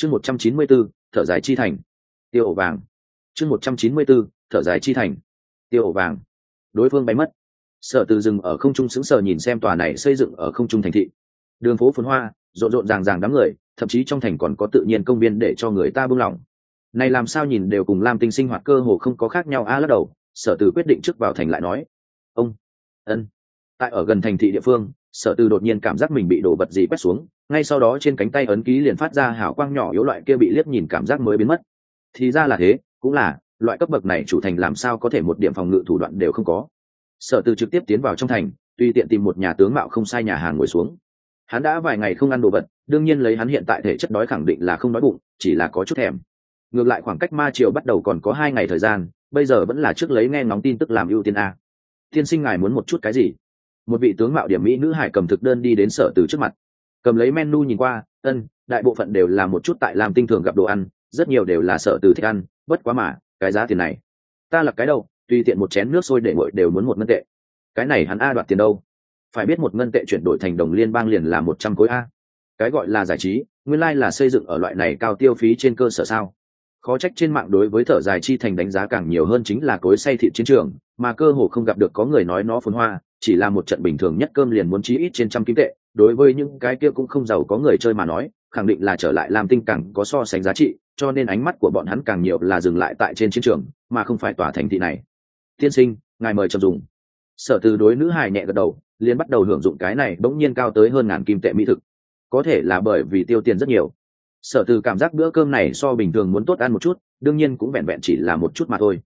chương một trăm chín mươi bốn thở dài chi thành. Tiêu ổ vàng. Chương một trăm chín mươi bốn thở dài chi thành. Tiêu ổ vàng. Đối phương bay mất. Sở từ rừng ở không trung sững sờ nhìn xem tòa này xây dựng ở không trung thành thị. Đường phố phồn hoa, rộn rộn ràng ràng đám người, thậm chí trong thành còn có tự nhiên công viên để cho người ta buông lỏng. Này làm sao nhìn đều cùng lam tinh sinh hoạt cơ hồ không có khác nhau a lắc đầu, sở từ quyết định trước vào thành lại nói, ông, ân, tại ở gần thành thị địa phương sở từ đột nhiên cảm giác mình bị đổ vật gì quét xuống, ngay sau đó trên cánh tay ấn ký liền phát ra hào quang nhỏ yếu loại kia bị liếc nhìn cảm giác mới biến mất. Thì ra là thế, cũng là, loại cấp bậc này chủ thành làm sao có thể một điểm phòng ngự thủ đoạn đều không có. Sở từ trực tiếp tiến vào trong thành, tùy tiện tìm một nhà tướng mạo không sai nhà hàng ngồi xuống. Hắn đã vài ngày không ăn đồ vật, đương nhiên lấy hắn hiện tại thể chất đói khẳng định là không đói bụng, chỉ là có chút thèm. Ngược lại khoảng cách ma triều bắt đầu còn có hai ngày thời gian, bây giờ vẫn là trước lấy nghe ngóng tin tức làm ưu tiên a. Tiên sinh ngài muốn một chút cái gì? Một vị tướng mạo điểm mỹ nữ hải cầm thực đơn đi đến sở từ trước mặt. Cầm lấy menu nhìn qua, ân, đại bộ phận đều là một chút tại làm tinh thường gặp đồ ăn, rất nhiều đều là sở từ thích ăn, bất quá mà, cái giá tiền này. Ta là cái đâu tùy tiện một chén nước sôi để nguội đều muốn một ngân tệ. Cái này hắn a đoạt tiền đâu? Phải biết một ngân tệ chuyển đổi thành đồng liên bang liền là một trăm khối a. Cái gọi là giải trí, nguyên lai、like、là xây dựng ở loại này cao tiêu phí trên cơ sở sao? Khó trách trên mạng đối với thở dài chi thành đánh giá càng nhiều hơn chính là cối say thị chiến trường, mà cơ hồ không gặp được có người nói nó phồn hoa chỉ là một trận bình thường nhất cơm liền muốn chí ít trên trăm kim tệ, đối với những cái kia cũng không giàu có người chơi mà nói, khẳng định là trở lại làm tinh càng có so sánh giá trị, cho nên ánh mắt của bọn hắn càng nhiều là dừng lại tại trên chiến trường, mà không phải tòa thành thị này. Tiên sinh, ngài mời trầm dùng. Sở từ đối nữ hài nhẹ gật đầu, liền bắt đầu hưởng dụng cái này bỗng nhiên cao tới hơn ngàn kim tệ mỹ thực. Có thể là bởi vì tiêu tiền rất nhiều. Sở từ cảm giác bữa cơm này so bình thường muốn tốt ăn một chút, đương nhiên cũng vẹn vẹn chỉ là một chút mà thôi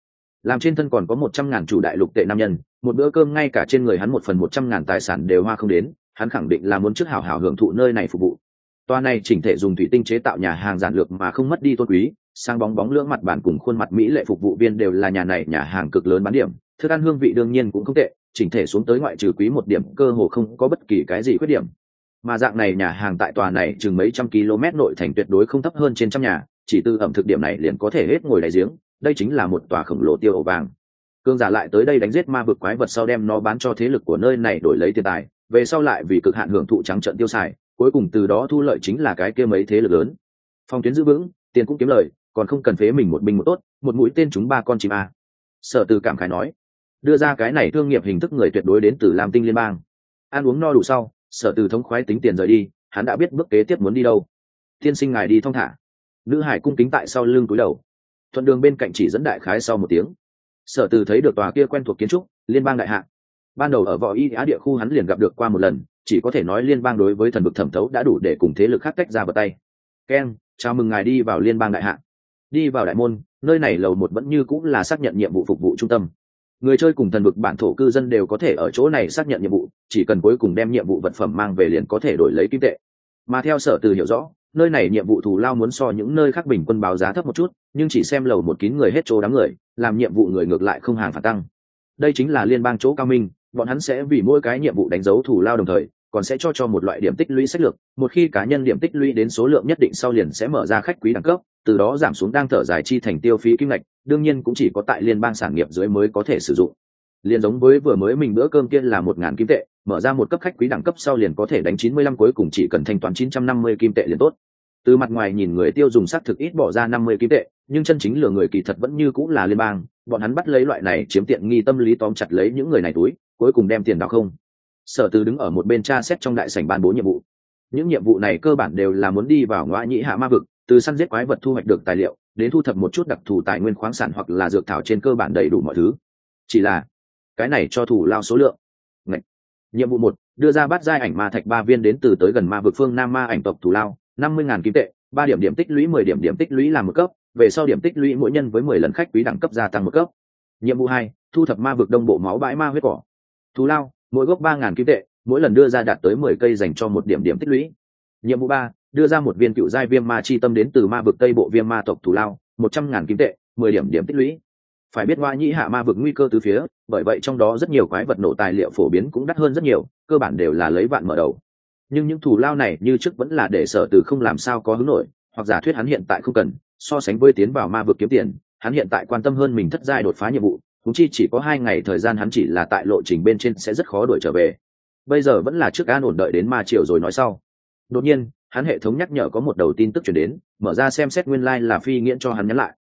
làm trên thân còn có một trăm ngàn chủ đại lục tệ nam nhân, một bữa cơm ngay cả trên người hắn một phần một trăm ngàn tài sản đều hoa không đến, hắn khẳng định là muốn trước hảo hảo hưởng thụ nơi này phục vụ. Toa này chỉnh thể dùng thủy tinh chế tạo nhà hàng giản lược mà không mất đi tôn quý sang bóng bóng lưỡng mặt bàn cùng khuôn mặt mỹ lệ phục vụ viên đều là nhà này nhà hàng cực lớn bán điểm, thức ăn hương vị đương nhiên cũng không tệ, chỉnh thể xuống tới ngoại trừ quý một điểm cơ hồ không có bất kỳ cái gì khuyết điểm. Mà dạng này nhà hàng tại tòa này chừng mấy trăm km nội thành tuyệt đối không thấp hơn trên trăm nhà, chỉ từ ẩm thực điểm này liền có thể hết ngồi đại giếng đây chính là một tòa khổng lồ tiêu ổ vàng. Cương giả lại tới đây đánh giết ma vực quái vật sau đem nó bán cho thế lực của nơi này đổi lấy tiền tài, về sau lại vì cực hạn hưởng thụ trắng trận tiêu xài, cuối cùng từ đó thu lợi chính là cái kia mấy thế lực lớn. Phong tuyến giữ vững, tiền cũng kiếm lời, còn không cần phế mình một binh một tốt, một mũi tên chúng ba con chim a. Sở từ cảm khái nói, đưa ra cái này thương nghiệp hình thức người tuyệt đối đến từ lam tinh liên bang. Ăn uống no đủ sau, sở từ thống khoái tính tiền rời đi, hắn đã biết bước kế tiếp muốn đi đâu. Tiên sinh ngài đi thong thả. Nữ hải cung kính tại sau lưng túi đầu thuận đường bên cạnh chỉ dẫn đại khái sau một tiếng. Sở từ thấy được tòa kia quen thuộc kiến trúc, liên bang đại hạ. Ban đầu ở võ y á địa khu hắn liền gặp được qua một lần, chỉ có thể nói liên bang đối với thần vực thẩm thấu đã đủ để cùng thế lực khác tách ra vào tay. Ken, chào mừng ngài đi vào liên bang đại hạ. Đi vào đại môn, nơi này lầu một vẫn như cũng là xác nhận nhiệm vụ phục vụ trung tâm. Người chơi cùng thần vực bản thổ cư dân đều có thể ở chỗ này xác nhận nhiệm vụ, chỉ cần cuối cùng đem nhiệm vụ vật phẩm mang về liền có thể đổi lấy kim tệ. Mà theo sở từ hiểu rõ nơi này nhiệm vụ thù lao muốn so những nơi khác bình quân báo giá thấp một chút, nhưng chỉ xem lầu một kín người hết chỗ đám người, làm nhiệm vụ người ngược lại không hàng phản tăng. Đây chính là liên bang chỗ cao minh, bọn hắn sẽ vì mỗi cái nhiệm vụ đánh dấu thù lao đồng thời, còn sẽ cho cho một loại điểm tích lũy sách lược, một khi cá nhân điểm tích lũy đến số lượng nhất định sau liền sẽ mở ra khách quý đẳng cấp, từ đó giảm xuống đang thở dài chi thành tiêu phí kim ngạch, đương nhiên cũng chỉ có tại liên bang sản nghiệp dưới mới có thể sử dụng liền giống với vừa mới mình bữa cơm kia là một ngàn kim tệ, mở ra một cấp khách quý đẳng cấp sau liền có thể đánh chín mươi lăm cuối cùng chỉ cần thanh toán chín trăm năm mươi kim tệ liền tốt. Từ mặt ngoài nhìn người tiêu dùng xác thực ít bỏ ra năm mươi kim tệ, nhưng chân chính lừa người kỳ thật vẫn như cũng là liên bang, bọn hắn bắt lấy loại này chiếm tiện nghi tâm lý tóm chặt lấy những người này túi, cuối cùng đem tiền đào không. Sở từ đứng ở một bên tra xét trong đại sảnh ban bố nhiệm vụ. Những nhiệm vụ này cơ bản đều là muốn đi vào ngoại nhĩ hạ ma vực, từ săn giết quái vật thu hoạch được tài liệu, đến thu thập một chút đặc thù tài nguyên khoáng sản hoặc là dược thảo trên cơ bản đầy đủ mọi thứ. Chỉ là cái này cho thủ lao số lượng. Ngậy. nhiệm vụ một, đưa ra bắt giai ảnh ma thạch ba viên đến từ tới gần ma vực phương nam ma ảnh tộc thủ lao, năm mươi ngàn kim tệ, ba điểm điểm tích lũy, mười điểm điểm tích lũy làm một cấp, về sau điểm tích lũy mỗi nhân với mười lần khách quý đẳng cấp gia tăng một cấp. Nhiệm vụ hai, thu thập ma vực đông bộ máu bãi ma huyết cỏ. Thù lao, mỗi gốc ba ngàn kim tệ, mỗi lần đưa ra đạt tới mười cây dành cho một điểm điểm tích lũy. Nhiệm vụ ba, đưa ra một viên cựu giai viêm ma chi tâm đến từ ma vực tây bộ viêm ma tộc thù lao, một trăm ngàn kim tệ, mười điểm điểm tích lũy phải biết ngoại nhĩ hạ ma vực nguy cơ từ phía, bởi vậy trong đó rất nhiều quái vật nổ tài liệu phổ biến cũng đắt hơn rất nhiều, cơ bản đều là lấy vạn mở đầu. Nhưng những thủ lao này như trước vẫn là để sở từ không làm sao có hứng nổi, hoặc giả thuyết hắn hiện tại không cần, so sánh với tiến vào ma vực kiếm tiền, hắn hiện tại quan tâm hơn mình thất giai đột phá nhiệm vụ thúng chi chỉ có hai ngày thời gian hắn chỉ là tại lộ trình bên trên sẽ rất khó đuổi trở về. Bây giờ vẫn là trước an ổn đợi đến ma triều rồi nói sau. Đột nhiên, hắn hệ thống nhắc nhở có một đầu tin tức chuyển đến, mở ra xem xét nguyên lai、like、là phi nghiễn cho hắn nhắn lại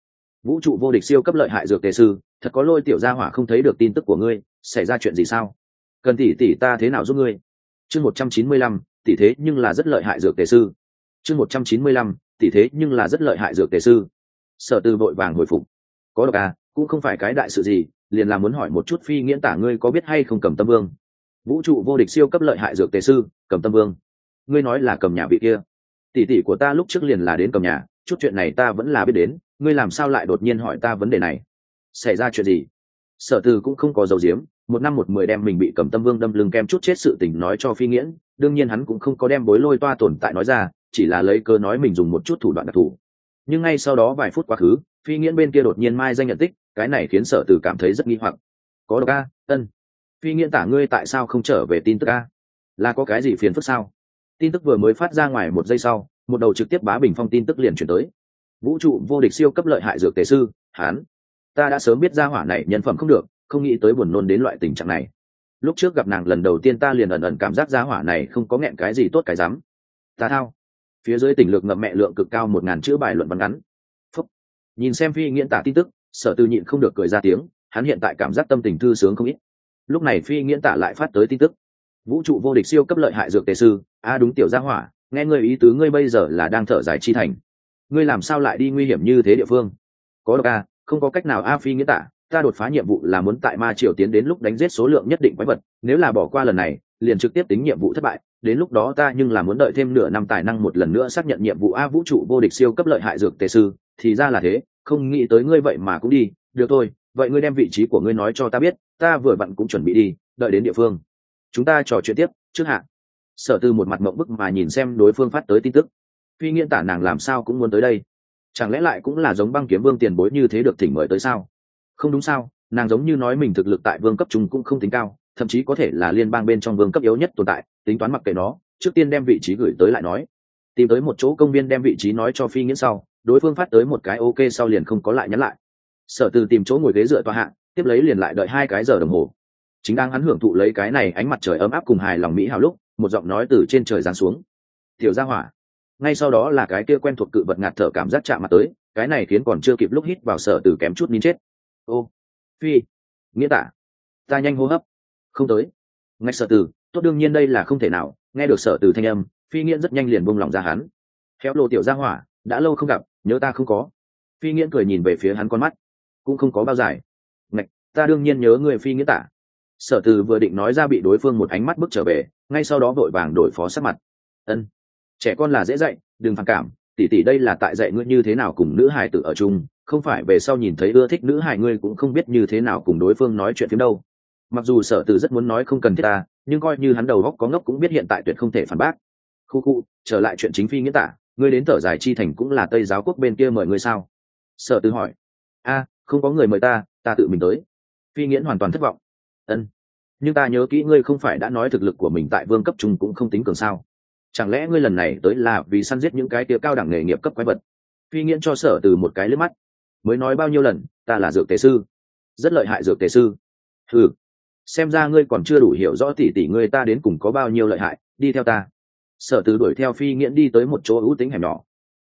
vũ trụ vô địch siêu cấp lợi hại dược tề sư, thật có lôi tiểu gia hỏa không thấy được tin tức của ngươi, xảy ra chuyện gì sao? Cần tỷ tỷ ta thế nào giúp ngươi? Chương một trăm chín mươi lăm, tỷ thế nhưng là rất lợi hại dược tề sư. Chương một trăm chín mươi lăm, tỷ thế nhưng là rất lợi hại dược tề sư. Sở tư vội vàng hồi phục. Có độc à cũng không phải cái đại sự gì, liền là muốn hỏi một chút phi nghiễn tả ngươi có biết hay không cầm tâm vương? Vũ trụ vô địch siêu cấp lợi hại dược tề sư, cầm tâm vương. Ngươi nói là cầm nhà vị kia. Tỷ tỷ của ta lúc trước liền là đến cầm nhà, chút chuyện này ta vẫn là biết đến ngươi làm sao lại đột nhiên hỏi ta vấn đề này? Xảy ra chuyện gì? Sở từ cũng không có dầu diếm một năm một mười đem mình bị cầm tâm vương đâm lưng kem chút chết sự tình nói cho phi nghiễn, đương nhiên hắn cũng không có đem bối lôi toa tồn tại nói ra, chỉ là lấy cơ nói mình dùng một chút thủ đoạn đặc thù. Nhưng ngay sau đó vài phút quá khứ, phi nghiễn bên kia đột nhiên mai danh nhận tích, cái này khiến sở từ cảm thấy rất nghi hoặc. Có độc a, ân. Phi nghiễn tả ngươi tại sao không trở về tin tức a? Là có cái gì phiền phức sao? Tin tức vừa mới phát ra ngoài một giây sau, một đầu trực tiếp bá bình phong tin tức liền chuyển tới vũ trụ vô địch siêu cấp lợi hại dược tế sư, hán. Ta đã sớm biết ra hỏa này nhân phẩm không được, không nghĩ tới buồn nôn đến loại tình trạng này. Lúc trước gặp nàng lần đầu tiên ta liền ẩn ẩn cảm giác ra hỏa này không có nghẹn cái gì tốt cái dám ta thao. Phía dưới tỉnh lược ngậm mẹ lượng cực cao một ngàn chữ bài luận văn ngắn. Phúc. nhìn xem phi nghiễn tả tin tức, sở tư nhịn không được cười ra tiếng, hắn hiện tại cảm giác tâm tình thư sướng không ít. Lúc này phi nghiễn tả lại phát tới tin tức. Vũ trụ vô địch siêu cấp lợi hại dược tề sư, a à đúng tiểu gia hỏa, nghe ngươi ý tứ ngươi bây giờ là đang thở dài chi thành ngươi làm sao lại đi nguy hiểm như thế địa phương? Có độc a không có cách nào a phi nghĩa tả ta đột phá nhiệm vụ là muốn tại ma triều tiến đến lúc đánh giết số lượng nhất định quái vật, nếu là bỏ qua lần này, liền trực tiếp tính nhiệm vụ thất bại, đến lúc đó ta nhưng là muốn đợi thêm nửa năm tài năng một lần nữa xác nhận nhiệm vụ a vũ trụ vô địch siêu cấp lợi hại dược tề sư, thì ra là thế, không nghĩ tới ngươi vậy mà cũng đi, được thôi, vậy ngươi đem vị trí của ngươi nói cho ta biết, ta vừa vặn cũng chuẩn bị đi, đợi đến địa phương. Chúng ta trò chuyện tiếp, trước hạn sở tư một mặt mộng bức mà nhìn xem đối phương phát tới tin tức phi nghiễn tả nàng làm sao cũng muốn tới đây. Chẳng lẽ lại cũng là giống băng kiếm vương tiền bối như thế được thỉnh mời tới sao? Không đúng sao, nàng giống như nói mình thực lực tại vương cấp trung cũng không tính cao, thậm chí có thể là liên bang bên trong vương cấp yếu nhất tồn tại, tính toán mặc kệ nó, trước tiên đem vị trí gửi tới lại nói. Tìm tới một chỗ công viên đem vị trí nói cho phi nghiễn sau, đối phương phát tới một cái ok sau liền không có lại nhắn lại. Sở từ tìm chỗ ngồi ghế dựa tòa hạng tiếp lấy liền lại đợi hai cái giờ đồng hồ. Chính đang hắn hưởng thụ lấy cái này ánh mặt trời ấm áp cùng hài lòng mỹ hào lúc, một giọng nói từ trên trời giáng xuống. Tiểu gia hỏa ngay sau đó là cái kia quen thuộc cự vật ngạt thở cảm giác chạm mặt tới, cái này khiến còn chưa kịp lúc hít vào sở từ kém chút nín chết. Ô, phi, nghĩa tả ta nhanh hô hấp. Không tới. Ngay sở từ tốt đương nhiên đây là không thể nào, nghe được sở từ thanh âm, phi nghiễn rất nhanh liền buông lòng ra hắn. Khéo lộ tiểu ra hỏa, đã lâu không gặp, nhớ ta không có. Phi nghiễn cười nhìn về phía hắn con mắt, cũng không có bao dài. Ngạch, ta đương nhiên nhớ người phi nghĩa tả sở từ vừa định nói ra bị đối phương một ánh mắt bước trở về, ngay sau đó vội vàng đổi phó sắc mặt. Ân trẻ con là dễ dạy, đừng phản cảm tỉ tỉ đây là tại dạy ngươi như thế nào cùng nữ hài tự ở chung, không phải về sau nhìn thấy ưa thích nữ hài ngươi cũng không biết như thế nào cùng đối phương nói chuyện phim đâu. Mặc dù sở từ rất muốn nói không cần thiết ta, nhưng coi như hắn đầu góc có ngốc cũng biết hiện tại tuyệt không thể phản bác. Khu khu, trở lại chuyện chính phi nghĩa tả, ngươi đến thở dài chi thành cũng là tây giáo quốc bên kia mời ngươi sao? Sở từ hỏi. A, không có người mời ta ta tự mình tới. Phi nghiễn hoàn toàn thất vọng. Ân, nhưng ta nhớ kỹ ngươi không phải đã nói thực lực của mình tại vương cấp trung cũng không tính cường sao chẳng lẽ ngươi lần này tới là vì săn giết những cái tia cao đẳng nghề nghiệp cấp quái vật? Phi nghiễn cho sở từ một cái lướt mắt. Mới nói bao nhiêu lần, ta là dược tế sư. Rất lợi hại dược tế sư. Ừ xem ra ngươi còn chưa đủ hiểu rõ tỉ tỉ ngươi ta đến cùng có bao nhiêu lợi hại, đi theo ta. Sở từ đuổi theo phi nghiễn đi tới một chỗ ưu tính hẻm nhỏ.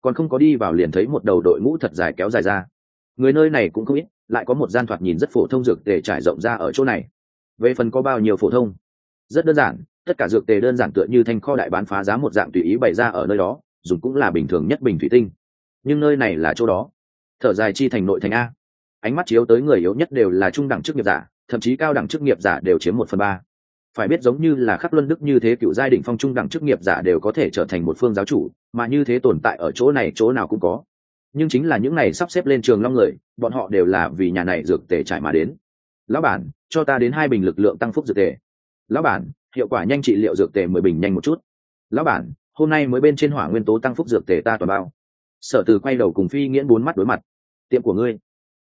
Còn không có đi vào liền thấy một đầu đội ngũ thật dài kéo dài ra. Người nơi này cũng không ít, lại có một gian thoạt nhìn rất phổ thông dược để trải rộng ra ở chỗ này. Về phần có bao nhiêu phổ thông? Rất đơn giản tất cả dược tề đơn giản tựa như thanh kho đại bán phá giá một dạng tùy ý bày ra ở nơi đó, dùng cũng là bình thường nhất bình thủy tinh. Nhưng nơi này là chỗ đó. Thở dài chi thành nội thành a. Ánh mắt chiếu tới người yếu nhất đều là trung đẳng chức nghiệp giả, thậm chí cao đẳng chức nghiệp giả đều chiếm một phần ba. Phải biết giống như là khắc luân đức như thế cựu giai đ phong trung đẳng chức nghiệp giả đều có thể trở thành một phương giáo chủ, mà như thế tồn tại ở chỗ này chỗ nào cũng có. Nhưng chính là những này sắp xếp lên trường long người, bọn họ đều là vì nhà này dược tề trải mà đến. Lão bản, cho ta đến hai bình lực lượng tăng phúc dược tề. Lão bản hiệu quả nhanh trị liệu dược tề mười bình nhanh một chút. Lão bản hôm nay mới bên trên hỏa nguyên tố tăng phúc dược tề ta toàn bao. Sở từ quay đầu cùng phi nghiễn bốn mắt đối mặt. Tiệm của ngươi?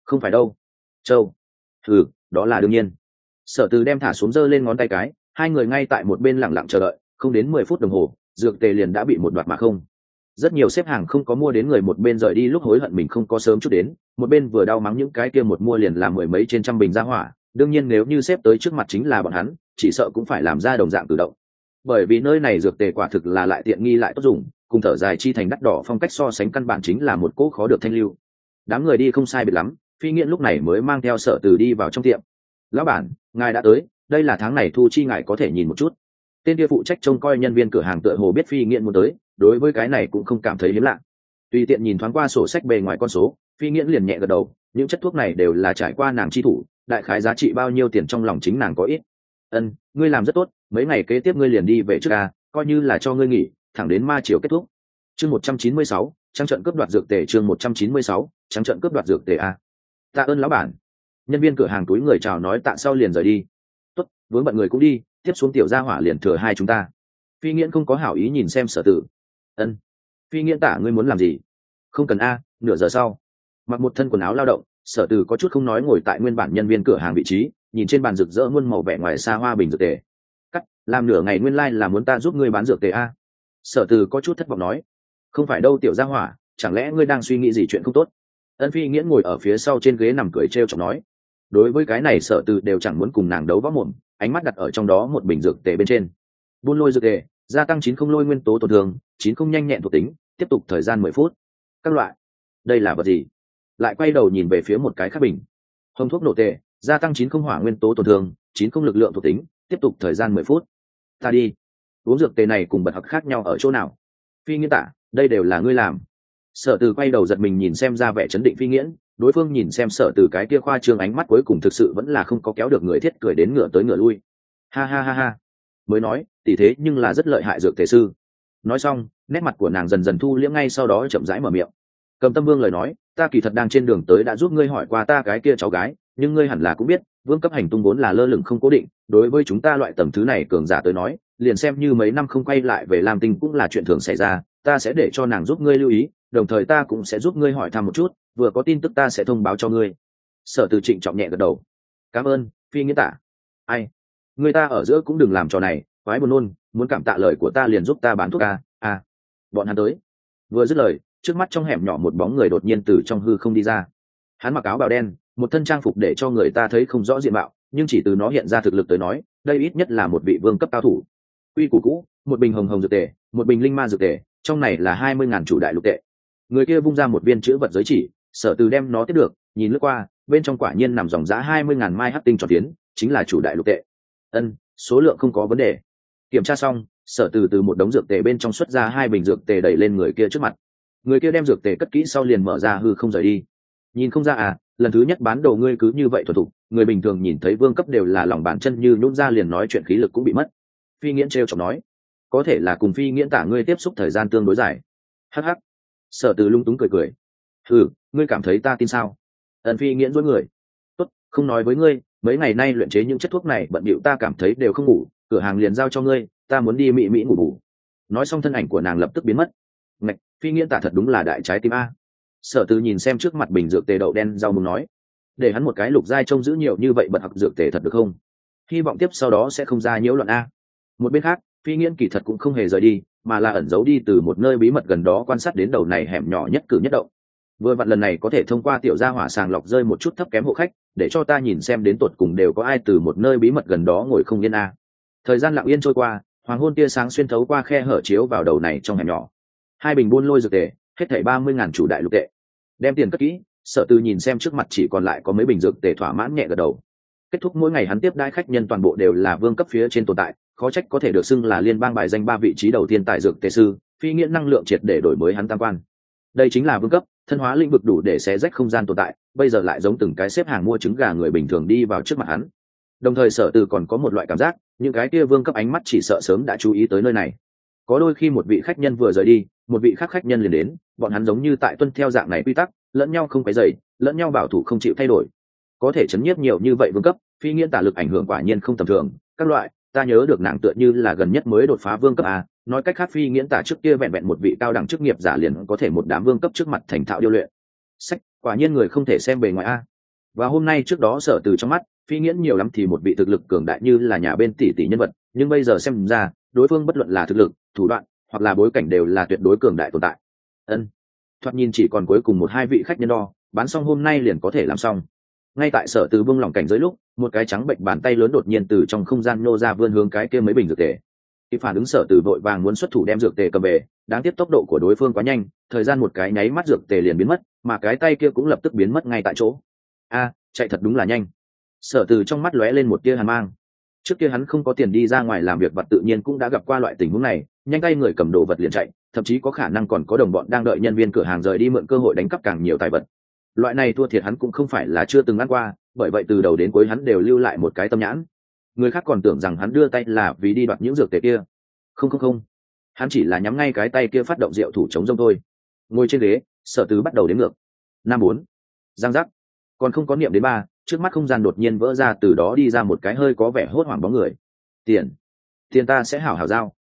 Không phải đâu. Châu. Thử, đó là đương nhiên. Sở từ đem thả xuống dơ lên ngón tay cái hai người ngay tại một bên lẳng lặng chờ đợi không đến mười phút đồng hồ dược tề liền đã bị một đoạt mà không. Rất nhiều xếp hàng không có mua đến người một bên rời đi lúc hối hận mình không có sớm chút đến một bên vừa đau mắng những cái kia một mua liền làm mười mấy trên trăm bình ra hỏa. Đương nhiên nếu như xếp tới trước mặt chính là bọn hắn chỉ sợ cũng phải làm ra đồng dạng tự động. Bởi vì nơi này dược tề quả thực là lại tiện nghi lại tốt dùng, cùng thở dài chi thành đắt đỏ phong cách so sánh căn bản chính là một cỗ khó được thanh lưu. Đám người đi không sai biệt lắm, phi nghiện lúc này mới mang theo sở từ đi vào trong tiệm. Lão bản, ngài đã tới, đây là tháng này thu chi ngài có thể nhìn một chút. Tên kia phụ trách trông coi nhân viên cửa hàng tựa hồ biết phi nghiện muốn tới, đối với cái này cũng không cảm thấy hiếm lạ. Tùy tiện nhìn thoáng qua sổ sách bề ngoài con số, phi nghiện liền nhẹ gật đầu, những chất thuốc này đều là trải qua nàng chi thủ, đại khái giá trị bao nhiêu tiền trong lòng chính nàng có ít ân, ngươi làm rất tốt, mấy ngày kế tiếp ngươi liền đi về trước ca coi như là cho ngươi nghỉ, thẳng đến ma chiều kết thúc. Chương một trăm chín mươi sáu trang trận cướp đoạt dược tề chương một trăm chín mươi sáu trang trận cướp đoạt dược tề a. Tạ ơn lão bản. Nhân viên cửa hàng túi người chào nói tạ sau liền rời đi. Tốt, vướng bận người cũng đi, tiếp xuống tiểu gia hỏa liền thừa hai chúng ta. Phi nghiễn không có hảo ý nhìn xem sở tử. Ân. Phi nghiễn tả, ngươi muốn làm gì? Không cần a, nửa giờ sau. Mặc một thân quần áo lao động, sở tử có chút không nói ngồi tại nguyên bản nhân viên cửa hàng vị trí nhìn trên bàn rực rỡ muôn màu vẻ ngoài xa hoa bình dược tề. Cắt, làm nửa ngày nguyên lai、like、là muốn ta giúp ngươi bán dược tề a. Sở từ có chút thất vọng nói. Không phải đâu, tiểu gia hỏa, chẳng lẽ ngươi đang suy nghĩ gì chuyện không tốt? Ân phi nghĩa ngồi ở phía sau trên ghế nằm cười t r e o chọc nói. Đối với cái này, sở từ đều chẳng muốn cùng nàng đấu võ mồm, ánh mắt đặt ở trong đó một bình dược tề bên trên. Buôn lôi dược tề, gia tăng chín không lôi nguyên tố tổn thương, chín không nhanh nhẹn thuộc tính, tiếp tục thời gian mười phút. Các loại. Đây là vật gì? Lại quay đầu nhìn về phía một cái khác bình. Hồng thuốc nổ tề gia tăng chín không hỏa nguyên tố tổn thương, chín không lực lượng thuộc tính, tiếp tục thời gian mười phút. Ta đi. Uống dược tề này cùng bật hặc khác nhau ở chỗ nào? Phi nghiễn tả đây đều là ngươi làm. Sở từ quay đầu giật mình nhìn xem ra vẻ chấn định phi nghiễn, đối phương nhìn xem sở từ cái kia khoa trương ánh mắt cuối cùng thực sự vẫn là không có kéo được người thiết cười đến ngựa tới ngựa lui. Ha ha ha ha. Mới nói, tỷ thế nhưng là rất lợi hại dược thể sư. Nói xong, nét mặt của nàng dần dần thu liễm ngay sau đó chậm rãi mở miệng. Cầm tâm vương lời nói, ta kỳ thật đang trên đường tới đã giúp ngươi hỏi qua ta cái kia cháu gái nhưng ngươi hẳn là cũng biết, vương cấp hành tung vốn là lơ lửng không cố định, đối với chúng ta loại tầm thứ này cường giả tới nói, liền xem như mấy năm không quay lại về làm tình cũng là chuyện thường xảy ra, ta sẽ để cho nàng giúp ngươi lưu ý, đồng thời ta cũng sẽ giúp ngươi hỏi thăm một chút, vừa có tin tức ta sẽ thông báo cho ngươi. Sở từ trịnh trọng nhẹ gật đầu. Cảm ơn, phi nghĩa tả. Ai? Người ta ở giữa cũng đừng làm trò này, quái buồn nôn, muốn cảm tạ lời của ta liền giúp ta bán thuốc a à bọn hắn tới. Vừa dứt lời, trước mắt trong hẻm nhỏ một bóng người đột nhiên từ trong hư không đi ra. Hắn mặc áo bào đen một thân trang phục để cho người ta thấy không rõ diện mạo, nhưng chỉ từ nó hiện ra thực lực tới nói, đây ít nhất là một vị vương cấp cao thủ. Uy củ cũ, một bình hồng hồng dược tề, một bình linh ma dược tề, trong này là hai mươi ngàn chủ đại lục tệ. Người kia vung ra một viên chữ vật giới chỉ, sở từ đem nó tiếp được, nhìn lướt qua, bên trong quả nhiên nằm dòng giá hai mươi ngàn mai hát tinh tròn tiến, chính là chủ đại lục tệ. Ân, số lượng không có vấn đề. Kiểm tra xong, sở từ từ một đống dược tề bên trong xuất ra hai bình dược tề đẩy lên người kia trước mặt. Người kia đem dược tề cất kỹ sau liền mở ra hư không rời đi. Nhìn không ra à lần thứ nhất bán đồ ngươi cứ như vậy thuần thục, người bình thường nhìn thấy vương cấp đều là lòng bàn chân như nhún ra liền nói chuyện khí lực cũng bị mất. Phi nghiễn t r chọc nói, có thể là cùng phi nghiễn tả ngươi tiếp xúc thời gian tương đối dài. Hh sở từ lung túng cười cười. Ừ ngươi cảm thấy ta tin sao? Ẩn phi nghiễn dối người. Tốt, không nói với ngươi, mấy ngày nay luyện chế những chất thuốc này bận bịu ta cảm thấy đều không ngủ, cửa hàng liền giao cho ngươi, ta muốn đi mị mỹ ngủ ngủ nói xong thân ảnh của nàng lập tức biến mất. Ngạch, phi nghiễn tả thật đúng là đại trái tim a sở từ nhìn xem trước mặt bình dược tề đậu đen rau mùng nói, để hắn một cái lục giai trông giữ nhiều như vậy bật học dược tề thật được không? Hy vọng tiếp sau đó sẽ không ra nhiễu loạn a. Một bên khác, phi nghiễn kỳ thật cũng không hề rời đi, mà là ẩn giấu đi từ một nơi bí mật gần đó quan sát đến đầu này hẻm nhỏ nhất cử nhất động. Vừa vặn lần này có thể thông qua tiểu gia hỏa sàng lọc rơi một chút thấp kém hộ khách, để cho ta nhìn xem đến tột cùng đều có ai từ một nơi bí mật gần đó ngồi không yên a. Thời gian lặng yên trôi qua, hoàng hôn tia sáng xuyên thấu qua khe hở chiếu vào đầu này trong hẻm nhỏ. Hai bình buôn lôi dược tề, hết thảy ba mươi ngàn chủ đại lục tệ đem tiền cất kỹ Sở từ nhìn xem trước mặt chỉ còn lại có mấy bình dược để thỏa mãn nhẹ gật đầu. Kết thúc mỗi ngày hắn tiếp đai khách nhân toàn bộ đều là vương cấp phía trên tồn tại, khó trách có thể được xưng là liên bang bài danh ba vị trí đầu tiên tại dược tề sư, phi nghĩa năng lượng triệt để đổi mới hắn tam quan. Đây chính là vương cấp, thân hóa lĩnh vực đủ để xé rách không gian tồn tại, bây giờ lại giống từng cái xếp hàng mua trứng gà người bình thường đi vào trước mặt hắn. Đồng thời sở từ còn có một loại cảm giác, những cái kia vương cấp ánh mắt chỉ sợ sớm đã chú ý tới nơi này. Có đôi khi một vị khách nhân vừa rời đi một vị khác khách nhân liền đến, bọn hắn giống như tại tuân theo dạng này quy tắc, lẫn nhau không phải dày lẫn nhau bảo thủ không chịu thay đổi. Có thể chấn nhiếp nhiều như vậy vương cấp, phi nghiễn tả lực ảnh hưởng quả nhiên không tầm thường. Các loại, ta nhớ được nàng tựa như là gần nhất mới đột phá vương cấp a, nói cách khác phi nghiễn tả trước kia vẹn vẹn một vị cao đẳng chức nghiệp giả liền có thể một đám vương cấp trước mặt thành thạo điêu luyện. Sách, quả nhiên người không thể xem bề ngoài a. Và hôm nay trước đó sở từ trong mắt, phi nghiễn nhiều lắm thì một vị thực lực cường đại như là nhà bên tỷ tỷ nhân vật, nhưng bây giờ xem ra, đối phương bất luận là thực lực, thủ đoạn hoặc là bối cảnh đều là tuyệt đối cường đại tồn tại. Ân. Thoạt nhìn chỉ còn cuối cùng một hai vị khách nhân đo, bán xong hôm nay liền có thể làm xong. Ngay tại sở từ vương lòng cảnh giới lúc, một cái trắng bệnh bàn tay lớn đột nhiên từ trong không gian nô ra vươn hướng cái kia mấy bình dược tề. Khi phản ứng sở từ vội vàng muốn xuất thủ đem dược tề cầm về, đáng tiếc tốc độ của đối phương quá nhanh, thời gian một cái nháy mắt dược tề liền biến mất, mà cái tay kia cũng lập tức biến mất ngay tại chỗ. A, chạy thật đúng là nhanh. Sở từ trong mắt lóe lên một tia hàn mang. Trước kia hắn không có tiền đi ra ngoài làm việc vật tự nhiên cũng đã gặp qua loại tình huống này nhanh tay người cầm đồ vật liền chạy, thậm chí có khả năng còn có đồng bọn đang đợi nhân viên cửa hàng rời đi mượn cơ hội đánh cắp càng nhiều tài vật. Loại này thua thiệt hắn cũng không phải là chưa từng ăn qua, bởi vậy từ đầu đến cuối hắn đều lưu lại một cái tâm nhãn. Người khác còn tưởng rằng hắn đưa tay là vì đi đoạt những dược tề kia. Không không không. Hắn chỉ là nhắm ngay cái tay kia phát động rượu thủ chống rông thôi. Ngồi trên ghế sở tứ bắt đầu đến ngược. Năm bốn. Giang giác. Còn không có niệm đến ba, trước mắt không gian đột nhiên vỡ ra, từ đó đi ra một cái hơi có vẻ hốt hoảng bóng người. Tiền. Tiền ta sẽ hảo hảo giao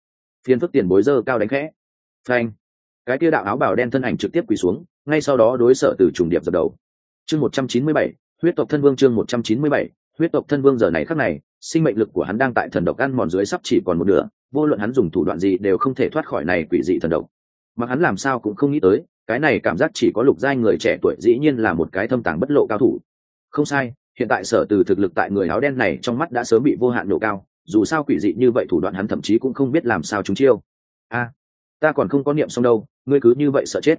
phiền phức tiền bối dơ cao đánh khẽ. Phanh. Cái kia đạo áo bảo đen thân ảnh trực tiếp quỳ xuống, ngay sau đó đối sở từ trùng điệp dập đầu. Chương một trăm chín mươi bảy, huyết tộc thân vương chương một trăm chín mươi bảy, huyết tộc thân vương giờ này khắc này, sinh mệnh lực của hắn đang tại thần độc ăn mòn dưới sắp chỉ còn một nửa, vô luận hắn dùng thủ đoạn gì đều không thể thoát khỏi này quỷ dị thần độc. Mà hắn làm sao cũng không nghĩ tới, cái này cảm giác chỉ có lục giai người trẻ tuổi dĩ nhiên là một cái thâm tàng bất lộ cao thủ. Không sai, hiện tại sở từ thực lực tại người áo đen này trong mắt đã sớm bị vô hạn nổ cao dù sao quỷ dị như vậy thủ đoạn hắn thậm chí cũng không biết làm sao chúng chiêu. A, ta còn không có niệm xong đâu, ngươi cứ như vậy sợ chết.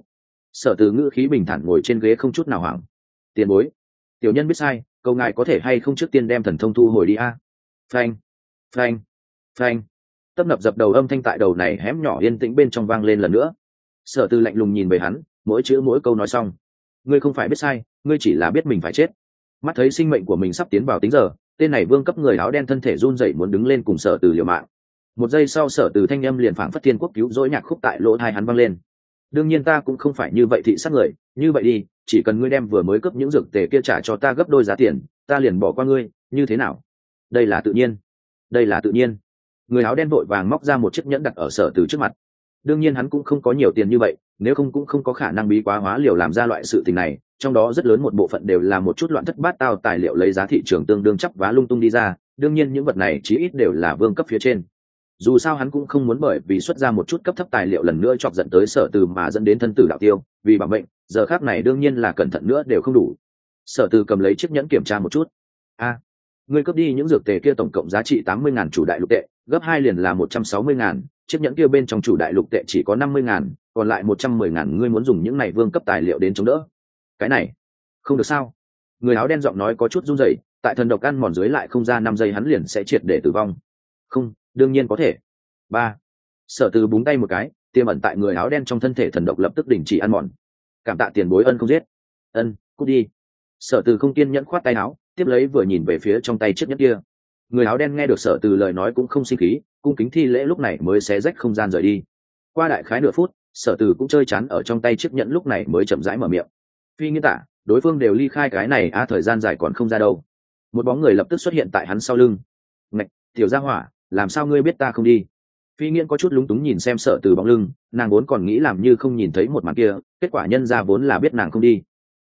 Sở từ ngữ khí bình thản ngồi trên ghế không chút nào hoảng. Tiền bối, tiểu nhân biết sai cầu ngài có thể hay không trước tiên đem thần thông thu hồi đi a? Phanh phanh phanh. Tấp nập dập đầu âm thanh tại đầu này hém nhỏ yên tĩnh bên trong vang lên lần nữa. Sở từ lạnh lùng nhìn về hắn, mỗi chữ mỗi câu nói xong. Ngươi không phải biết sai, ngươi chỉ là biết mình phải chết mắt thấy sinh mệnh của mình sắp tiến vào tính giờ, tên này vương cấp người áo đen thân thể run rẩy muốn đứng lên cùng sở từ liều mạng. Một giây sau sở từ thanh âm liền phảng phất thiên quốc cứu dỗi nhạc khúc tại lỗ thai hắn văng lên. Đương nhiên ta cũng không phải như vậy thị sát người, như vậy đi, chỉ cần ngươi đem vừa mới cấp những dược tề kia trả cho ta gấp đôi giá tiền, ta liền bỏ qua ngươi, như thế nào? Đây là tự nhiên. Đây là tự nhiên. Người áo đen vội vàng móc ra một chiếc nhẫn đặt ở sở từ trước mặt. Đương nhiên hắn cũng không có nhiều tiền như vậy nếu không cũng không có khả năng bí quá hóa liều làm ra loại sự tình này, trong đó rất lớn một bộ phận đều là một chút loạn thất bát tao tài liệu lấy giá thị trường tương đương chấp vá lung tung đi ra, đương nhiên những vật này chí ít đều là vương cấp phía trên. Dù sao hắn cũng không muốn bởi vì xuất ra một chút cấp thấp tài liệu lần nữa chọc dẫn tới sở từ mà dẫn đến thân tử đạo tiêu, vì bảo mệnh, giờ khác này đương nhiên là cẩn thận nữa đều không đủ. Sở từ cầm lấy chiếc nhẫn kiểm tra một chút. A, ngươi cướp đi những dược tề kia tổng cộng giá trị tám mươi ngàn chủ đại lục tệ, gấp hai liền là một trăm sáu mươi ngàn, chiếc nhẫn kia bên trong chủ đại lục tệ chỉ có năm mươi ngàn còn lại một trăm mười ngàn ngươi muốn dùng những này vương cấp tài liệu đến chống đỡ. Cái này, không được sao? Người áo đen giọng nói có chút run rẩy, tại thần độc ăn mòn dưới lại không ra năm giây hắn liền sẽ triệt để tử vong. Không, đương nhiên có thể. Ba, sở từ búng tay một cái, tiêm ẩn tại người áo đen trong thân thể thần độc lập tức đình chỉ ăn mòn. Cảm tạ tiền bối ân không giết. Ân, cút đi. Sở từ không kiên nhẫn khoát tay áo, tiếp lấy vừa nhìn về phía trong tay chiếc nhẫn kia. Người áo đen nghe được sở từ lời nói cũng không sinh khí, cung kính thi lễ lúc này mới xé rách không gian rời đi. Qua đại khái nửa phút sở từ cũng chơi chán ở trong tay chiếc nhẫn lúc này mới chậm rãi mở miệng. Phi nghĩa tả, đối phương đều ly khai cái này, a, thời gian dài còn không ra đâu. Một bóng người lập tức xuất hiện tại hắn sau lưng. Ngạch, tiểu gia hỏa, làm sao ngươi biết ta không đi? Phi nghiễn có chút lúng túng nhìn xem sợ từ bóng lưng, nàng vốn còn nghĩ làm như không nhìn thấy một màn kia, kết quả nhân ra vốn là biết nàng không đi.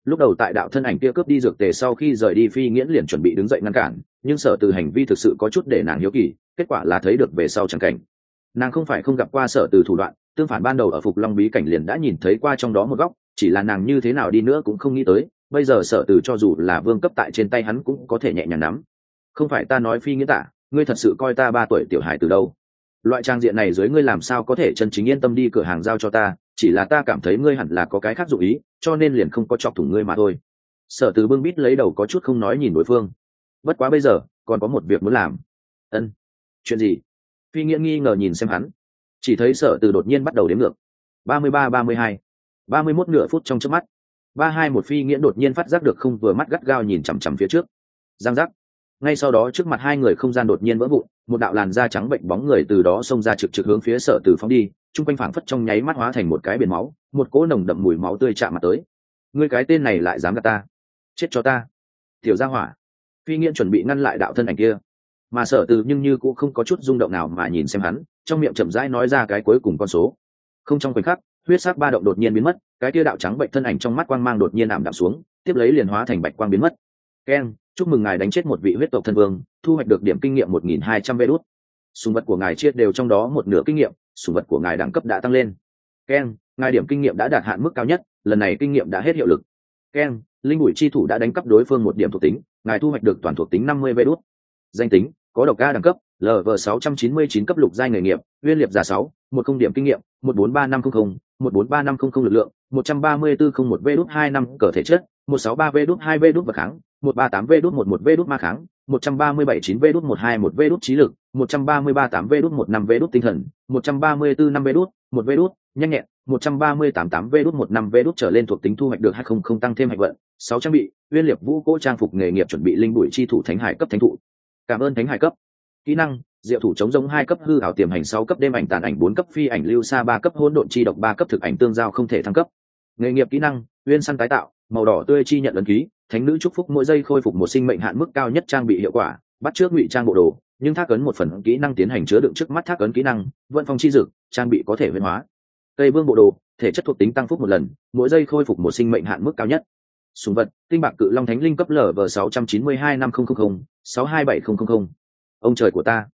Lúc đầu tại đạo thân ảnh kia cướp đi dược tề sau khi rời đi, phi nghiễn liền chuẩn bị đứng dậy ngăn cản, nhưng sợ từ hành vi thực sự có chút để nàng hiếu kỳ, kết quả là thấy được về sau chẳng cảnh nàng không phải không gặp qua sở từ thủ đoạn, tương phản ban đầu ở phục long bí cảnh liền đã nhìn thấy qua trong đó một góc, chỉ là nàng như thế nào đi nữa cũng không nghĩ tới, bây giờ sở từ cho dù là vương cấp tại trên tay hắn cũng có thể nhẹ nhàng nắm. Không phải ta nói phi nghĩa tả, ngươi thật sự coi ta ba tuổi tiểu hài từ đâu? Loại trang diện này dưới ngươi làm sao có thể chân chính yên tâm đi cửa hàng giao cho ta, chỉ là ta cảm thấy ngươi hẳn là có cái khác dụ ý, cho nên liền không có chọc thủng ngươi mà thôi. Sở từ bưng bít lấy đầu có chút không nói nhìn đối phương. Bất quá bây giờ, còn có một việc muốn làm. Ân. Chuyện gì? Phi nghĩa nghi ngờ nhìn xem hắn. Chỉ thấy sở từ đột nhiên bắt đầu đếm ngược. Ba mươi ba ba mươi hai. Ba mươi mốt nửa phút trong trước mắt. Ba hai một phi nghĩa đột nhiên phát giác được không vừa mắt gắt gao nhìn chằm chằm phía trước. Giang giác. Ngay sau đó trước mặt hai người không gian đột nhiên vỡ vụn, một đạo làn da trắng bệnh bóng người từ đó xông ra trực trực hướng phía sở từ phóng đi, chung quanh phảng phất trong nháy mắt hóa thành một cái biển máu, một cỗ nồng đậm mùi máu tươi chạm mặt tới. Ngươi cái tên này lại dám gạt ta. Chết cho ta. Tiểu gia hỏa. Phi nghiện chuẩn bị ngăn lại đạo thân ảnh kia mà sở từ nhưng như cũng không có chút rung động nào mà nhìn xem hắn, trong miệng chậm rãi nói ra cái cuối cùng con số. Không trong khoảnh khắc, huyết sắc ba động đột nhiên biến mất, cái kia đạo trắng bệnh thân ảnh trong mắt quang mang đột nhiên ảm đạm xuống, tiếp lấy liền hóa thành bạch quang biến mất. Keng chúc mừng ngài đánh chết một vị huyết tộc thân vương, thu hoạch được điểm kinh nghiệm một nghìn hai trăm vê đốt sùng vật của ngài chia đều trong đó một nửa kinh nghiệm, sùng vật của ngài đẳng cấp đã tăng lên. Keng ngài điểm kinh nghiệm đã đạt hạn mức cao nhất, lần này kinh nghiệm đã hết hiệu lực. Keng linh bụi chi thủ đã đánh cắp đối phương một điểm thuộc tính, ngài thu hoạch được toàn thuộc tính năm mươi vê đốt danh tính có độc ca đẳng cấp lv sáu trăm chín mươi chín cấp lục giai nghề nghiệp uyên liệp giả sáu một không điểm kinh nghiệm một bốn ba năm không không một bốn ba năm không không lực lượng một trăm ba mươi bốn không một v đút hai năm cờ thể chất một sáu ba v đút hai v đút vật kháng một ba tám v đút một một v đút ma kháng một trăm ba mươi bảy chín v đút một hai một v đút trí lực một trăm ba mươi ba tám v đút một năm v đút tinh thần một trăm ba mươi bốn năm v đút một v đút nhanh nhẹn một trăm ba mươi tám tám v đút một năm v đút trở lên thuộc tính thu hoạch được hai không không tăng thêm hạch vận sáu trang bị uyên liệp vũ cỗ trang phục nghề nghiệp chuẩn bị linh bụi chi thủ thánh hải cấp thánh thụ cảm ơn thánh hải cấp. Kỹ năng, diệu thủ chống giống hai cấp hư ảo tiềm hành sáu cấp, đêm ảnh tàn ảnh bốn cấp, phi ảnh lưu xa ba cấp, hỗn độn chi độc ba cấp, thực ảnh tương giao không thể thăng cấp. Nghề nghiệp kỹ năng, uyên săn tái tạo, màu đỏ tươi chi nhận ấn ký, thánh nữ chúc phúc mỗi giây khôi phục một sinh mệnh hạn mức cao nhất trang bị hiệu quả, bắt trước ngụy trang bộ đồ, nhưng thác ấn một phần kỹ năng tiến hành chứa đựng trước mắt thác ấn kỹ năng, vận phong chi dực, trang bị có thể huyên hóa. Tây vương bộ đồ, thể chất thuộc tính tăng phúc một lần, mỗi giây khôi phục một sinh mệnh hạn mức cao nhất. Súng vật, tinh bạc cự long thánh linh cấp lv sáu trăm chín mươi hai năm nghìn sáu hai bảy nghìn ông trời của ta.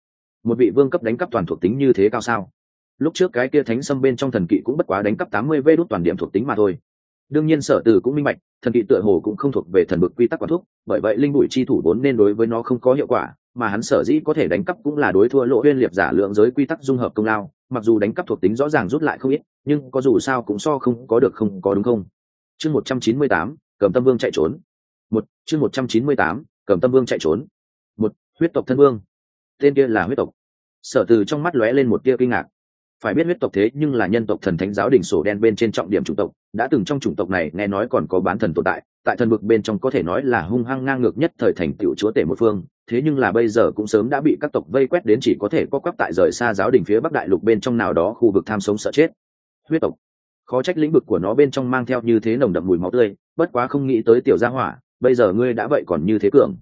Một vị vương cấp đánh cắp toàn thuộc tính như thế cao sao? Lúc trước cái kia thánh xâm bên trong thần kỵ cũng bất quá đánh cắp tám mươi vê đốt toàn điểm thuộc tính mà thôi. Đương nhiên sở từ cũng minh bạch, thần kỵ tựa hồ cũng không thuộc về thần bực quy tắc quản thúc, bởi vậy linh bụi chi thủ vốn nên đối với nó không có hiệu quả, mà hắn sở dĩ có thể đánh cắp cũng là đối thua lộ huyên liệt giả lượng giới quy tắc dung hợp công lao, mặc dù đánh cắp thuộc tính rõ ràng rút lại không ít, nhưng có dù sao cũng so không có được không có đúng không? Chương một trăm chín mươi tám, cầm tâm vương chạy trốn. Một, chương một trăm chín mươi tám, cầm tâm vương chạy trốn một, huyết tộc thân vương. Tên kia là huyết tộc. Sở từ trong mắt lóe lên một tia kinh ngạc. Phải biết huyết tộc thế nhưng là nhân tộc thần thánh giáo đình sổ đen bên trên trọng điểm chủng tộc, đã từng trong chủng tộc này nghe nói còn có bán thần tồn tại tại thần vực bên trong có thể nói là hung hăng ngang ngược nhất thời thành tựu chúa tể một phương, thế nhưng là bây giờ cũng sớm đã bị các tộc vây quét đến chỉ có thể có quắp tại rời xa giáo đình phía bắc đại lục bên trong nào đó khu vực tham sống sợ chết. Huyết tộc. Khó trách lĩnh vực của nó bên trong mang theo như thế nồng đậm mùi máu tươi, bất quá không nghĩ tới tiểu gia hỏa, bây giờ ngươi đã vậy còn như thế cường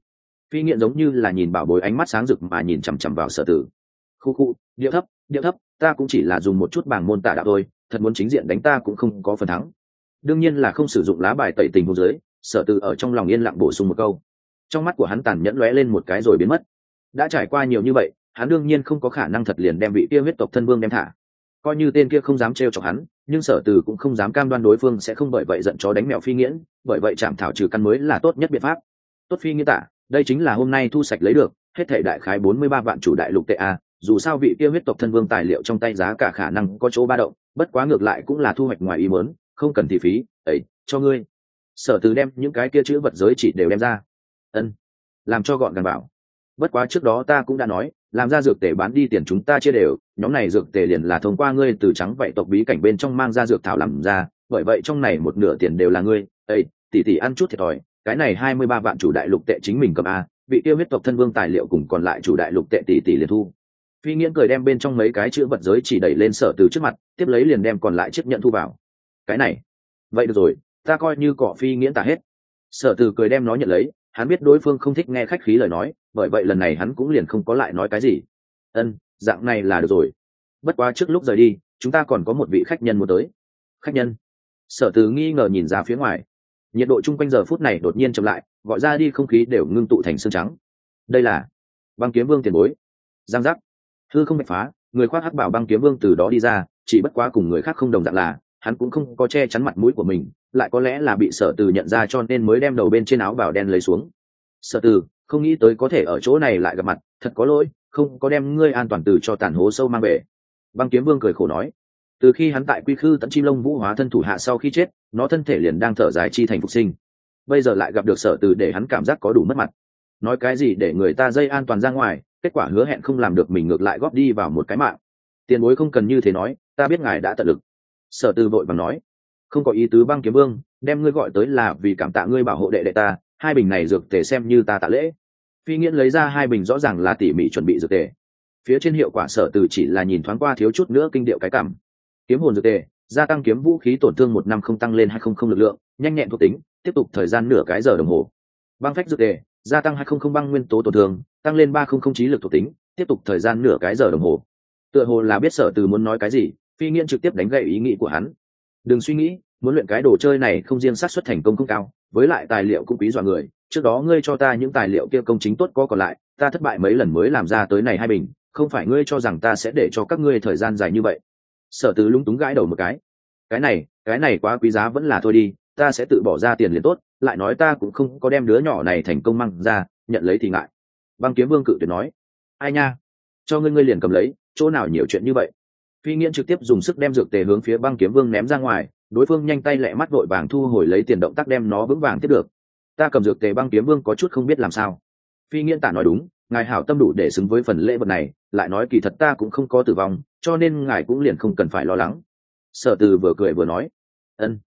phi nghiện giống như là nhìn bảo bối ánh mắt sáng rực mà nhìn chằm chằm vào sở tử. Khu khu, điệu thấp điệu thấp, ta cũng chỉ là dùng một chút bảng môn tả đạo thôi, thật muốn chính diện đánh ta cũng không có phần thắng. Đương nhiên là không sử dụng lá bài tẩy tình hồ dưới, sở tử ở trong lòng yên lặng bổ sung một câu. Trong mắt của hắn tàn nhẫn lóe lên một cái rồi biến mất. Đã trải qua nhiều như vậy, hắn đương nhiên không có khả năng thật liền đem vị kia huyết tộc thân vương đem thả. Coi như tên kia không dám trêu chọc hắn, nhưng sở từ cũng không dám cam đoan đối phương sẽ không bởi vậy giận chó đánh mèo phi nghiễn, bởi vậy chạm thảo trừ căn mới là tốt nhất biện pháp. Tốt phi nghĩa tả đây chính là hôm nay thu sạch lấy được, hết thể đại khái bốn mươi ba vạn chủ đại lục tệ a, dù sao vị kia huyết tộc thân vương tài liệu trong tay giá cả khả năng có chỗ ba động, bất quá ngược lại cũng là thu hoạch ngoài ý mớn không cần thị phí, ấy, cho ngươi. Sở từ đem những cái kia chữ vật giới chỉ đều đem ra. Ân, làm cho gọn gàng bảo. Bất quá trước đó ta cũng đã nói, làm ra dược tể bán đi tiền chúng ta chia đều, nhóm này dược tể liền là thông qua ngươi từ trắng vậy tộc bí cảnh bên trong mang ra dược thảo làm ra, bởi vậy trong này một nửa tiền đều là ngươi, ấy tỷ tỷ ăn chút thiệt thòi cái này hai mươi ba vạn chủ đại lục tệ chính mình cầm a bị tiêu huyết tộc thân vương tài liệu cùng còn lại chủ đại lục tệ tỷ tỷ liền thu. Phi nghiễn cười đem bên trong mấy cái chữ vật giới chỉ đẩy lên sở từ trước mặt, tiếp lấy liền đem còn lại chiếc nhận thu vào. Cái này. Vậy được rồi, ta coi như cỏ phi nghiễn tả hết. Sở từ cười đem nó nhận lấy, hắn biết đối phương không thích nghe khách khí lời nói, bởi vậy lần này hắn cũng liền không có lại nói cái gì. Ân, dạng này là được rồi. Bất quá trước lúc rời đi, chúng ta còn có một vị khách nhân muốn tới. Khách nhân. Sở từ nghi ngờ nhìn ra phía ngoài nhiệt độ chung quanh giờ phút này đột nhiên chậm lại, gọi ra đi không khí đều ngưng tụ thành sương trắng. Đây là băng kiếm vương tiền bối. Giang giác. Thư không bạch phá, người khoác hắc bảo băng kiếm vương từ đó đi ra, chỉ bất quá cùng người khác không đồng dạng là, hắn cũng không có che chắn mặt mũi của mình, lại có lẽ là bị sở từ nhận ra cho nên mới đem đầu bên trên áo bảo đen lấy xuống. Sở từ, không nghĩ tới có thể ở chỗ này lại gặp mặt, thật có lỗi, không có đem ngươi an toàn từ cho tàn hố sâu mang về. Băng kiếm vương cười khổ nói từ khi hắn tại quy khư tận chim lông vũ hóa thân thủ hạ sau khi chết, nó thân thể liền đang thở dài chi thành phục sinh. Bây giờ lại gặp được sở từ để hắn cảm giác có đủ mất mặt. Nói cái gì để người ta dây an toàn ra ngoài, kết quả hứa hẹn không làm được mình ngược lại góp đi vào một cái mạng. Tiền bối không cần như thế nói, ta biết ngài đã tận lực. Sở từ vội và nói, không có ý tứ băng kiếm vương, đem ngươi gọi tới là vì cảm tạ ngươi bảo hộ đệ đệ ta, hai bình này dược tề xem như ta tạ lễ. Phi nghiễn lấy ra hai bình rõ ràng là tỉ mỉ chuẩn bị dược tề. Phía trên hiệu quả sở từ chỉ là nhìn thoáng qua thiếu chút nữa kinh điệu cái cảm kiếm hồn dược tề, gia tăng kiếm vũ khí tổn thương một năm không tăng lên hai không không lực lượng, nhanh nhẹn thuộc tính, tiếp tục thời gian nửa cái giờ đồng hồ. Băng phách dược tề, gia tăng hai không không băng nguyên tố tổn thương, tăng lên ba không không trí lực thuộc tính, tiếp tục thời gian nửa cái giờ đồng hồ. Tựa hồ là biết sở từ muốn nói cái gì, phi nghiễn trực tiếp đánh gậy ý nghĩ của hắn. Đừng suy nghĩ, muốn luyện cái đồ chơi này không riêng xác suất thành công không cao, với lại tài liệu cũng quý dọa người. Trước đó ngươi cho ta những tài liệu kia công chính tốt có còn lại, ta thất bại mấy lần mới làm ra tới này hai bình, không phải ngươi cho rằng ta sẽ để cho các ngươi thời gian dài như vậy sở tứ lúng túng gãi đầu một cái. Cái này cái này quá quý giá vẫn là thôi đi, ta sẽ tự bỏ ra tiền liền tốt, lại nói ta cũng không có đem đứa nhỏ này thành công mang ra, nhận lấy thì ngại. Băng kiếm vương cự tuyệt nói, ai nha, cho ngươi ngươi liền cầm lấy, chỗ nào nhiều chuyện như vậy? Phi nghiễn trực tiếp dùng sức đem dược tề hướng phía băng kiếm vương ném ra ngoài, đối phương nhanh tay lẹ mắt vội vàng thu hồi lấy tiền động tác đem nó vững vàng tiếp được. Ta cầm dược tề băng kiếm vương có chút không biết làm sao. Phi nghiễn tả nói đúng, ngài hảo tâm đủ để xứng với phần lễ vật này, lại nói kỳ thật ta cũng không có tử vong cho nên ngài cũng liền không cần phải lo lắng. Sở từ vừa cười vừa nói, ân,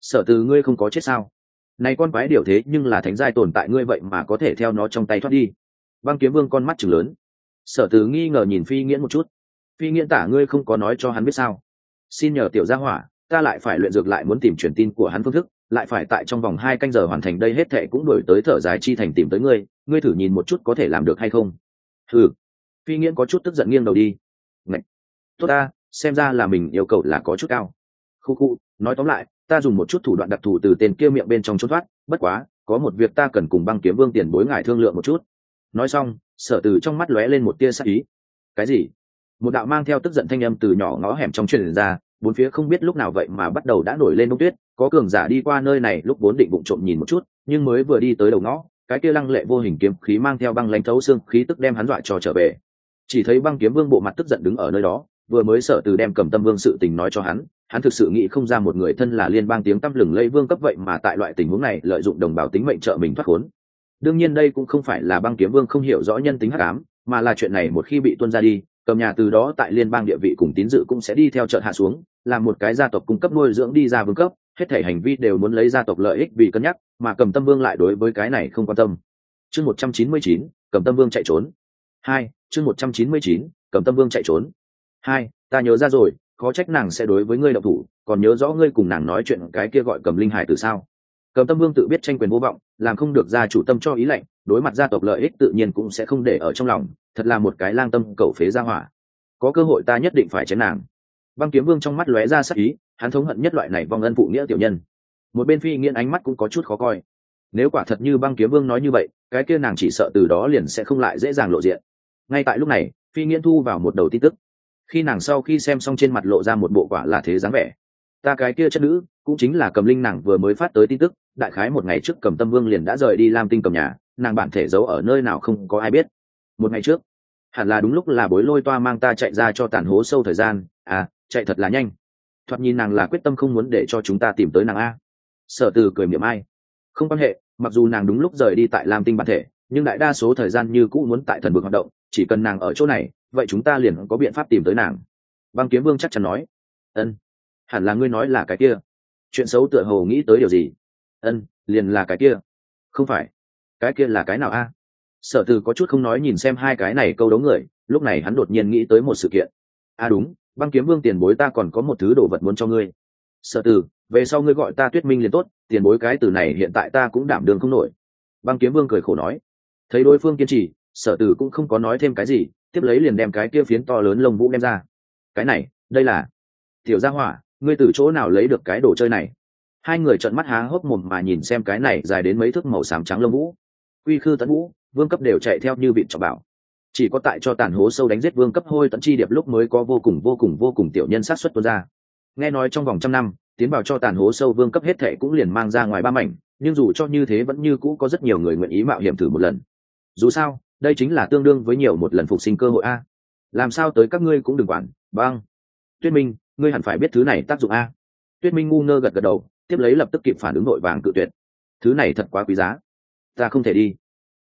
sở từ ngươi không có chết sao? Này con quái điều thế nhưng là thánh giai tồn tại ngươi vậy mà có thể theo nó trong tay thoát đi. Băng kiếm vương con mắt chừng lớn. Sở từ nghi ngờ nhìn phi nghiễn một chút. Phi nghiễn tả ngươi không có nói cho hắn biết sao? Xin nhờ tiểu gia hỏa, ta lại phải luyện dược lại muốn tìm truyền tin của hắn phương thức, lại phải tại trong vòng hai canh giờ hoàn thành đây hết thệ cũng đổi tới thở dài chi thành tìm tới ngươi ngươi thử nhìn một chút có thể làm được hay không? Thử. phi nghiễn có chút tức giận nghiêng đầu đi tốt ta, xem ra là mình yêu cầu là có chút cao. Khu khu, nói tóm lại, ta dùng một chút thủ đoạn đặc thù từ tên kia miệng bên trong trốn thoát, bất quá, có một việc ta cần cùng băng kiếm vương tiền bối ngài thương lượng một chút. Nói xong, sở từ trong mắt lóe lên một tia sắc ý. Cái gì? Một đạo mang theo tức giận thanh âm từ nhỏ ngõ hẻm trong truyền ra, bốn phía không biết lúc nào vậy mà bắt đầu đã nổi lên đông tuyết. Có cường giả đi qua nơi này lúc vốn định bụng trộm nhìn một chút, nhưng mới vừa đi tới đầu ngõ, cái kia lăng lệ vô hình kiếm khí mang theo băng lãnh thấu xương khí tức đem hắn dọa cho trở về. Chỉ thấy băng kiếm vương bộ mặt tức giận đứng ở nơi đó vừa mới sợ từ đem cầm tâm vương sự tình nói cho hắn hắn thực sự nghĩ không ra một người thân là liên bang tiếng tăm lừng lây vương cấp vậy mà tại loại tình huống này lợi dụng đồng bào tính mệnh trợ mình thoát khốn. Đương nhiên đây cũng không phải là băng kiếm vương không hiểu rõ nhân tính hắc ám, mà là chuyện này một khi bị tuân ra đi, cầm nhà từ đó tại liên bang địa vị cùng tín dự cũng sẽ đi theo trận hạ xuống, là một cái gia tộc cung cấp nuôi dưỡng đi ra vương cấp, hết thể hành vi đều muốn lấy gia tộc lợi ích vì cân nhắc, mà cầm tâm vương lại đối với cái này không quan tâm. Chương một trăm chín mươi chín, cầm tâm vương chạy trốn. Hai, chương một trăm chín mươi chín, cầm tâm vương chạy trốn hai, ta nhớ ra rồi, khó trách nàng sẽ đối với ngươi độc thủ, còn nhớ rõ ngươi cùng nàng nói chuyện cái kia gọi cầm linh hải từ sao? Cầm tâm vương tự biết tranh quyền vô vọng, làm không được gia chủ tâm cho ý lệnh đối mặt gia tộc lợi ích tự nhiên cũng sẽ không để ở trong lòng, thật là một cái lang tâm cầu phế gia hỏa. Có cơ hội ta nhất định phải chém nàng. Băng kiếm vương trong mắt lóe ra sắc ý, hắn thống hận nhất loại này vong ân phụ nghĩa tiểu nhân. Một bên phi nghiễn ánh mắt cũng có chút khó coi. Nếu quả thật như băng kiếm vương nói như vậy, cái kia nàng chỉ sợ từ đó liền sẽ không lại dễ dàng lộ diện. Ngay tại lúc này, phi nghiễn thu vào một đầu tin tức khi nàng sau khi xem xong trên mặt lộ ra một bộ quả là thế dáng vẻ. Ta cái kia chất nữ, cũng chính là cầm linh nàng vừa mới phát tới tin tức, đại khái một ngày trước cầm tâm vương liền đã rời đi lam tinh cầm nhà, nàng bản thể giấu ở nơi nào không có ai biết. Một ngày trước, hẳn là đúng lúc là bối lôi toa mang ta chạy ra cho tàn hố sâu thời gian à chạy thật là nhanh. Thoạt nhìn nàng là quyết tâm không muốn để cho chúng ta tìm tới nàng a. Sở từ cười miệng ai. Không quan hệ, mặc dù nàng đúng lúc rời đi tại lam tinh bản thể, nhưng đại đa số thời gian như cũ muốn tại thần vực hoạt động, chỉ cần nàng ở chỗ này vậy chúng ta liền có biện pháp tìm tới nàng. Băng kiếm vương chắc chắn nói. Ân. Hẳn là ngươi nói là cái kia. Chuyện xấu tựa hồ nghĩ tới điều gì? Ân, liền là cái kia. Không phải. Cái kia là cái nào a? Sở từ có chút không nói nhìn xem hai cái này câu đấu người, lúc này hắn đột nhiên nghĩ tới một sự kiện. A à đúng, băng kiếm vương tiền bối ta còn có một thứ đồ vật muốn cho ngươi. Sở từ, về sau ngươi gọi ta tuyết minh liền tốt, tiền bối cái từ này hiện tại ta cũng đảm đường không nổi. Băng kiếm vương cười khổ nói. Thấy đối phương kiên trì, sở từ cũng không có nói thêm cái gì tiếp lấy liền đem cái kia phiến to lớn lông vũ đem ra. Cái này, đây là, tiểu gia hỏa, ngươi từ chỗ nào lấy được cái đồ chơi này? Hai người trợn mắt há hốc mồm mà nhìn xem cái này dài đến mấy thước màu xám trắng lông vũ. Quy khư tấn vũ, vương cấp đều chạy theo như vịn trọng bảo chỉ có tại cho tàn hố sâu đánh giết vương cấp hôi tận chi điệp lúc mới có vô cùng vô cùng vô cùng tiểu nhân sát xuất tuôn ra. Nghe nói trong vòng trăm năm, tiến vào cho tàn hố sâu vương cấp hết thệ cũng liền mang ra ngoài ba mảnh, nhưng dù cho như thế vẫn như cũ có rất nhiều người nguyện ý mạo hiểm thử một lần. Dù sao đây chính là tương đương với nhiều một lần phục sinh cơ hội a. Làm sao tới các ngươi cũng đừng quản, băng. Tuyết minh, ngươi hẳn phải biết thứ này tác dụng a. Tuyết minh ngu ngơ gật gật đầu, tiếp lấy lập tức kịp phản ứng nội vàng cự tuyệt. Thứ này thật quá quý giá. Ta không thể đi.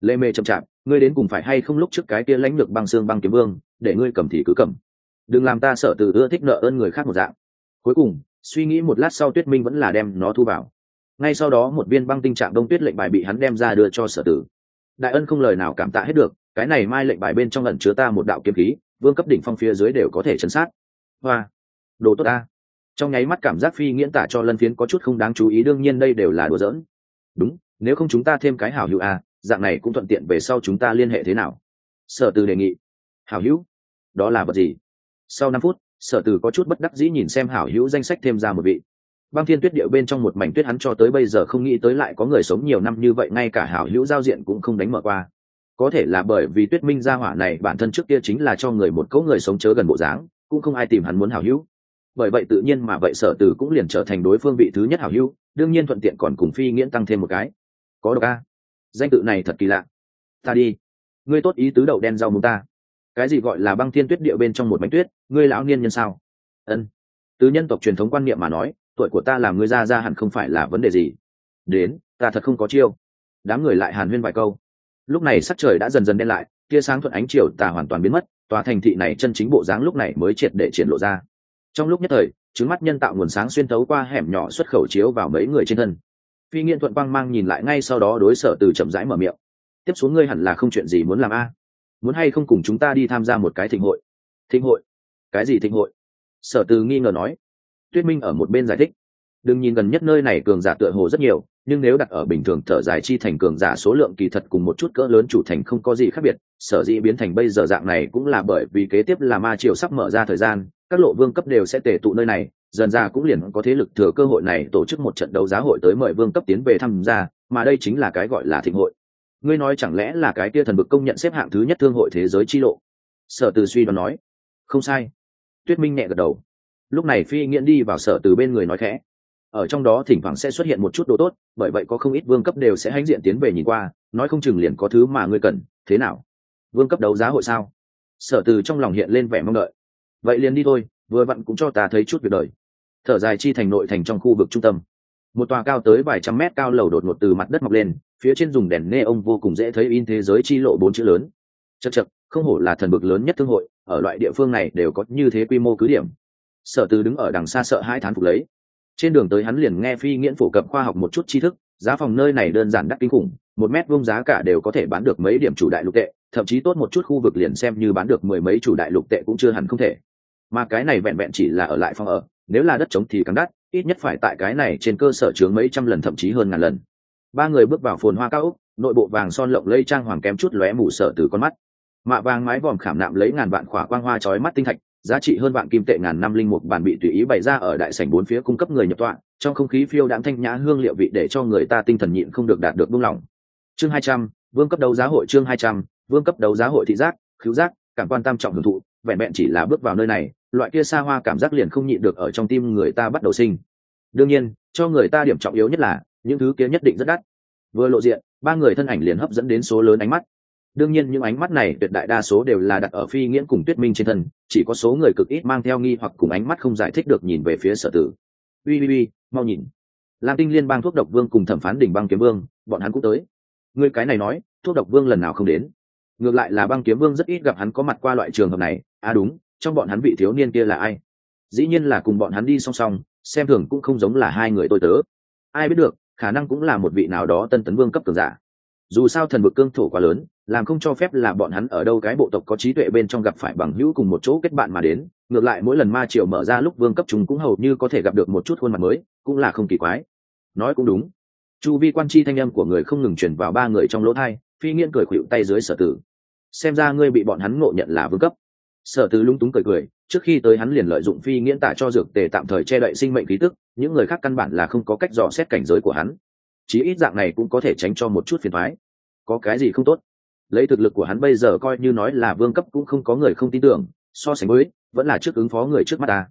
Lê mê chậm chạp, ngươi đến cùng phải hay không lúc trước cái kia lãnh lược băng xương băng kiếm vương, để ngươi cầm thì cứ cầm. Đừng làm ta sợ từ ưa thích nợ ơn người khác một dạng. Cuối cùng, suy nghĩ một lát sau tuyết minh vẫn là đem nó thu vào. Ngay sau đó một viên băng tinh trạng đông tuyết lệnh bài bị hắn đem ra đưa cho sở tử đại ân không lời nào cảm tạ hết được, cái này mai lệnh bài bên trong lần chứa ta một đạo kiếm khí, vương cấp đỉnh phong phía dưới đều có thể chấn sát. Hoa, đồ tốt ta. Trong nháy mắt cảm giác phi nghiễn tả cho lân phiến có chút không đáng chú ý, đương nhiên đây đều là đùa giỡn. Đúng, nếu không chúng ta thêm cái hảo hữu a dạng này cũng thuận tiện về sau chúng ta liên hệ thế nào? Sở từ đề nghị. Hảo hữu? Đó là vật gì? Sau năm phút, sở từ có chút bất đắc dĩ nhìn xem hảo hữu danh sách thêm ra một vị băng thiên tuyết điệu bên trong một mảnh tuyết hắn cho tới bây giờ không nghĩ tới lại có người sống nhiều năm như vậy, ngay cả hảo hữu giao diện cũng không đánh mở qua. Có thể là bởi vì tuyết minh gia hỏa này bản thân trước kia chính là cho người một cỗ người sống chớ gần bộ dáng, cũng không ai tìm hắn muốn hảo hữu. Bởi vậy tự nhiên mà vậy sở từ cũng liền trở thành đối phương vị thứ nhất hảo hữu, đương nhiên thuận tiện còn cùng phi nghiễn tăng thêm một cái. Có độc a. Danh tự này thật kỳ lạ. Ta đi. Ngươi tốt ý tứ đậu đen rau mùng ta. Cái gì gọi là băng thiên tuyết địa bên trong một mảnh tuyết, ngươi lão niên nhân sao? Ân. Từ nhân tộc truyền thống quan niệm mà nói tuổi của ta làm ngươi ra ra hẳn không phải là vấn đề gì. Đến, ta thật không có chiêu. Đám người lại hàn huyên vài câu. Lúc này sắc trời đã dần dần đen lại, tia sáng thuận ánh chiều tà hoàn toàn biến mất, tòa thành thị này chân chính bộ dáng lúc này mới triệt để triển lộ ra. Trong lúc nhất thời, trứng mắt nhân tạo nguồn sáng xuyên thấu qua hẻm nhỏ xuất khẩu chiếu vào mấy người trên thân. Phi nghiện thuận quang mang nhìn lại ngay sau đó đối sở từ chậm rãi mở miệng. Tiếp xuống ngươi hẳn là không chuyện gì muốn làm a. Muốn hay không cùng chúng ta đi tham gia một cái thịnh hội? Thịnh hội? Cái gì thịnh hội? Sở từ nghi ngờ nói tuyết minh ở một bên giải thích. Đừng nhìn gần nhất nơi này cường giả tựa hồ rất nhiều, nhưng nếu đặt ở bình thường thở dài chi thành cường giả số lượng kỳ thật cùng một chút cỡ lớn chủ thành không có gì khác biệt. Sở dĩ biến thành bây giờ dạng này cũng là bởi vì kế tiếp là ma triều sắp mở ra thời gian, các lộ vương cấp đều sẽ tề tụ nơi này, dần ra cũng liền có thế lực thừa cơ hội này tổ chức một trận đấu giá hội tới mời vương cấp tiến về tham gia, mà đây chính là cái gọi là thịnh hội. Ngươi nói chẳng lẽ là cái kia thần bực công nhận xếp hạng thứ nhất thương hội thế giới chi lộ? Sở từ suy đoán nói. Không sai. Tuyết minh nhẹ gật đầu lúc này phi nghiễn đi vào sở từ bên người nói khẽ. Ở trong đó thỉnh thoảng sẽ xuất hiện một chút đồ tốt, bởi vậy có không ít vương cấp đều sẽ hãnh diện tiến về nhìn qua, nói không chừng liền có thứ mà ngươi cần. Thế nào? Vương cấp đấu giá hội sao? Sở từ trong lòng hiện lên vẻ mong đợi. Vậy liền đi thôi, vừa vặn cũng cho ta thấy chút việc đời. Thở dài chi thành nội thành trong khu vực trung tâm. Một tòa cao tới vài trăm mét cao lầu đột ngột từ mặt đất mọc lên, phía trên dùng đèn nê ông vô cùng dễ thấy in thế giới chi lộ bốn chữ lớn. Chật chật không hổ là thần bực lớn nhất thương hội, ở loại địa phương này đều có như thế quy mô cứ điểm sở từ đứng ở đằng xa sợ hai thán phục lấy. Trên đường tới hắn liền nghe phi nghiễn phổ cập khoa học một chút tri thức, giá phòng nơi này đơn giản đắt kinh khủng, một mét vuông giá cả đều có thể bán được mấy điểm chủ đại lục tệ, thậm chí tốt một chút khu vực liền xem như bán được mười mấy chủ đại lục tệ cũng chưa hẳn không thể. Mà cái này vẹn vẹn chỉ là ở lại phòng ở, nếu là đất trống thì càng đắt, ít nhất phải tại cái này trên cơ sở chướng mấy trăm lần thậm chí hơn ngàn lần. Ba người bước vào phồn hoa cao úc nội bộ vàng son lộng lây trang hoàng kém chút lóe mù sở từ con mắt. Mạ vàng mái vòm khảm nạm lấy ngàn vạn khỏa quang hoa trói mắt tinh thạch giá trị hơn vạn kim tệ ngàn năm linh mục bản bị tùy ý bày ra ở đại sảnh bốn phía cung cấp người nhập tọa, trong không khí phiêu đãng thanh nhã hương liệu vị để cho người ta tinh thần nhịn không được đạt được buông lỏng. Chương hai trăm, vương cấp đấu giá hội chương hai trăm, vương cấp đấu giá hội thị giác cứu giác, cảm quan tam trọng hưởng thụ, vẹn vẹn chỉ là bước vào nơi này, loại kia xa hoa cảm giác liền không nhịn được ở trong tim người ta bắt đầu sinh. Đương nhiên, cho người ta điểm trọng yếu nhất là, những thứ kia nhất định rất đắt. Vừa lộ diện, ba người thân ảnh liền hấp dẫn đến số lớn ánh mắt đương nhiên những ánh mắt này tuyệt đại đa số đều là đặt ở phi nghiễn cùng tuyết minh trên thân, chỉ có số người cực ít mang theo nghi hoặc cùng ánh mắt không giải thích được nhìn về phía sở tử. Ui ui ui mau nhìn. Lam tinh liên bang thuốc độc vương cùng thẩm phán đỉnh băng kiếm vương, bọn hắn cũng tới. Người cái này nói, thuốc độc vương lần nào không đến? Ngược lại là băng kiếm vương rất ít gặp hắn có mặt qua loại trường hợp này. À đúng, trong bọn hắn vị thiếu niên kia là ai? Dĩ nhiên là cùng bọn hắn đi song song, xem thường cũng không giống là hai người tôi tớ. Ai biết được, khả năng cũng là một vị nào đó tân tấn vương cấp cường giả dù sao thần vực cương thổ quá lớn, làm không cho phép là bọn hắn ở đâu cái bộ tộc có trí tuệ bên trong gặp phải bằng hữu cùng một chỗ kết bạn mà đến, ngược lại mỗi lần ma triều mở ra lúc vương cấp chúng cũng hầu như có thể gặp được một chút khuôn mặt mới, cũng là không kỳ quái. Nói cũng đúng. Chu vi quan chi thanh âm của người không ngừng chuyển vào ba người trong lỗ thai, phi nghiên cười khuỵu tay dưới sở tử. Xem ra ngươi bị bọn hắn ngộ nhận là vương cấp. Sở tử lung túng cười cười, trước khi tới hắn liền lợi dụng phi nghiễn tả cho dược tề tạm thời che đậy sinh mệnh khí tức, những người khác căn bản là không có cách dò xét cảnh giới của hắn chí ít dạng này cũng có thể tránh cho một chút phiền thoái. Có cái gì không tốt? Lấy thực lực của hắn bây giờ coi như nói là vương cấp cũng không có người không tin tưởng, so sánh với, vẫn là trước ứng phó người trước mắt ta.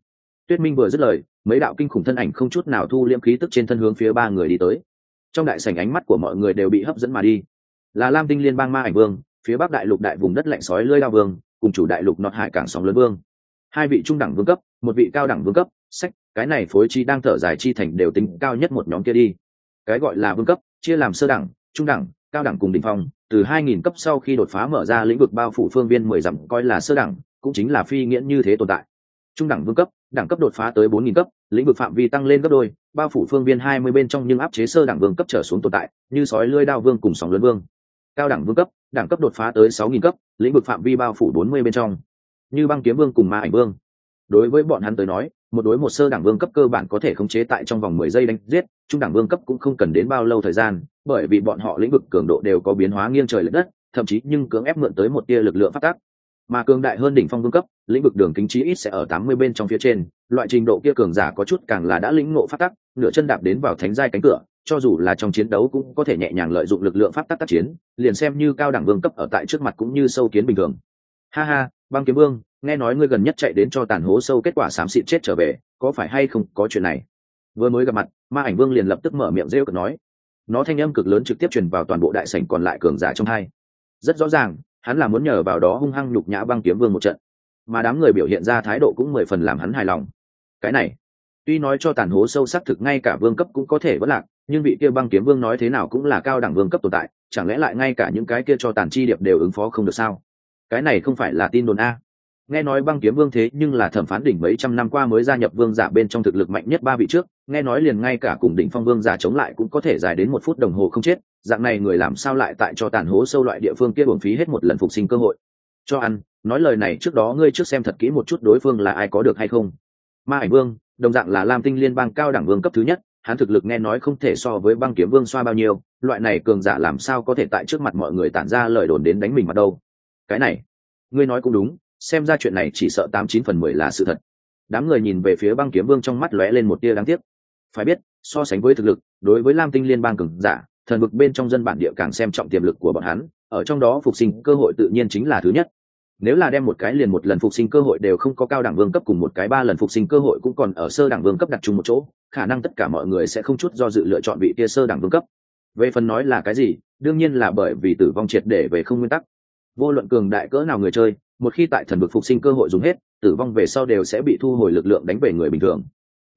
Tuyết minh vừa dứt lời, mấy đạo kinh khủng thân ảnh không chút nào thu liễm khí tức trên thân hướng phía ba người đi tới. Trong đại sảnh ánh mắt của mọi người đều bị hấp dẫn mà đi. Là lam tinh liên bang ma ảnh vương, phía bắc đại lục đại vùng đất lạnh sói lơi đao vương, cùng chủ đại lục nọt hải cảng sóng lớn vương. Hai vị trung đẳng vương cấp, một vị cao đẳng vương cấp, sách, cái này phối chi đang thở dài chi thành đều tính cao nhất một nhóm kia đi cái gọi là vương cấp, chia làm sơ đẳng, trung đẳng, cao đẳng cùng đỉnh phong, từ 2000 cấp sau khi đột phá mở ra lĩnh vực bao phủ phương viên 10 dặm coi là sơ đẳng, cũng chính là phi nghiễn như thế tồn tại. Trung đẳng vương cấp, đẳng cấp đột phá tới 4000 cấp, lĩnh vực phạm vi tăng lên gấp đôi, bao phủ phương viên 20 bên trong nhưng áp chế sơ đẳng vương cấp trở xuống tồn tại, như sói lưỡi đao vương cùng sóng lớn vương. Cao đẳng vương cấp, đẳng cấp đột phá tới 6000 cấp, lĩnh vực phạm vi bao phủ 40 bên trong. Như băng kiếm vương cùng ma ảnh vương. Đối với bọn hắn tới nói một đối một sơ đẳng vương cấp cơ bản có thể khống chế tại trong vòng mười giây đánh giết, trung đẳng vương cấp cũng không cần đến bao lâu thời gian, bởi vì bọn họ lĩnh vực cường độ đều có biến hóa nghiêng trời lệch đất, thậm chí nhưng cưỡng ép mượn tới một tia lực lượng phát tác. Mà cường đại hơn đỉnh phong vương cấp, lĩnh vực đường kính chí ít sẽ ở tám mươi bên trong phía trên, loại trình độ kia cường giả có chút càng là đã lĩnh ngộ phát tác, nửa chân đạp đến vào thánh giai cánh cửa, cho dù là trong chiến đấu cũng có thể nhẹ nhàng lợi dụng lực lượng phát tác tác chiến, liền xem như cao đẳng vương cấp ở tại trước mặt cũng như sâu kiến bình thường. Ha ha, băng kiếm vương nghe nói ngươi gần nhất chạy đến cho tàn hố sâu kết quả xám xịt chết trở về, có phải hay không có chuyện này? Vừa mới gặp mặt, ma ảnh vương liền lập tức mở miệng rêu cực nói. Nó thanh âm cực lớn trực tiếp truyền vào toàn bộ đại sảnh còn lại cường giả trong hai. Rất rõ ràng, hắn là muốn nhờ vào đó hung hăng nhục nhã băng kiếm vương một trận. Mà đám người biểu hiện ra thái độ cũng mười phần làm hắn hài lòng. Cái này, tuy nói cho tàn hố sâu sắc thực ngay cả vương cấp cũng có thể vất lạc, nhưng vị kia băng kiếm vương nói thế nào cũng là cao đẳng vương cấp tồn tại, chẳng lẽ lại ngay cả những cái kia cho tàn chi điệp đều ứng phó không được sao? Cái này không phải là tin đồn a nghe nói băng kiếm vương thế nhưng là thẩm phán đỉnh mấy trăm năm qua mới gia nhập vương giả bên trong thực lực mạnh nhất ba vị trước, nghe nói liền ngay cả cùng đỉnh phong vương giả chống lại cũng có thể dài đến một phút đồng hồ không chết, dạng này người làm sao lại tại cho tàn hố sâu loại địa phương kia uổng phí hết một lần phục sinh cơ hội. Cho ăn, nói lời này trước đó ngươi trước xem thật kỹ một chút đối phương là ai có được hay không. Ma ảnh vương, đồng dạng là lam tinh liên bang cao đẳng vương cấp thứ nhất, hắn thực lực nghe nói không thể so với băng kiếm vương xoa bao nhiêu, loại này cường giả làm sao có thể tại trước mặt mọi người tản ra lời đồn đến đánh mình mặt đâu. Cái này, ngươi nói cũng đúng xem ra chuyện này chỉ sợ tám chín phần mười là sự thật. Đám người nhìn về phía băng kiếm vương trong mắt lóe lên một tia đáng tiếc. Phải biết, so sánh với thực lực, đối với lam tinh liên bang cường giả, thần vực bên trong dân bản địa càng xem trọng tiềm lực của bọn hắn, ở trong đó phục sinh cơ hội tự nhiên chính là thứ nhất. Nếu là đem một cái liền một lần phục sinh cơ hội đều không có cao đẳng vương cấp cùng một cái ba lần phục sinh cơ hội cũng còn ở sơ đẳng vương cấp đặt chung một chỗ, khả năng tất cả mọi người sẽ không chút do dự lựa chọn vị tia sơ đẳng vương cấp. Về phần nói là cái gì, đương nhiên là bởi vì tử vong triệt để về không nguyên tắc. Vô luận cường đại cỡ nào người chơi một khi tại thần vực phục sinh cơ hội dùng hết, tử vong về sau đều sẽ bị thu hồi lực lượng đánh về người bình thường.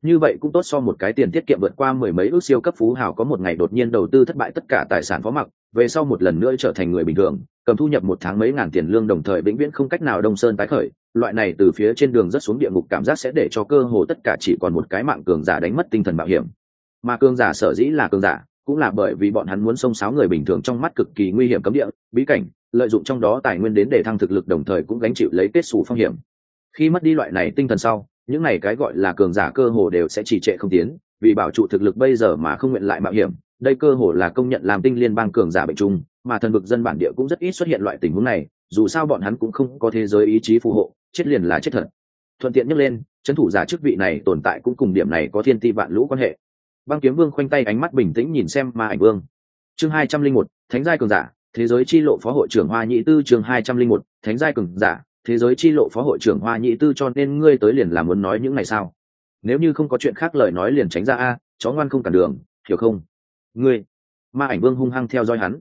Như vậy cũng tốt so một cái tiền tiết kiệm vượt qua mười mấy ước siêu cấp phú hào có một ngày đột nhiên đầu tư thất bại tất cả tài sản phó mặc, về sau một lần nữa trở thành người bình thường, cầm thu nhập một tháng mấy ngàn tiền lương đồng thời vĩnh viễn không cách nào đông sơn tái khởi, loại này từ phía trên đường rất xuống địa ngục cảm giác sẽ để cho cơ hồ tất cả chỉ còn một cái mạng cường giả đánh mất tinh thần bảo hiểm. Mà cường giả sở dĩ là cường giả, cũng là bởi vì bọn hắn muốn xông xáo người bình thường trong mắt cực kỳ nguy hiểm cấm địa, bí cảnh lợi dụng trong đó tài nguyên đến để thăng thực lực đồng thời cũng gánh chịu lấy kết xù phong hiểm. Khi mất đi loại này tinh thần sau, những này cái gọi là cường giả cơ hồ đều sẽ trì trệ không tiến, vì bảo trụ thực lực bây giờ mà không nguyện lại mạo hiểm, đây cơ hồ là công nhận làm tinh liên bang cường giả bệnh chung, mà thần vực dân bản địa cũng rất ít xuất hiện loại tình huống này, dù sao bọn hắn cũng không có thế giới ý chí phù hộ, chết liền là chết thật. Thuận tiện nhắc lên trấn thủ giả chức vị này tồn tại cũng cùng điểm này có thiên ti vạn lũ quan hệ. Băng kiếm vương khoanh tay ánh mắt bình tĩnh nhìn xem ma ảnh vương. Chương hai trăm linh một, thánh giai cường giả thế giới chi lộ phó hội trưởng hoa nhị tư chương hai trăm linh một, thánh giai cường giả. Thế giới chi lộ phó hội trưởng hoa nhị tư cho nên ngươi tới liền là muốn nói những ngày sao? Nếu như không có chuyện khác lời nói liền tránh ra a, chó ngoan không cản đường, hiểu không? Ngươi, ma ảnh vương hung hăng theo dõi hắn.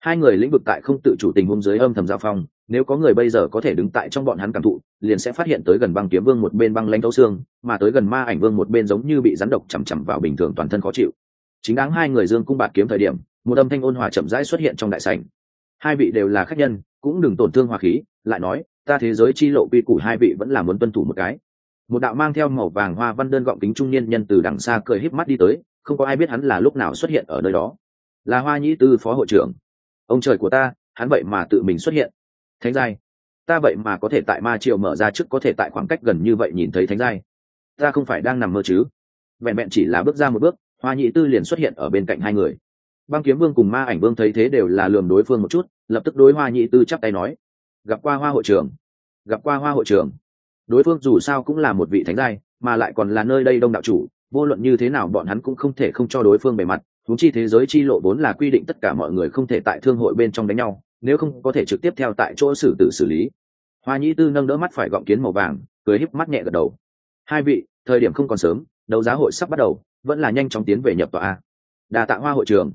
Hai người lĩnh vực tại không tự chủ tình huống dưới âm thầm giao phong, nếu có người bây giờ có thể đứng tại trong bọn hắn cảm thụ, liền sẽ phát hiện tới gần băng kiếm vương một bên băng lãnh thấu xương, mà tới gần ma ảnh vương một bên giống như bị rắn độc chằm chằm vào bình thường toàn thân khó chịu. Chính đáng hai người dương cung bạt kiếm thời điểm, một âm thanh ôn hòa chậm rãi xuất hiện trong đại sảnh hai vị đều là khách nhân, cũng đừng tổn thương hòa khí, lại nói, ta thế giới chi lộ quy củ hai vị vẫn là muốn tuân thủ một cái. Một đạo mang theo màu vàng hoa văn đơn gọng kính trung niên nhân từ đằng xa cười híp mắt đi tới, không có ai biết hắn là lúc nào xuất hiện ở nơi đó. Là hoa nhĩ tư phó hội trưởng. Ông trời của ta, hắn vậy mà tự mình xuất hiện. Thánh giai. Ta vậy mà có thể tại ma triều mở ra trước có thể tại khoảng cách gần như vậy nhìn thấy thánh giai. Ta không phải đang nằm mơ chứ. Vẹn vẹn chỉ là bước ra một bước, hoa nhị tư liền xuất hiện ở bên cạnh hai người băng kiếm vương cùng ma ảnh vương thấy thế đều là lườm đối phương một chút, lập tức đối hoa nhị tư chắp tay nói, gặp qua hoa hội trưởng, gặp qua hoa hội trưởng. Đối phương dù sao cũng là một vị thánh giai, mà lại còn là nơi đây đông đạo chủ, vô luận như thế nào bọn hắn cũng không thể không cho đối phương bề mặt, huống chi thế giới chi lộ vốn là quy định tất cả mọi người không thể tại thương hội bên trong đánh nhau, nếu không có thể trực tiếp theo tại chỗ xử tử xử lý. Hoa nhĩ tư nâng đỡ mắt phải gọng kiến màu vàng, cười híp mắt nhẹ gật đầu. Hai vị, thời điểm không còn sớm, đấu giá hội sắp bắt đầu, vẫn là nhanh chóng tiến về nhập tòa đà tạ hoa hội trường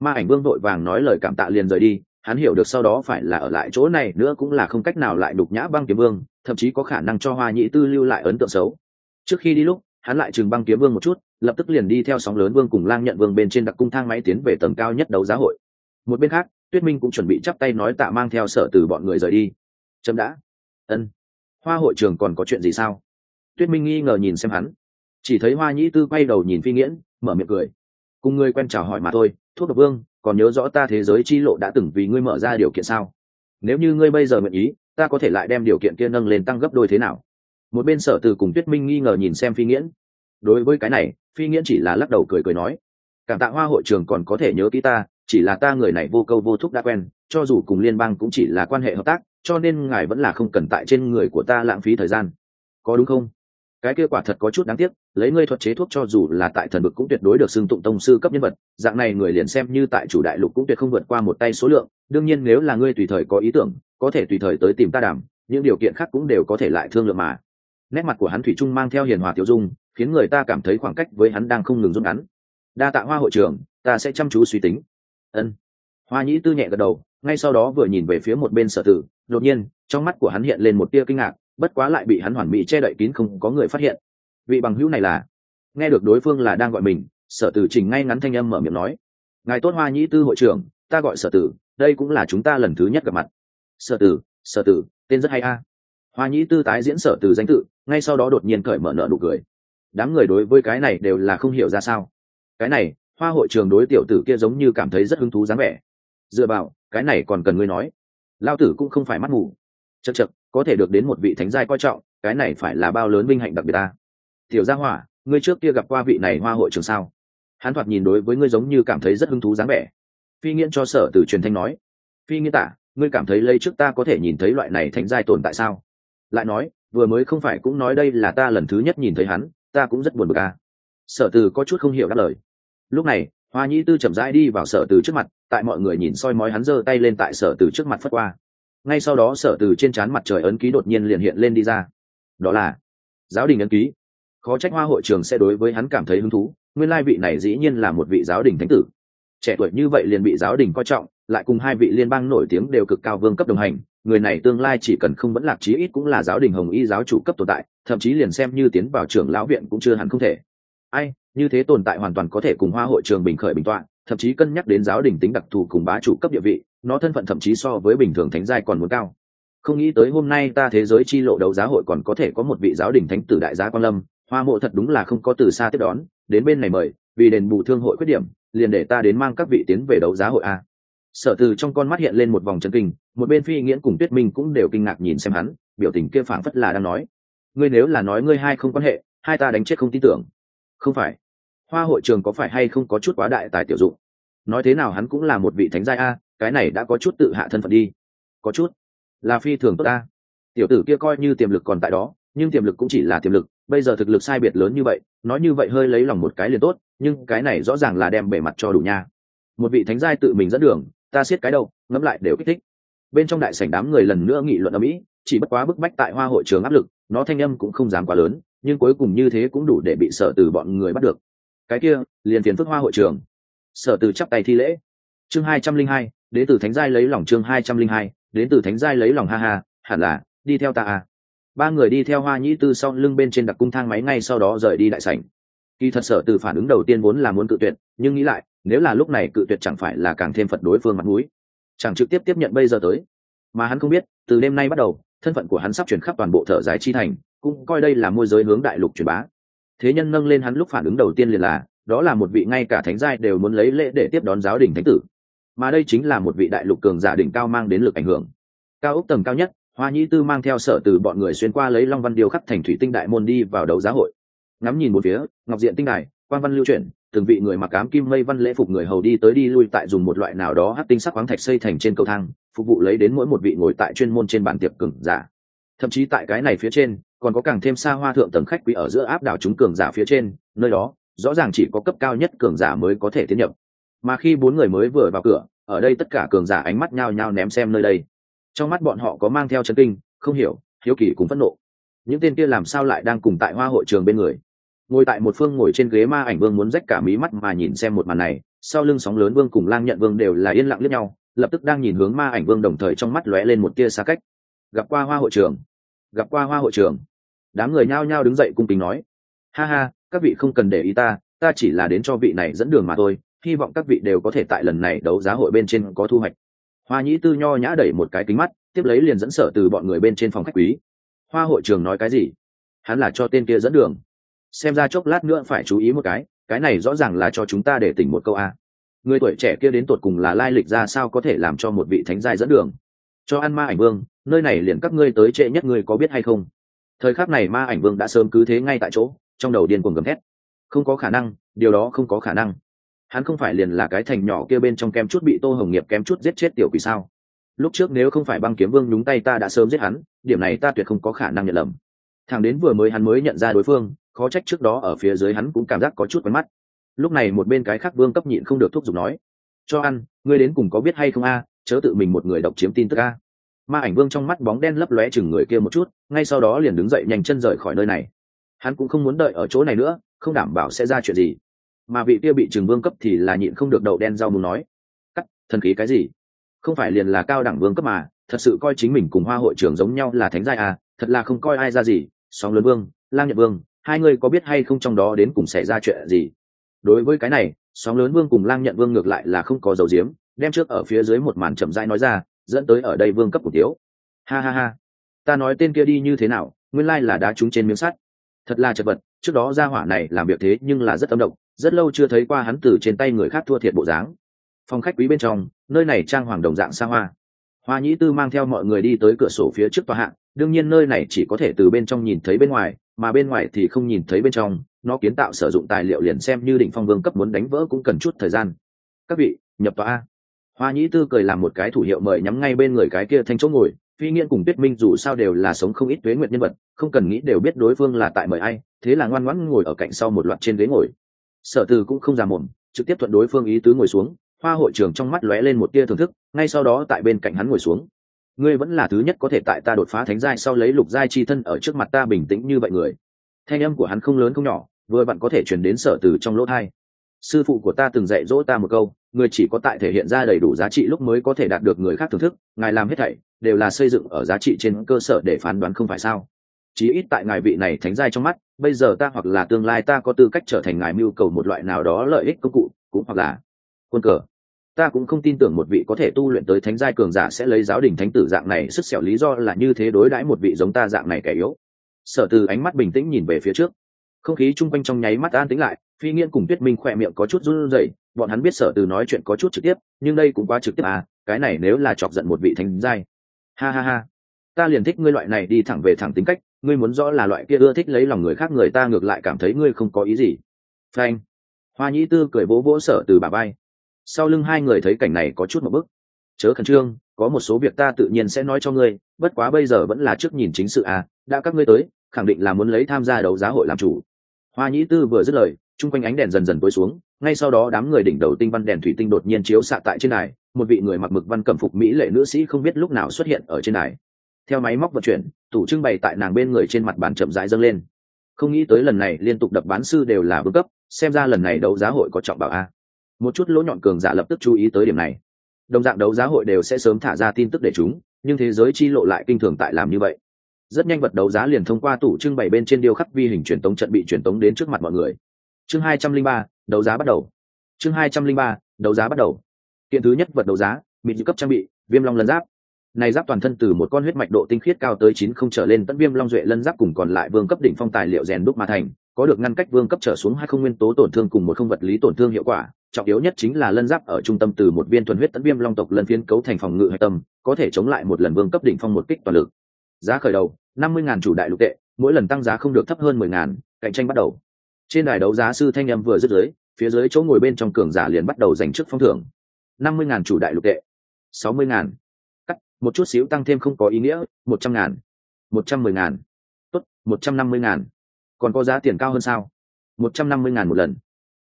ma ảnh vương vội vàng nói lời cảm tạ liền rời đi, hắn hiểu được sau đó phải là ở lại chỗ này nữa cũng là không cách nào lại đục nhã băng kiếm vương, thậm chí có khả năng cho hoa nhĩ tư lưu lại ấn tượng xấu. Trước khi đi lúc, hắn lại chừng băng kiếm vương một chút, lập tức liền đi theo sóng lớn vương cùng lang nhận vương bên trên đặc cung thang máy tiến về tầng cao nhất đấu giá hội. Một bên khác, tuyết minh cũng chuẩn bị chắp tay nói tạ mang theo sở từ bọn người rời đi. Chấm đã. Ân. Hoa hội trường còn có chuyện gì sao? Tuyết minh nghi ngờ nhìn xem hắn. Chỉ thấy hoa nhĩ tư quay đầu nhìn phi nghiễn, mở miệng cười. Cùng người quen chào hỏi mà thôi thuốc độc vương, còn nhớ rõ ta thế giới chi lộ đã từng vì ngươi mở ra điều kiện sao? Nếu như ngươi bây giờ nguyện ý, ta có thể lại đem điều kiện kia nâng lên tăng gấp đôi thế nào? Một bên sở từ cùng tuyết minh nghi ngờ nhìn xem phi nghiễn. Đối với cái này, phi nghiễn chỉ là lắc đầu cười cười nói, cảm tạ hoa hội trường còn có thể nhớ ký ta, chỉ là ta người này vô câu vô thúc đã quen, cho dù cùng liên bang cũng chỉ là quan hệ hợp tác, cho nên ngài vẫn là không cần tại trên người của ta lãng phí thời gian. Có đúng không? Cái kia quả thật có chút đáng tiếc, lấy ngươi thuật chế thuốc cho dù là tại thần vực cũng tuyệt đối được xưng tụng tông sư cấp nhân vật, dạng này người liền xem như tại chủ đại lục cũng tuyệt không vượt qua một tay số lượng, đương nhiên nếu là ngươi tùy thời có ý tưởng, có thể tùy thời tới tìm ta đàm, những điều kiện khác cũng đều có thể lại thương lượng mà. Nét mặt của hắn thủy trung mang theo hiền hòa tiêu dung, khiến người ta cảm thấy khoảng cách với hắn đang không ngừng rút ngắn. Đa tạ hoa hội trưởng, ta sẽ chăm chú suy tính. Ân. Hoa nhĩ tư nhẹ gật đầu, ngay sau đó vừa nhìn về phía một bên sở tử, đột nhiên, trong mắt của hắn hiện lên một tia kinh ngạc bất quá lại bị hắn hoàn mỹ che đậy kín không có người phát hiện. Vị bằng hữu này là, nghe được đối phương là đang gọi mình, sở tử chỉnh ngay ngắn thanh âm mở miệng nói, ngài tốt hoa nhĩ tư hội trưởng, ta gọi sở tử, đây cũng là chúng ta lần thứ nhất gặp mặt. Sở tử sở tử, tên rất hay a. Hoa nhĩ tư tái diễn sở tử danh tự, ngay sau đó đột nhiên cởi mở nợ nụ cười. Đám người đối với cái này đều là không hiểu ra sao. Cái này, hoa hội trường đối tiểu tử kia giống như cảm thấy rất hứng thú dáng vẻ. Dựa vào, cái này còn cần ngươi nói. Lao tử cũng không phải mắt mù. Chật chật có thể được đến một vị thánh giai coi trọng, cái này phải là bao lớn vinh hạnh đặc biệt ta. Tiểu gia hỏa, ngươi trước kia gặp qua vị này hoa hội trường sao? Hắn thoạt nhìn đối với ngươi giống như cảm thấy rất hứng thú dáng vẻ. Phi nghiễn cho sở từ truyền thanh nói. Phi nghiễn tả, ngươi cảm thấy lấy trước ta có thể nhìn thấy loại này thánh giai tồn tại sao? Lại nói, vừa mới không phải cũng nói đây là ta lần thứ nhất nhìn thấy hắn, ta cũng rất buồn bực à. sở từ có chút không hiểu đáp lời. Lúc này, hoa nhĩ tư chậm rãi đi vào sở từ trước mặt, tại mọi người nhìn soi mói hắn giơ tay lên tại sở từ trước mặt phất qua ngay sau đó sở từ trên trán mặt trời ấn ký đột nhiên liền hiện lên đi ra. Đó là giáo đình ấn ký. Khó trách hoa hội trường sẽ đối với hắn cảm thấy hứng thú, nguyên lai vị này dĩ nhiên là một vị giáo đình thánh tử. Trẻ tuổi như vậy liền bị giáo đình coi trọng, lại cùng hai vị liên bang nổi tiếng đều cực cao vương cấp đồng hành, người này tương lai chỉ cần không vẫn lạc chí ít cũng là giáo đình hồng y giáo chủ cấp tồn tại, thậm chí liền xem như tiến vào trường lão viện cũng chưa hẳn không thể. Ai, như thế tồn tại hoàn toàn có thể cùng hoa hội trường bình khởi bình tọa, thậm chí cân nhắc đến giáo đình tính đặc thù cùng bá chủ cấp địa vị nó thân phận thậm chí so với bình thường thánh giai còn muốn cao. Không nghĩ tới hôm nay ta thế giới chi lộ đấu giá hội còn có thể có một vị giáo đình thánh tử đại giá quan lâm, hoa mộ thật đúng là không có từ xa tiếp đón, đến bên này mời, vì đền bù thương hội khuyết điểm, liền để ta đến mang các vị tiến về đấu giá hội a. Sở từ trong con mắt hiện lên một vòng chân kinh, một bên phi nghiễn cùng tuyết minh cũng đều kinh ngạc nhìn xem hắn, biểu tình kia phảng phất là đang nói. Ngươi nếu là nói ngươi hai không quan hệ, hai ta đánh chết không tin tưởng. Không phải. Hoa hội trường có phải hay không có chút quá đại tài tiểu dụng? Nói thế nào hắn cũng là một vị thánh giai a cái này đã có chút tự hạ thân phận đi. Có chút. Là phi thường tốt ta. Tiểu tử kia coi như tiềm lực còn tại đó, nhưng tiềm lực cũng chỉ là tiềm lực, bây giờ thực lực sai biệt lớn như vậy, nói như vậy hơi lấy lòng một cái liền tốt, nhưng cái này rõ ràng là đem bề mặt cho đủ nha. Một vị thánh giai tự mình dẫn đường, ta siết cái đầu, ngẫm lại đều kích thích. Bên trong đại sảnh đám người lần nữa nghị luận ở mỹ chỉ bất quá bức bách tại hoa hội trường áp lực, nó thanh âm cũng không dám quá lớn, nhưng cuối cùng như thế cũng đủ để bị sở từ bọn người bắt được. Cái kia, liền phiền phức hoa hội trường. Sở từ chắp tay thi lễ. Chương hai trăm linh hai đến từ thánh giai lấy lòng chương hai trăm linh hai, đến từ thánh giai lấy lòng, ha ha, hẳn là, đi theo ta à. Ba người đi theo hoa nhĩ tư sau lưng bên trên đặc cung thang máy ngay sau đó rời đi đại sảnh. Kỳ thật sở từ phản ứng đầu tiên vốn là muốn cự tuyệt, nhưng nghĩ lại, nếu là lúc này cự tuyệt chẳng phải là càng thêm phật đối phương mặt mũi. Chẳng trực tiếp tiếp nhận bây giờ tới. Mà hắn không biết, từ đêm nay bắt đầu, thân phận của hắn sắp chuyển khắp toàn bộ thợ giải chi thành, cũng coi đây là môi giới hướng đại lục truyền bá. Thế nhân nâng lên hắn lúc phản ứng đầu tiên liền là, đó là một vị ngay cả thánh giai đều muốn lấy lễ để tiếp đón giáo đình thánh tử mà đây chính là một vị đại lục cường giả đỉnh cao mang đến lực ảnh hưởng. Cao ốc tầng cao nhất, hoa nhĩ tư mang theo sở từ bọn người xuyên qua lấy long văn điêu khắc thành thủy tinh đại môn đi vào đấu giá hội. Ngắm nhìn một phía, ngọc diện tinh đài quan văn lưu chuyển, từng vị người mặc cám kim mây văn lễ phục người hầu đi tới đi lui tại dùng một loại nào đó hát tinh sắc khoáng thạch xây thành trên cầu thang, phục vụ lấy đến mỗi một vị ngồi tại chuyên môn trên bàn tiệc cường giả. Thậm chí tại cái này phía trên, còn có càng thêm xa hoa thượng tầng khách quý ở giữa áp đảo chúng cường giả phía trên, nơi đó, rõ ràng chỉ có cấp cao nhất cường giả mới có thể tiến nhập mà khi bốn người mới vừa vào cửa, ở đây tất cả cường giả ánh mắt nhao nhao ném xem nơi đây. Trong mắt bọn họ có mang theo chân kinh, không hiểu, hiếu kỳ cùng phẫn nộ. Những tên kia làm sao lại đang cùng tại hoa hội trường bên người? Ngồi tại một phương ngồi trên ghế ma ảnh vương muốn rách cả mí mắt mà nhìn xem một màn này, sau lưng sóng lớn vương cùng lang nhận vương đều là yên lặng lẫn nhau, lập tức đang nhìn hướng ma ảnh vương đồng thời trong mắt lóe lên một tia xa cách. Gặp qua hoa hội trường. Gặp qua hoa hội trường. Đám người nhao nhao đứng dậy cung kính nói, ha ha, các vị không cần để ý ta ta chỉ là đến cho vị này dẫn đường mà thôi hy vọng các vị đều có thể tại lần này đấu giá hội bên trên có thu hoạch. Hoa nhĩ tư nho nhã đẩy một cái kính mắt, tiếp lấy liền dẫn sở từ bọn người bên trên phòng khách quý. Hoa hội trường nói cái gì? Hắn là cho tên kia dẫn đường. Xem ra chốc lát nữa phải chú ý một cái cái này rõ ràng là cho chúng ta để tỉnh một câu a. Người tuổi trẻ kia đến tột cùng là lai lịch ra sao có thể làm cho một vị thánh giai dẫn đường? Cho ăn ma ảnh vương, nơi này liền các ngươi tới trễ nhất ngươi có biết hay không? Thời khắc này ma ảnh vương đã sớm cứ thế ngay tại chỗ, trong đầu điên cuồng gầm thét. Không có khả năng, điều đó không có khả năng hắn không phải liền là cái thành nhỏ kia bên trong kem chút bị tô hồng nghiệp kém chút giết chết tiểu quỷ sao? Lúc trước nếu không phải băng kiếm vương nhúng tay ta đã sớm giết hắn, điểm này ta tuyệt không có khả năng nhận lầm. Thằng đến vừa mới hắn mới nhận ra đối phương, khó trách trước đó ở phía dưới hắn cũng cảm giác có chút quen mắt. Lúc này một bên cái khác vương cấp nhịn không được thúc giục nói, cho ăn, ngươi đến cùng có biết hay không a, chớ tự mình một người độc chiếm tin tức a. Ma ảnh vương trong mắt bóng đen lấp lóe chừng người kia một chút, ngay sau đó liền đứng dậy nhanh chân rời khỏi nơi này. Hắn cũng không muốn đợi ở chỗ này nữa, không đảm bảo sẽ ra chuyện gì mà vị kia bị trừng vương cấp thì là nhịn không được đậu đen rau muốn nói, cắt, thần khí cái gì? Không phải liền là cao đẳng vương cấp mà, thật sự coi chính mình cùng hoa hội trưởng giống nhau là thánh giai à thật là không coi ai ra gì sóng lớn vương, lang nhật vương, hai người có biết hay không trong đó đến cùng xảy ra chuyện gì? Đối với cái này sóng lớn vương cùng lang nhận vương ngược lại là không có dầu diếm đem trước ở phía dưới một màn chậm rãi nói ra, dẫn tới ở đây vương cấp của tiếu ha ha ha, ta nói tên kia đi như thế nào, nguyên lai là đá trúng trên miếng sắt. Thật là chật vật, trước đó gia hỏa này làm việc thế nhưng là rất âm động rất lâu chưa thấy qua hắn từ trên tay người khác thua thiệt bộ dáng. Phòng khách quý bên trong, nơi này trang hoàng đồng dạng xa hoa. Hoa nhĩ tư mang theo mọi người đi tới cửa sổ phía trước tòa hạng, đương nhiên nơi này chỉ có thể từ bên trong nhìn thấy bên ngoài, mà bên ngoài thì không nhìn thấy bên trong, nó kiến tạo sử dụng tài liệu liền xem như định phong vương cấp muốn đánh vỡ cũng cần chút thời gian. Các vị, nhập tòa a. Hoa nhĩ tư cười làm một cái thủ hiệu mời nhắm ngay bên người cái kia thanh chỗ ngồi, phi nghiên cùng tuyết minh dù sao đều là sống không ít tuế nguyện nhân vật, không cần nghĩ đều biết đối phương là tại mời ai, thế là ngoan ngoãn ngồi ở cạnh sau một loạt trên ghế ngồi sở từ cũng không già mồm, trực tiếp thuận đối phương ý tứ ngồi xuống, hoa hội trưởng trong mắt lóe lên một tia thưởng thức, ngay sau đó tại bên cạnh hắn ngồi xuống. Ngươi vẫn là thứ nhất có thể tại ta đột phá thánh giai sau lấy lục giai chi thân ở trước mặt ta bình tĩnh như vậy người. Thanh âm của hắn không lớn không nhỏ, vừa bạn có thể chuyển đến sở từ trong lỗ thai. Sư phụ của ta từng dạy dỗ ta một câu, người chỉ có tại thể hiện ra đầy đủ giá trị lúc mới có thể đạt được người khác thưởng thức, ngài làm hết thảy đều là xây dựng ở giá trị trên cơ sở để phán đoán không phải sao? Chí ít tại ngài vị này thánh giai trong mắt, bây giờ ta hoặc là tương lai ta có tư cách trở thành ngài mưu cầu một loại nào đó lợi ích công cụ, cũng hoặc là quân cờ. Ta cũng không tin tưởng một vị có thể tu luyện tới thánh giai cường giả sẽ lấy giáo đình thánh tử dạng này, sức xẻo lý do là như thế đối đãi một vị giống ta dạng này kẻ yếu. Sở từ ánh mắt bình tĩnh nhìn về phía trước. Không khí chung quanh trong nháy mắt an tĩnh lại, phi nghiên cùng tuyết minh khỏe miệng có chút run rẩy, bọn hắn biết sở từ nói chuyện có chút trực tiếp, nhưng đây cũng quá trực tiếp à cái này nếu là chọc giận một vị thánh giai. Ha ha ha ta liền thích ngươi loại này đi thẳng về thẳng tính cách, ngươi muốn rõ là loại kia ưa thích lấy lòng người khác người ta ngược lại cảm thấy ngươi không có ý gì. Phanh. Hoa nhĩ tư cười vỗ vỗ sở từ bà bay sau lưng hai người thấy cảnh này có chút một bức. Chớ khẩn trương, có một số việc ta tự nhiên sẽ nói cho ngươi, bất quá bây giờ vẫn là trước nhìn chính sự à đã các ngươi tới, khẳng định là muốn lấy tham gia đấu giá hội làm chủ. Hoa nhĩ tư vừa dứt lời, chung quanh ánh đèn dần dần tối xuống, ngay sau đó đám người đỉnh đầu tinh văn đèn thủy tinh đột nhiên chiếu xạ tại trên đài, một vị người mặc mực văn cẩm phục mỹ lệ nữ sĩ không biết lúc nào xuất hiện ở trên đài theo máy móc vận chuyển, tủ trưng bày tại nàng bên người trên mặt bàn chậm rãi dâng lên. Không nghĩ tới lần này liên tục đập bán sư đều là vương cấp, xem ra lần này đấu giá hội có trọng bảo a. Một chút lỗ nhọn cường giả lập tức chú ý tới điểm này. Đồng dạng đấu giá hội đều sẽ sớm thả ra tin tức để chúng, nhưng thế giới chi lộ lại kinh thường tại làm như vậy. Rất nhanh vật đấu giá liền thông qua tủ trưng bày bên trên điêu khắc vi hình truyền tống trận bị truyền tống đến trước mặt mọi người. Chương hai trăm linh ba, đấu giá bắt đầu. Chương hai trăm linh ba, đấu giá bắt đầu. Kiện thứ nhất vật đấu giá mịt cấp trang bị, viêm long lân giáp này giáp toàn thân từ một con huyết mạch độ tinh khiết cao tới chín không trở lên tận viêm long duệ lân giáp cùng còn lại vương cấp đỉnh phong tài liệu rèn đúc mà thành, có được ngăn cách vương cấp trở xuống hai không nguyên tố tổn thương cùng một không vật lý tổn thương hiệu quả. Trọng yếu nhất chính là lân giáp ở trung tâm từ một viên thuần huyết tận viêm long tộc lân phiến cấu thành phòng ngự hạch tâm, có thể chống lại một lần vương cấp đỉnh phong một kích toàn lực. Giá khởi đầu, năm mươi ngàn chủ đại lục tệ, mỗi lần tăng giá không được thấp hơn mười ngàn, cạnh tranh bắt đầu. Trên đài đấu giá sư thanh em vừa dứt dưới, phía dưới chỗ ngồi bên trong cường giả liền bắt đầu giành chức phong thưởng. năm mươi ngàn chủ đại lục tệ, sáu mươi ngàn. cắt một chút xíu tăng thêm không có ý nghĩa, một trăm ngàn, một trăm mười ngàn. Tốt, một trăm năm mươi ngàn. Còn có giá tiền cao hơn sao? Một trăm năm mươi ngàn một lần.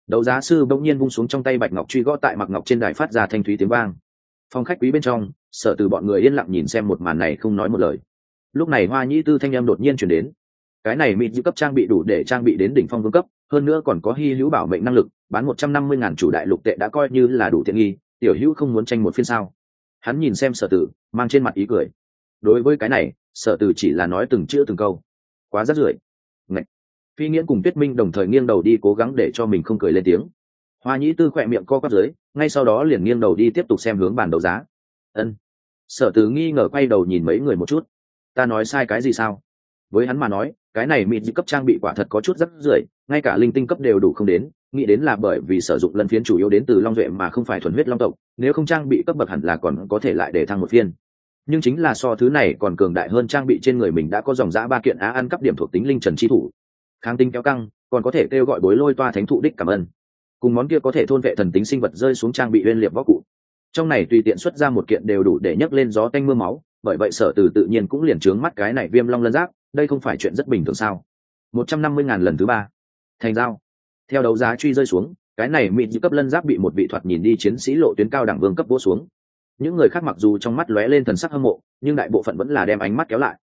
Đấu giá sư bỗng nhiên vung xuống trong tay bạch ngọc truy gõ tại mặc ngọc trên đài phát ra thanh thúy tiếng vang. Phong khách quý bên trong sợ từ bọn người yên lặng nhìn xem một màn này không nói một lời. Lúc này hoa nhĩ tư thanh em đột nhiên chuyển đến. Cái này mịt giữ cấp trang bị đủ để trang bị đến đỉnh phong vương cấp, hơn nữa còn có hy hữu bảo mệnh năng lực, bán một trăm năm mươi ngàn chủ đại lục tệ đã coi như là đủ tiện nghi, tiểu hữu không muốn tranh một phiên sao? Hắn nhìn xem sở tử, mang trên mặt ý cười. Đối với cái này, sở tử chỉ là nói từng chữ từng câu. Quá rắt rưởi. Ngậy. phi nghiễn cùng tuyết minh đồng thời nghiêng đầu đi cố gắng để cho mình không cười lên tiếng. Hoa nhĩ tư khỏe miệng co quắp dưới, ngay sau đó liền nghiêng đầu đi tiếp tục xem hướng bàn đấu giá. Ân. Sở tử nghi ngờ quay đầu nhìn mấy người một chút. Ta nói sai cái gì sao? Với hắn mà nói, cái này mịt cấp trang bị quả thật có chút rất rưởi, ngay cả linh tinh cấp đều đủ không đến nghĩ đến là bởi vì sử dụng lần phiến chủ yếu đến từ long duệ mà không phải thuần huyết long tộc, nếu không trang bị cấp bậc hẳn là còn có thể lại để thăng một phiên. Nhưng chính là so thứ này còn cường đại hơn trang bị trên người mình đã có dòng giã ba kiện á ăn cấp điểm thuộc tính linh trần chi thủ. Kháng tinh kéo căng, còn có thể kêu gọi bối lôi toa thánh thụ đích cảm ơn. Cùng món kia có thể thôn vệ thần tính sinh vật rơi xuống trang bị uyên liệp võ cụ. Trong này tùy tiện xuất ra một kiện đều đủ để nhấc lên gió tanh mưa máu, bởi vậy sở từ tự nhiên cũng liền trướng mắt cái này viêm long lân giáp, đây không phải chuyện rất bình thường sao? Một trăm năm mươi ngàn lần thứ ba. Thành dao theo đấu giá truy rơi xuống, cái này mịn giữ cấp lân giáp bị một vị thoạt nhìn đi chiến sĩ lộ tuyến cao đẳng vương cấp vô xuống. Những người khác mặc dù trong mắt lóe lên thần sắc hâm mộ, nhưng đại bộ phận vẫn là đem ánh mắt kéo lại.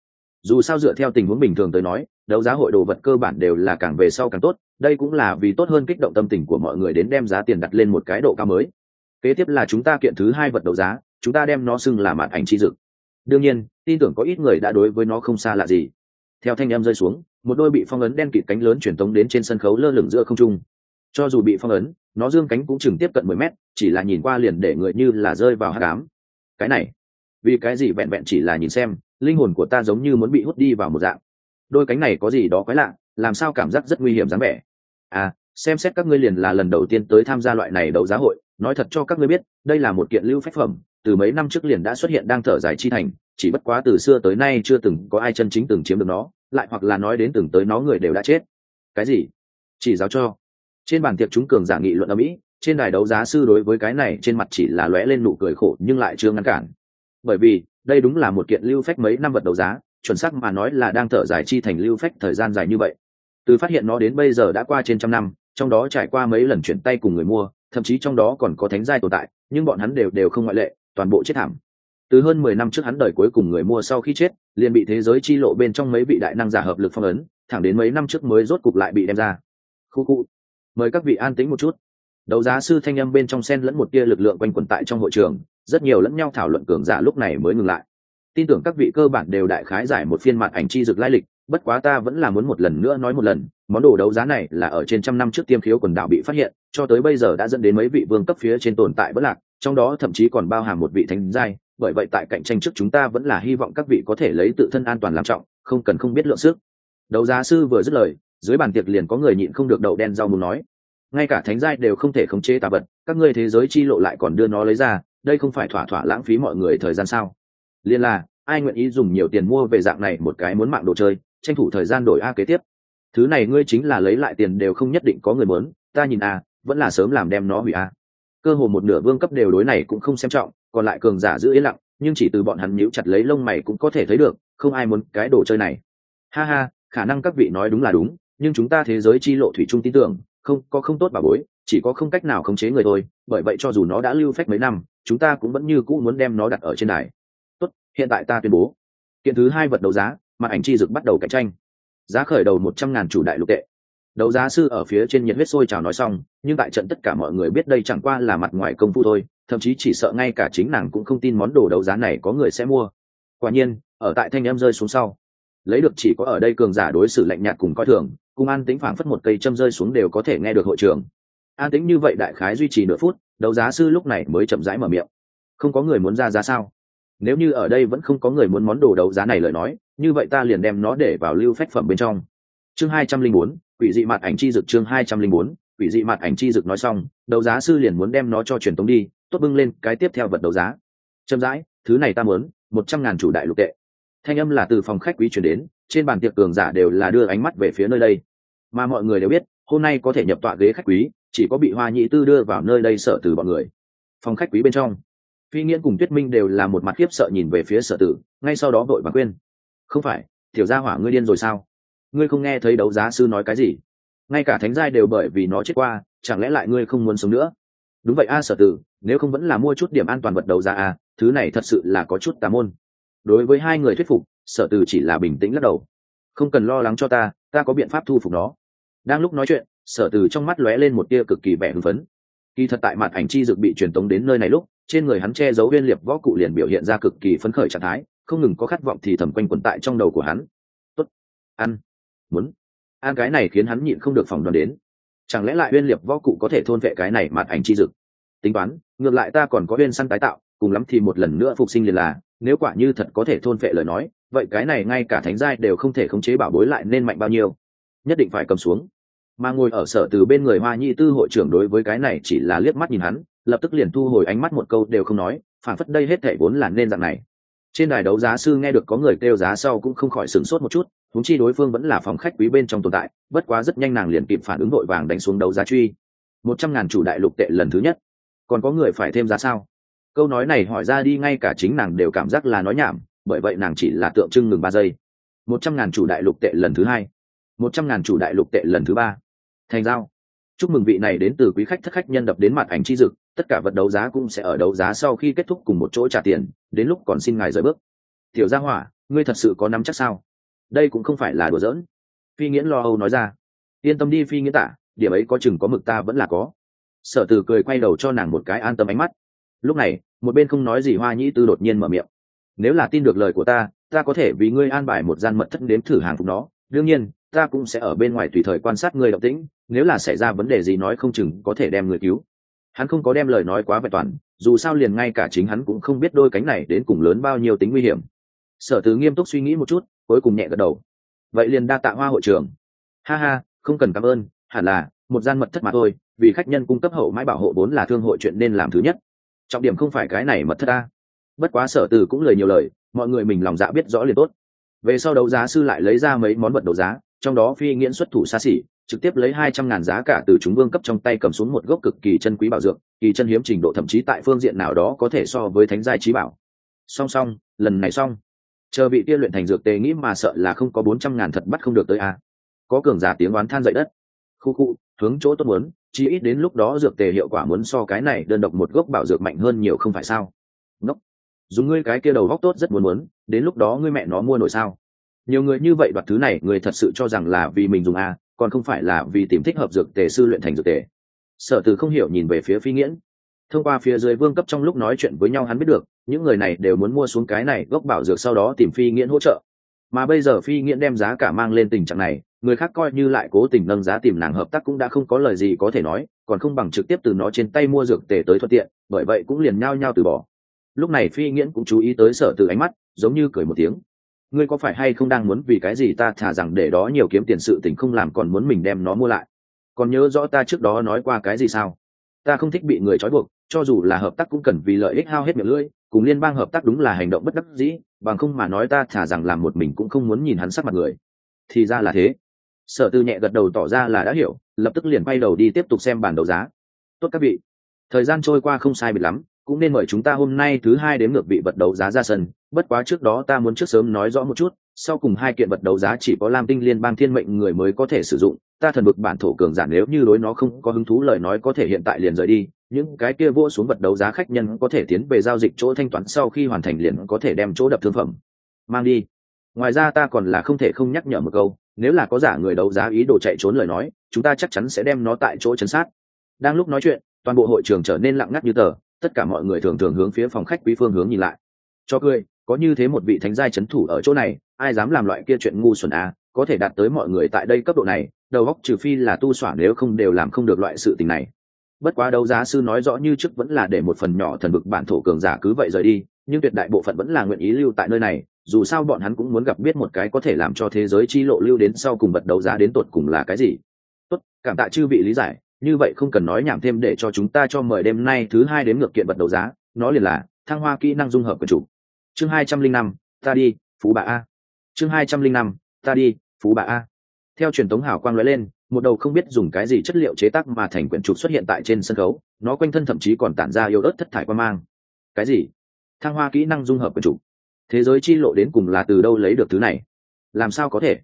Dù sao dựa theo tình huống bình thường tới nói, đấu giá hội đồ vật cơ bản đều là càng về sau càng tốt, đây cũng là vì tốt hơn kích động tâm tình của mọi người đến đem giá tiền đặt lên một cái độ cao mới. Kế tiếp là chúng ta kiện thứ hai vật đấu giá, chúng ta đem nó xưng là mạn ảnh chi dực. Đương nhiên, tin tưởng có ít người đã đối với nó không xa lạ gì. Theo thanh em rơi xuống một đôi bị phong ấn đen kịt cánh lớn truyền tống đến trên sân khấu lơ lửng giữa không trung. Cho dù bị phong ấn, nó dương cánh cũng chừng tiếp cận mười mét, chỉ là nhìn qua liền để người như là rơi vào hát cám cái này, vì cái gì vẹn vẹn chỉ là nhìn xem, linh hồn của ta giống như muốn bị hút đi vào một dạng. Đôi cánh này có gì đó quái lạ, làm sao cảm giác rất nguy hiểm dáng vẻ? À xem xét các ngươi liền là lần đầu tiên tới tham gia loại này đấu giá hội, nói thật cho các ngươi biết, đây là một kiện lưu phách phẩm, từ mấy năm trước liền đã xuất hiện đang thở dài chi thành, chỉ bất quá từ xưa tới nay chưa từng có ai chân chính từng chiếm được nó lại hoặc là nói đến từng tới nó người đều đã chết. Cái gì? Chỉ giáo cho. Trên bàn tiệc chúng cường giả nghị luận ở mỹ, trên đài đấu giá sư đối với cái này trên mặt chỉ là lóe lên nụ cười khổ nhưng lại chưa ngăn cản. Bởi vì, đây đúng là một kiện lưu phách mấy năm vật đấu giá, chuẩn xác mà nói là đang thở dài chi thành lưu phách thời gian dài như vậy. Từ phát hiện nó đến bây giờ đã qua trên trăm năm, trong đó trải qua mấy lần chuyển tay cùng người mua, thậm chí trong đó còn có thánh giai tồn tại, nhưng bọn hắn đều đều không ngoại lệ, toàn bộ chết thảm từ hơn mười năm trước hắn đời cuối cùng người mua sau khi chết, liền bị thế giới chi lộ bên trong mấy vị đại năng giả hợp lực phong ấn, thẳng đến mấy năm trước mới rốt cục lại bị đem ra. Khu khu. Mời các vị an tĩnh một chút. Đấu giá sư thanh âm bên trong sen lẫn một tia lực lượng quanh quẩn tại trong hội trường, rất nhiều lẫn nhau thảo luận cường giả lúc này mới ngừng lại. Tin tưởng các vị cơ bản đều đại khái giải một phiên mặt ảnh chi dược lai lịch, bất quá ta vẫn là muốn một lần nữa nói một lần, món đồ đấu giá này là ở trên trăm năm trước tiêm khiếu quần đảo bị phát hiện, cho tới bây giờ đã dẫn đến mấy vị vương cấp phía trên tồn tại bất lạc, trong đó thậm chí còn bao hàm một vị thánh giai bởi vậy tại cạnh tranh trước chúng ta vẫn là hy vọng các vị có thể lấy tự thân an toàn làm trọng, không cần không biết lượng sức. Đấu giá sư vừa dứt lời, dưới bàn tiệc liền có người nhịn không được đậu đen rau muốn nói. Ngay cả thánh giai đều không thể khống chế tà vật, các ngươi thế giới chi lộ lại còn đưa nó lấy ra, đây không phải thỏa thỏa lãng phí mọi người thời gian sao? Liên là, ai nguyện ý dùng nhiều tiền mua về dạng này một cái muốn mạng đồ chơi, tranh thủ thời gian đổi a kế tiếp? Thứ này ngươi chính là lấy lại tiền đều không nhất định có người muốn, ta nhìn a, vẫn là sớm làm đem nó hủy a. Cơ hồ một nửa vương cấp đều đối này cũng không xem trọng còn lại cường giả giữ yên lặng, nhưng chỉ từ bọn hắn nhíu chặt lấy lông mày cũng có thể thấy được, không ai muốn cái đồ chơi này. Ha ha, khả năng các vị nói đúng là đúng, nhưng chúng ta thế giới chi lộ thủy chung tin tưởng, không, có không tốt bà bối, chỉ có không cách nào khống chế người thôi, bởi vậy cho dù nó đã lưu phách mấy năm, chúng ta cũng vẫn như cũ muốn đem nó đặt ở trên đài. Tốt, hiện tại ta tuyên bố. Kiện thứ hai vật đấu giá mặt ảnh chi dực bắt đầu cạnh tranh. Giá khởi đầu một trăm ngàn chủ đại lục tệ. Đấu giá sư ở phía trên nhiệt huyết sôi trào nói xong, nhưng tại trận tất cả mọi người biết đây chẳng qua là mặt ngoài công phu thôi thậm chí chỉ sợ ngay cả chính nàng cũng không tin món đồ đấu giá này có người sẽ mua. Quả nhiên, ở tại thanh em rơi xuống sau, lấy được chỉ có ở đây cường giả đối xử lạnh nhạt cùng coi thường, cùng an tính phảng phất một cây châm rơi xuống đều có thể nghe được hội trường an tính như vậy đại khái duy trì nửa phút, đấu giá sư lúc này mới chậm rãi mở miệng. Không có người muốn ra giá sao? Nếu như ở đây vẫn không có người muốn món đồ đấu giá này lời nói, như vậy ta liền đem nó để vào lưu phách phẩm bên trong. Chương hai trăm linh bốn, quỷ dị mặt ảnh chi dực chương hai trăm linh bốn, quỷ dị mặt ảnh chi dực nói xong, đấu giá sư liền muốn đem nó cho truyền tống đi tốt bưng lên cái tiếp theo vật đấu giá. Chậm rãi, thứ này ta muốn, một trăm ngàn chủ đại lục tệ. Thanh âm là từ phòng khách quý chuyển đến, trên bàn tiệc cường giả đều là đưa ánh mắt về phía nơi đây. Mà mọi người đều biết, hôm nay có thể nhập tọa ghế khách quý, chỉ có bị hoa nhị tư đưa vào nơi đây sợ từ bọn người. Phòng khách quý bên trong, phi nghiễn cùng tuyết minh đều là một mặt khiếp sợ nhìn về phía sở tử, ngay sau đó vội và khuyên. Không phải, tiểu gia hỏa ngươi điên rồi sao? Ngươi không nghe thấy đấu giá sư nói cái gì? Ngay cả thánh giai đều bởi vì nó chết qua, chẳng lẽ lại ngươi không muốn sống nữa? Đúng vậy a, sở tử, nếu không vẫn là mua chút điểm an toàn vật đầu ra a, thứ này thật sự là có chút tà môn. Đối với hai người thuyết phục, sở tử chỉ là bình tĩnh lắc đầu. Không cần lo lắng cho ta ta có biện pháp thu phục nó. Đang lúc nói chuyện, sở tử trong mắt lóe lên một tia cực kỳ vẻ hưng phấn. Kỳ thật tại mặt ảnh chi dược bị truyền tống đến nơi này lúc, trên người hắn che giấu viên liệp võ cụ liền biểu hiện ra cực kỳ phấn khởi trạng thái, không ngừng có khát vọng thì thầm quanh quẩn tại trong đầu của hắn. Tốt, ăn. Muốn. Ăn cái này khiến hắn nhịn không được phòng đoàn đến chẳng lẽ lại uyên liệt võ cụ có thể thôn vệ cái này mặt ảnh chi dực? Tính toán, ngược lại ta còn có uyên săn tái tạo, cùng lắm thì một lần nữa phục sinh liền là, nếu quả như thật có thể thôn vệ lời nói, vậy cái này ngay cả thánh giai đều không thể khống chế bảo bối lại nên mạnh bao nhiêu? Nhất định phải cầm xuống. Mà ngồi ở sở từ bên người hoa nhi tư hội trưởng đối với cái này chỉ là liếc mắt nhìn hắn, lập tức liền thu hồi ánh mắt một câu đều không nói, phản phất đây hết thể vốn là nên dạng này. Trên đài đấu giá sư nghe được có người kêu giá sau cũng không khỏi sửng sốt một chút huống chi đối phương vẫn là phòng khách quý bên trong tồn tại, bất quá rất nhanh nàng liền kịp phản ứng vội vàng đánh xuống đấu giá truy. Một trăm ngàn chủ đại lục tệ lần thứ nhất. Còn có người phải thêm giá sao? Câu nói này hỏi ra đi ngay cả chính nàng đều cảm giác là nói nhảm, bởi vậy nàng chỉ là tượng trưng ngừng ba giây. Một trăm ngàn chủ đại lục tệ lần thứ hai. Một trăm ngàn chủ đại lục tệ lần thứ ba. Thành giao. Chúc mừng vị này đến từ quý khách thất khách nhân đập đến mặt ảnh chi dực tất cả vật đấu giá cũng sẽ ở đấu giá sau khi kết thúc cùng một chỗ trả tiền, đến lúc còn xin ngài rời bước. Tiểu gia hỏa, ngươi thật sự có nắm chắc sao? Đây cũng không phải là đùa giỡn. Phi nghiễn lo âu nói ra. Yên tâm đi, phi nghĩa tả điểm ấy có chừng có mực ta vẫn là có. Sở từ cười quay đầu cho nàng một cái an tâm ánh mắt. Lúc này, một bên không nói gì hoa nhĩ tư đột nhiên mở miệng. Nếu là tin được lời của ta ta có thể vì ngươi an bài một gian mật thất đến thử hàng phục nó. Đương nhiên, ta cũng sẽ ở bên ngoài tùy thời quan sát ngươi động tĩnh, nếu là xảy ra vấn đề gì nói không chừng có thể đem người cứu. Hắn không có đem lời nói quá vẹn toàn, dù sao liền ngay cả chính hắn cũng không biết đôi cánh này đến cùng lớn bao nhiêu tính nguy hiểm. Sở tử nghiêm túc suy nghĩ một chút cuối cùng nhẹ gật đầu. Vậy liền đa tạ hoa hội trưởng. Ha ha, không cần cảm ơn, hẳn là, một gian mật thất mà thôi, vì khách nhân cung cấp hậu mãi bảo hộ vốn là thương hội chuyện nên làm thứ nhất. Trọng điểm không phải cái này mật thất ta bất quá sở từ cũng lời nhiều lời, mọi người mình lòng dạ biết rõ liền tốt. Về sau đấu giá sư lại lấy ra mấy món vật đấu giá, trong đó phi nghiễn xuất thủ xa xỉ, trực tiếp lấy hai trăm ngàn giá cả từ chúng vương cấp trong tay cầm xuống một gốc cực kỳ chân quý bảo dược, kỳ chân hiếm trình độ thậm chí tại phương diện nào đó có thể so với thánh giai trí bảo. Song song, lần này xong chờ bị kia luyện thành dược tề nghĩ mà sợ là không có bốn trăm ngàn thật bắt không được tới a. À. có cường giả tiếng oán than dậy đất. Khu khu, hướng chỗ tốt muốn chi ít đến lúc đó dược tề hiệu quả muốn so cái này đơn độc một gốc bảo dược mạnh hơn nhiều không phải sao? Ngốc. Dùng ngươi cái kia đầu góc tốt rất muốn muốn, đến lúc đó ngươi mẹ nó mua nổi sao? Nhiều người như vậy đoạt thứ này, người thật sự cho rằng là vì mình dùng a, còn không phải là vì tìm thích hợp dược tề sư luyện thành dược tề. Sở từ không hiểu nhìn về phía phi nghiễn. Thông qua phía dưới vương cấp trong lúc nói chuyện với nhau hắn biết được những người này đều muốn mua xuống cái này gốc bảo dược sau đó tìm phi nghiễn hỗ trợ. Mà bây giờ phi nghiễn đem giá cả mang lên tình trạng này, người khác coi như lại cố tình nâng giá tìm nàng hợp tác cũng đã không có lời gì có thể nói, còn không bằng trực tiếp từ nó trên tay mua dược tề tới thuận tiện, bởi vậy cũng liền nhao nhao từ bỏ. Lúc này phi nghiễn cũng chú ý tới sở từ ánh mắt, giống như cười một tiếng. Ngươi có phải hay không đang muốn vì cái gì ta thả rằng để đó nhiều kiếm tiền sự tình không làm còn muốn mình đem nó mua lại? Còn nhớ rõ ta trước đó nói qua cái gì sao? Ta không thích bị người trói buộc, cho dù là hợp tác cũng cần vì lợi ích hao hết miệng lưỡi cùng liên bang hợp tác đúng là hành động bất đắc dĩ, bằng không mà nói ta thả rằng làm một mình cũng không muốn nhìn hắn sắc mặt người. Thì ra là thế. Sở tư nhẹ gật đầu tỏ ra là đã hiểu, lập tức liền quay đầu đi tiếp tục xem bản đấu giá. Tốt các vị, thời gian trôi qua không sai biệt lắm, cũng nên mời chúng ta hôm nay thứ hai đến ngược vị vật đấu giá ra sân, bất quá trước đó ta muốn trước sớm nói rõ một chút, sau cùng hai kiện vật đấu giá chỉ có lam tinh liên bang thiên mệnh người mới có thể sử dụng, ta thần vực bản thổ cường giả nếu như đối nó không có hứng thú lời nói có thể hiện tại liền rời đi những cái kia vua xuống vật đấu giá khách nhân có thể tiến về giao dịch chỗ thanh toán sau khi hoàn thành liền có thể đem chỗ đập thương phẩm. Mang đi. Ngoài ra ta còn là không thể không nhắc nhở một câu, nếu là có giả người đấu giá ý đồ chạy trốn lời nói, chúng ta chắc chắn sẽ đem nó tại chỗ chấn sát. Đang lúc nói chuyện, toàn bộ hội trường trở nên lặng ngắt như tờ, tất cả mọi người thường thường hướng phía phòng khách quý phương hướng nhìn lại. Cho cười, có như thế một vị thánh giai c thủ ở chỗ này, ai dám làm loại kia chuyện ngu xuẩn à có thể đạt tới mọi người tại đây cấp độ này, đầu óc trừ phi là tu xỏa nếu không đều làm không được loại sự tình này bất quá đấu giá sư nói rõ như trước vẫn là để một phần nhỏ thần vực bản thổ cường giả cứ vậy rời đi, nhưng tuyệt đại bộ phận vẫn là nguyện ý lưu tại nơi này, dù sao bọn hắn cũng muốn gặp biết một cái có thể làm cho thế giới chi lộ lưu đến sau cùng bật đấu giá đến tột cùng là cái gì. Tốt, cảm tạ chư vị lý giải, như vậy không cần nói nhảm thêm để cho chúng ta cho mời đêm nay thứ hai đến ngược kiện bật đấu giá, nó liền là thăng hoa kỹ năng dung hợp của chủ. Chương hai trăm linh năm, ta đi, phú bà a. Chương hai trăm linh năm, ta đi, phú bà a. Theo truyền thống hảo quang nói lên một đầu không biết dùng cái gì chất liệu chế tác mà thành quyển trục xuất hiện tại trên sân khấu, nó quanh thân thậm chí còn tản ra yêu ớt thất thải quan mang. Cái gì? Thăng hoa kỹ năng dung hợp quyển trục. Thế giới chi lộ đến cùng là từ đâu lấy được thứ này? Làm sao có thể?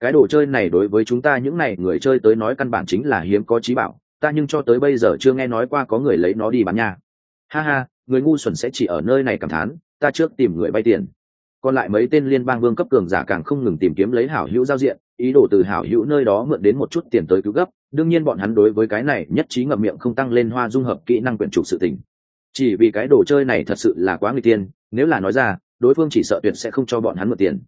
Cái đồ chơi này đối với chúng ta những này người chơi tới nói căn bản chính là hiếm có trí bảo, ta nhưng cho tới bây giờ chưa nghe nói qua có người lấy nó đi bán nha. Ha ha, người ngu xuẩn sẽ chỉ ở nơi này cảm thán, ta trước tìm người vay tiền. Còn lại mấy tên liên bang vương cấp cường giả càng không ngừng tìm kiếm lấy hảo hữu giao diện ý đồ từ hảo hữu nơi đó mượn đến một chút tiền tới cứu gấp, đương nhiên bọn hắn đối với cái này nhất trí ngậm miệng không tăng lên hoa dung hợp kỹ năng quyển trục sự tình. Chỉ vì cái đồ chơi này thật sự là quá người tiên, nếu là nói ra, đối phương chỉ sợ tuyệt sẽ không cho bọn hắn mượn tiền.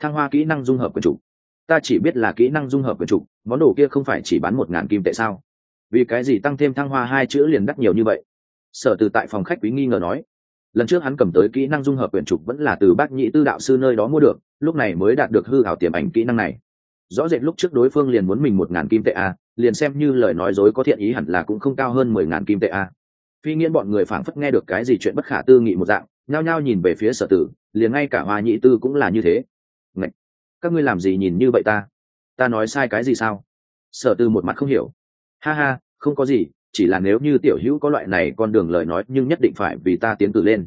Thăng hoa kỹ năng dung hợp quyển trục. Ta chỉ biết là kỹ năng dung hợp quyển trục, món đồ kia không phải chỉ bán một ngàn kim tệ sao? Vì cái gì tăng thêm thăng hoa hai chữ liền đắt nhiều như vậy? Sở từ tại phòng khách quý nghi ngờ nói. Lần trước hắn cầm tới kỹ năng dung hợp quyển trục vẫn là từ bác nhị tư đạo sư nơi đó mua được, lúc này mới đạt được hư hảo tiềm ảnh kỹ năng này rõ rệt lúc trước đối phương liền muốn mình một ngàn kim tệ a, liền xem như lời nói dối có thiện ý hẳn là cũng không cao hơn mười ngàn kim tệ a. Phi nghiễn bọn người phảng phất nghe được cái gì chuyện bất khả tư nghị một dạng, nhao nhao nhìn về phía sở tử, liền ngay cả hoa nhị tư cũng là như thế. Ngậy! các ngươi làm gì nhìn như vậy ta? Ta nói sai cái gì sao? Sở tư một mặt không hiểu. Ha ha, không có gì, chỉ là nếu như tiểu hữu có loại này con đường lời nói nhưng nhất định phải vì ta tiến cử lên.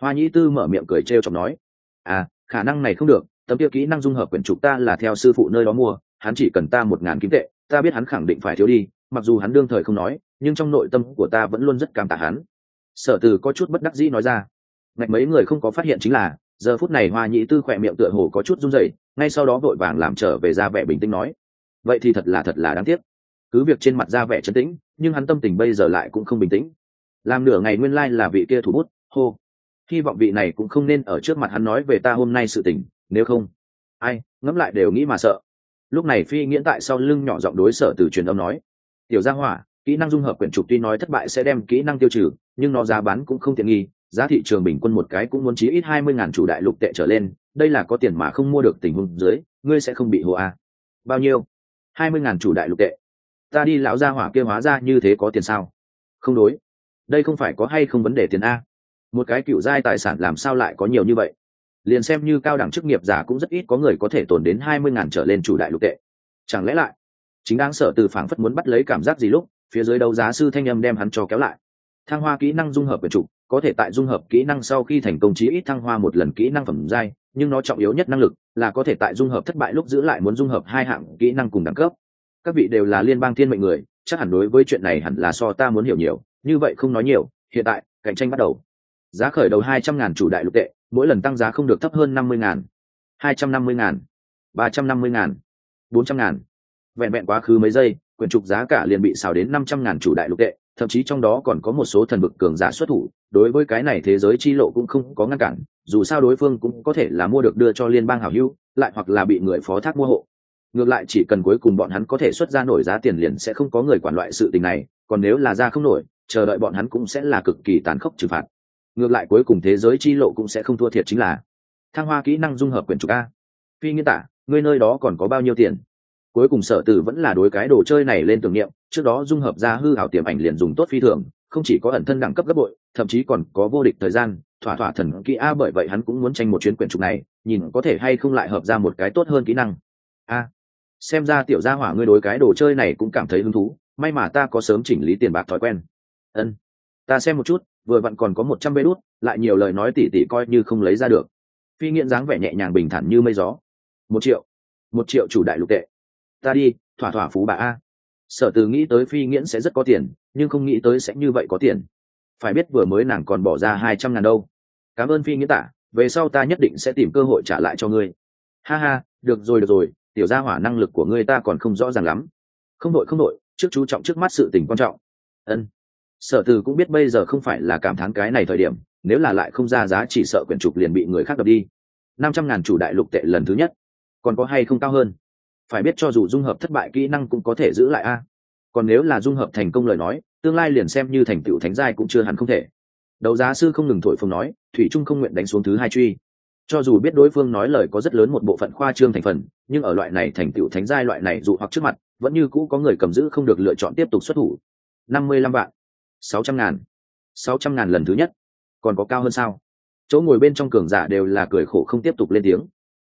Hoa nhĩ tư mở miệng cười trêu chọc nói. À khả năng này không được tấm kia kỹ năng dung hợp quyển trục ta là theo sư phụ nơi đó mua, hắn chỉ cần ta một ngàn kim tệ, ta biết hắn khẳng định phải thiếu đi, mặc dù hắn đương thời không nói, nhưng trong nội tâm của ta vẫn luôn rất cảm tạ hắn. Sở từ có chút bất đắc dĩ nói ra. Ngạch mấy người không có phát hiện chính là, giờ phút này hoa nhĩ tư khỏe miệng tựa hồ có chút run rẩy, ngay sau đó vội vàng làm trở về ra vẻ bình tĩnh nói. Vậy thì thật là thật là đáng tiếc. Cứ việc trên mặt ra vẻ trấn tĩnh, nhưng hắn tâm tình bây giờ lại cũng không bình tĩnh. Làm nửa ngày nguyên lai là vị kia thủ bút, hô. Hy vọng vị này cũng không nên ở trước mặt hắn nói về ta hôm nay sự tình nếu không, ai, ngẫm lại đều nghĩ mà sợ. Lúc này phi nghiễn tại sau lưng nhỏ giọng đối sở từ truyền âm nói, tiểu gia hỏa, kỹ năng dung hợp quyển trục tuy nói thất bại sẽ đem kỹ năng tiêu trừ, nhưng nó giá bán cũng không tiện nghi, giá thị trường bình quân một cái cũng muốn chí ít hai mươi ngàn chủ đại lục tệ trở lên, đây là có tiền mà không mua được tình huống dưới, ngươi sẽ không bị hồ a. Bao nhiêu? hai mươi ngàn chủ đại lục tệ. Ta đi lão gia hỏa kia hóa ra như thế có tiền sao? Không đối, đây không phải có hay không vấn đề tiền a? Một cái cựu giai tài sản làm sao lại có nhiều như vậy? Liền xem như cao đẳng chức nghiệp giả cũng rất ít có người có thể tồn đến hai mươi ngàn trở lên chủ đại lục tệ. Chẳng lẽ lại, chính đáng sở từ phảng phất muốn bắt lấy cảm giác gì lúc, phía dưới đấu giá sư thanh âm đem hắn cho kéo lại. Thăng hoa kỹ năng dung hợp về trục có thể tại dung hợp kỹ năng sau khi thành công chí ít thăng hoa một lần kỹ năng phẩm giai, nhưng nó trọng yếu nhất năng lực là có thể tại dung hợp thất bại lúc giữ lại muốn dung hợp hai hạng kỹ năng cùng đẳng cấp. Các vị đều là liên bang thiên mệnh người, chắc hẳn đối với chuyện này hẳn là so ta muốn hiểu nhiều, như vậy không nói nhiều, hiện tại, cạnh tranh bắt đầu. Giá khởi đầu hai trăm ngàn chủ đại lục tệ mỗi lần tăng giá không được thấp hơn năm mươi ngàn, hai trăm năm mươi ngàn, ba trăm năm mươi ngàn, bốn trăm ngàn. Vẹn vẹn quá khứ mấy giây, quyển trục giá cả liền bị xào đến năm trăm ngàn chủ đại lục tệ, thậm chí trong đó còn có một số thần vực cường giả xuất thủ, đối với cái này thế giới chi lộ cũng không có ngăn cản, dù sao đối phương cũng có thể là mua được đưa cho liên bang hảo hữu, lại hoặc là bị người phó thác mua hộ. Ngược lại chỉ cần cuối cùng bọn hắn có thể xuất ra nổi giá tiền liền sẽ không có người quản loại sự tình này, còn nếu là ra không nổi, chờ đợi bọn hắn cũng sẽ là cực kỳ tàn khốc trừng phạt ngược lại cuối cùng thế giới chi lộ cũng sẽ không thua thiệt chính là thăng hoa kỹ năng dung hợp quyển trục a. Phi nghiên tả, ngươi nơi đó còn có bao nhiêu tiền? Cuối cùng sở tử vẫn là đối cái đồ chơi này lên tưởng niệm, trước đó dung hợp ra hư hảo tiềm ảnh liền dùng tốt phi thường, không chỉ có ẩn thân đẳng cấp gấp bội, thậm chí còn có vô địch thời gian, thỏa thỏa thần kỹ a bởi vậy hắn cũng muốn tranh một chuyến quyển trục này, nhìn có thể hay không lại hợp ra một cái tốt hơn kỹ năng. A. Xem ra tiểu gia hỏa ngươi đối cái đồ chơi này cũng cảm thấy hứng thú, may mà ta có sớm chỉnh lý tiền bạc thói quen. Ân. Ta xem một chút vừa vặn còn có một trăm bê đút, lại nhiều lời nói tỉ tỉ coi như không lấy ra được. Phi nghiện dáng vẻ nhẹ nhàng bình thản như mây gió. Một triệu một triệu chủ đại lục tệ. Ta đi, thỏa thỏa phú bà a. Sở từ nghĩ tới phi nghiễn sẽ rất có tiền, nhưng không nghĩ tới sẽ như vậy có tiền. Phải biết vừa mới nàng còn bỏ ra hai trăm ngàn đâu. Cảm ơn phi nghĩa tả về sau ta nhất định sẽ tìm cơ hội trả lại cho ngươi. Ha ha, được rồi được rồi, tiểu gia hỏa năng lực của ngươi ta còn không rõ ràng lắm. Không đội không đội, trước chú trọng trước mắt sự tình quan trọng. Ân sở từ cũng biết bây giờ không phải là cảm thán cái này thời điểm, nếu là lại không ra giá chỉ sợ quyển trục liền bị người khác đập đi. Năm trăm ngàn chủ đại lục tệ lần thứ nhất, còn có hay không cao hơn? Phải biết cho dù dung hợp thất bại kỹ năng cũng có thể giữ lại a. Còn nếu là dung hợp thành công lời nói, tương lai liền xem như thành tựu thánh giai cũng chưa hẳn không thể. Đấu giá sư không ngừng thổi phồng nói, thủy trung không nguyện đánh xuống thứ hai truy. Cho dù biết đối phương nói lời có rất lớn một bộ phận khoa trương thành phần, nhưng ở loại này thành tựu thánh giai loại này dù hoặc trước mặt, vẫn như cũ có người cầm giữ không được lựa chọn tiếp tục xuất thủ. Năm mươi lăm vạn sáu trăm ngàn. Sáu trăm ngàn lần thứ nhất. Còn có cao hơn sao? Chỗ ngồi bên trong cường giả đều là cười khổ không tiếp tục lên tiếng.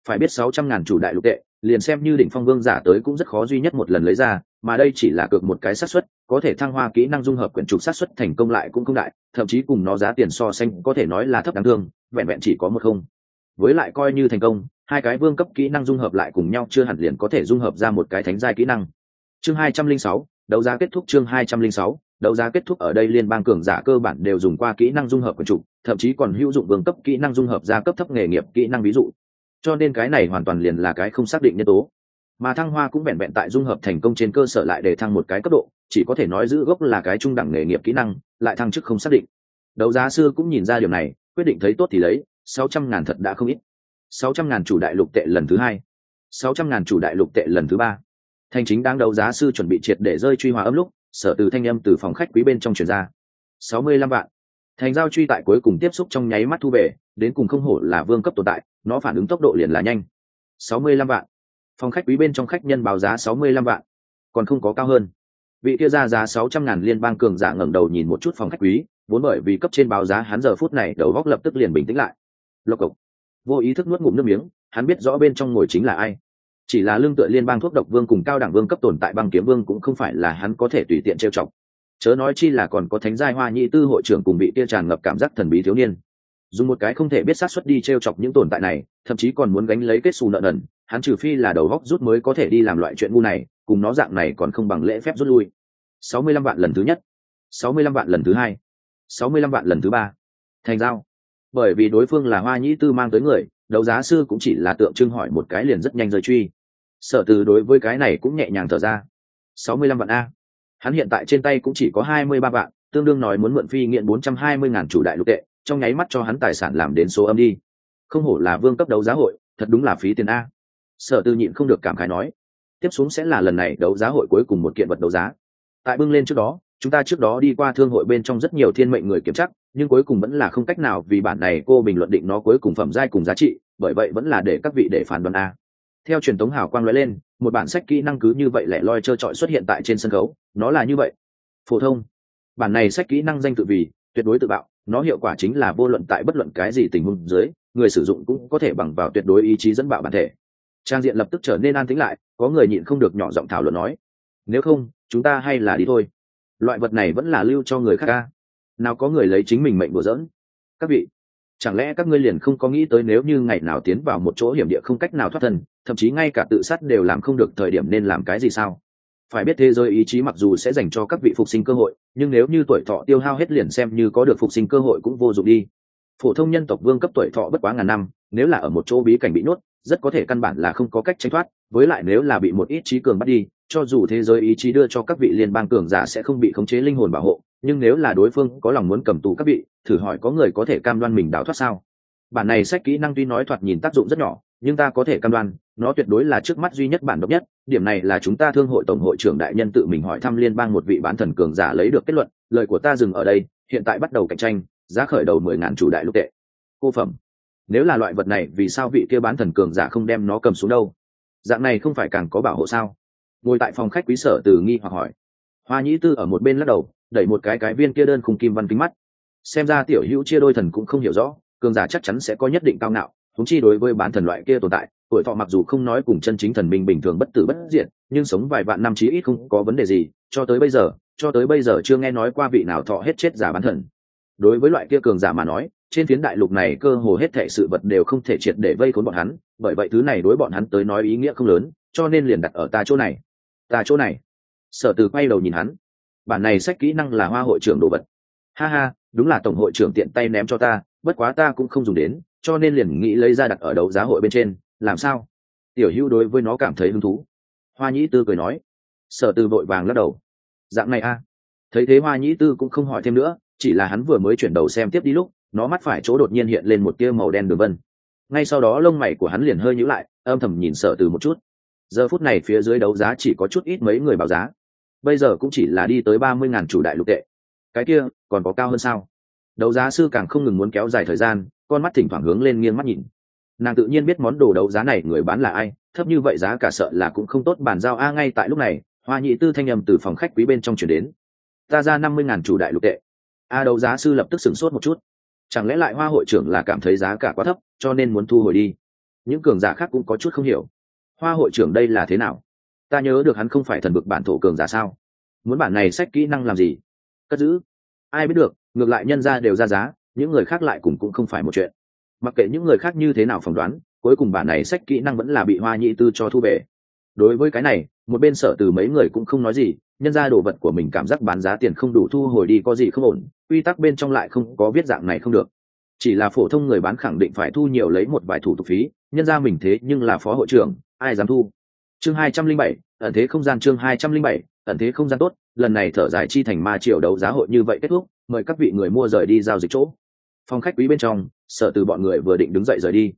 Phải biết sáu trăm ngàn chủ đại lục tệ liền xem như đỉnh phong vương giả tới cũng rất khó duy nhất một lần lấy ra, mà đây chỉ là cược một cái xác suất, có thể thăng hoa kỹ năng dung hợp quyển trục xác suất thành công lại cũng không đại, thậm chí cùng nó giá tiền so sánh có thể nói là thấp đáng thương, vẹn vẹn chỉ có một không. Với lại coi như thành công, hai cái vương cấp kỹ năng dung hợp lại cùng nhau chưa hẳn liền có thể dung hợp ra một cái thánh giai kỹ năng. Chương hai trăm linh sáu, đấu giá kết thúc chương hai trăm linh sáu đấu giá kết thúc ở đây liên bang cường giả cơ bản đều dùng qua kỹ năng dung hợp quyển trục thậm chí còn hữu dụng vương cấp kỹ năng dung hợp ra cấp thấp nghề nghiệp kỹ năng ví dụ. Cho nên cái này hoàn toàn liền là cái không xác định nhân tố. Mà thăng hoa cũng vẹn vẹn tại dung hợp thành công trên cơ sở lại để thăng một cái cấp độ, chỉ có thể nói giữ gốc là cái trung đẳng nghề nghiệp kỹ năng, lại thăng chức không xác định. Đấu giá xưa cũng nhìn ra điều này, quyết định thấy tốt thì lấy, sáu trăm ngàn thật đã không ít. Sáu trăm ngàn chủ đại lục tệ lần thứ hai. Sáu trăm ngàn chủ đại lục tệ lần thứ ba. Thành chính đang đấu giá sư chuẩn bị triệt để rơi truy hòa âm lúc sở từ thanh âm từ phòng khách quý bên trong truyền ra. Sáu mươi lăm vạn. Thành giao truy tại cuối cùng tiếp xúc trong nháy mắt thu về, đến cùng không hổ là vương cấp tồn tại, nó phản ứng tốc độ liền là nhanh. Sáu mươi lăm vạn. Phòng khách quý bên trong khách nhân báo giá sáu mươi lăm vạn. Còn không có cao hơn. Vị kia ra giá sáu trăm ngàn liên bang cường giả ngẩng đầu nhìn một chút phòng khách quý, vốn bởi vì cấp trên báo giá hắn giờ phút này đầu góc lập tức liền bình tĩnh lại. Lộc cộc. Vô ý thức nuốt ngụm nước miếng, hắn biết rõ bên trong ngồi chính là ai chỉ là lương tựa liên bang thuốc độc vương cùng cao đẳng vương cấp tồn tại băng kiếm vương cũng không phải là hắn có thể tùy tiện trêu chọc. Chớ nói chi là còn có thánh giai hoa nhị tư hội trưởng cùng bị kia tràn ngập cảm giác thần bí thiếu niên. Dùng một cái không thể biết sát xuất đi t r e o chọc những tồn tại này, thậm chí còn muốn gánh lấy kết xù nợ nần, hắn trừ phi là đầu góc rút mới có thể đi làm loại chuyện ngu này, cùng nó dạng này còn không bằng lễ phép rút lui. Sáu mươi lăm vạn lần thứ nhất. Sáu mươi lăm vạn lần thứ hai. Sáu mươi lăm vạn lần thứ ba. Thành giao. Bởi vì đối phương là hoa nhĩ tư mang tới người, đấu giá sư cũng chỉ là tượng trưng hỏi một cái liền rất nhanh rời truy sở từ đối với cái này cũng nhẹ nhàng thở ra. Sáu mươi lăm vạn a. Hắn hiện tại trên tay cũng chỉ có hai mươi ba vạn, tương đương nói muốn mượn phi nghiện bốn trăm hai mươi ngàn chủ đại lục tệ, trong nháy mắt cho hắn tài sản làm đến số âm đi. Không hổ là vương cấp đấu giá hội, thật đúng là phí tiền a. Sở tư nhịn không được cảm khái nói, tiếp xuống sẽ là lần này đấu giá hội cuối cùng một kiện vật đấu giá. Tại bưng lên trước đó, chúng ta trước đó đi qua thương hội bên trong rất nhiều thiên mệnh người kiểm chắc nhưng cuối cùng vẫn là không cách nào vì bản này cô bình luận định nó cuối cùng phẩm giai cùng giá trị, bởi vậy vẫn là để các vị để phán đoán a theo truyền thống hào quang nói lên, một bản sách kỹ năng cứ như vậy lẻ loi trơ trọi xuất hiện tại trên sân khấu. Nó là như vậy. Phổ thông. Bản này sách kỹ năng danh tự vì, tuyệt đối tự bạo. Nó hiệu quả chính là vô luận tại bất luận cái gì tình huống dưới, người sử dụng cũng có thể bằng vào tuyệt đối ý chí dẫn bạo bản thể. Trang diện lập tức trở nên an tĩnh lại, có người nhịn không được nhỏ giọng thảo luận nói, nếu không, chúng ta hay là đi thôi. Loại vật này vẫn là lưu cho người khác ca. Nào có người lấy chính mình mệnh đùa dỡn các vị, chẳng lẽ các ngươi liền không có nghĩ tới nếu như ngày nào tiến vào một chỗ hiểm địa không cách nào thoát thân thậm chí ngay cả tự sát đều làm không được thời điểm nên làm cái gì sao? Phải biết thế giới ý chí mặc dù sẽ dành cho các vị phục sinh cơ hội, nhưng nếu như tuổi thọ tiêu hao hết liền xem như có được phục sinh cơ hội cũng vô dụng đi. Phổ thông nhân tộc vương cấp tuổi thọ bất quá ngàn năm, nếu là ở một chỗ bí cảnh bị nuốt rất có thể căn bản là không có cách tránh thoát, với lại nếu là bị một ít trí cường bắt đi, cho dù thế giới ý chí đưa cho các vị liên bang cường giả sẽ không bị khống chế linh hồn bảo hộ, nhưng nếu là đối phương có lòng muốn cầm tù các vị, thử hỏi có người có thể cam đoan mình đào thoát sao? Bản này sách kỹ năng tuy nói thoạt nhìn tác dụng rất nhỏ, nhưng ta có thể cam đoan nó tuyệt đối là trước mắt duy nhất bản độc nhất, điểm này là chúng ta thương hội tổng hội trưởng đại nhân tự mình hỏi thăm liên bang một vị bán thần cường giả lấy được kết luận, lời của ta dừng ở đây, hiện tại bắt đầu cạnh tranh, giá khởi đầu mười ngàn chủ đại lục tệ. Cô phẩm. Nếu là loại vật này, vì sao vị kia bán thần cường giả không đem nó cầm xuống đâu? Dạng này không phải càng có bảo hộ sao? Ngồi tại phòng khách quý sở từ nghi hoặc hỏi. Hoa nhĩ tư ở một bên lắc đầu, đẩy một cái cái viên kia đơn khung kim văn kính mắt. Xem ra tiểu hữu chia đôi thần cũng không hiểu rõ, cường giả chắc chắn sẽ có nhất định cao ngạo thúng chi đối với bán thần loại kia tồn tại tuổi thọ mặc dù không nói cùng chân chính thần minh bình thường bất tử bất diệt, nhưng sống vài vạn năm chí ít không có vấn đề gì, cho tới bây giờ, cho tới bây giờ chưa nghe nói qua vị nào thọ hết chết giả bán thần. Đối với loại kia cường giả mà nói, trên phiến đại lục này cơ hồ hết thệ sự vật đều không thể triệt để vây khốn bọn hắn, bởi vậy thứ này đối bọn hắn tới nói ý nghĩa không lớn, cho nên liền đặt ở ta chỗ này. Ta chỗ này. Sở từ quay đầu nhìn hắn. Bản này sách kỹ năng là hoa hội trưởng đồ vật. Ha ha, đúng là tổng hội trưởng tiện tay ném cho ta, bất quá ta cũng không dùng đến, cho nên liền nghĩ lấy ra đặt ở đấu giá hội bên trên làm sao? Tiểu hữu đối với nó cảm thấy hứng thú. Hoa nhĩ tư cười nói. Sở từ vội vàng lắc đầu. Dạng này a. Thấy thế hoa nhĩ tư cũng không hỏi thêm nữa, chỉ là hắn vừa mới chuyển đầu xem tiếp đi lúc, nó mắt phải chỗ đột nhiên hiện lên một tia màu đen đường vân. Ngay sau đó lông mày của hắn liền hơi nhữ lại, âm thầm nhìn sở từ một chút. Giờ phút này phía dưới đấu giá chỉ có chút ít mấy người báo giá. Bây giờ cũng chỉ là đi tới ba mươi ngàn chủ đại lục tệ. Cái kia, còn có cao hơn sao? Đấu giá sư càng không ngừng muốn kéo dài thời gian, con mắt thỉnh thoảng hướng lên nghiêng mắt nhìn nàng tự nhiên biết món đồ đấu giá này người bán là ai, thấp như vậy giá cả sợ là cũng không tốt bàn giao a ngay tại lúc này, hoa nhị tư thanh âm từ phòng khách quý bên trong chuyển đến. Ta ra năm mươi ngàn chủ đại lục tệ. A đấu giá sư lập tức sửng sốt một chút. Chẳng lẽ lại hoa hội trưởng là cảm thấy giá cả quá thấp, cho nên muốn thu hồi đi? Những cường giả khác cũng có chút không hiểu. Hoa hội trưởng đây là thế nào? Ta nhớ được hắn không phải thần bực bản thổ cường giả sao? Muốn bản này sách kỹ năng làm gì? Cất giữ. Ai biết được, ngược lại nhân ra đều ra giá, những người khác lại cùng cũng không phải một chuyện mặc kệ những người khác như thế nào phỏng đoán, cuối cùng bản này sách kỹ năng vẫn là bị hoa nhị tư cho thu về. Đối với cái này, một bên sở từ mấy người cũng không nói gì, nhân ra đồ vật của mình cảm giác bán giá tiền không đủ thu hồi đi có gì không ổn, quy tắc bên trong lại không có viết dạng này không được. Chỉ là phổ thông người bán khẳng định phải thu nhiều lấy một vài thủ tục phí, nhân ra mình thế nhưng là phó hội trưởng, ai dám thu? Chương hai trăm linh bảy, ẩn thế không gian chương hai trăm linh bảy, ẩn thế không gian tốt, lần này thở dài chi thành ma triều đấu giá hội như vậy kết thúc, mời các vị người mua rời đi giao dịch chỗ. Phòng khách quý bên trong sợ từ bọn người vừa định đứng dậy rời đi.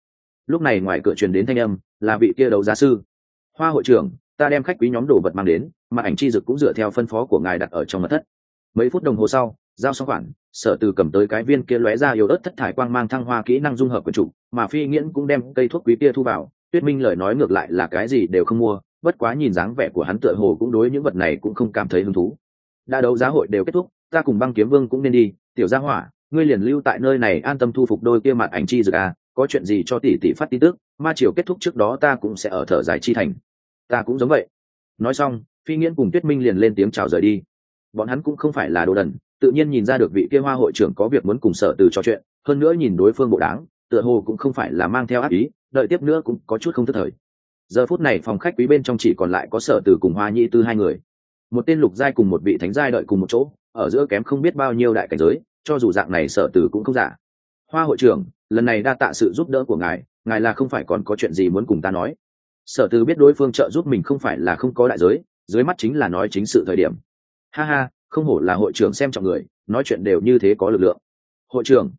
Lúc này ngoài cửa truyền đến thanh âm, là vị kia đấu giá sư. Hoa hội trưởng, ta đem khách quý nhóm đồ vật mang đến, mà ảnh chi dực cũng dựa theo phân phó của ngài đặt ở trong mật thất. Mấy phút đồng hồ sau, giao xong khoản sở từ cầm tới cái viên kia lóe ra yếu ớt thất thải quang mang thăng hoa kỹ năng dung hợp quần chủ mà phi nghiễn cũng đem cây thuốc quý kia thu vào. Tuyết minh lời nói ngược lại là cái gì đều không mua, bất quá nhìn dáng vẻ của hắn tựa hồ cũng đối những vật này cũng không cảm thấy hứng thú. Đã đấu giá hội đều kết thúc, ta cùng băng kiếm vương cũng nên đi, tiểu gia hỏa ngươi liền lưu tại nơi này an tâm thu phục đôi kia mặt ảnh chi dược à có chuyện gì cho tỷ tỷ phát tin tức, ma triều kết thúc trước đó ta cũng sẽ ở thở dài chi thành. Ta cũng giống vậy. Nói xong, phi nghiễn cùng tuyết minh liền lên tiếng chào rời đi. Bọn hắn cũng không phải là đồ đần, tự nhiên nhìn ra được vị kia hoa hội trưởng có việc muốn cùng sở từ trò chuyện, hơn nữa nhìn đối phương bộ đáng, tựa hồ cũng không phải là mang theo ác ý, đợi tiếp nữa cũng có chút không thất thời. Giờ phút này phòng khách quý bên trong chỉ còn lại có sở từ cùng hoa nhĩ tư hai người. Một tên lục giai cùng một vị thánh giai đợi cùng một chỗ, ở giữa kém không biết bao nhiêu đại cảnh giới cho dù dạng này sở từ cũng không giả. Hoa hội trưởng, lần này đa tạ sự giúp đỡ của ngài ngài là không phải còn có chuyện gì muốn cùng ta nói. Sở từ biết đối phương trợ giúp mình không phải là không có đại giới, dưới mắt chính là nói chính sự thời điểm. Ha ha, không hổ là hội trưởng xem trọng người, nói chuyện đều như thế có lực lượng. Hội trưởng,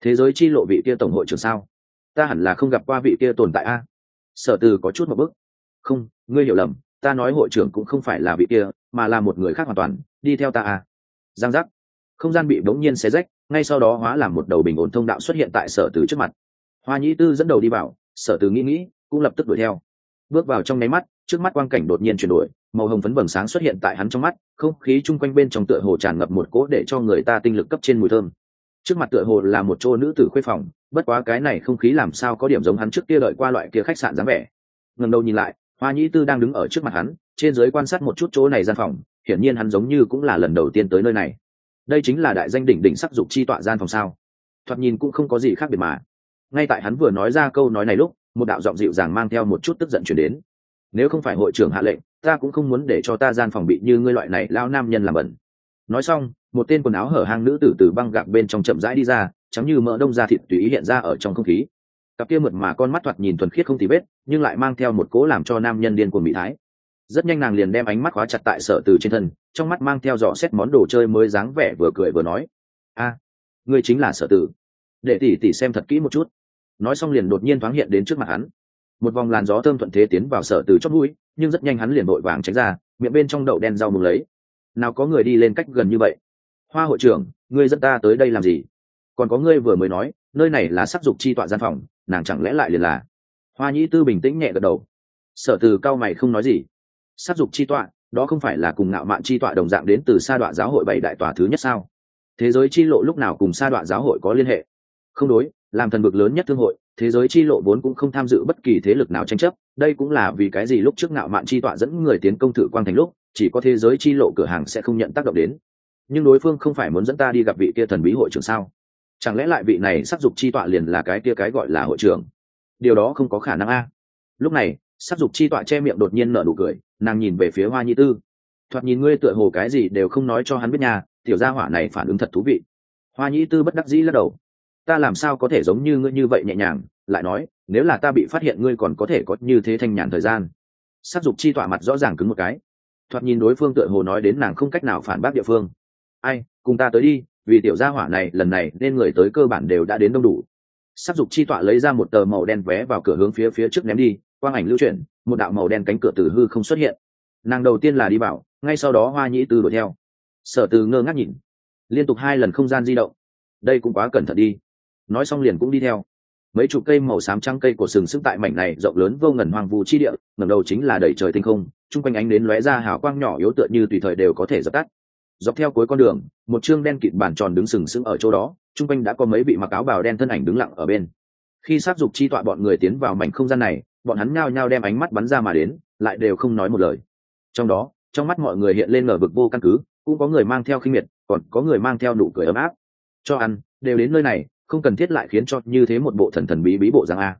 thế giới chi lộ vị kia tổng hội trưởng sao? Ta hẳn là không gặp qua vị kia tồn tại a. Sở từ có chút một bức không, ngươi hiểu lầm, ta nói hội trưởng cũng không phải là vị kia, mà là một người khác hoàn toàn, đi theo ta a. Giang giác không gian bị bỗng nhiên xé rách, ngay sau đó hóa làm một đầu bình ổn thông đạo xuất hiện tại sở từ trước mặt. Hoa nhĩ tư dẫn đầu đi vào, sở từ nghĩ nghĩ, cũng lập tức đuổi theo. Bước vào trong nháy mắt, trước mắt quang cảnh đột nhiên chuyển đổi, màu hồng phấn vầng sáng xuất hiện tại hắn trong mắt, không khí chung quanh bên trong tựa hồ tràn ngập một cỗ để cho người ta tinh lực cấp trên mùi thơm. Trước mặt tựa hồ là một chỗ nữ tử khuê phòng, bất quá cái này không khí làm sao có điểm giống hắn trước kia đợi qua loại kia khách sạn dáng vẻ. Ngần đầu nhìn lại, hoa nhĩ tư đang đứng ở trước mặt hắn, trên giới quan sát một chút chỗ này gian phòng, hiển nhiên hắn giống như cũng là lần đầu tiên tới nơi này đây chính là đại danh đỉnh đỉnh sắc dục chi tọa gian phòng sao? Thoạt nhìn cũng không có gì khác biệt mà. Ngay tại hắn vừa nói ra câu nói này lúc, một đạo giọng dịu dàng mang theo một chút tức giận chuyển đến. Nếu không phải hội trưởng hạ lệnh, ta cũng không muốn để cho ta gian phòng bị như ngươi loại này lao nam nhân làm bẩn. Nói xong, một tên quần áo hở hang nữ tử từ băng gạc bên trong chậm rãi đi ra chắm như mỡ đông da thịt tùy ý hiện ra ở trong không khí. Cặp kia mượt mà con mắt thoạt nhìn thuần khiết không tì vết, nhưng lại mang theo một cố làm cho nam nhân điên cuồng mỹ thái rất nhanh nàng liền đem ánh mắt khóa chặt tại sở từ trên thân, trong mắt mang theo dò xét món đồ chơi mới dáng vẻ vừa cười vừa nói, a, ngươi chính là sở tử để tỉ tỉ xem thật kỹ một chút. Nói xong liền đột nhiên thoáng hiện đến trước mặt hắn. Một vòng làn gió thơm thuận thế tiến vào sở từ chót mũi, nhưng rất nhanh hắn liền vội vàng tránh ra, miệng bên trong đậu đen rau mùng lấy. Nào có người đi lên cách gần như vậy? Hoa hội trưởng, ngươi dẫn ta tới đây làm gì? Còn có ngươi vừa mới nói, nơi này là sắc dục chi tọa gian phòng, nàng chẳng lẽ lại liền là? Hoa nhĩ tư bình tĩnh nhẹ gật đầu. Sở từ cao mày không nói gì. Sát dục chi tọa, đó không phải là cùng ngạo mạn chi tọa đồng dạng đến từ sa đoạn giáo hội bảy đại tòa thứ nhất sao? Thế giới chi lộ lúc nào cùng sa đoạn giáo hội có liên hệ? Không đối, làm thần vực lớn nhất thương hội, thế giới chi lộ vốn cũng không tham dự bất kỳ thế lực nào tranh chấp, đây cũng là vì cái gì lúc trước ngạo mạn chi tọa dẫn người tiến công thử quang thành lúc, chỉ có thế giới chi lộ cửa hàng sẽ không nhận tác động đến. Nhưng đối phương không phải muốn dẫn ta đi gặp vị kia thần bí hội trưởng sao? Chẳng lẽ lại vị này sắc dục chi tọa liền là cái kia cái gọi là hội trưởng? Điều đó không có khả năng a lúc này, sắc dục chi tọa che miệng đột nhiên nở nụ cười, nàng nhìn về phía hoa nhi tư. Thoạt nhìn ngươi tựa hồ cái gì đều không nói cho hắn biết nhà tiểu gia hỏa này phản ứng thật thú vị. Hoa nhi tư bất đắc dĩ lắc đầu. Ta làm sao có thể giống như ngươi như vậy nhẹ nhàng, lại nói, nếu là ta bị phát hiện ngươi còn có thể có như thế thanh nhàn thời gian. Sắc dục chi tọa mặt rõ ràng cứng một cái. Thoạt nhìn đối phương tựa hồ nói đến nàng không cách nào phản bác địa phương. Ai, cùng ta tới đi, vì tiểu gia hỏa này lần này nên người tới cơ bản đều đã đến đông đủ sắc dục chi tọa lấy ra một tờ màu đen vé vào cửa hướng phía phía trước ném đi quang ảnh lưu chuyển một đạo màu đen cánh cửa từ hư không xuất hiện. Nàng đầu tiên là đi bảo, ngay sau đó hoa nhĩ tư đuổi theo. Sở từ ngơ ngác nhìn. Liên tục hai lần không gian di động. Đây cũng quá cẩn thận đi. Nói xong liền cũng đi theo. Mấy chục cây màu xám trắng cây của sừng sức tại mảnh này rộng lớn vô ngần hoang vu chi địa ngầm đầu chính là đầy trời tinh không chung quanh ánh đến lóe ra hào quang nhỏ yếu tựa như tùy thời đều có thể dập tắt dọc theo cuối con đường, một chương đen kịt bản tròn đứng sừng sững ở chỗ đó, chung quanh đã có mấy vị mặc áo bào đen thân ảnh đứng lặng ở bên. Khi sát dục chi tọa bọn người tiến vào mảnh không gian này, bọn hắn nhao nhao đem ánh mắt bắn ra mà đến, lại đều không nói một lời. Trong đó, trong mắt mọi người hiện lên ngờ vực vô căn cứ, cũng có người mang theo khinh miệt, còn có người mang theo nụ cười ấm áp. Cho ăn, đều đến nơi này, không cần thiết lại khiến cho như thế một bộ thần thần bí bí bộ rằng a.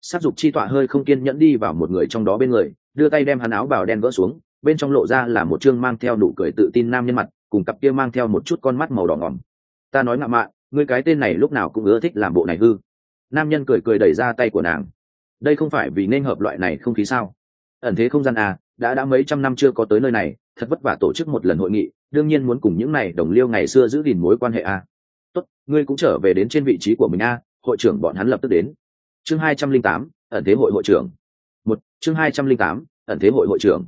Sát dục chi tọa hơi không kiên nhẫn đi vào một người trong đó bên người, đưa tay đem hắn áo bào đen gỡ xuống, bên trong lộ ra là một chương mang theo nụ cười tự tin nam nhân mặt cùng cặp kia mang theo một chút con mắt màu đỏ ngỏm. Ta nói ngạo mạn, ngươi cái tên này lúc nào cũng ưa thích làm bộ này hư. Nam nhân cười cười đẩy ra tay của nàng. Đây không phải vì nên hợp loại này không khí sao? Ẩn thế không gian à đã đã mấy trăm năm chưa có tới nơi này, thật vất vả tổ chức một lần hội nghị, đương nhiên muốn cùng những này đồng liêu ngày xưa giữ gìn mối quan hệ à. tốt, ngươi cũng trở về đến trên vị trí của mình a hội trưởng bọn hắn lập tức đến. Chương hai trăm linh tám, ẩn thế hội hội trưởng. Một, chương hai trăm linh tám, ẩn thế hội hội trưởng.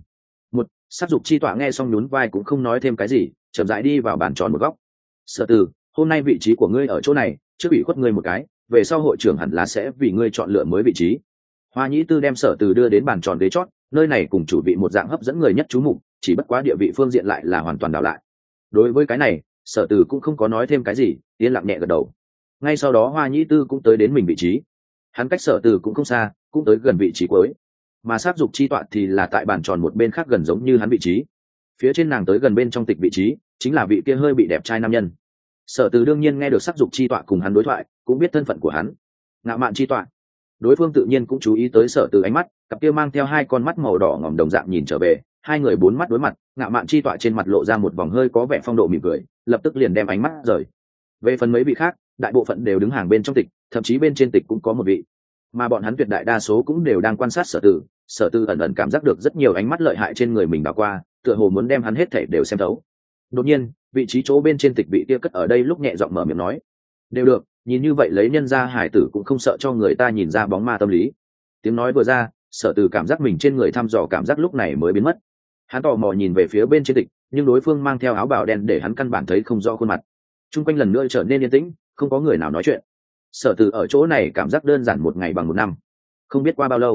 Một sát dục chi tọa nghe xong nhún vai cũng không nói thêm cái gì chậm rãi đi vào bàn tròn một góc. Sở từ, hôm nay vị trí của ngươi ở chỗ này, trước bị khuất ngươi một cái, về sau hội trưởng hẳn là sẽ vì ngươi chọn lựa mới vị trí. Hoa nhĩ tư đem sở từ đưa đến bàn tròn ghế chót, nơi này cùng chủ vị một dạng hấp dẫn người nhất chú mục, chỉ bất quá địa vị phương diện lại là hoàn toàn đảo lại. Đối với cái này sở từ cũng không có nói thêm cái gì, yên lặng nhẹ gật đầu. Ngay sau đó hoa nhĩ tư cũng tới đến mình vị trí. Hắn cách sở từ cũng không xa, cũng tới gần vị trí cuối. Mà s á dục chi tọa thì là tại bàn tròn một bên khác gần giống như hắn vị trí phía trên nàng tới gần bên trong tịch vị trí, chính là vị kia hơi bị đẹp trai nam nhân. Sở từ đương nhiên nghe được sắc dục chi tọa cùng hắn đối thoại, cũng biết thân phận của hắn. Ngạo mạn chi tọa. Đối phương tự nhiên cũng chú ý tới sở từ ánh mắt, cặp kia mang theo hai con mắt màu đỏ ngỏm đồng dạng nhìn trở về, hai người bốn mắt đối mặt, ngạo mạn chi tọa trên mặt lộ ra một vòng hơi có vẻ phong độ mỉm cười, lập tức liền đem ánh mắt rời. Về phần mấy vị khác, đại bộ phận đều đứng hàng bên trong tịch, thậm chí bên trên tịch cũng có một vị. Mà bọn hắn tuyệt đại đa số cũng đều đang quan sát sở tử sở tư ẩn ẩn cảm giác được rất nhiều ánh mắt lợi hại trên người mình đã qua tựa hồ muốn đem hắn hết thể đều xem thấu. Đột nhiên, vị trí chỗ bên trên tịch vị kia cất ở đây lúc nhẹ giọng mở miệng nói, đều được, nhìn như vậy lấy nhân ra hải tử cũng không sợ cho người ta nhìn ra bóng ma tâm lý. Tiếng nói vừa ra, sở từ cảm giác mình trên người thăm dò cảm giác lúc này mới biến mất. Hắn tò mò nhìn về phía bên trên tịch, nhưng đối phương mang theo áo bào đen để hắn căn bản thấy không rõ khuôn mặt. T r u n g quanh lần nữa trở nên yên tĩnh, không có người nào nói chuyện. Sở từ ở chỗ này cảm giác đơn giản một ngày bằng một năm. Không biết qua bao lâu,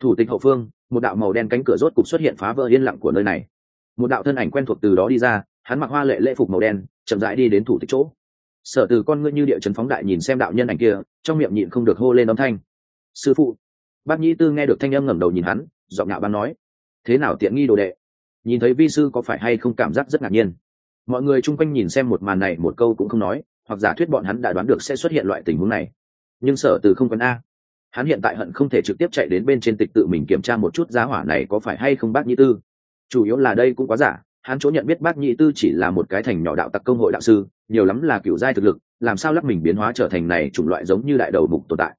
thủ tịch hậu phương, một đạo màu đen cánh cửa rốt cục xuất hiện phá vỡ yên lặng của nơi này một đạo thân ảnh quen thuộc từ đó đi ra, hắn mặc hoa lệ lễ phục màu đen, chậm rãi đi đến thủ tịch chỗ. Sở từ con ngươi như địa chấn phóng đại nhìn xem đạo nhân ảnh kia, trong miệng nhịn không được hô lên âm thanh. Sư phụ. Bác nhĩ tư nghe được thanh âm ngẩng đầu nhìn hắn, giọng ngạo bắn nói. Thế nào tiện nghi đồ đệ? Nhìn thấy vi sư có phải hay không cảm giác rất ngạc nhiên. Mọi người chung quanh nhìn xem một màn này, một câu cũng không nói, hoặc giả thuyết bọn hắn đã đoán được sẽ xuất hiện loại tình huống này. Nhưng sở từ không cần a. Hắn hiện tại hận không thể trực tiếp chạy đến bên trên tịch tự mình kiểm tra một chút giá hỏa này có phải hay không bác nhĩ tư chủ yếu là đây cũng quá giả, hắn chỗ nhận biết bác nhị tư chỉ là một cái thành nhỏ đạo tặc công hội đạo sư, nhiều lắm là kiểu giai thực lực, làm sao lắp mình biến hóa trở thành này chủng loại giống như đại đầu mục tồn tại.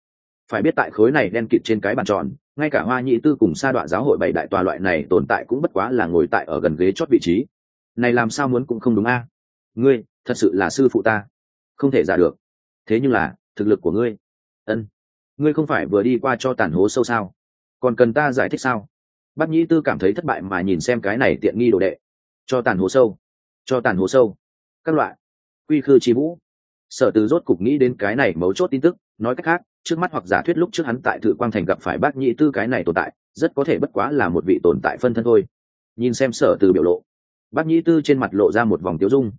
Phải biết tại khối này đen kịt trên cái bàn tròn, ngay cả hoa nhị tư cùng sa đoạn giáo hội bảy đại tòa loại này tồn tại cũng bất quá là ngồi tại ở gần ghế chót vị trí. Này làm sao muốn cũng không đúng a. À? Ngươi, thật sự là sư phụ ta. Không thể giả được. Thế nhưng là, thực lực của ngươi. Ân. Ngươi không phải vừa đi qua cho tàn hố sâu sao? Còn cần ta giải thích sao? Bác nhĩ tư cảm thấy thất bại mà nhìn xem cái này tiện nghi đồ đệ. Cho tàn hồ sâu. Cho tàn hồ sâu. Các loại. Quy khư chi vũ. Sở từ rốt cục nghĩ đến cái này mấu chốt tin tức, nói cách khác, trước mắt hoặc giả thuyết lúc trước hắn tại thự quang thành gặp phải bác Nhĩ tư cái này tồn tại, rất có thể bất quá là một vị tồn tại phân thân thôi. Nhìn xem sở từ biểu lộ, bác Nhĩ tư trên mặt lộ ra một vòng tiêu dung.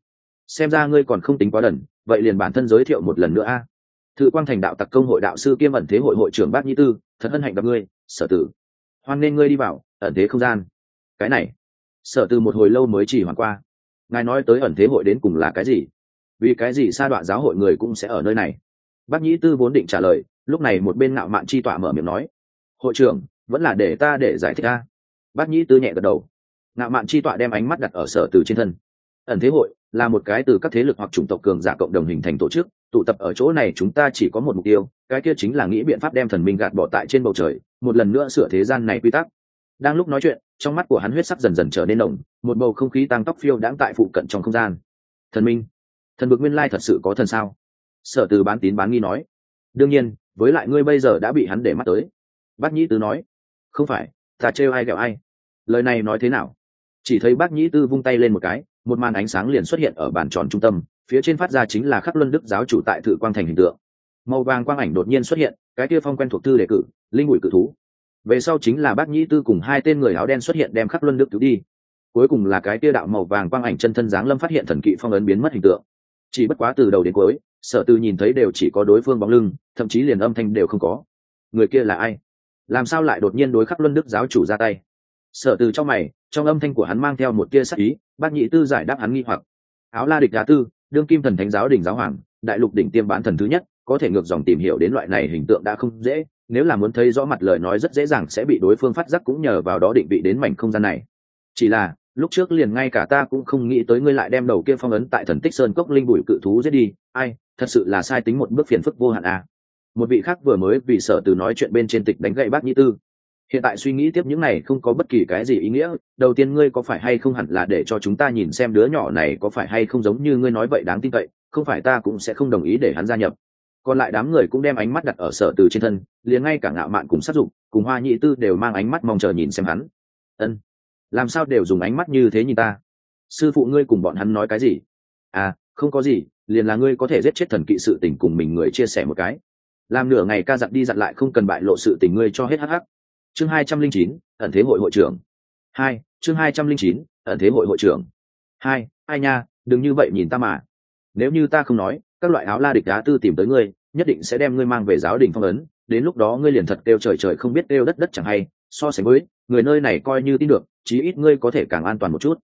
Xem ra ngươi còn không tính quá đần, vậy liền bản thân giới thiệu một lần nữa a. Thự quang thành đạo tặc công hội đạo sư kiêm ẩn thế hội hội trưởng bác Nhĩ tư, thật hân hạnh gặp ngươi, sở tử hoan nên ngươi đi vào, ẩn thế không gian. Cái này, sở từ một hồi lâu mới chỉ hoàn qua. Ngài nói tới ẩn thế hội đến cùng là cái gì? Vì cái gì sa đoạn giáo hội người cũng sẽ ở nơi này? Bác nhĩ tư vốn định trả lời, lúc này một bên ngạo mạn chi tọa mở miệng nói, hội trưởng, vẫn là để ta để giải thích ta bác nhĩ tư nhẹ gật đầu. Ngạo mạn chi tọa đem ánh mắt đặt ở sở từ trên thân. Ẩn thế hội là một cái từ các thế lực hoặc chủng tộc cường giả cộng đồng hình thành tổ chức, tụ tập ở chỗ này chúng ta chỉ có một mục tiêu, cái kia chính là nghĩ biện pháp đem thần minh gạt bỏ tại trên bầu trời, một lần nữa sửa thế gian này quy tắc. Đang lúc nói chuyện, trong mắt của hắn huyết sắc dần dần trở nên nồng, một bầu không khí tăng tóc phiêu đãng tại phụ cận trong không gian. Thần minh, thần bực nguyên lai thật sự có thần sao? Sở từ bán tín bán nghi nói. Đương nhiên, với lại ngươi bây giờ đã bị hắn để mắt tới. Bác nhĩ tứ nói. Không phải, ta trêu ai ghẹo ai? Lời này nói thế nào? Chỉ thấy bác nhĩ tư vung tay lên một cái một màn ánh sáng liền xuất hiện ở bàn tròn trung tâm, phía trên phát ra chính là khắc luân đức giáo chủ tại thự quang thành hình tượng. Màu vàng quang ảnh đột nhiên xuất hiện, cái kia phong quen thuộc thư đề cử, linh bụi cự thú. Về sau chính là bác nhĩ tư cùng hai tên người áo đen xuất hiện đem khắc luân đức cứu đi. Cuối cùng là cái kia đạo màu vàng quang ảnh chân thân Giáng lâm phát hiện thần kỵ phong ấn biến mất hình tượng. Chỉ bất quá từ đầu đến cuối, sở Tư nhìn thấy đều chỉ có đối phương bóng lưng, thậm chí liền âm thanh đều không có. Người kia là ai? Làm sao lại đột nhiên đối khắc luân đức giáo chủ ra tay? Sở từ trong mày trong âm thanh của hắn mang theo một tia sắc ý, bác nhị tư giải đáp hắn nghi hoặc áo la địch đá tư, đương kim thần thánh giáo đỉnh giáo hoàng, đại lục đỉnh tiêm bán thần thứ nhất, có thể ngược dòng tìm hiểu đến loại này hình tượng đã không dễ, nếu là muốn thấy rõ mặt lời nói rất dễ dàng sẽ bị đối phương phát giác cũng nhờ vào đó định vị đến mảnh không gian này chỉ là, lúc trước liền ngay cả ta cũng không nghĩ tới ngươi lại đem đầu kia phong ấn tại thần tích sơn cốc linh bụi cự thú giết đi, ai, thật sự là sai tính một bước phiền phức vô hạn à. một vị khác vừa mới vì sợ từ nói chuyện bên trên tịch đánh gậy bác nhĩ tư hiện tại suy nghĩ tiếp những này không có bất kỳ cái gì ý nghĩa. Đầu tiên ngươi có phải hay không hẳn là để cho chúng ta nhìn xem đứa nhỏ này có phải hay không giống như ngươi nói vậy đáng tin cậy, không phải ta cũng sẽ không đồng ý để hắn gia nhập. Còn lại đám người cũng đem ánh mắt đặt ở sở từ trên thân, liền ngay cả ngạo mạn cùng sát dụng cùng hoa nhị tư đều mang ánh mắt mong chờ nhìn xem hắn. Ân, làm sao đều dùng ánh mắt như thế nhìn ta? Sư phụ ngươi cùng bọn hắn nói cái gì? À không có gì, liền là ngươi có thể giết chết thần kỵ sự tình cùng mình người chia sẻ một cái. Làm nửa ngày ca dặn đi dặn lại không cần bại lộ sự tình ngươi cho hết hắc hắc chương hai trăm linh chín, ẩn thế hội hội trưởng. Hai, chương hai trăm linh chín, ẩn thế hội hội trưởng. Hai, ai nha, đừng như vậy nhìn ta mà. Nếu như ta không nói, các loại áo la địch đá tư tìm tới ngươi, nhất định sẽ đem ngươi mang về giáo đình phong ấn. Đến lúc đó ngươi liền thật kêu trời trời không biết kêu đất đất chẳng hay. So sánh với, người nơi này coi như tin được, chí ít ngươi có thể càng an toàn một chút.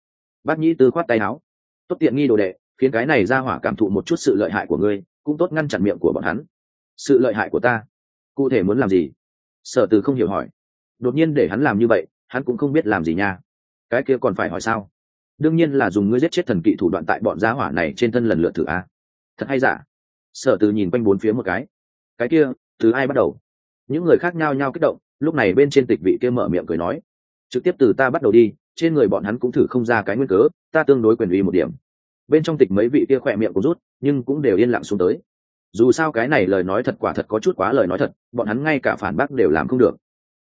Bác nhĩ tư khoát tay áo. Tốt tiện nghi đồ đệ, khiến cái này ra hỏa cảm thụ một chút sự lợi hại của ngươi, cũng tốt ngăn chặn miệng của bọn hắn. Sự lợi hại của ta? Cụ thể muốn làm gì? Sở từ không hiểu hỏi đột nhiên để hắn làm như vậy, hắn cũng không biết làm gì nha. Cái kia còn phải hỏi sao? Đương nhiên là dùng ngươi giết chết thần kỵ thủ đoạn tại bọn gia hỏa này trên thân lần lượt thử a. Thật hay giả? Sở từ nhìn quanh bốn phía một cái. Cái kia, từ ai bắt đầu? Những người khác nhao nhao kích động, lúc này bên trên tịch vị kia mở miệng cười nói. Trực tiếp từ ta bắt đầu đi, trên người bọn hắn cũng thử không ra cái nguyên cớ, ta tương đối quyền uy một điểm. Bên trong tịch mấy vị kia khỏe miệng cũng rút, nhưng cũng đều yên lặng xuống tới. Dù sao cái này lời nói thật quả thật có chút quá lời nói thật, bọn hắn ngay cả phản bác đều làm không được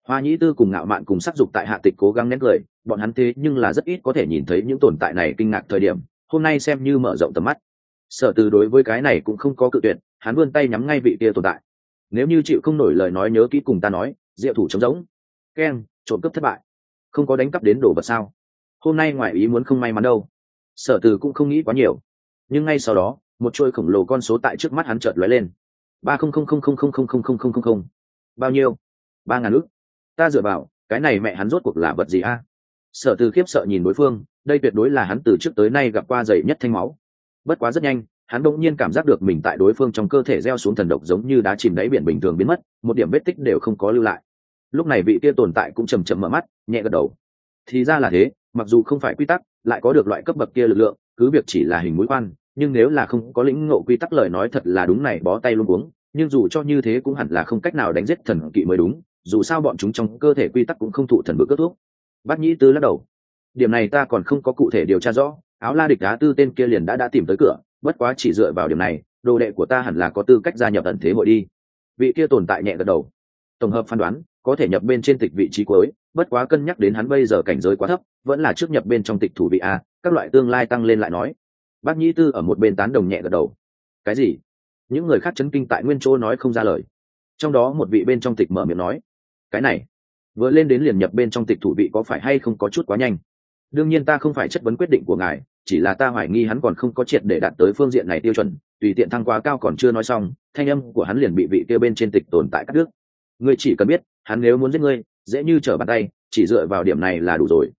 hoa nhĩ tư cùng ngạo mạn cùng sắc dục tại hạ tịch cố gắng nén cười, bọn hắn thế nhưng là rất ít có thể nhìn thấy những tồn tại này kinh ngạc thời điểm, hôm nay xem như mở rộng tầm mắt. Sở từ đối với cái này cũng không có cự tuyệt, hắn vươn tay nhắm ngay vị kia tồn tại. Nếu như chịu không nổi lời nói nhớ kỹ cùng ta nói, diệu thủ chống giống. Keng, trộm cướp thất bại. Không có đánh cắp đến đồ vật sao? Hôm nay ngoài ý muốn không may mắn đâu. Sở từ cũng không nghĩ quá nhiều. Nhưng ngay sau đó, một chuôi khổng lồ con số tại trước mắt hắn chợt lóe lên. Ba không không không không không không không không không không. Không bao nhiêu? Ba ngàn ước ta dựa vào cái này mẹ hắn rốt cuộc là vật gì a? Sở từ khiếp sợ nhìn đối phương đây tuyệt đối là hắn từ trước tới nay gặp qua dày nhất thanh máu. Bất quá rất nhanh hắn đ nhiên cảm giác được mình tại đối phương trong cơ thể gieo xuống thần độc giống như đá chìm đáy biển bình thường biến mất một điểm vết tích đều không có lưu lại. Lúc này vị kia tồn tại cũng chầm chậm mở mắt nhẹ gật đầu. Thì ra là thế mặc dù không phải quy tắc lại có được loại cấp bậc kia lực lượng cứ việc chỉ là hình mũi quan, nhưng nếu là không có lĩnh ngộ quy tắc lời nói thật là đúng này bó tay luôn uống nhưng dù cho như thế cũng hẳn là không cách nào đánh giết thần kỵ mới đúng dù sao bọn chúng trong cơ thể quy tắc cũng không thụ thần bự cướp thuốc. Bác nhĩ tư lắc đầu. Điểm này ta còn không có cụ thể điều tra rõ, áo la địch đá tư tên kia liền đã đã tìm tới cửa, bất quá chỉ dựa vào điểm này, đồ đệ của ta hẳn là có tư cách gia nhập tận thế hội đi. Vị kia tồn tại nhẹ gật đầu. Tổng hợp phán đoán, có thể nhập bên trên tịch vị trí cuối, bất quá cân nhắc đến hắn bây giờ cảnh giới quá thấp, vẫn là trước nhập bên trong tịch thủ vị a, các loại tương lai tăng lên lại nói. Bác nhĩ tư ở một bên tán đồng nhẹ gật đầu. Cái gì? Những người khác chấn kinh tại nguyên chỗ nói không ra lời. Trong đó một vị bên trong tịch mở miệng nói cái này, vừa lên đến liền nhập bên trong tịch thủ vị có phải hay không có chút quá nhanh? Đương nhiên ta không phải chất vấn quyết định của ngài, chỉ là ta hoài nghi hắn còn không có triệt để đạt tới phương diện này tiêu chuẩn, tùy tiện thăng quá cao còn chưa nói xong, thanh âm của hắn liền bị vị kia bên trên tịch tồn tại các nước ngươi chỉ cần biết, hắn nếu muốn giết ngươi, dễ như trở bàn tay, chỉ dựa vào điểm này là đủ rồi.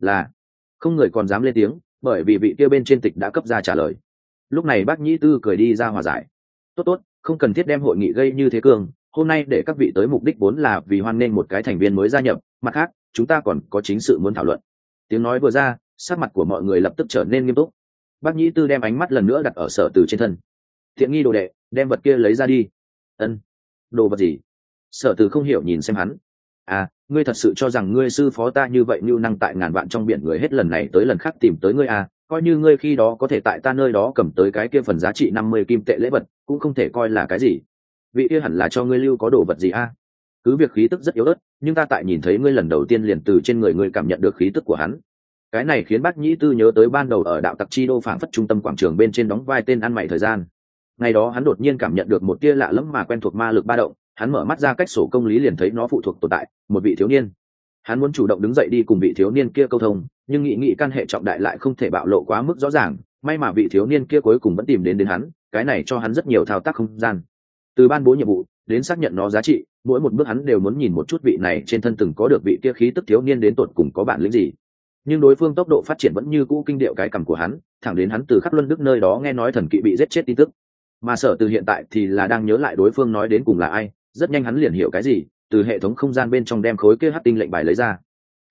Là, không người còn dám lên tiếng, bởi vì vị kia bên trên tịch đã cấp ra trả lời. Lúc này bác nhĩ tư cười đi ra hòa giải. Tốt tốt, không cần thiết đem hội nghị gây như thế cường hôm nay để các vị tới mục đích vốn là vì hoan nghênh một cái thành viên mới gia nhập, mặt khác, chúng ta còn có chính sự muốn thảo luận. Tiếng nói vừa ra, sắc mặt của mọi người lập tức trở nên nghiêm túc. Bác nhĩ tư đem ánh mắt lần nữa đặt ở sở từ trên thân. Thiện nghi đồ đệ, đem vật kia lấy ra đi. Ân. Đồ vật gì? Sở từ không hiểu nhìn xem hắn. À ngươi thật sự cho rằng ngươi sư phó ta như vậy như năng tại ngàn vạn trong biển người hết lần này tới lần khác tìm tới ngươi à? Coi như ngươi khi đó có thể tại ta nơi đó cầm tới cái kia phần giá trị năm mươi kim tệ lễ vật, cũng không thể coi là cái gì vị kia hẳn là cho ngươi lưu có đồ vật gì a? Cứ việc khí tức rất yếu ớt, nhưng ta tại nhìn thấy ngươi lần đầu tiên liền từ trên người ngươi cảm nhận được khí tức của hắn. Cái này khiến bác nhĩ tư nhớ tới ban đầu ở đạo tặc chi đô phảng phất trung tâm quảng trường bên trên đóng vai tên ăn mày thời gian. Ngày đó hắn đột nhiên cảm nhận được một tia lạ lẫm mà quen thuộc ma lực ba động, hắn mở mắt ra cách sổ công lý liền thấy nó phụ thuộc tồn tại, một vị thiếu niên. Hắn muốn chủ động đứng dậy đi cùng vị thiếu niên kia câu thông, nhưng nghị nghị căn hệ trọng đại lại không thể bạo lộ quá mức rõ ràng, may mà vị thiếu niên kia cuối cùng vẫn tìm đến đến hắn, cái này cho hắn rất nhiều thao tác không gian từ ban bố nhiệm vụ đến xác nhận nó giá trị, mỗi một bước hắn đều muốn nhìn một chút vị này trên thân từng có được vị kia khí tức thiếu niên đến tột cùng có bản lĩnh gì. Nhưng đối phương tốc độ phát triển vẫn như cũ kinh điệu cái cằm của hắn, thẳng đến hắn từ khắp luân đức nơi đó nghe nói thần kỵ bị giết chết tin tức. Mà sở từ hiện tại thì là đang nhớ lại đối phương nói đến cùng là ai, rất nhanh hắn liền hiểu cái gì, từ hệ thống không gian bên trong đem khối kia hát tinh lệnh bài lấy ra.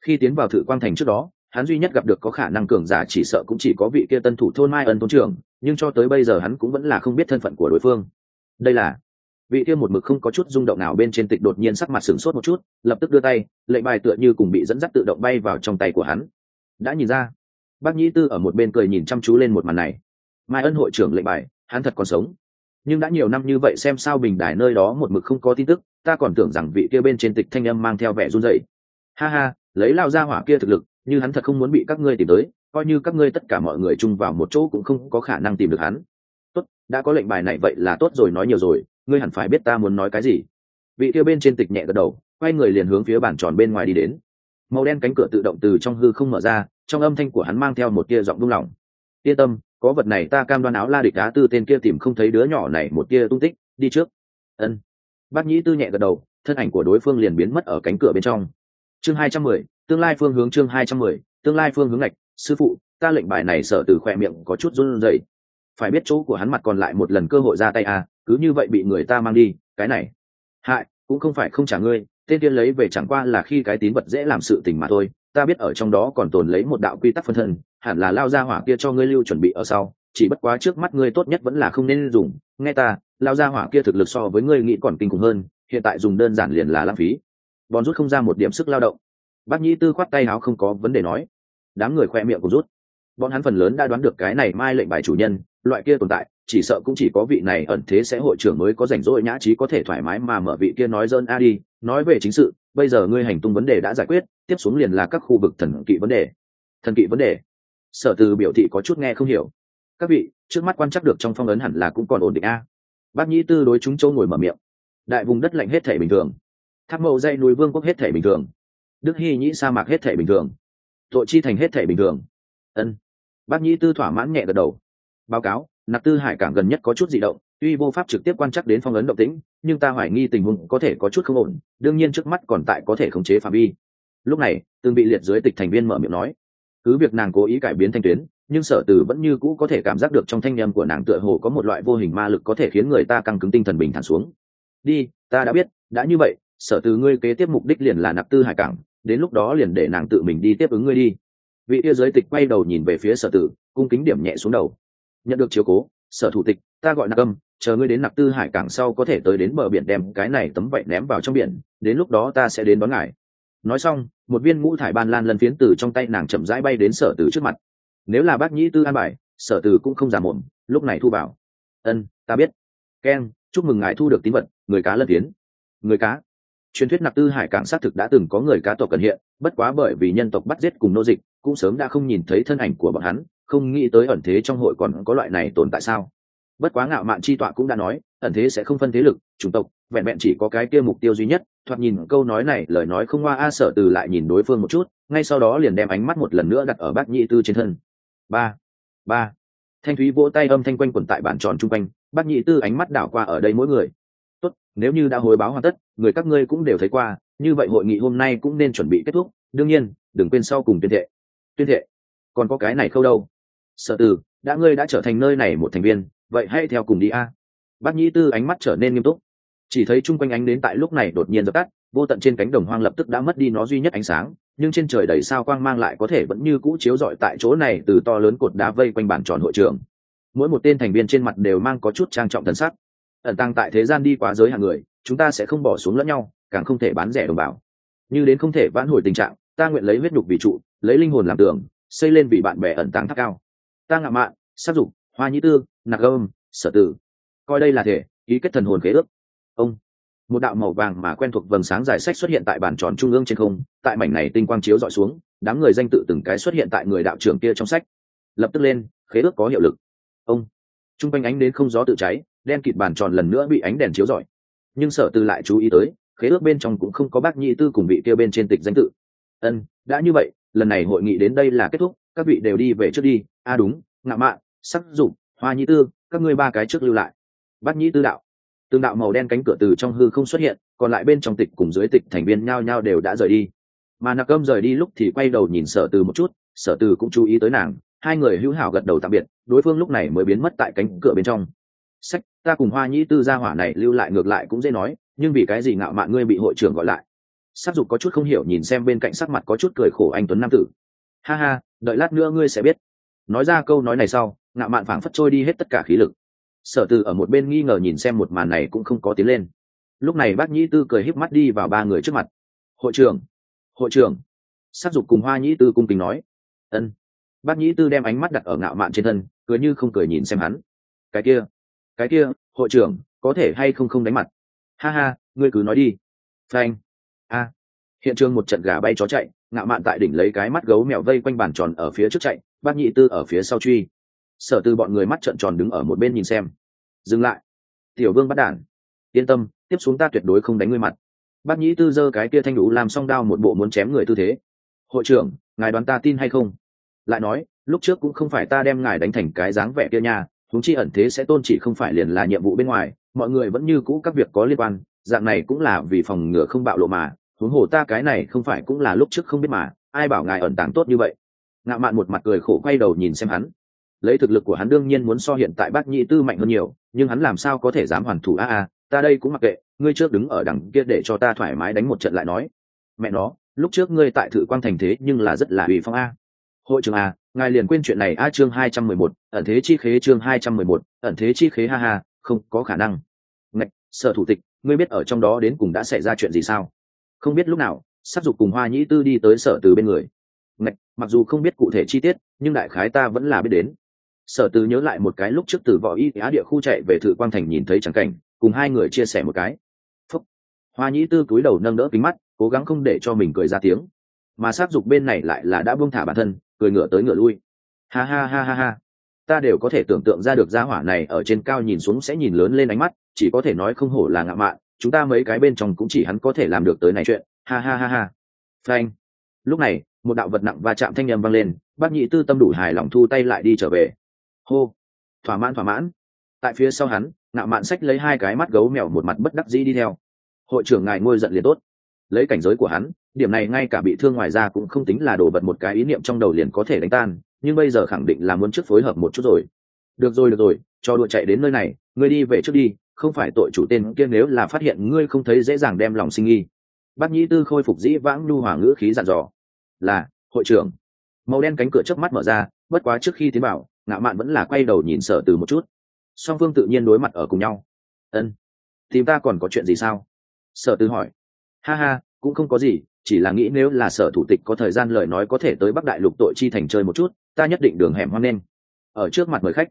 Khi tiến vào thử quang thành trước đó, hắn duy nhất gặp được có khả năng cường giả chỉ sợ cũng chỉ có vị kia tân thủ thôn mai ân thôn trưởng, nhưng cho tới bây giờ hắn cũng vẫn là không biết thân phận của đối phương. Đây là vị kia một mực không có chút rung động nào bên trên tịch đột nhiên sắc mặt sửng sốt một chút, lập tức đưa tay, lệnh bài tựa như cùng bị dẫn dắt tự động bay vào trong tay của hắn. Đã nhìn ra, bác nhĩ tư ở một bên cười nhìn chăm chú lên một màn này. Mai ân hội trưởng lệnh bài, hắn thật còn sống. Nhưng đã nhiều năm như vậy xem sao bình đài nơi đó một mực không có tin tức, ta còn tưởng rằng vị kia bên trên tịch thanh âm mang theo vẻ run rẩy. Ha ha, lấy lao ra hỏa kia thực lực, như hắn thật không muốn bị các ngươi tìm tới, coi như các ngươi tất cả mọi người chung vào một chỗ cũng không có khả năng tìm được hắn. Tốt, đã có lệnh bài này vậy là tốt rồi, nói nhiều rồi ngươi hẳn phải biết ta muốn nói cái gì. Vị kia bên trên tịch nhẹ gật đầu, quay người liền hướng phía bàn tròn bên ngoài đi đến. Màu đen cánh cửa tự động từ trong hư không mở ra, trong âm thanh của hắn mang theo một tia giọng đung lòng. Yên tâm, có vật này ta cam đoan áo la địch đá tư tên kia tìm không thấy đứa nhỏ này một tia tung tích, đi trước. Ân. Bác nhĩ tư nhẹ gật đầu, thân ảnh của đối phương liền biến mất ở cánh cửa bên trong. Chương hai trăm mười, tương lai phương hướng chương hai trăm mười, tương lai phương hướng lệch sư phụ, ta lệnh bài này sợ từ khoe miệng có chút run rẩy phải biết chỗ của hắn mặt còn lại một lần cơ hội ra tay à cứ như vậy bị người ta mang đi, cái này. Hại, cũng không phải không trả ngươi, tên kia lấy về chẳng qua là khi cái tín vật dễ làm sự tình mà thôi, ta biết ở trong đó còn tồn lấy một đạo quy tắc phân thân, hẳn là lao ra hỏa kia cho ngươi lưu chuẩn bị ở sau, chỉ bất quá trước mắt ngươi tốt nhất vẫn là không nên dùng, nghe ta, lao ra hỏa kia thực lực so với ngươi nghĩ còn kinh khủng hơn, hiện tại dùng đơn giản liền là lãng phí. Bòn rút không ra một điểm sức lao động. Bác nhĩ tư khoát tay áo không có vấn đề nói. Đám người khoe miệng cũng rút. Bọn hắn phần lớn đã đoán được cái này mai lệnh bài chủ nhân loại kia tồn tại, chỉ sợ cũng chỉ có vị này ẩn thế sẽ hội trưởng mới có rảnh rỗi nhã trí có thể thoải mái mà mở vị kia nói dơn a đi. Nói về chính sự, bây giờ ngươi hành tung vấn đề đã giải quyết, tiếp xuống liền là các khu vực thần kỵ vấn đề. Thần kỵ vấn đề. Sở từ biểu thị có chút nghe không hiểu. Các vị, trước mắt quan chắc được trong phong ấn hẳn là cũng còn ổn định a. Bác nhĩ tư đối chúng châu ngồi mở miệng. Đại vùng đất lạnh hết thể bình thường. Tháp mậu dây núi vương quốc hết thể bình thường. Đức hy nhĩ sa mạc hết thể bình thường. Tội chi thành hết thể bình thường. Ân. Bác nhĩ tư thỏa mãn nhẹ gật đầu báo cáo, nạp tư hải cảng gần nhất có chút di động, tuy vô pháp trực tiếp quan trắc đến phong ấn động tĩnh, nhưng ta hoài nghi tình huống có thể có chút không ổn, đương nhiên trước mắt còn tại có thể khống chế phạm vi. Lúc này từng bị liệt dưới tịch thành viên mở miệng nói, cứ việc nàng cố ý cải biến thanh tuyến, nhưng sở từ vẫn như cũ có thể cảm giác được trong thanh â của nàng tựa hồ có một loại vô hình ma lực có thể khiến người ta căng cứng tinh thần bình thản xuống. Đi, ta đã biết, đã như vậy, sở từ ngươi kế tiếp mục đích liền là nạp tư hải cảng, đến lúc đó liền để nàng tự mình đi tiếp ứng ngươi đi. Vị yêu giới tịch quay đầu nhìn về phía sở tử, cung kính điểm nhẹ xuống đầu nhận được chiếu cố sở thủ tịch ta gọi nạc âm chờ ngươi đến nạc tư hải cảng sau có thể tới đến bờ biển đem cái này tấm vậy ném vào trong biển đến lúc đó ta sẽ đến đón ngài. Nói xong một viên ngũ thải ban lan lân phiến từ trong tay nàng chậm rãi bay đến sở tử trước mặt. Nếu là bác nhĩ tư an bài sở tử cũng không giả mồm lúc này thu bảo ân ta biết. Ken, chúc mừng ngài thu được tín vật người cá lân phiến. Người cá? Truyền thuyết nạp tư hải cảng xác thực đã từng có người cá tộc cần hiện bất quá bởi vì nhân tộc bắt giết cùng nô dịch cũng sớm đã không nhìn thấy thân ảnh của bọn hắn không nghĩ tới ẩn thế trong hội còn có loại này tồn tại sao? Bất quá ngạo mạn chi tọa cũng đã nói, ẩn thế sẽ không phân thế lực, chủng tộc, vẹn vẹn chỉ có cái kia mục tiêu duy nhất, thoạt nhìn câu nói này, lời nói không hoa a sở từ lại nhìn đối phương một chút, ngay sau đó liền đem ánh mắt một lần nữa đặt ở bác nhị tư trên thân. Ba ba. Thanh thúy vỗ tay âm thanh quanh quẩn tại bản tròn chung quanh, bác nhị tư ánh mắt đảo qua ở đây mỗi người. Tốt, nếu như đã hồi báo hoàn tất, người các ngươi cũng đều thấy qua, như vậy hội nghị hôm nay cũng nên chuẩn bị kết thúc, đương nhiên, đừng quên sau cùng tuyên thệ. Tuyên thệ. Còn có cái này khâu đâu? Sở từ, đã ngươi đã trở thành nơi này một thành viên, vậy hãy theo cùng đi a. Bác nhĩ tư ánh mắt trở nên nghiêm túc. Chỉ thấy chung quanh ánh đến tại lúc này đột nhiên dập tắt, vô tận trên cánh đồng hoang lập tức đã mất đi nó duy nhất ánh sáng, nhưng trên trời đầy sao quang mang lại có thể vẫn như cũ chiếu rọi tại chỗ này từ to lớn cột đá vây quanh bản tròn hội trường. Mỗi một tên thành viên trên mặt đều mang có chút trang trọng thần sắc. Ẩn tăng tại thế gian đi quá giới hàng người, chúng ta sẽ không bỏ xuống lẫn nhau, càng không thể bán rẻ đồng bào. Như đến không thể vãn hồi tình trạng, ta nguyện lấy huyết nhục vì trụ, lấy linh hồn làm tường, xây lên vì bạn bè ẩn tàng tháp cao ta ngạo mạn sát dục, hoa nhĩ tư, nạc gâm sở tử. Coi đây là thể, ý kết thần hồn khế ước. Ông. Một đạo màu vàng mà quen thuộc vầng sáng giải sách xuất hiện tại bàn tròn trung ương trên không, tại mảnh này tinh quang chiếu dọi xuống, đám người danh tự từng cái xuất hiện tại người đạo trưởng kia trong sách. Lập tức lên, khế ước có hiệu lực. Ông. T r u n g quanh ánh đến không gió tự cháy, đen kịt bàn tròn lần nữa bị ánh đèn chiếu rọi. Nhưng sở tư lại chú ý tới, khế ước bên trong cũng không có bác nhị tư cùng bị kêu bên trên tịch danh tự. Ân, đã như vậy, lần này hội nghị đến đây là kết thúc các vị đều đi về trước đi. A à, đúng ngạo mạn sắc dụng, hoa nhĩ tư các ngươi ba cái trước lưu lại. Bát nhĩ tư đạo. Tương đạo màu đen cánh cửa từ trong hư không xuất hiện còn lại bên trong tịch cùng dưới tịch thành viên nhao nhao đều đã rời đi. Mà nạc cơm rời đi lúc thì quay đầu nhìn sở từ một chút sở từ cũng chú ý tới nàng hai người hữu hảo gật đầu tạm biệt đối phương lúc này mới biến mất tại cánh cửa bên trong. Sách ta cùng hoa nhĩ tư gia hỏa này lưu lại ngược lại cũng dễ nói nhưng vì cái gì ngạo mạn ngươi bị hội trưởng gọi lại? Sắc dục có chút không hiểu nhìn xem bên cạnh sắc mặt có chút cười khổ anh tuấn nam tử. Ha ha đợi lát nữa ngươi sẽ biết. Nói ra câu nói này sau, ngạo mạn phảng phất trôi đi hết tất cả khí lực. Sở từ ở một bên nghi ngờ nhìn xem một màn này cũng không có tiến lên. Lúc này bác nhĩ tư cười híp mắt đi vào ba người trước mặt. Hội trưởng hội trưởng. S dục cùng hoa nhĩ tư cung kính nói. Ân. Bác nhĩ tư đem ánh mắt đặt ở ngạo mạn trên thân, cười như không cười nhìn xem hắn. Cái kia cái kia, hội trưởng, có thể hay không không đánh mặt? Ha ha, ngươi cứ nói đi. Frank a hiện trường một trận gà bay chó chạy ngạo mạn tại đỉnh lấy cái mắt gấu mèo vây quanh bàn tròn ở phía trước chạy, bác nhị tư ở phía sau truy. Sở tư bọn người mắt trận tròn đứng ở một bên nhìn xem. Dừng lại. Tiểu vương bắt đản yên tâm, tiếp xuống ta tuyệt đối không đánh ngươi mặt. Bác nhĩ tư giơ cái kia thanh đủ làm song đao một bộ muốn chém người tư thế. Hội trưởng, ngài đoán ta tin hay không? Lại nói, lúc trước cũng không phải ta đem ngài đánh thành cái dáng vẻ kia nha thúng chi ẩn thế sẽ tôn chỉ không phải liền là nhiệm vụ bên ngoài, mọi người vẫn như cũ các việc có liên quan, dạng này cũng là vì phòng ngừa không bạo lộ mà huống hồ ta cái này không phải cũng là lúc trước không biết mà, ai bảo ngài ẩn tàng tốt như vậy? Ngạo mạn một mặt cười khổ quay đầu nhìn xem hắn. Lấy thực lực của hắn đương nhiên muốn so hiện tại bác nhị tư mạnh hơn nhiều, nhưng hắn làm sao có thể dám hoàn thủ a a, ta đây cũng mặc kệ, ngươi trước đứng ở đằng kia để cho ta thoải mái đánh một trận lại nói. Mẹ nó, lúc trước ngươi tại thự quang thành thế nhưng là rất là ủy phong a. Hội trưởng a, ngài liền quên chuyện này a chương hai trăm mười một, ẩn thế chi khế chương hai trăm mười một, ẩn thế chi khế ha ha, không có khả năng. Ngạch, sở thủ tịch, ngươi biết ở trong đó đến cùng đã xảy ra chuyện gì sao? Không biết lúc nào sắc dục cùng hoa nhĩ tư đi tới sở từ bên người. Ngạch, mặc dù không biết cụ thể chi tiết, nhưng đại khái ta vẫn là biết đến. Sở từ nhớ lại một cái lúc trước từ võ y á địa khu chạy về thự quang thành nhìn thấy trắng cảnh, cùng hai người chia sẻ một cái. Phúc. hoa nhĩ tư cúi đầu nâng đỡ kính mắt, cố gắng không để cho mình cười ra tiếng. Mà s á dục bên này lại là đã buông thả bản thân, cười ngửa tới ngửa lui. Ha ha ha ha ha. Ta đều có thể tưởng tượng ra được gia hỏa này ở trên cao nhìn xuống sẽ nhìn lớn lên ánh mắt, chỉ có thể nói không hổ là ngạo mạn chúng ta mấy cái bên trong cũng chỉ hắn có thể làm được tới này chuyện. Ha ha ha ha. Phanh. Lúc này, một đạo vật nặng va chạm thanh â m vang lên, bác nhị tư tâm đủ hài lòng thu tay lại đi trở về. Hô. Thỏa mãn thỏa mãn. Tại phía sau hắn, ngạo mạn sách lấy hai cái mắt gấu mèo một mặt bất đắc dĩ đi theo. Hội trưởng ngài ngôi giận liền tốt. Lấy cảnh giới của hắn, điểm này ngay cả bị thương ngoài ra cũng không tính là đổ vật một cái ý niệm trong đầu liền có thể đánh tan, nhưng bây giờ khẳng định là muốn trước phối hợp một chút rồi. Được rồi được rồi, cho đội chạy đến nơi này, ngươi đi về trước đi không phải tội chủ tên kia nếu là phát hiện ngươi không thấy dễ dàng đem lòng sinh nghi. Bác nhĩ tư khôi phục dĩ vãng nhu hòa ngữ khí dặn dò. Là, hội trưởng. Màu đen cánh cửa trước mắt mở ra, bất quá trước khi tiến bảo ngạo mạn vẫn là quay đầu nhìn sở từ một chút. Song phương tự nhiên đối mặt ở cùng nhau. Ân, tìm ta còn có chuyện gì sao? Sở từ hỏi. Ha ha, cũng không có gì, chỉ là nghĩ nếu là sở thủ tịch có thời gian lời nói có thể tới bắc đại lục tội chi thành chơi một chút, ta nhất định đường hẻm hoang lên. ở trước mặt mời khách,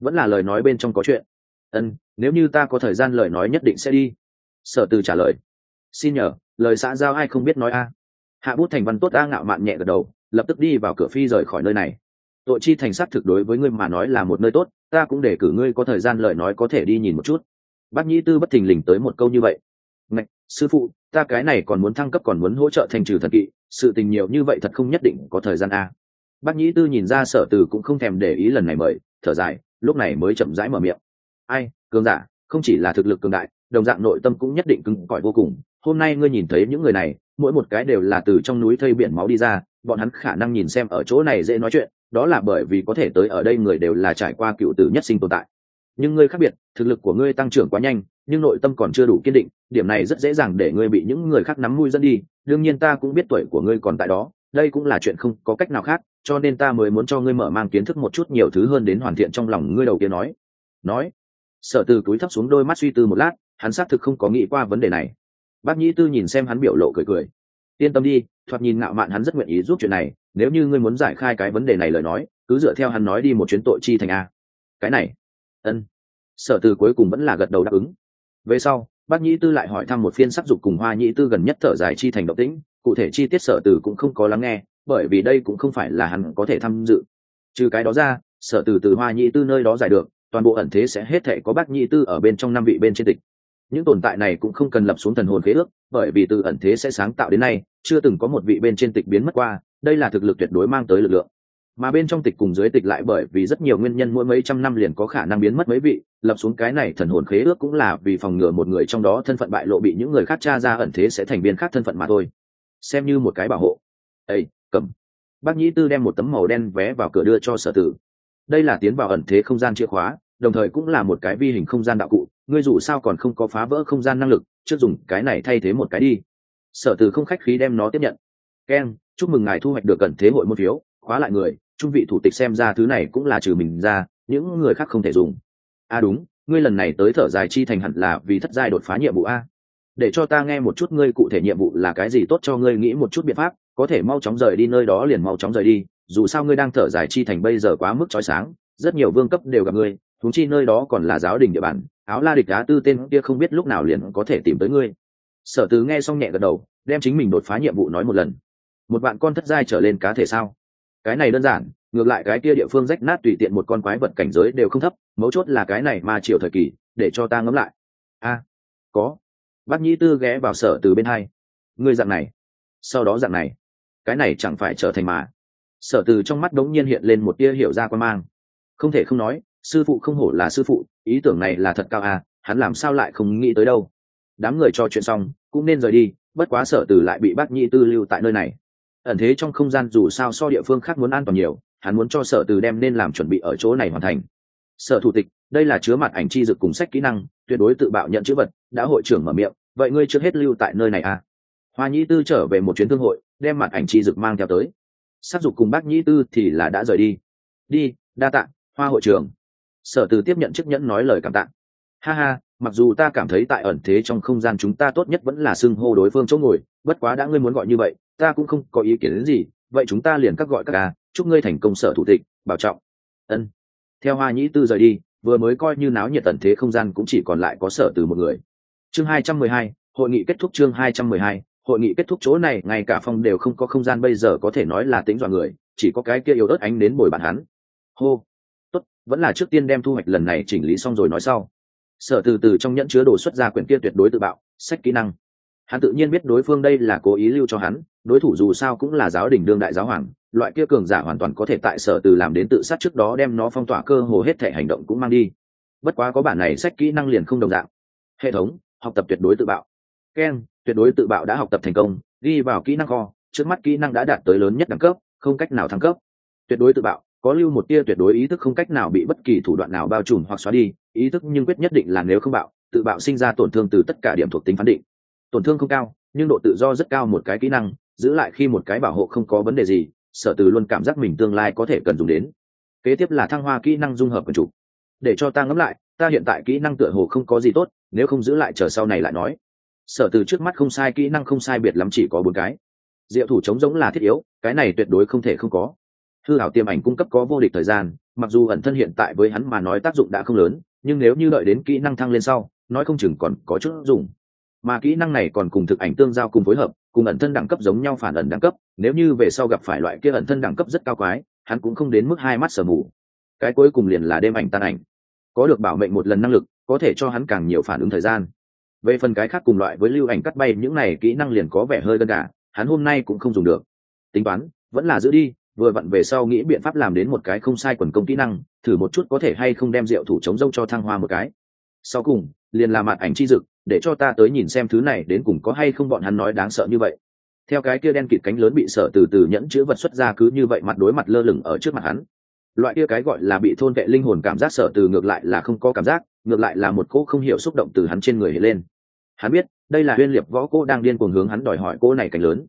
vẫn là lời nói bên trong có chuyện ân, nếu như ta có thời gian lời nói nhất định sẽ đi. Sở từ trả lời, xin nhờ, lời xã giao ai không biết nói a. Hạ bút thành văn tốt a ngạo mạn nhẹ gật đầu, lập tức đi vào cửa phi rời khỏi nơi này. Tội chi thành sát thực đối với ngươi mà nói là một nơi tốt, ta cũng để cử ngươi có thời gian lời nói có thể đi nhìn một chút. Bác nhĩ tư bất thình lình tới một câu như vậy. Ngạch, sư phụ, ta cái này còn muốn thăng cấp còn muốn hỗ trợ thành trừ thần kỵ, sự tình nhiều như vậy thật không nhất định có thời gian a. Bác nhĩ tư nhìn ra sở từ cũng không thèm để ý lần này mời, thở dài, lúc này mới chậm rãi mở miệng ai, cường giả, không chỉ là thực lực cường đại, đồng dạng nội tâm cũng nhất định cứng cỏi vô cùng. Hôm nay ngươi nhìn thấy những người này, mỗi một cái đều là từ trong núi thây biển máu đi ra, bọn hắn khả năng nhìn xem ở chỗ này dễ nói chuyện, đó là bởi vì có thể tới ở đây người đều là trải qua cựu tử nhất sinh tồn tại. Nhưng ngươi khác biệt, thực lực của ngươi tăng trưởng quá nhanh, nhưng nội tâm còn chưa đủ kiên định, điểm này rất dễ dàng để ngươi bị những người khác nắm mũi dẫn đi. Đương nhiên ta cũng biết tuổi của ngươi còn tại đó, đây cũng là chuyện không có cách nào khác, cho nên ta mới muốn cho ngươi mở mang kiến thức một chút nhiều thứ hơn đến hoàn thiện trong lòng ngươi đầu tiên nói. Nói sở từ túi thấp xuống đôi mắt suy tư một lát, hắn xác thực không có nghĩ qua vấn đề này. Bác nhĩ tư nhìn xem hắn biểu lộ cười cười. Yên tâm đi, thoạt nhìn ngạo mạn hắn rất nguyện ý giúp chuyện này, nếu như ngươi muốn giải khai cái vấn đề này lời nói, cứ dựa theo hắn nói đi một chuyến tội chi thành a. Cái này. Ân. Sở từ cuối cùng vẫn là gật đầu đáp ứng. Về sau, bác nhĩ tư lại hỏi thăm một phiên sắc dục cùng hoa nhĩ tư gần nhất thở dài chi thành động tĩnh, cụ thể chi tiết sở từ cũng không có lắng nghe, bởi vì đây cũng không phải là hắn có thể tham dự. Trừ cái đó ra, sở từ từ hoa nhĩ tư nơi đó giải được toàn bộ ẩn thế sẽ hết thể có bác nhĩ tư ở bên trong năm vị bên trên tịch. Những tồn tại này cũng không cần lập xuống thần hồn khế ước, bởi vì từ ẩn thế sẽ sáng tạo đến nay, chưa từng có một vị bên trên tịch biến mất qua, đây là thực lực tuyệt đối mang tới lực lượng. Mà bên trong tịch cùng dưới tịch lại bởi vì rất nhiều nguyên nhân mỗi mấy trăm năm liền có khả năng biến mất mấy vị, lập xuống cái này thần hồn khế ước cũng là vì phòng ngừa một người trong đó thân phận bại lộ bị những người khác tra ra ẩn thế sẽ thành viên khác thân phận mà thôi. Xem như một cái bảo hộ. Ây cầm. Bác nhĩ tư đem một tấm màu đen vé vào cửa đưa cho sở tử. Đây là tiến vào ẩn thế không gian chìa khóa đồng thời cũng là một cái vi hình không gian đạo cụ, ngươi dù sao còn không có phá vỡ không gian năng lực, trước dùng cái này thay thế một cái đi. Sở từ không khách khí đem nó tiếp nhận. Keng chúc mừng ngài thu hoạch được cần thế hội một phiếu, khóa lại người, trung vị thủ tịch xem ra thứ này cũng là trừ mình ra, những người khác không thể dùng. A à đúng, ngươi lần này tới thở dài chi thành hẳn là vì thất giai đột phá nhiệm vụ a. Để cho ta nghe một chút ngươi cụ thể nhiệm vụ là cái gì tốt cho ngươi nghĩ một chút biện pháp, có thể mau chóng rời đi nơi đó liền mau chóng rời đi, dù sao ngươi đang thở dài chi thành bây giờ quá mức trói sáng, rất nhiều vương cấp đều gặp ngươi huống chi nơi đó còn là giáo đình địa bàn, áo la địch đá tư tên kia không biết lúc nào liền có thể tìm tới ngươi. Sở tứ nghe xong nhẹ gật đầu, đem chính mình đột phá nhiệm vụ nói một lần. Một bạn con thất giai trở lên cá thể sao? Cái này đơn giản, ngược lại cái kia địa phương rách nát tùy tiện một con quái vật cảnh giới đều không thấp, mấu chốt là cái này mà chiều thời kỳ, để cho ta ngẫm lại. A, có. Bác nhĩ tư ghé vào sở từ bên hai. Ngươi dạng này, sau đó dạng này, cái này chẳng phải trở thành mà. Sở từ trong mắt đống nhiên hiện lên một tia hiểu ra quan mang. Không thể không nói sư phụ không hổ là sư phụ, ý tưởng này là thật cao à hắn làm sao lại không nghĩ tới đâu. Đám người cho chuyện xong, cũng nên rời đi, bất quá sở từ lại bị bác Nhi tư lưu tại nơi này. Ẩn thế trong không gian dù sao so địa phương khác muốn an toàn nhiều, hắn muốn cho sở từ đem nên làm chuẩn bị ở chỗ này hoàn thành. Sở thủ tịch, đây là chứa mặt ảnh chi dực cùng sách kỹ năng, tuyệt đối tự bạo nhận chữ vật, đã hội trưởng mở miệng, vậy ngươi trước hết lưu tại nơi này à? Hoa nhĩ tư trở về một chuyến thương hội, đem mặt ảnh chi dực mang theo tới. S dục cùng bác nhĩ tư thì là đã rời đi. Đi, đa tạ, hoa hội trưởng sở từ tiếp nhận chức nhẫn nói lời cảm tạ. Ha ha, mặc dù ta cảm thấy tại ẩn thế trong không gian chúng ta tốt nhất vẫn là xưng hô đối phương chỗ ngồi, bất quá đã ngươi muốn gọi như vậy, ta cũng không có ý kiến đến gì, vậy chúng ta liền các gọi các ca, chúc ngươi thành công sở thủ tịch, bảo trọng. Ân. Theo hoa nhĩ tư rời đi, vừa mới coi như náo nhiệt tận thế không gian cũng chỉ còn lại có sở từ một người. Chương hai trăm mười hai, hội nghị kết thúc chương hai trăm mười hai, hội nghị kết thúc chỗ này, ngay cả phong đều không có không gian bây giờ có thể nói là tính dọa người, chỉ có cái kia yếu ớt ánh đến bồi bàn hắn. Hô vẫn là trước tiên đem thu hoạch lần này chỉnh lý xong rồi nói sau. Sở từ từ trong nhẫn chứa đồ xuất ra quyển kia tuyệt đối tự bạo, sách kỹ năng. Hắn tự nhiên biết đối phương đây là cố ý lưu cho hắn, đối thủ dù sao cũng là giáo đình đương đại giáo hoàng, loại kia cường giả hoàn toàn có thể tại sở từ làm đến tự sát trước đó đem nó phong tỏa cơ hồ hết thể hành động cũng mang đi. Bất quá có bản này sách kỹ năng liền không đồng dạng. Hệ thống, học tập tuyệt đối tự bạo. Ken, tuyệt đối tự bạo đã học tập thành công, ghi vào kỹ năng kho, trước mắt kỹ năng đã đạt tới lớn nhất đẳng cấp, không cách nào thăng cấp. Tuyệt đối tự bạo có lưu một tia tuyệt đối ý thức không cách nào bị bất kỳ thủ đoạn nào bao trùm hoặc xóa đi, ý thức nhưng quyết nhất định là nếu không bạo, tự bạo sinh ra tổn thương từ tất cả điểm thuộc tính phán định. Tổn thương không cao, nhưng độ tự do rất cao một cái kỹ năng, giữ lại khi một cái bảo hộ không có vấn đề gì, sở từ luôn cảm giác mình tương lai có thể cần dùng đến. Kế tiếp là thăng hoa kỹ năng dung hợp quần chủ. Để cho ta ngẫm lại, ta hiện tại kỹ năng tựa hồ không có gì tốt, nếu không giữ lại chờ sau này lại nói. Sở từ trước mắt không sai, kỹ năng không sai biệt lắm chỉ có bốn cái. Diệu thủ chống giống là thiết yếu, cái này tuyệt đối không thể không có hư hảo tiềm ảnh cung cấp có vô địch thời gian, mặc dù ẩn thân hiện tại với hắn mà nói tác dụng đã không lớn, nhưng nếu như đợi đến kỹ năng thăng lên sau, nói không chừng còn có chút dùng. Mà kỹ năng này còn cùng thực ảnh tương giao cùng phối hợp, cùng ẩn thân đẳng cấp giống nhau phản ẩn đẳng cấp, nếu như về sau gặp phải loại kia ẩn thân đẳng cấp rất cao quái, hắn cũng không đến mức hai mắt sở mù. Cái cuối cùng liền là đêm ảnh tan ảnh. Có được bảo mệnh một lần năng lực, có thể cho hắn càng nhiều phản ứng thời gian. Về phần cái khác cùng loại với lưu ảnh cắt bay, những này kỹ năng liền có vẻ hơi gần cả hắn hôm nay cũng không dùng được. Tính toán, vẫn là giữ đi vừa vặn về sau nghĩ biện pháp làm đến một cái không sai quần công kỹ năng, thử một chút có thể hay không đem rượu thủ chống dâu cho thăng hoa một cái. Sau cùng, liền là mặt ảnh chi dực, để cho ta tới nhìn xem thứ này đến cùng có hay không bọn hắn nói đáng sợ như vậy. Theo cái kia đen kịt cánh lớn bị sợ từ từ nhẫn chữ vật xuất ra cứ như vậy mặt đối mặt lơ lửng ở trước mặt hắn. Loại kia cái gọi là bị thôn vệ linh hồn cảm giác sợ từ ngược lại là không có cảm giác, ngược lại là một cô không hiểu xúc động từ hắn trên người hiện lên. Hắn biết, đây là huyên liệp võ cô đang điên cuồng hướng hắn đòi hỏi cô này cánh lớn.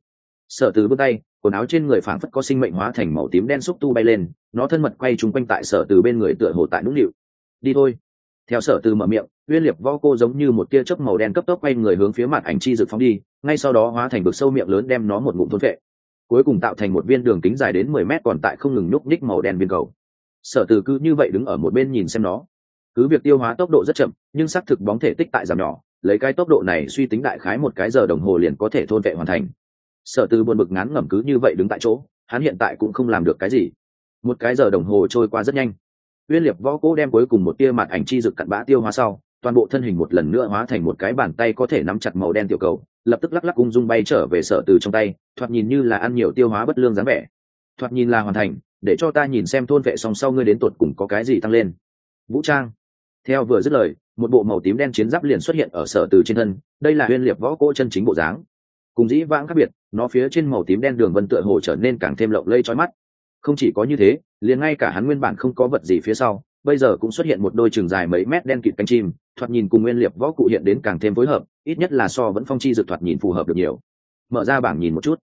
Sợ từ bước tay quần áo trên người phảng phất có sinh mệnh hóa thành màu tím đen xúc tu bay lên, nó thân mật quay chung quanh tại sở từ bên người tựa hồ tại nũng nịu. Đi thôi. Theo sở từ mở miệng, uyên liệp vo cô giống như một tia chớp màu đen cấp tốc quay người hướng phía mặt ảnh chi rực phóng đi, ngay sau đó hóa thành vực sâu miệng lớn đem nó một ngụm thôn vệ. Cuối cùng tạo thành một viên đường kính dài đến mười mét còn tại không ngừng nhúc nhích màu đen viên cầu. Sở từ cứ như vậy đứng ở một bên nhìn xem nó. Cứ việc tiêu hóa tốc độ rất chậm, nhưng xác thực bóng thể tích tại giảm nhỏ, lấy cái tốc độ này suy tính đại khái một cái giờ đồng hồ liền có thể thôn vệ hoàn thành sở từ buồn bực ngán ngẩm cứ như vậy đứng tại chỗ, hắn hiện tại cũng không làm được cái gì. Một cái giờ đồng hồ trôi qua rất nhanh. Uyên Liệt võ cố đem cuối cùng một tia mặt ảnh chi rực cặn bã tiêu hóa sau, toàn bộ thân hình một lần nữa hóa thành một cái bàn tay có thể nắm chặt màu đen tiểu cầu, lập tức lắc lắc ung dung bay trở về sở từ trong tay, thoạt nhìn như là ăn nhiều tiêu hóa bất lương dáng vẻ. Thoạt nhìn là hoàn thành, để cho ta nhìn xem thôn vệ song sau ngươi đến tột cùng có cái gì tăng lên. Vũ trang. Theo vừa dứt lời, một bộ màu tím đen chiến giáp liền xuất hiện ở sở từ trên thân, đây là huyên Liệt võ cỗ chân chính bộ dáng. Cùng dĩ vãng khác biệt nó phía trên màu tím đen đường vân tựa hồ trở nên càng thêm lộng lây trói mắt. Không chỉ có như thế, liền ngay cả hắn nguyên bản không có vật gì phía sau, bây giờ cũng xuất hiện một đôi trường dài mấy mét đen kịt cánh chim, thoạt nhìn cùng nguyên liệp võ cụ hiện đến càng thêm phối hợp, ít nhất là so vẫn phong chi dược thoạt nhìn phù hợp được nhiều. Mở ra bảng nhìn một chút.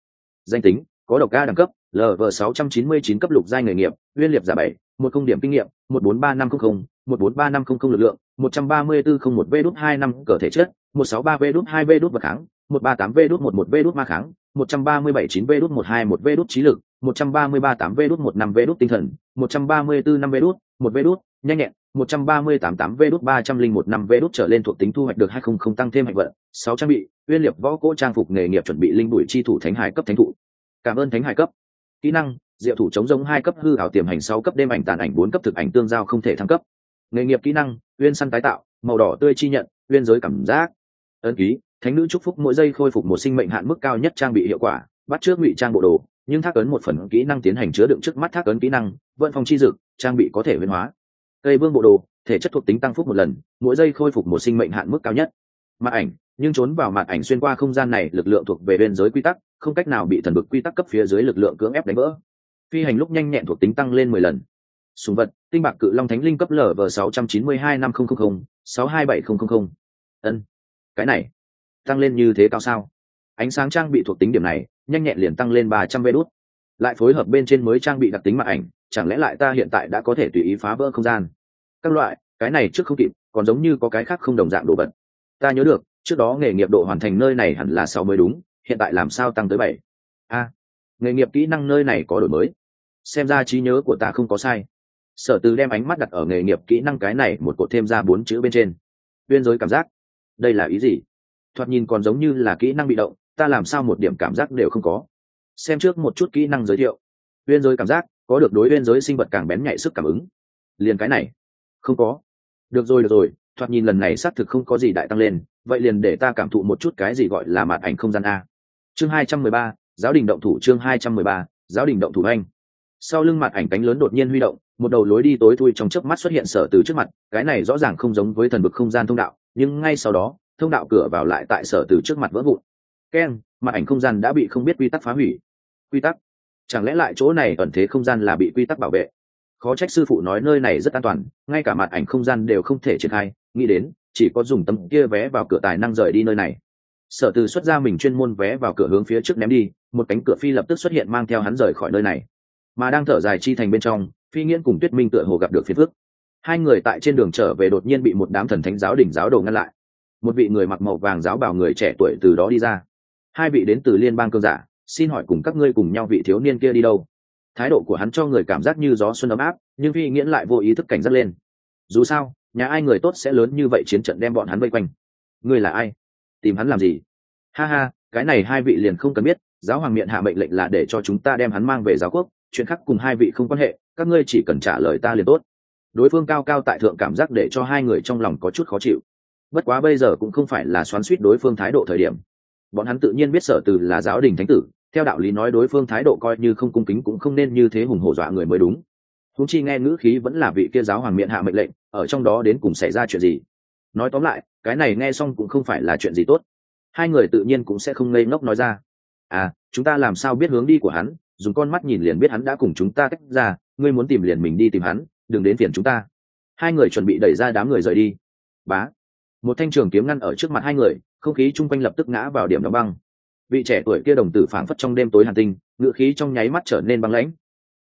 Danh tính, có độc ca đẳng cấp lv 699 cấp lục giai nghề nghiệp, nguyên liệp giả bảy, một công điểm kinh nghiệm, một bốn ba năm trăm linh một bốn ba năm trăm linh lực lượng, một trăm ba mươi bốn không một v đút hai năm cờ thể chất, một sáu ba v đút hai v đút vật kháng, một ba tám v đốt một một v đút ma kháng một trăm ba mươi bảy chín v đốt một hai một v đốt trí lực, một trăm ba mươi ba tám v đốt một năm v đốt tinh thần, một trăm ba mươi bốn năm v đốt một v đốt nhanh nhẹn, một trăm ba mươi tám tám v đốt ba trăm linh một năm v đốt trở lên thuộc tính thu hoạch được hai không không tăng thêm hạnh vận, sáu trang bị, uyên liệp võ cỗ trang phục nghề nghiệp chuẩn bị linh bụi chi thủ thánh hải cấp thánh thụ cảm ơn thánh hải cấp. Kỹ năng, diệu thủ chống giống hai cấp hư ảo tiềm hành sáu cấp đêm ảnh tàn ảnh bốn cấp thực ảnh tương giao không thể thăng cấp. Nghề nghiệp kỹ năng, uyên săn tái tạo, màu đỏ tươi chi nhận, uyên giới cảm giác. Ấn ký thánh nữ chúc phúc mỗi giây khôi phục một sinh mệnh hạn mức cao nhất trang bị hiệu quả, bắt trước ngụy trang bộ đồ, nhưng thác ấn một phần kỹ năng tiến hành chứa đựng trước mắt thác ấn kỹ năng, vận phòng chi dực, trang bị có thể huyên hóa. Cây vương bộ đồ, thể chất thuộc tính tăng phúc một lần, mỗi giây khôi phục một sinh mệnh hạn mức cao nhất. Mặt ảnh, nhưng trốn vào mặt ảnh xuyên qua không gian này, lực lượng thuộc về bên giới quy tắc, không cách nào bị thần bực quy tắc cấp phía dưới lực lượng cưỡng ép đánh vỡ. Phi hành lúc nhanh nhẹn thuộc tính tăng lên mười lần. Súng vật, tinh bạc cự long thánh linh cấp lv sáu trăm chín mươi hai năm nghìn sáu hai bảy nghìn ân, cái này tăng lên như thế cao sao? Ánh sáng trang bị thuộc tính điểm này, nhanh nhẹn liền tăng lên ba trăm vê đốt lại phối hợp bên trên mới trang bị đặc tính mạng ảnh, chẳng lẽ lại ta hiện tại đã có thể tùy ý phá vỡ không gian? Các loại, cái này trước không kịp, còn giống như có cái khác không đồng dạng đồ vật. Ta nhớ được, trước đó nghề nghiệp độ hoàn thành nơi này hẳn là sáu mới đúng, hiện tại làm sao tăng tới bảy? A, nghề nghiệp kỹ năng nơi này có đổi mới. Xem ra trí nhớ của ta không có sai. Sở từ đem ánh mắt đặt ở nghề nghiệp kỹ năng cái này, một cột thêm ra bốn chữ bên trên. Biên giới cảm giác. Đây là ý gì? Thoạt nhìn còn giống như là kỹ năng bị động, ta làm sao một điểm cảm giác đều không có. Xem trước một chút kỹ năng giới thiệu. Biên giới cảm giác, có được đối biên giới sinh vật càng bén nhạy sức cảm ứng. Liền cái này. Không có. Được rồi được rồi, thoạt nhìn lần này xác thực không có gì đại tăng lên, vậy liền để ta cảm thụ một chút cái gì gọi là mạt ảnh không gian a. Chương hai trăm mười ba, giáo đình động thủ chương hai trăm mười ba, giáo đình động thủ anh. Sau lưng mặt ảnh cánh lớn đột nhiên huy động, một đầu lối đi tối thui trong chớp mắt xuất hiện sở từ trước mặt, cái này rõ ràng không giống với thần vực không gian thông đạo, nhưng ngay sau đó thông đạo cửa vào lại tại sở từ trước mặt vỡ vụn. Keng mặt ảnh không gian đã bị không biết quy tắc phá hủy. Quy tắc? Chẳng lẽ lại chỗ này ẩn thế không gian là bị quy tắc bảo vệ? Khó trách sư phụ nói nơi này rất an toàn, ngay cả mặt ảnh không gian đều không thể triển khai. Nghĩ đến, chỉ có dùng tấm kia vé vào cửa tài năng rời đi nơi này. Sở từ xuất ra mình chuyên môn vé vào cửa hướng phía trước ném đi, một cánh cửa phi lập tức xuất hiện mang theo hắn rời khỏi nơi này. Mà đang thở dài chi thành bên trong, phi nghiễn cùng tuyết minh tựa hồ gặp được phiền phước hai người tại trên đường trở về đột nhiên bị một đám thần thánh giáo đỉnh giáo đồ ngăn lại một vị người mặc màu vàng giáo bảo người trẻ tuổi từ đó đi ra. Hai vị đến từ liên bang cơn giả, xin hỏi cùng các ngươi cùng nhau vị thiếu niên kia đi đâu? Thái độ của hắn cho người cảm giác như gió xuân ấm áp, nhưng phi nghiễn lại vô ý thức cảnh giác lên. Dù sao, nhà ai người tốt sẽ lớn như vậy chiến trận đem bọn hắn vây quanh. Ngươi là ai? Tìm hắn làm gì? Ha ha, cái này hai vị liền không cần biết, giáo hoàng miệng hạ mệnh lệnh là để cho chúng ta đem hắn mang về giáo quốc, chuyện khác cùng hai vị không quan hệ, các ngươi chỉ cần trả lời ta liền tốt. Đối phương cao cao tại thượng cảm giác để cho hai người trong lòng có chút khó chịu bất quá bây giờ cũng không phải là xoắn suýt đối phương thái độ thời điểm. Bọn hắn tự nhiên biết sở từ là giáo đình thánh tử, theo đạo lý nói đối phương thái độ coi như không cung kính cũng không nên như thế hùng hổ dọa người mới đúng. Húng chi nghe ngữ khí vẫn là vị kia giáo hoàng miệng hạ mệnh lệnh, ở trong đó đến cùng xảy ra chuyện gì? Nói tóm lại, cái này nghe xong cũng không phải là chuyện gì tốt. Hai người tự nhiên cũng sẽ không ngây ngốc nói ra. À chúng ta làm sao biết hướng đi của hắn, dùng con mắt nhìn liền biết hắn đã cùng chúng ta tách ra, ngươi muốn tìm liền mình đi tìm hắn, đừng đến phiền chúng ta. Hai người chuẩn bị đẩy ra đám người rời đi. Bá một thanh trường kiếm ngăn ở trước mặt hai người, không khí chung quanh lập tức ngã vào điểm đóng băng. Vị trẻ tuổi kia đồng tử phảng phất trong đêm tối hàn tinh ngựa khí trong nháy mắt trở nên băng lãnh.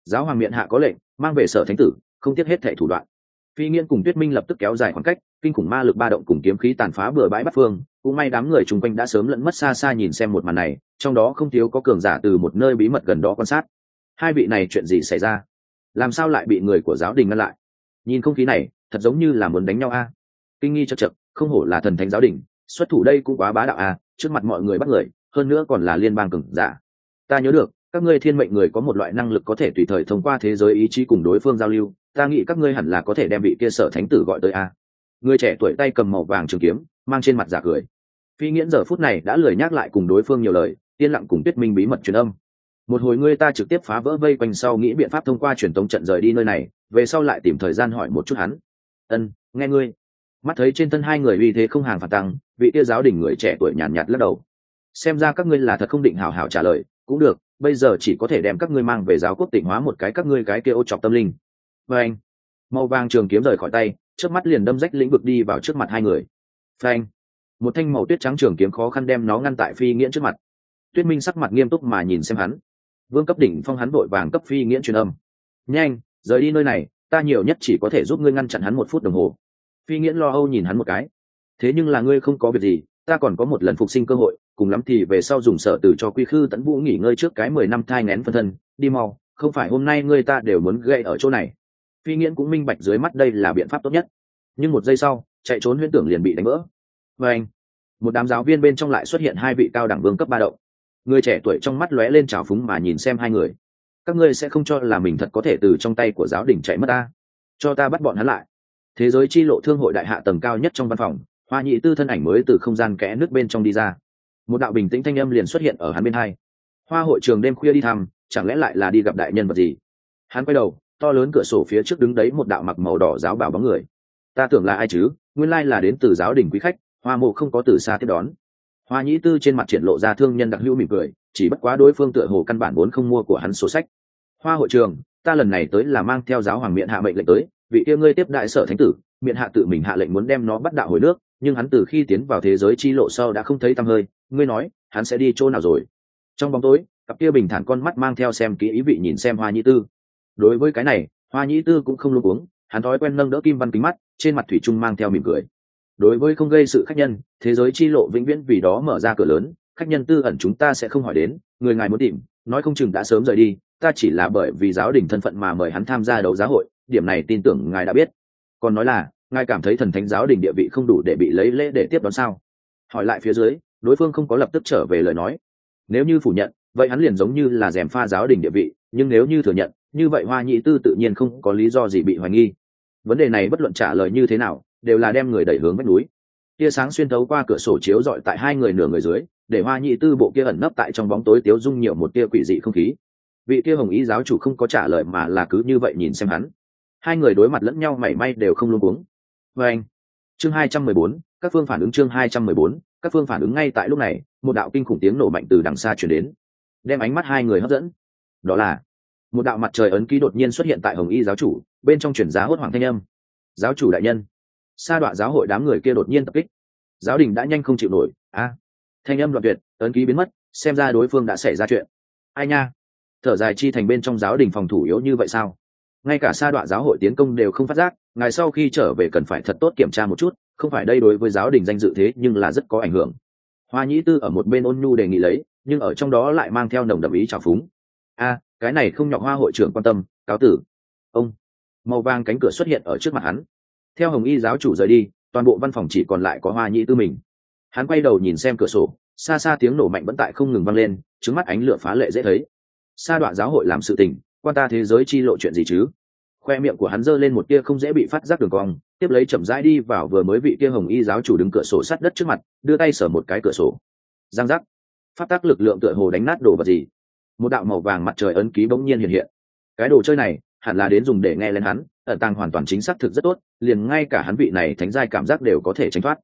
Giáo hoàng miệng hạ có lệnh, mang về sở thánh tử, không tiếc hết thẻ thủ đoạn. Phi nghiên cùng tuyết minh lập tức kéo dài khoảng cách, kinh khủng ma lực ba động cùng kiếm khí tàn phá bừa bãi bắt phương, cũng may đám người chung quanh đã sớm lẫn mất xa xa nhìn xem một màn này, trong đó không thiếu có cường giả từ một nơi bí mật gần đó quan sát. Hai vị này chuyện gì xảy ra? Làm sao lại bị người của giáo đình ngăn lại? Nhìn không khí này, thật giống như là muốn đánh nhau a. Kinh nghi cho chậm không hổ là thần thánh giáo đình, xuất thủ đây cũng quá bá đạo a trước mặt mọi người bắt người, hơn nữa còn là liên bang cường giả. Ta nhớ được, các ngươi thiên mệnh người có một loại năng lực có thể tùy thời thông qua thế giới ý chí cùng đối phương giao lưu, ta nghĩ các ngươi hẳn là có thể đem vị kia sở thánh tử gọi tới a. Người trẻ tuổi tay cầm màu vàng trường kiếm, mang trên mặt giả cười. Phi nghiễn giờ phút này đã lười nhắc lại cùng đối phương nhiều lời, yên lặng cùng tuyết minh bí mật truyền âm. Một hồi ngươi ta trực tiếp phá vỡ vây quanh sau nghĩ biện pháp thông qua truyền tống trận rời đi nơi này, về sau lại tìm thời gian hỏi một chút hắn. Ân, nghe ngươi mắt thấy trên thân hai người uy thế không hàng phản tăng vị tia giáo đình người trẻ tuổi nhàn nhạt, nhạt lắc đầu. Xem ra các ngươi là thật không định hào hào trả lời cũng được bây giờ chỉ có thể đem các ngươi mang về giáo quốc tỉnh hóa một cái các ngươi cái kia ô chọc tâm linh. Và anh màu vàng trường kiếm rời khỏi tay trước mắt liền đâm rách lĩnh vực đi vào trước mặt hai người. Phanh một thanh màu tuyết trắng trường kiếm khó khăn đem nó ngăn tại phi nghiễn trước mặt. Tuyết minh sắc mặt nghiêm túc mà nhìn xem hắn. Vương cấp đỉnh phong hắn vội vàng cấp phi nghiễn truyền âm. Nhanh rời đi nơi này ta nhiều nhất chỉ có thể giúp ngươi ngăn chặn hắn một phút đồng hồ phi nghiễn lo âu nhìn hắn một cái. Thế nhưng là ngươi không có việc gì, ta còn có một lần phục sinh cơ hội, cùng lắm thì về sau dùng sở từ cho quy khư tẫn vũ nghỉ ngơi trước cái mười năm thai ngén phân thân, đi mau, không phải hôm nay ngươi ta đều muốn gây ở chỗ này. Phi nghiễn cũng minh bạch dưới mắt đây là biện pháp tốt nhất. Nhưng một giây sau, chạy trốn huyễn tưởng liền bị đánh vỡ. Và anh, một đám giáo viên bên trong lại xuất hiện hai vị cao đẳng vương cấp ba động. Người trẻ tuổi trong mắt lóe lên trào phúng mà nhìn xem hai người. Các ngươi sẽ không cho là mình thật có thể từ trong tay của giáo đình chạy mất ta. Cho ta bắt bọn hắn lại thế giới chi lộ thương hội đại hạ tầng cao nhất trong văn phòng, hoa nhị tư thân ảnh mới từ không gian kẽ nước bên trong đi ra. Một đạo bình tĩnh thanh âm liền xuất hiện ở hắn bên hai. Hoa hội trường đêm khuya đi thăm, chẳng lẽ lại là đi gặp đại nhân vật gì? Hắn quay đầu, to lớn cửa sổ phía trước đứng đấy một đạo mặc màu đỏ giáo bảo bóng người. Ta tưởng là ai chứ? Nguyên lai là đến từ giáo đình quý khách, hoa mộ không có từ xa tiếp đón. Hoa nhĩ tư trên mặt triển lộ ra thương nhân đặc hữu mỉm cười, chỉ bất quá đối phương tựa hồ căn bản vốn không mua của hắn sổ sách. Hoa hội trường, ta lần này tới là mang theo giáo hoàng miệng hạ mệnh lệnh tới vị kia ngươi tiếp đại sở thánh tử, miệng hạ tự mình hạ lệnh muốn đem nó bắt đạo hồi nước, nhưng hắn từ khi tiến vào thế giới chi lộ sau đã không thấy tăm hơi, ngươi nói, hắn sẽ đi chỗ nào rồi? Trong bóng tối, cặp kia bình thản con mắt mang theo xem kỹ ý vị nhìn xem hoa nhĩ tư. Đối với cái này, hoa nhĩ tư cũng không luôn uống hắn thói quen nâng đỡ kim văn kính mắt, trên mặt thủy trung mang theo mỉm cười. Đối với không gây sự khách nhân, thế giới chi lộ vĩnh viễn vì đó mở ra cửa lớn, khách nhân tư ẩn chúng ta sẽ không hỏi đến, người ngài muốn tìm, nói không chừng đã sớm rời đi, ta chỉ là bởi vì giáo đình thân phận mà mời hắn tham gia đấu giá hội điểm này tin tưởng ngài đã biết. Còn nói là, ngài cảm thấy thần thánh giáo đình địa vị không đủ để bị lấy lễ để tiếp đón sao? Hỏi lại phía dưới, đối phương không có lập tức trở về lời nói. Nếu như phủ nhận, vậy hắn liền giống như là rèm pha giáo đình địa vị, nhưng nếu như thừa nhận, như vậy hoa nhị tư tự nhiên không có lý do gì bị hoài nghi. Vấn đề này bất luận trả lời như thế nào, đều là đem người đẩy hướng vách núi. Tia sáng xuyên thấu qua cửa sổ chiếu dọi tại hai người nửa người dưới, để hoa nhị tư bộ kia ẩn nấp tại trong bóng tối tiếu dung nhiều một tia quỷ dị không khí. Vị kia hồng ý giáo chủ không có trả lời mà là cứ như vậy nhìn xem hắn hai người đối mặt lẫn nhau mảy may đều không luôn cuống. Và anh, chương hai trăm mười bốn, các phương phản ứng chương hai trăm mười bốn, các phương phản ứng ngay tại lúc này, một đạo kinh khủng tiếng nổ mạnh từ đằng xa chuyển đến, đem ánh mắt hai người hấp dẫn. Đó là, một đạo mặt trời ấn ký đột nhiên xuất hiện tại hồng y giáo chủ, bên trong chuyển giá hốt hoàng thanh âm. Giáo chủ đại nhân, sa đọa giáo hội đám người kia đột nhiên tập kích. Giáo đình đã nhanh không chịu nổi. A, thanh âm đoạn tuyệt, ấn ký biến mất, xem ra đối phương đã xảy ra chuyện. Ai nha, thở dài chi thành bên trong giáo đình phòng thủ yếu như vậy sao? Ngay cả sa đọa giáo hội tiến công đều không phát giác, ngài sau khi trở về cần phải thật tốt kiểm tra một chút, không phải đây đối với giáo đình danh dự thế nhưng là rất có ảnh hưởng. Hoa nhĩ tư ở một bên ôn nhu đề nghị lấy, nhưng ở trong đó lại mang theo nồng đậm ý trào phúng. A, cái này không nhọc hoa hội trưởng quan tâm, cáo tử. Ông, màu vàng cánh cửa xuất hiện ở trước mặt hắn. Theo hồng y giáo chủ rời đi, toàn bộ văn phòng chỉ còn lại có hoa nhĩ tư mình. Hắn quay đầu nhìn xem cửa sổ, xa xa tiếng nổ mạnh vẫn tại không ngừng vang lên trứng mắt ánh lửa phá lệ dễ thấy. Sa đoạn giáo hội làm sự tình quan ta thế giới chi lộ chuyện gì chứ? Khoe miệng của hắn giơ lên một tia không dễ bị phát giác đường cong, tiếp lấy chậm rãi đi vào vừa mới vị kia hồng y giáo chủ đứng cửa sổ sát đất trước mặt, đưa tay sở một cái cửa sổ. Giang giác. Phát tác lực lượng tựa hồ đánh nát đồ vật gì? Một đạo màu vàng mặt trời ấn ký bỗng nhiên hiện hiện. Cái đồ chơi này, hẳn là đến dùng để nghe lên hắn, ẩn tàng hoàn toàn chính xác thực rất tốt, liền ngay cả hắn vị này thánh giai cảm giác đều có thể tránh thoát.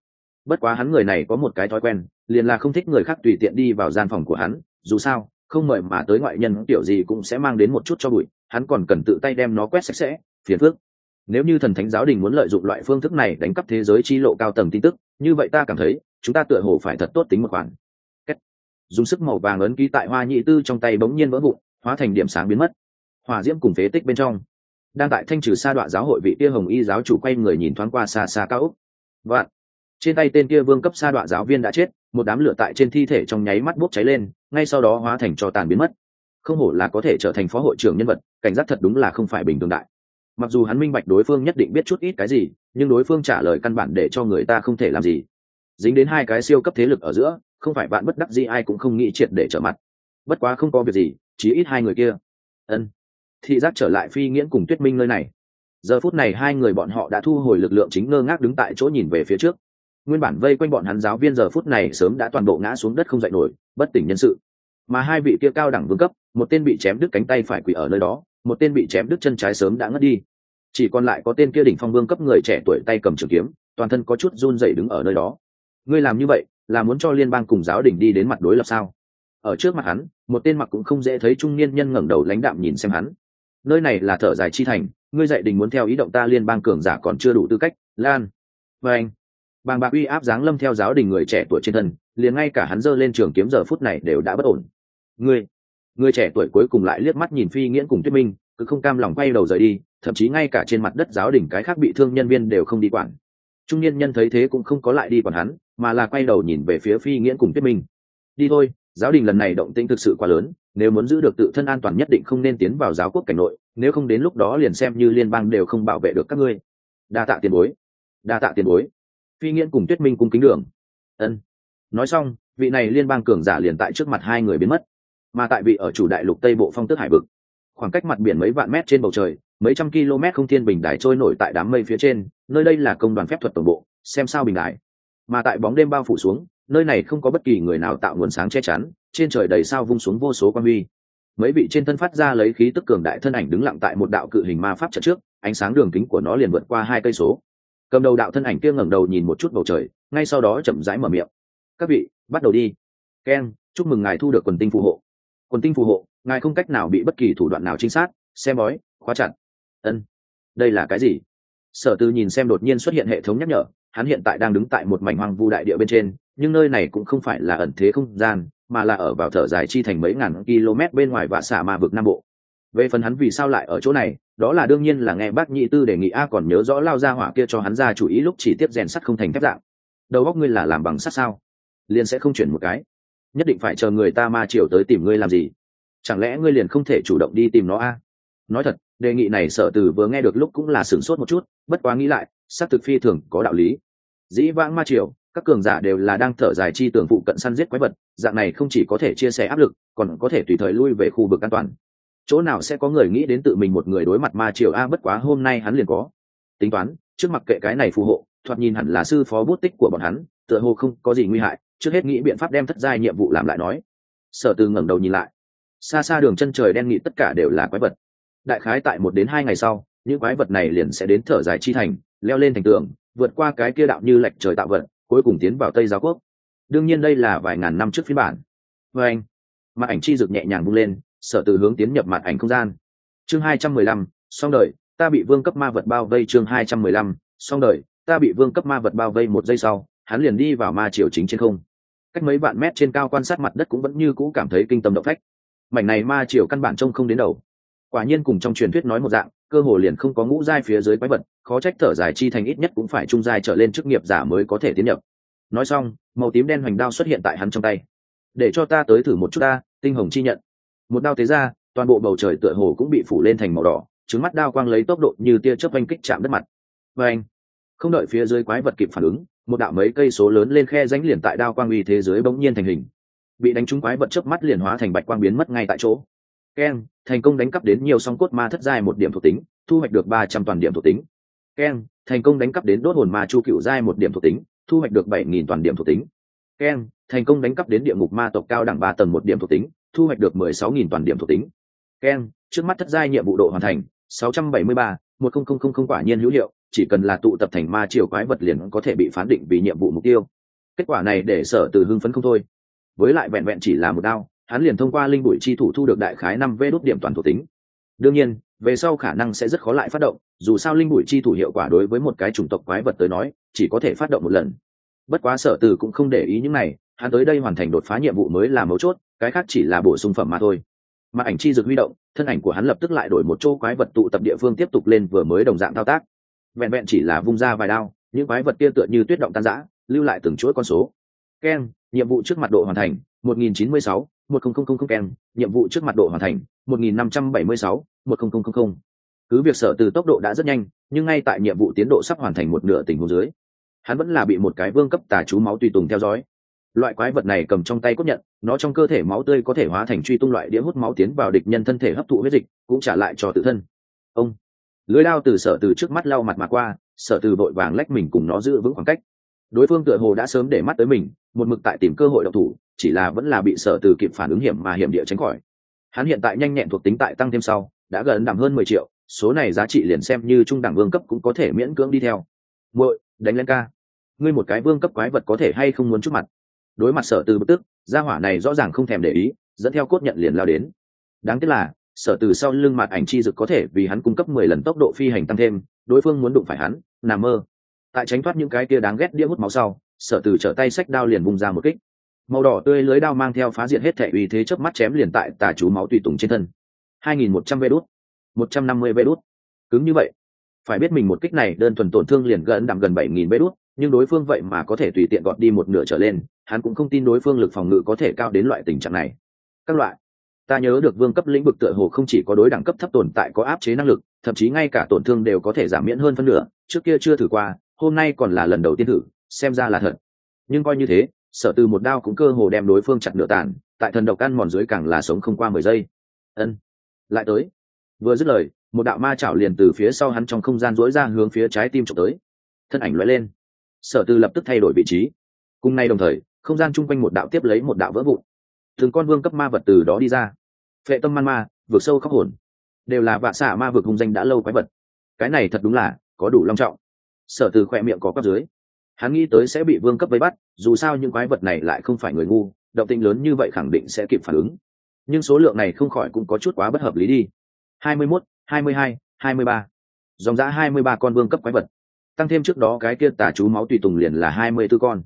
Bất quá hắn người này có một cái thói quen, liền là không thích người khác tùy tiện đi vào gian phòng của hắn, dù sao không mời mà tới ngoại nhân tiểu gì cũng sẽ mang đến một chút cho bụi, hắn còn cần tự tay đem nó quét sạch sẽ, phiền phước nếu như thần thánh giáo đình muốn lợi dụng loại phương thức này đánh cắp thế giới chi lộ cao tầng tin tức, như vậy ta cảm thấy, chúng ta tựa hồ phải thật tốt tính một khoản. Dùng sức màu vàng ấn ký tại hoa nhị tư trong tay bỗng nhiên vỡ vụn, hóa thành điểm sáng biến mất. Hòa diễm cùng phế tích bên trong. Đang tại thanh trừ sa đoạn giáo hội vị tia hồng y giáo chủ quay người nhìn thoáng qua xa xa cao úc. Vạn trên tay tên kia vương cấp sa đoạn giáo viên đã chết, một đám lửa tại trên thi thể trong nháy mắt bốc cháy lên, ngay sau đó hóa thành cho tàn biến mất. Không hổ là có thể trở thành phó hội trưởng nhân vật, cảnh giác thật đúng là không phải bình thường đại. Mặc dù hắn minh bạch đối phương nhất định biết chút ít cái gì, nhưng đối phương trả lời căn bản để cho người ta không thể làm gì. Dính đến hai cái siêu cấp thế lực ở giữa, không phải bạn bất đắc gì ai cũng không nghĩ triệt để trở mặt. Bất quá không có việc gì chỉ ít hai người kia. Ân. Thị giác trở lại phi nghiễn cùng tuyết minh nơi này. Giờ phút này hai người bọn họ đã thu hồi lực lượng chính ngơ ngác đứng tại chỗ nhìn về phía trước nguyên bản vây quanh bọn hắn giáo viên giờ phút này sớm đã toàn bộ ngã xuống đất không dậy nổi, bất tỉnh nhân sự. Mà hai vị kia cao đẳng vương cấp, một tên bị chém đứt cánh tay phải quỳ ở nơi đó, một tên bị chém đứt chân trái sớm đã ngất đi. Chỉ còn lại có tên kia đỉnh phong vương cấp người trẻ tuổi tay cầm trường kiếm, toàn thân có chút run dậy đứng ở nơi đó. Ngươi làm như vậy, là muốn cho liên bang cùng giáo đình đi đến mặt đối lập sao? Ở trước mặt hắn, một tên mặc cũng không dễ thấy trung niên nhân ngẩng đầu lãnh đạm nhìn xem hắn. Nơi này là thở dài chi thành, ngươi dạy đình muốn theo ý động ta liên bang cường giả còn chưa đủ tư cách, lan. Và anh bàng bạc uy áp giáng lâm theo giáo đình người trẻ tuổi trên thân, liền ngay cả hắn giơ lên trường kiếm giờ phút này đều đã bất ổn. Ngươi, người trẻ tuổi cuối cùng lại liếc mắt nhìn phi nghiễn cùng tuyết minh, cứ không cam lòng quay đầu rời đi, thậm chí ngay cả trên mặt đất giáo đình cái khác bị thương nhân viên đều không đi quản. Trung niên nhân thấy thế cũng không có lại đi quản hắn, mà là quay đầu nhìn về phía phi nghiễn cùng tuyết minh. Đi thôi, giáo đình lần này động tĩnh thực sự quá lớn, nếu muốn giữ được tự thân an toàn nhất định không nên tiến vào giáo quốc cảnh nội, nếu không đến lúc đó liền xem như liên bang đều không bảo vệ được các ngươi. Đa tạ tiền bối. Đa tạ tiền bối phi nghiễn cùng tuyết minh cung kính đường. Ân. Nói xong, vị này liên bang cường giả liền tại trước mặt hai người biến mất. Mà tại vị ở chủ đại lục tây bộ phong Tức hải vực, khoảng cách mặt biển mấy vạn mét trên bầu trời, mấy trăm km không thiên bình đài trôi nổi tại đám mây phía trên, nơi đây là công đoàn phép thuật tổng bộ, xem sao bình đài. Mà tại bóng đêm bao phủ xuống, nơi này không có bất kỳ người nào tạo nguồn sáng che chắn, trên trời đầy sao vung xuống vô số quan huy. Mấy vị trên thân phát ra lấy khí tức cường đại thân ảnh đứng lặng tại một đạo cự hình ma pháp trận trước, ánh sáng đường kính của nó liền vượt qua hai cây số cầm đầu đạo thân ảnh kia ngẩng đầu nhìn một chút bầu trời, ngay sau đó chậm rãi mở miệng. Các vị, bắt đầu đi. Keng chúc mừng ngài thu được quần tinh phù hộ. Quần tinh phù hộ? Ngài không cách nào bị bất kỳ thủ đoạn nào chính xác xem bói, khóa chặt. Ân, đây là cái gì? Sở tư nhìn xem đột nhiên xuất hiện hệ thống nhắc nhở, hắn hiện tại đang đứng tại một mảnh hoang vu đại địa bên trên, nhưng nơi này cũng không phải là ẩn thế không gian, mà là ở vào thở dài chi thành mấy ngàn km bên ngoài và xả ma vực nam bộ về phần hắn vì sao lại ở chỗ này, đó là đương nhiên là nghe bác nhị tư đề nghị, a còn nhớ rõ lao ra hỏa kia cho hắn ra chủ ý lúc chỉ tiếp rèn sắt không thành thép dạng. Đầu góc ngươi là làm bằng sắt sao? Liền sẽ không chuyển một cái. Nhất định phải chờ người ta ma triều tới tìm ngươi làm gì? Chẳng lẽ ngươi liền không thể chủ động đi tìm nó a? Nói thật, đề nghị này sở từ vừa nghe được lúc cũng là sửng sốt một chút, bất quá nghĩ lại, xác thực phi thường có đạo lý. Dĩ vãng ma triều, các cường giả đều là đang thở dài chi tưởng phụ cận săn giết quái vật, dạng này không chỉ có thể chia sẻ áp lực, còn có thể tùy thời lui về khu vực an toàn chỗ nào sẽ có người nghĩ đến tự mình một người đối mặt ma triều? A, bất quá hôm nay hắn liền có. Tính toán, trước mặt kệ cái này phù hộ, thoạt nhìn hẳn là sư phó bút tích của bọn hắn, tựa hồ không có gì nguy hại, trước hết nghĩ biện pháp đem thất giai nhiệm vụ làm lại nói. Sở từ ngẩng đầu nhìn lại. Xa xa đường chân trời đen nghị tất cả đều là quái vật. Đại khái tại một đến hai ngày sau, những quái vật này liền sẽ đến thở dài chi thành, leo lên thành tường, vượt qua cái kia đạo như lệch trời tạo vật, cuối cùng tiến vào tây giáo quốc. Đương nhiên đây là vài ngàn năm trước phiên bản. Vê anh mà ảnh chi rực nhẹ nhàng bung lên sở từ hướng tiến nhập mặt ảnh không gian. Chương hai trăm mười lăm, xong đời, ta bị vương cấp ma vật bao vây chương hai trăm mười lăm, xong đời, ta bị vương cấp ma vật bao vây một giây sau, hắn liền đi vào ma triều chính trên không. Cách mấy vạn mét trên cao quan sát mặt đất cũng vẫn như cũ cảm thấy kinh tâm động phách. Mảnh này ma triều căn bản trông không đến đầu. Quả nhiên cùng trong truyền thuyết nói một dạng, cơ hồ liền không có ngũ giai phía dưới quái vật, khó trách thở dài chi thành ít nhất cũng phải trung giai trở lên chức nghiệp giả mới có thể tiến nhập. Nói xong, màu tím đen hoành đao xuất hiện tại hắn trong tay. Để cho ta tới thử một chút ta, tinh hồng chi nhận một đao tế ra, toàn bộ bầu trời tựa hồ cũng bị phủ lên thành màu đỏ trứng mắt đao quang lấy tốc độ như tia chớp oanh kích chạm đất mặt. Và anh không đợi phía dưới quái vật kịp phản ứng, một đạo mấy cây số lớn lên khe ránh liền tại đao quang uy thế giới bỗng nhiên thành hình. Bị đánh trúng quái vật chớp mắt liền hóa thành bạch quang biến mất ngay tại chỗ. Keng! Thành công đánh cắp đến nhiều song cốt ma thất giai một điểm thuộc tính, thu hoạch được ba trăm toàn điểm thuộc tính. Keng! Thành công đánh cắp đến đốt hồn ma chu cựu giai một điểm thuộc tính, thu hoạch được bảy nghìn toàn điểm thuộc tính. Keng! Thành công đánh cắp đến địa ngục ma tộc cao đẳng ba tầng một điểm thuộc tính, thu hoạch được mười sáu nghìn toàn điểm thuộc tính. Ken, trước mắt thất giai nhiệm vụ độ hoàn thành, sáu trăm bảy mươi ba, một không không không không quả nhiên hữu hiệu, chỉ cần là tụ tập thành ma triều quái vật liền có thể bị phán định vì nhiệm vụ mục tiêu. Kết quả này để sở từ hưng phấn không thôi. Với lại vẹn vẹn chỉ là một đao, hắn liền thông qua linh bụi chi thủ thu được đại khái năm vê đốt điểm toàn thuộc tính. Đương nhiên, về sau khả năng sẽ rất khó lại phát động, dù sao linh bụi chi thủ hiệu quả đối với một cái chủng tộc quái vật tới nói, chỉ có thể phát động một lần. Bất quá sở từ cũng không để ý những này hắn tới đây hoàn thành đột phá nhiệm vụ mới là mấu chốt cái khác chỉ là bổ sung phẩm mà thôi. Mà ảnh chi dược huy động thân ảnh của hắn lập tức lại đổi một chỗ quái vật tụ tập địa phương tiếp tục lên vừa mới đồng dạng thao tác. Vẹn vẹn chỉ là vung ra vài đao những quái vật kia tựa như tuyết động tan rã lưu lại từng chuỗi con số. Keng nhiệm vụ trước mặt độ hoàn thành 1096, 10000 keng nhiệm vụ trước mặt độ hoàn thành 1576, 10000. cứ việc sở từ tốc độ đã rất nhanh nhưng ngay tại nhiệm vụ tiến độ sắp hoàn thành một nửa tình huống dưới hắn vẫn là bị một cái vương cấp tà chú máu tùy tùng theo dõi loại quái vật này cầm trong tay cốt nhận, nó trong cơ thể máu tươi có thể hóa thành truy tung loại đĩa hút máu tiến vào địch nhân thân thể hấp thụ huyết dịch, cũng trả lại cho tự thân. Ông, lưới lao từ sở từ trước mắt lau mặt mà qua, sở từ vội vàng lách mình cùng nó giữ vững khoảng cách. Đối phương tựa hồ đã sớm để mắt tới mình, một mực tại tìm cơ hội độc thủ, chỉ là vẫn là bị sở từ kịp phản ứng hiểm mà hiểm địa tránh khỏi. Hắn hiện tại nhanh nhẹn thuộc tính tại tăng thêm sau, đã gần đẳng hơn mười triệu, số này giá trị liền xem như trung đẳng vương cấp cũng có thể miễn cưỡng đi theo. Muội, đánh lên ca. Ngươi một cái vương cấp quái vật có thể hay không muốn chút mặt? Đối mặt sở từ bực tức, gia hỏa này rõ ràng không thèm để ý, dẫn theo cốt nhận liền lao đến. Đáng tiếc là, sở từ sau lưng mặt ảnh chi dực có thể vì hắn cung cấp mười lần tốc độ phi hành tăng thêm, đối phương muốn đụng phải hắn, nằm mơ. Tại tránh thoát những cái kia đáng ghét đĩa hút máu sau, sở từ trở tay sách đao liền bung ra một kích. Màu đỏ tươi lưới đao mang theo phá diện hết thể uy thế chớp mắt chém liền tại tà chú máu tùy tùng trên thân. Hai nghìn một trăm vê đốt một trăm năm mươi vê đốt cứng như vậy. Phải biết mình một kích này đơn thuần tổn thương liền gần đạm gần bảy nghìn vê đốt nhưng đối phương vậy mà có thể tùy tiện gọt đi một nửa trở lên, hắn cũng không tin đối phương lực phòng ngự có thể cao đến loại tình trạng này. Các loại, ta nhớ được vương cấp lĩnh vực tựa hồ không chỉ có đối đẳng cấp thấp tồn tại có áp chế năng lực, thậm chí ngay cả tổn thương đều có thể giảm miễn hơn phân nửa, trước kia chưa thử qua, hôm nay còn là lần đầu tiên thử, xem ra là thật. Nhưng coi như thế, sở từ một đao cũng cơ hồ đem đối phương chặt nửa tàn, tại thần độc ăn mòn dưới càng là sống không qua mười giây. Ân, lại tới. Vừa dứt lời, một đạo ma chảo liền từ phía sau hắn trong không gian dối ra hướng phía trái tim trộm tới. Thân ảnh lóe lên sở từ lập tức thay đổi vị trí. Cùng nay đồng thời, không gian chung quanh một đạo tiếp lấy một đạo vỡ vụn. Thường con vương cấp ma vật từ đó đi ra. Phệ tâm man ma, vượt sâu khóc hồn. Đều là vạ xạ ma vượt hung danh đã lâu quái vật. Cái này thật đúng là có đủ long trọng. Sở từ khỏe miệng có cấp dưới. Hắn nghĩ tới sẽ bị vương cấp vây bắt, dù sao những quái vật này lại không phải người ngu, động tĩnh lớn như vậy khẳng định sẽ kịp phản ứng. Nhưng số lượng này không khỏi cũng có chút quá bất hợp lý đi. Hai mươi mốt, hai mươi hai hai mươi ba. Dòng giã hai mươi ba con vương cấp quái vật tăng thêm trước đó cái kia tà chú máu tùy tùng liền là hai mươi b ố con.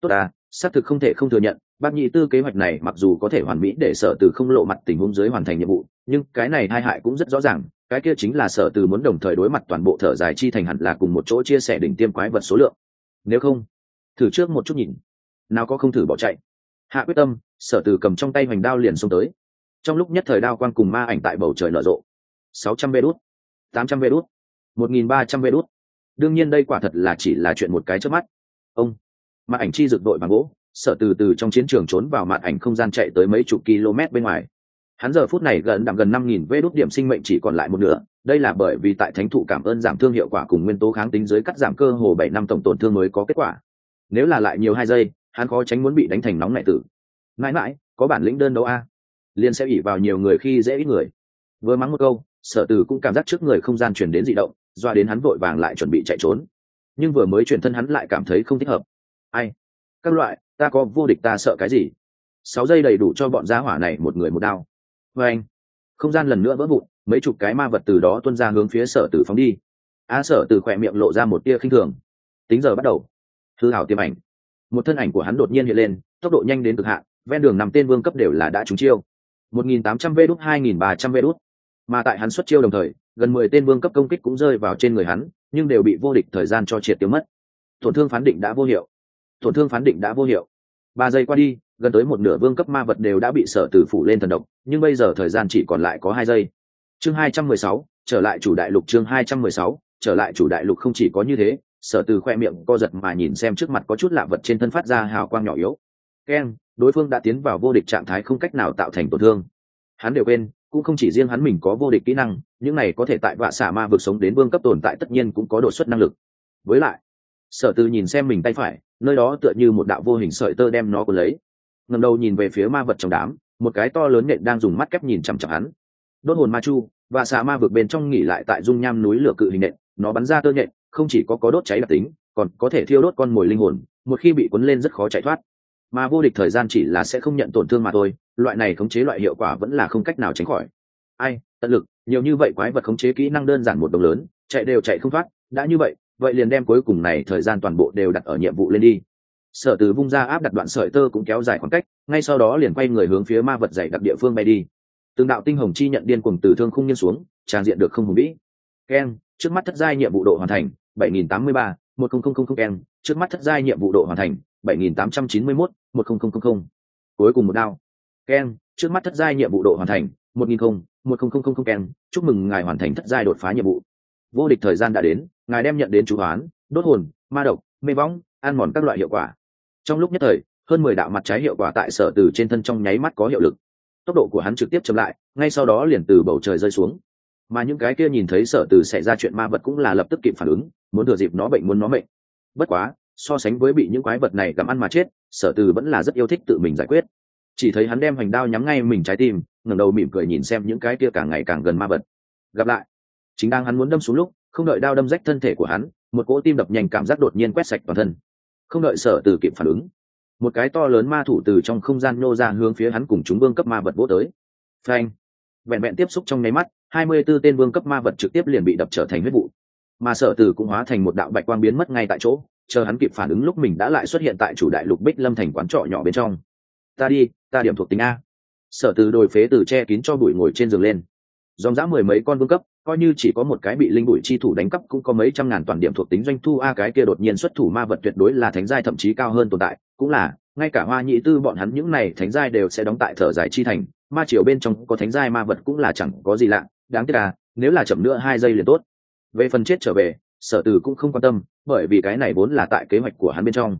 Tốt à xác thực không thể không thừa nhận, bác nhị tư kế hoạch này mặc dù có thể hoàn mỹ để sở từ không lộ mặt tình huống dưới hoàn thành nhiệm vụ, nhưng cái này hai hại cũng rất rõ ràng, cái kia chính là sở từ muốn đồng thời đối mặt toàn bộ thở dài chi thành hẳn là cùng một chỗ chia sẻ đỉnh tiêm quái vật số lượng. Nếu không, thử trước một chút nhìn. Nào có không thử bỏ chạy. Hạ quyết tâm, sở từ cầm trong tay hoành đao liền xông tới. Trong lúc nhất thời đao quang cùng ma ảnh tại bầu trời nở rộ. Sáu trăm vê đốt tám trăm vê đốt một nghìn ba trăm vê đốt đương nhiên đây quả thật là chỉ là chuyện một cái trước mắt. Ông mặt ảnh chi rực đội bằng gỗ, sợ từ từ trong chiến trường trốn vào mặt ảnh không gian chạy tới mấy chục km bên ngoài. Hắn giờ phút này gần đặng gần năm nghìn vê đốt điểm sinh mệnh chỉ còn lại một nửa, đây là bởi vì tại thánh thụ cảm ơn giảm thương hiệu quả cùng nguyên tố kháng tính dưới cắt giảm cơ hồ bảy năm tổng tổn thương mới có kết quả. Nếu là lại nhiều hai giây, hắn khó tránh muốn bị đánh thành nóng nại tử. Mãi mãi, có bản lĩnh đơn đấu a. Liên sẽ ỉ vào nhiều người khi dễ ít người. Vừa mắng một câu sở từ cũng cảm giác trước người không gian chuyển đến dị động doa đến hắn vội vàng lại chuẩn bị chạy trốn. Nhưng vừa mới chuyển thân hắn lại cảm thấy không thích hợp. Ai? Các loại, ta có vô địch ta sợ cái gì? Sáu giây đầy đủ cho bọn gia hỏa này một người một đao. Vê anh, không gian lần nữa vỡ vụn, mấy chục cái ma vật từ đó tuân ra hướng phía sở tử phóng đi. A sở tử khỏe miệng lộ ra một tia khinh thường. Tính giờ bắt đầu. Thư hảo tiêm ảnh. Một thân ảnh của hắn đột nhiên hiện lên, tốc độ nhanh đến cực hạn, ven đường nằm tên vương cấp đều là đã trúng chiêu. 1.800 v đút 2.300 v đút mà tại hắn xuất chiêu đồng thời gần 10 tên vương cấp công kích cũng rơi vào trên người hắn nhưng đều bị vô địch thời gian cho triệt tiêu mất. Tổn thương phán định đã vô hiệu. Tổn thương phán định đã vô hiệu. Ba giây qua đi gần tới một nửa vương cấp ma vật đều đã bị sở tử phủ lên thần độc nhưng bây giờ thời gian chỉ còn lại có hai giây. Chương 216, trở lại chủ đại lục chương 216, trở lại chủ đại lục không chỉ có như thế sở từ khoe miệng co giật mà nhìn xem trước mặt có chút lạ vật trên thân phát ra hào quang nhỏ yếu. Keng đối phương đã tiến vào vô địch trạng thái không cách nào tạo thành tổn thương. Hắn đều quên cũng không chỉ riêng hắn mình có vô địch kỹ năng, những này có thể tại vạ xả ma vực sống đến vương cấp tồn tại tất nhiên cũng có đột xuất năng lực. Với lại, sở từ nhìn xem mình tay phải, nơi đó tựa như một đạo vô hình sợi tơ đem nó cuốn lấy. Ngầm đầu nhìn về phía ma vật trong đám, một cái to lớn nện đang dùng mắt kép nhìn chằm chằm hắn. Đốt hồn ma chu và xà ma vực bên trong nghỉ lại tại dung nham núi lửa cự hình nện, nó bắn ra tơ nhện không chỉ có có đốt cháy đặc tính, còn có thể thiêu đốt con mồi linh hồn, một khi bị cuốn lên rất khó chạy thoát. Mà vô địch thời gian chỉ là sẽ không nhận tổn thương mà thôi loại này khống chế loại hiệu quả vẫn là không cách nào tránh khỏi. Ai tận lực nhiều như vậy quái vật khống chế kỹ năng đơn giản một đồng lớn chạy đều chạy không thoát đã như vậy vậy liền đem cuối cùng này thời gian toàn bộ đều đặt ở nhiệm vụ lên đi. Sở từ vung ra áp đặt đoạn sợi tơ cũng kéo dài khoảng cách ngay sau đó liền quay người hướng phía ma vật dày đặc địa phương bay đi. Từng đạo tinh hồng chi nhận điên cuồng từ thương không nhân xuống tràn diện được không hùng vĩ. Keng trước mắt thất giai nhiệm vụ độ hoàn thành 7083, 10000 keng trước mắt thất giai nhiệm vụ độ hoàn thành 7891, 10000. cuối cùng một đao keng trước mắt thất giai nhiệm vụ độ hoàn thành 1000, 1000 keng chúc mừng ngài hoàn thành thất giai đột phá nhiệm vụ. Vô địch thời gian đã đến ngài đem nhận đến chú hoán đốt hồn ma độc mê võng ăn mòn các loại hiệu quả. Trong lúc nhất thời hơn mười đạo mặt trái hiệu quả tại sở từ trên thân trong nháy mắt có hiệu lực. Tốc độ của hắn trực tiếp chậm lại ngay sau đó liền từ bầu trời rơi xuống. Mà những cái kia nhìn thấy sở từ xảy ra chuyện ma vật cũng là lập tức kịp phản ứng muốn thừa dịp nó bệnh muốn nó bệnh bất quá so sánh với bị những quái vật này gặm ăn mà chết sở từ vẫn là rất yêu thích tự mình giải quyết chỉ thấy hắn đem hoành đao nhắm ngay mình trái tim, ngẩng đầu mỉm cười nhìn xem những cái kia càng ngày càng gần ma vật. Gặp lại. Chính đang hắn muốn đâm xuống lúc, không đợi đao đâm rách thân thể của hắn, một cỗ tim đập nhanh cảm giác đột nhiên quét sạch toàn thân. Không đợi sở từ kịp phản ứng, một cái to lớn ma thủ từ trong không gian nô ra hướng phía hắn cùng chúng vương cấp ma vật vỗ tới. Phanh. Vẹn vẹn tiếp xúc trong nháy mắt, hai mươi 24 tên vương cấp ma vật trực tiếp liền bị đập trở thành huyết vụ. Mà sở từ cũng hóa thành một đạo bạch quang biến mất ngay tại chỗ, chờ hắn kịp phản ứng lúc mình đã lại xuất hiện tại chủ đại lục bích lâm thành quán trọ nhỏ bên trong ta đi, ta điểm thuộc tính a. Sở từ đồi phế từ che kín cho bụi ngồi trên giường lên. Dòng dã mười mấy con vương cấp, coi như chỉ có một cái bị linh bụi chi thủ đánh cắp cũng có mấy trăm ngàn toàn điểm thuộc tính doanh thu a cái kia đột nhiên xuất thủ ma vật tuyệt đối là thánh giai thậm chí cao hơn tồn tại. Cũng là, ngay cả hoa nhị tư bọn hắn những này thánh giai đều sẽ đóng tại thở dài chi thành, ma triều bên trong có thánh giai ma vật cũng là chẳng có gì lạ. Đáng tiếc là nếu là chậm nữa hai giây liền tốt. Về phần chết trở về, sở từ cũng không quan tâm, bởi vì cái này vốn là tại kế hoạch của hắn bên trong.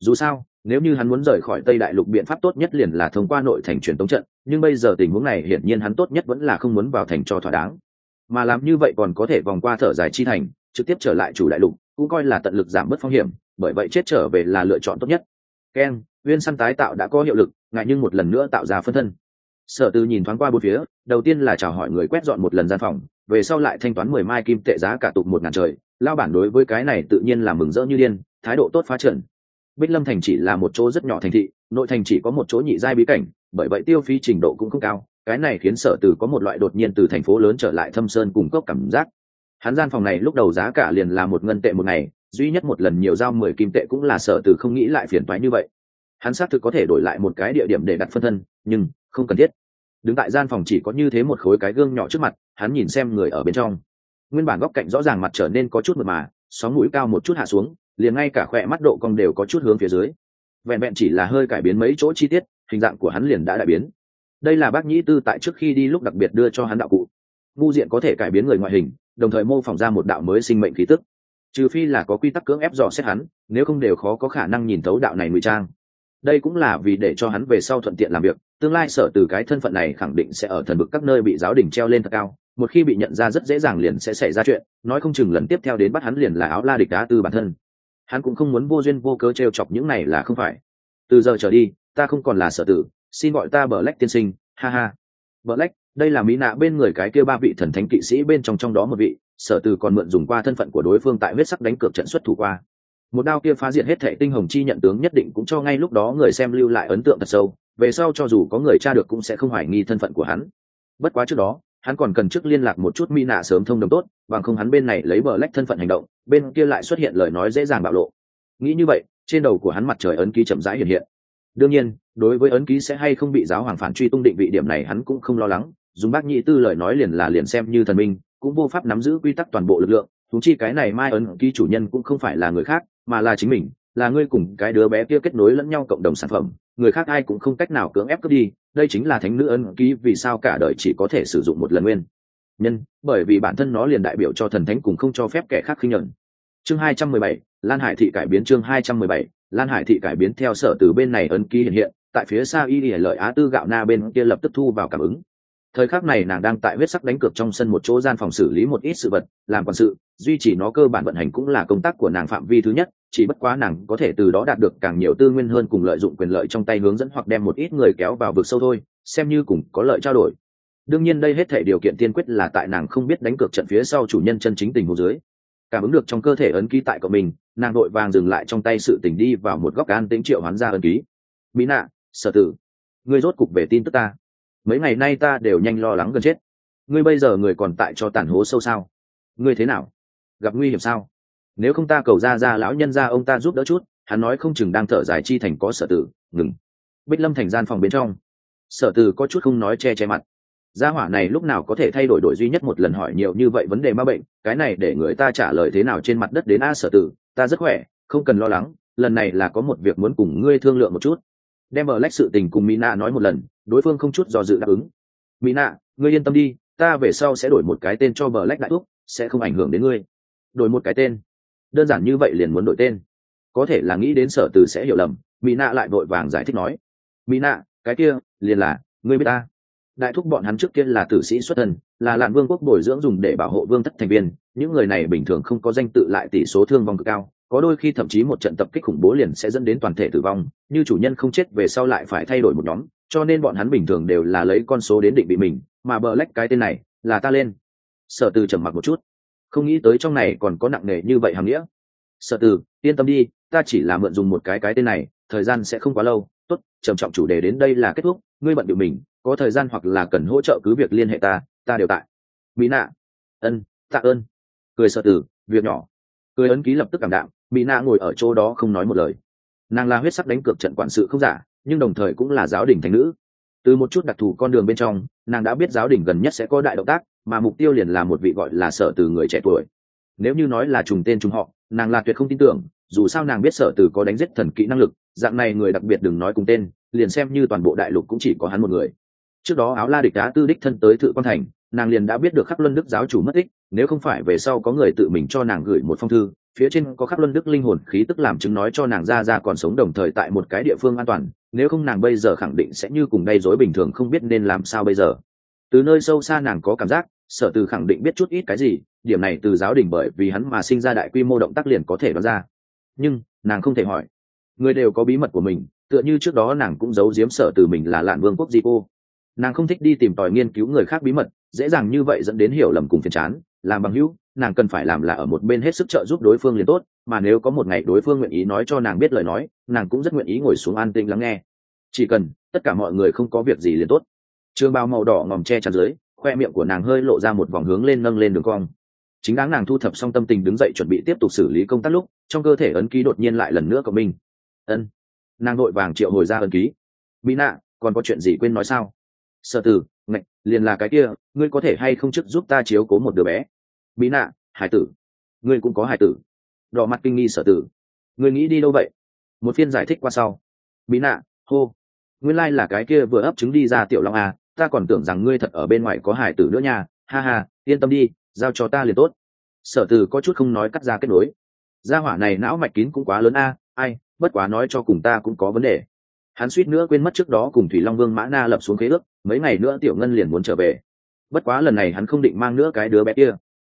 Dù sao nếu như hắn muốn rời khỏi tây đại lục, biện pháp tốt nhất liền là thông qua nội thành truyền tống trận, nhưng bây giờ tình huống này hiển nhiên hắn tốt nhất vẫn là không muốn vào thành cho thỏa đáng. Mà làm như vậy còn có thể vòng qua thở dài chi thành, trực tiếp trở lại chủ đại lục, cũng coi là tận lực giảm bớt phong hiểm, bởi vậy chết trở về là lựa chọn tốt nhất. Keng uyên săn tái tạo đã có hiệu lực, ngại nhưng một lần nữa tạo ra phân thân. Sở từ nhìn thoáng qua bốn phía, đầu tiên là chào hỏi người quét dọn một lần gian phòng, về sau lại thanh toán mười mai kim tệ giá cả tục một ngàn trời. Lao bản đối với cái này tự nhiên là mừng rỡ như điên, thái độ tốt phá trần bích lâm thành chỉ là một chỗ rất nhỏ thành thị, nội thành chỉ có một chỗ nhị giai bí cảnh, bởi vậy tiêu phí trình độ cũng không cao, cái này khiến sở từ có một loại đột nhiên từ thành phố lớn trở lại thâm sơn cùng cốc cảm giác. Hắn gian phòng này lúc đầu giá cả liền là một ngân tệ một ngày, duy nhất một lần nhiều giao mười kim tệ cũng là sở từ không nghĩ lại phiền toái như vậy. Hắn xác thực có thể đổi lại một cái địa điểm để đặt phân thân, nhưng không cần thiết. Đứng tại gian phòng chỉ có như thế một khối cái gương nhỏ trước mặt, hắn nhìn xem người ở bên trong. Nguyên bản góc cạnh rõ ràng mặt trở nên có chút mượt mà, sóng mũi cao một chút hạ xuống liền ngay cả khỏe mắt độ cong đều có chút hướng phía dưới. Vẹn vẹn chỉ là hơi cải biến mấy chỗ chi tiết, hình dạng của hắn liền đã đại biến. Đây là bác nhĩ tư tại trước khi đi lúc đặc biệt đưa cho hắn đạo cụ. Ngu diện có thể cải biến người ngoại hình, đồng thời mô phỏng ra một đạo mới sinh mệnh khí tức. Trừ phi là có quy tắc cưỡng ép dò xét hắn, nếu không đều khó có khả năng nhìn thấu đạo này ngụy trang. Đây cũng là vì để cho hắn về sau thuận tiện làm việc, tương lai sở từ cái thân phận này khẳng định sẽ ở thần vực các nơi bị giáo đình treo lên thật cao, một khi bị nhận ra rất dễ dàng liền sẽ xảy ra chuyện, nói không chừng lần tiếp theo đến bắt hắn liền là áo la địch đá tư bản thân hắn cũng không muốn vô duyên vô cớ t r e o chọc những này là không phải. Từ giờ trở đi, ta không còn là sở tử, xin gọi ta bờ lách tiên sinh, ha ha. Bờ lách, đây là mỹ nạ bên người cái kia ba vị thần thánh kỵ sĩ bên trong trong đó một vị, sở tử còn mượn dùng qua thân phận của đối phương tại huyết sắc đánh cược trận xuất thủ qua. Một đao kia phá diệt hết thệ tinh hồng chi nhận tướng nhất định cũng cho ngay lúc đó người xem lưu lại ấn tượng thật sâu, về sau cho dù có người tra được cũng sẽ không hoài nghi thân phận của hắn. Bất quá trước đó hắn còn cần trước liên lạc một chút mỹ nạ sớm thông đồng tốt, bằng không hắn bên này lấy bờ lách thân phận hành động, bên kia lại xuất hiện lời nói dễ dàng bạo lộ. Nghĩ như vậy, trên đầu của hắn mặt trời ấn ký chậm rãi hiện hiện. Đương nhiên, đối với ấn ký sẽ hay không bị giáo hoàng phản truy tung định vị điểm này hắn cũng không lo lắng, dùng bác nhị tư lời nói liền là liền xem như thần minh, cũng vô pháp nắm giữ quy tắc toàn bộ lực lượng thú chi cái này mai ấn ký chủ nhân cũng không phải là người khác, mà là chính mình, là ngươi cùng cái đứa bé kia kết nối lẫn nhau cộng đồng sản phẩm người khác ai cũng không cách nào cưỡng ép cướp đi đây chính là thánh nữ ấn ký vì sao cả đời chỉ có thể sử dụng một lần nguyên. Nhân bởi vì bản thân nó liền đại biểu cho thần thánh cùng không cho phép kẻ khác khinh nhận chương 217, lan hải thị cải biến chương 217, lan hải thị cải biến theo sở từ bên này ấn ký hiện hiện tại phía xa y lợi á tư gạo na bên kia lập tức thu vào cảm ứng. Thời khắc này nàng đang tại huyết sắc đánh cược trong sân một chỗ gian phòng xử lý một ít sự vật làm quản sự duy trì nó cơ bản vận hành cũng là công tác của nàng phạm vi thứ nhất chỉ bất quá nàng có thể từ đó đạt được càng nhiều tư nguyên hơn cùng lợi dụng quyền lợi trong tay hướng dẫn hoặc đem một ít người kéo vào vực sâu thôi, xem như cùng có lợi trao đổi. Đương nhiên đây hết thể điều kiện tiên quyết là tại nàng không biết đánh cược trận phía sau chủ nhân chân chính tình hồ dưới. Cảm ứng được trong cơ thể ấn ký tại của mình, nàng đội vàng dừng lại trong tay sự tình đi vào một góc an tĩnh triệu hoán ra ấn ký. Mỹ nạ, sở tử, ngươi rốt cục về tin tức ta. Mấy ngày nay ta đều nhanh lo lắng gần chết. Ngươi bây giờ người còn tại cho tàn hố sâu sao? Ngươi thế nào? Gặp nguy hiểm sao? Nếu không ta cầu ra ra lão nhân ra ông ta giúp đỡ chút, hắn nói không chừng đang thở dài chi thành có sở tử, ngừng. Bích lâm thành gian phòng bên trong. Sở tử có chút không nói che che mặt. Gia hỏa này lúc nào có thể thay đổi đổi duy nhất một lần hỏi nhiều như vậy vấn đề ma bệnh, cái này để người ta trả lời thế nào trên mặt đất đến a sở tử, ta rất khỏe, không cần lo lắng, lần này là có một việc muốn cùng ngươi thương lượng một chút. Đem bờ lách sự tình cùng mina nói một lần, đối phương không chút do dự đáp ứng. Mina, ngươi yên tâm đi, ta về sau sẽ đổi một cái tên cho bờ lách đại thuốc sẽ không ảnh hưởng đến ngươi. Đổi một cái tên đơn giản như vậy liền muốn đổi tên. Có thể là nghĩ đến sở từ sẽ hiểu lầm mỹ nạ lại vội vàng giải thích nói. Mỹ nạ cái kia, liền là, ngươi biết ta. Đại thúc bọn hắn trước kia là tử sĩ xuất thân, là lạn vương quốc bồi dưỡng dùng để bảo hộ vương thất thành viên. Những người này bình thường không có danh tự lại tỷ số thương vong cực cao. Có đôi khi thậm chí một trận tập kích khủng bố liền sẽ dẫn đến toàn thể tử vong. Như chủ nhân không chết về sau lại phải thay đổi một nhóm, cho nên bọn hắn bình thường đều là lấy con số đến định bị mình, mà bờ lách cái tên này là ta lên. Sở từ trầm mặc một chút không nghĩ tới trong này còn có nặng nề như vậy hàm nghĩa. Sợ từ, yên tâm đi, ta chỉ là mượn dùng một cái cái tên này, thời gian sẽ không quá lâu. Tốt, trầm trọng chủ đề đến đây là kết thúc. Ngươi bận điệu mình, có thời gian hoặc là cần hỗ trợ cứ việc liên hệ ta ta đều tại. Mỹ nạ. Ân, tạ ơn. Cười sợ tử việc nhỏ. Cười ấn ký lập tức cảm đạm, mỹ nạ ngồi ở chỗ đó không nói một lời. Nàng là huyết sắc đánh cược trận quản sự không giả, nhưng đồng thời cũng là giáo đình thành nữ. Từ một chút đặc thù con đường bên trong, nàng đã biết giáo đình gần nhất sẽ có đại động tác mà mục tiêu liền là một vị gọi là sở từ người trẻ tuổi. Nếu như nói là trùng tên trùng họ, nàng là tuyệt không tin tưởng, dù sao nàng biết sở từ có đánh giết thần kỹ năng lực, dạng này người đặc biệt đừng nói cùng tên, liền xem như toàn bộ đại lục cũng chỉ có hắn một người. Trước đó áo la địch đá tư đích thân tới thự quan thành, nàng liền đã biết được khắc luân đức giáo chủ mất tích, nếu không phải về sau có người tự mình cho nàng gửi một phong thư, phía trên có khắc luân đức linh hồn khí tức làm chứng nói cho nàng ra ra còn sống đồng thời tại một cái địa phương an toàn, nếu không nàng bây giờ khẳng định sẽ như cùng gây dối bình thường không biết nên làm sao bây giờ từ nơi sâu xa nàng có cảm giác, sở từ khẳng định biết chút ít cái gì, điểm này từ giáo đình bởi vì hắn mà sinh ra đại quy mô động tác liền có thể đoán ra. Nhưng, nàng không thể hỏi. Người đều có bí mật của mình, tựa như trước đó nàng cũng giấu giếm sở từ mình là lạn vương quốc di cô. Nàng không thích đi tìm tòi nghiên cứu người khác bí mật, dễ dàng như vậy dẫn đến hiểu lầm cùng phiền chán, làm bằng hữu, nàng cần phải làm là ở một bên hết sức trợ giúp đối phương liền tốt, mà nếu có một ngày đối phương nguyện ý nói cho nàng biết lời nói, nàng cũng rất nguyện ý ngồi xuống an tĩnh lắng nghe. Chỉ cần, tất cả mọi người không có việc gì liền tốt trường bao màu đỏ ngòm che chắn dưới khoe miệng của nàng hơi lộ ra một vòng hướng lên nâng lên đường cong. Chính đáng nàng thu thập xong tâm tình đứng dậy chuẩn bị tiếp tục xử lý công tác lúc trong cơ thể ấn ký đột nhiên lại lần nữa của mình ân. Nàng đội vàng triệu hồi ra ấn ký. Mỹ nạ còn có chuyện gì quên nói sao? Sợ từ ngạch liền là cái kia ngươi có thể hay không chức giúp ta chiếu cố một đứa bé? Mỹ nạ hải tử. Ngươi cũng có hải tử. Đỏ mặt kinh nghi sợ tử. Ngươi nghĩ đi đâu vậy? Một phiên giải thích qua sau. Mỹ nạ hô. Nguyên lai、like、là cái kia vừa ấp trứng đi ra tiểu long à, ta còn tưởng rằng ngươi thật ở bên ngoài có hải tử nữa nha. Ha ha, yên tâm đi, giao cho ta liền tốt. Sở từ có chút không nói cắt ra kết nối. Gia hỏa này não mạch kín cũng quá lớn a, ai, bất quá nói cho cùng ta cũng có vấn đề. Hắn suýt nữa quên mất trước đó cùng thủy long vương mã na lập xuống khế ước, mấy ngày nữa tiểu ngân liền muốn trở về. Bất quá lần này hắn không định mang nữa cái đứa bé kia.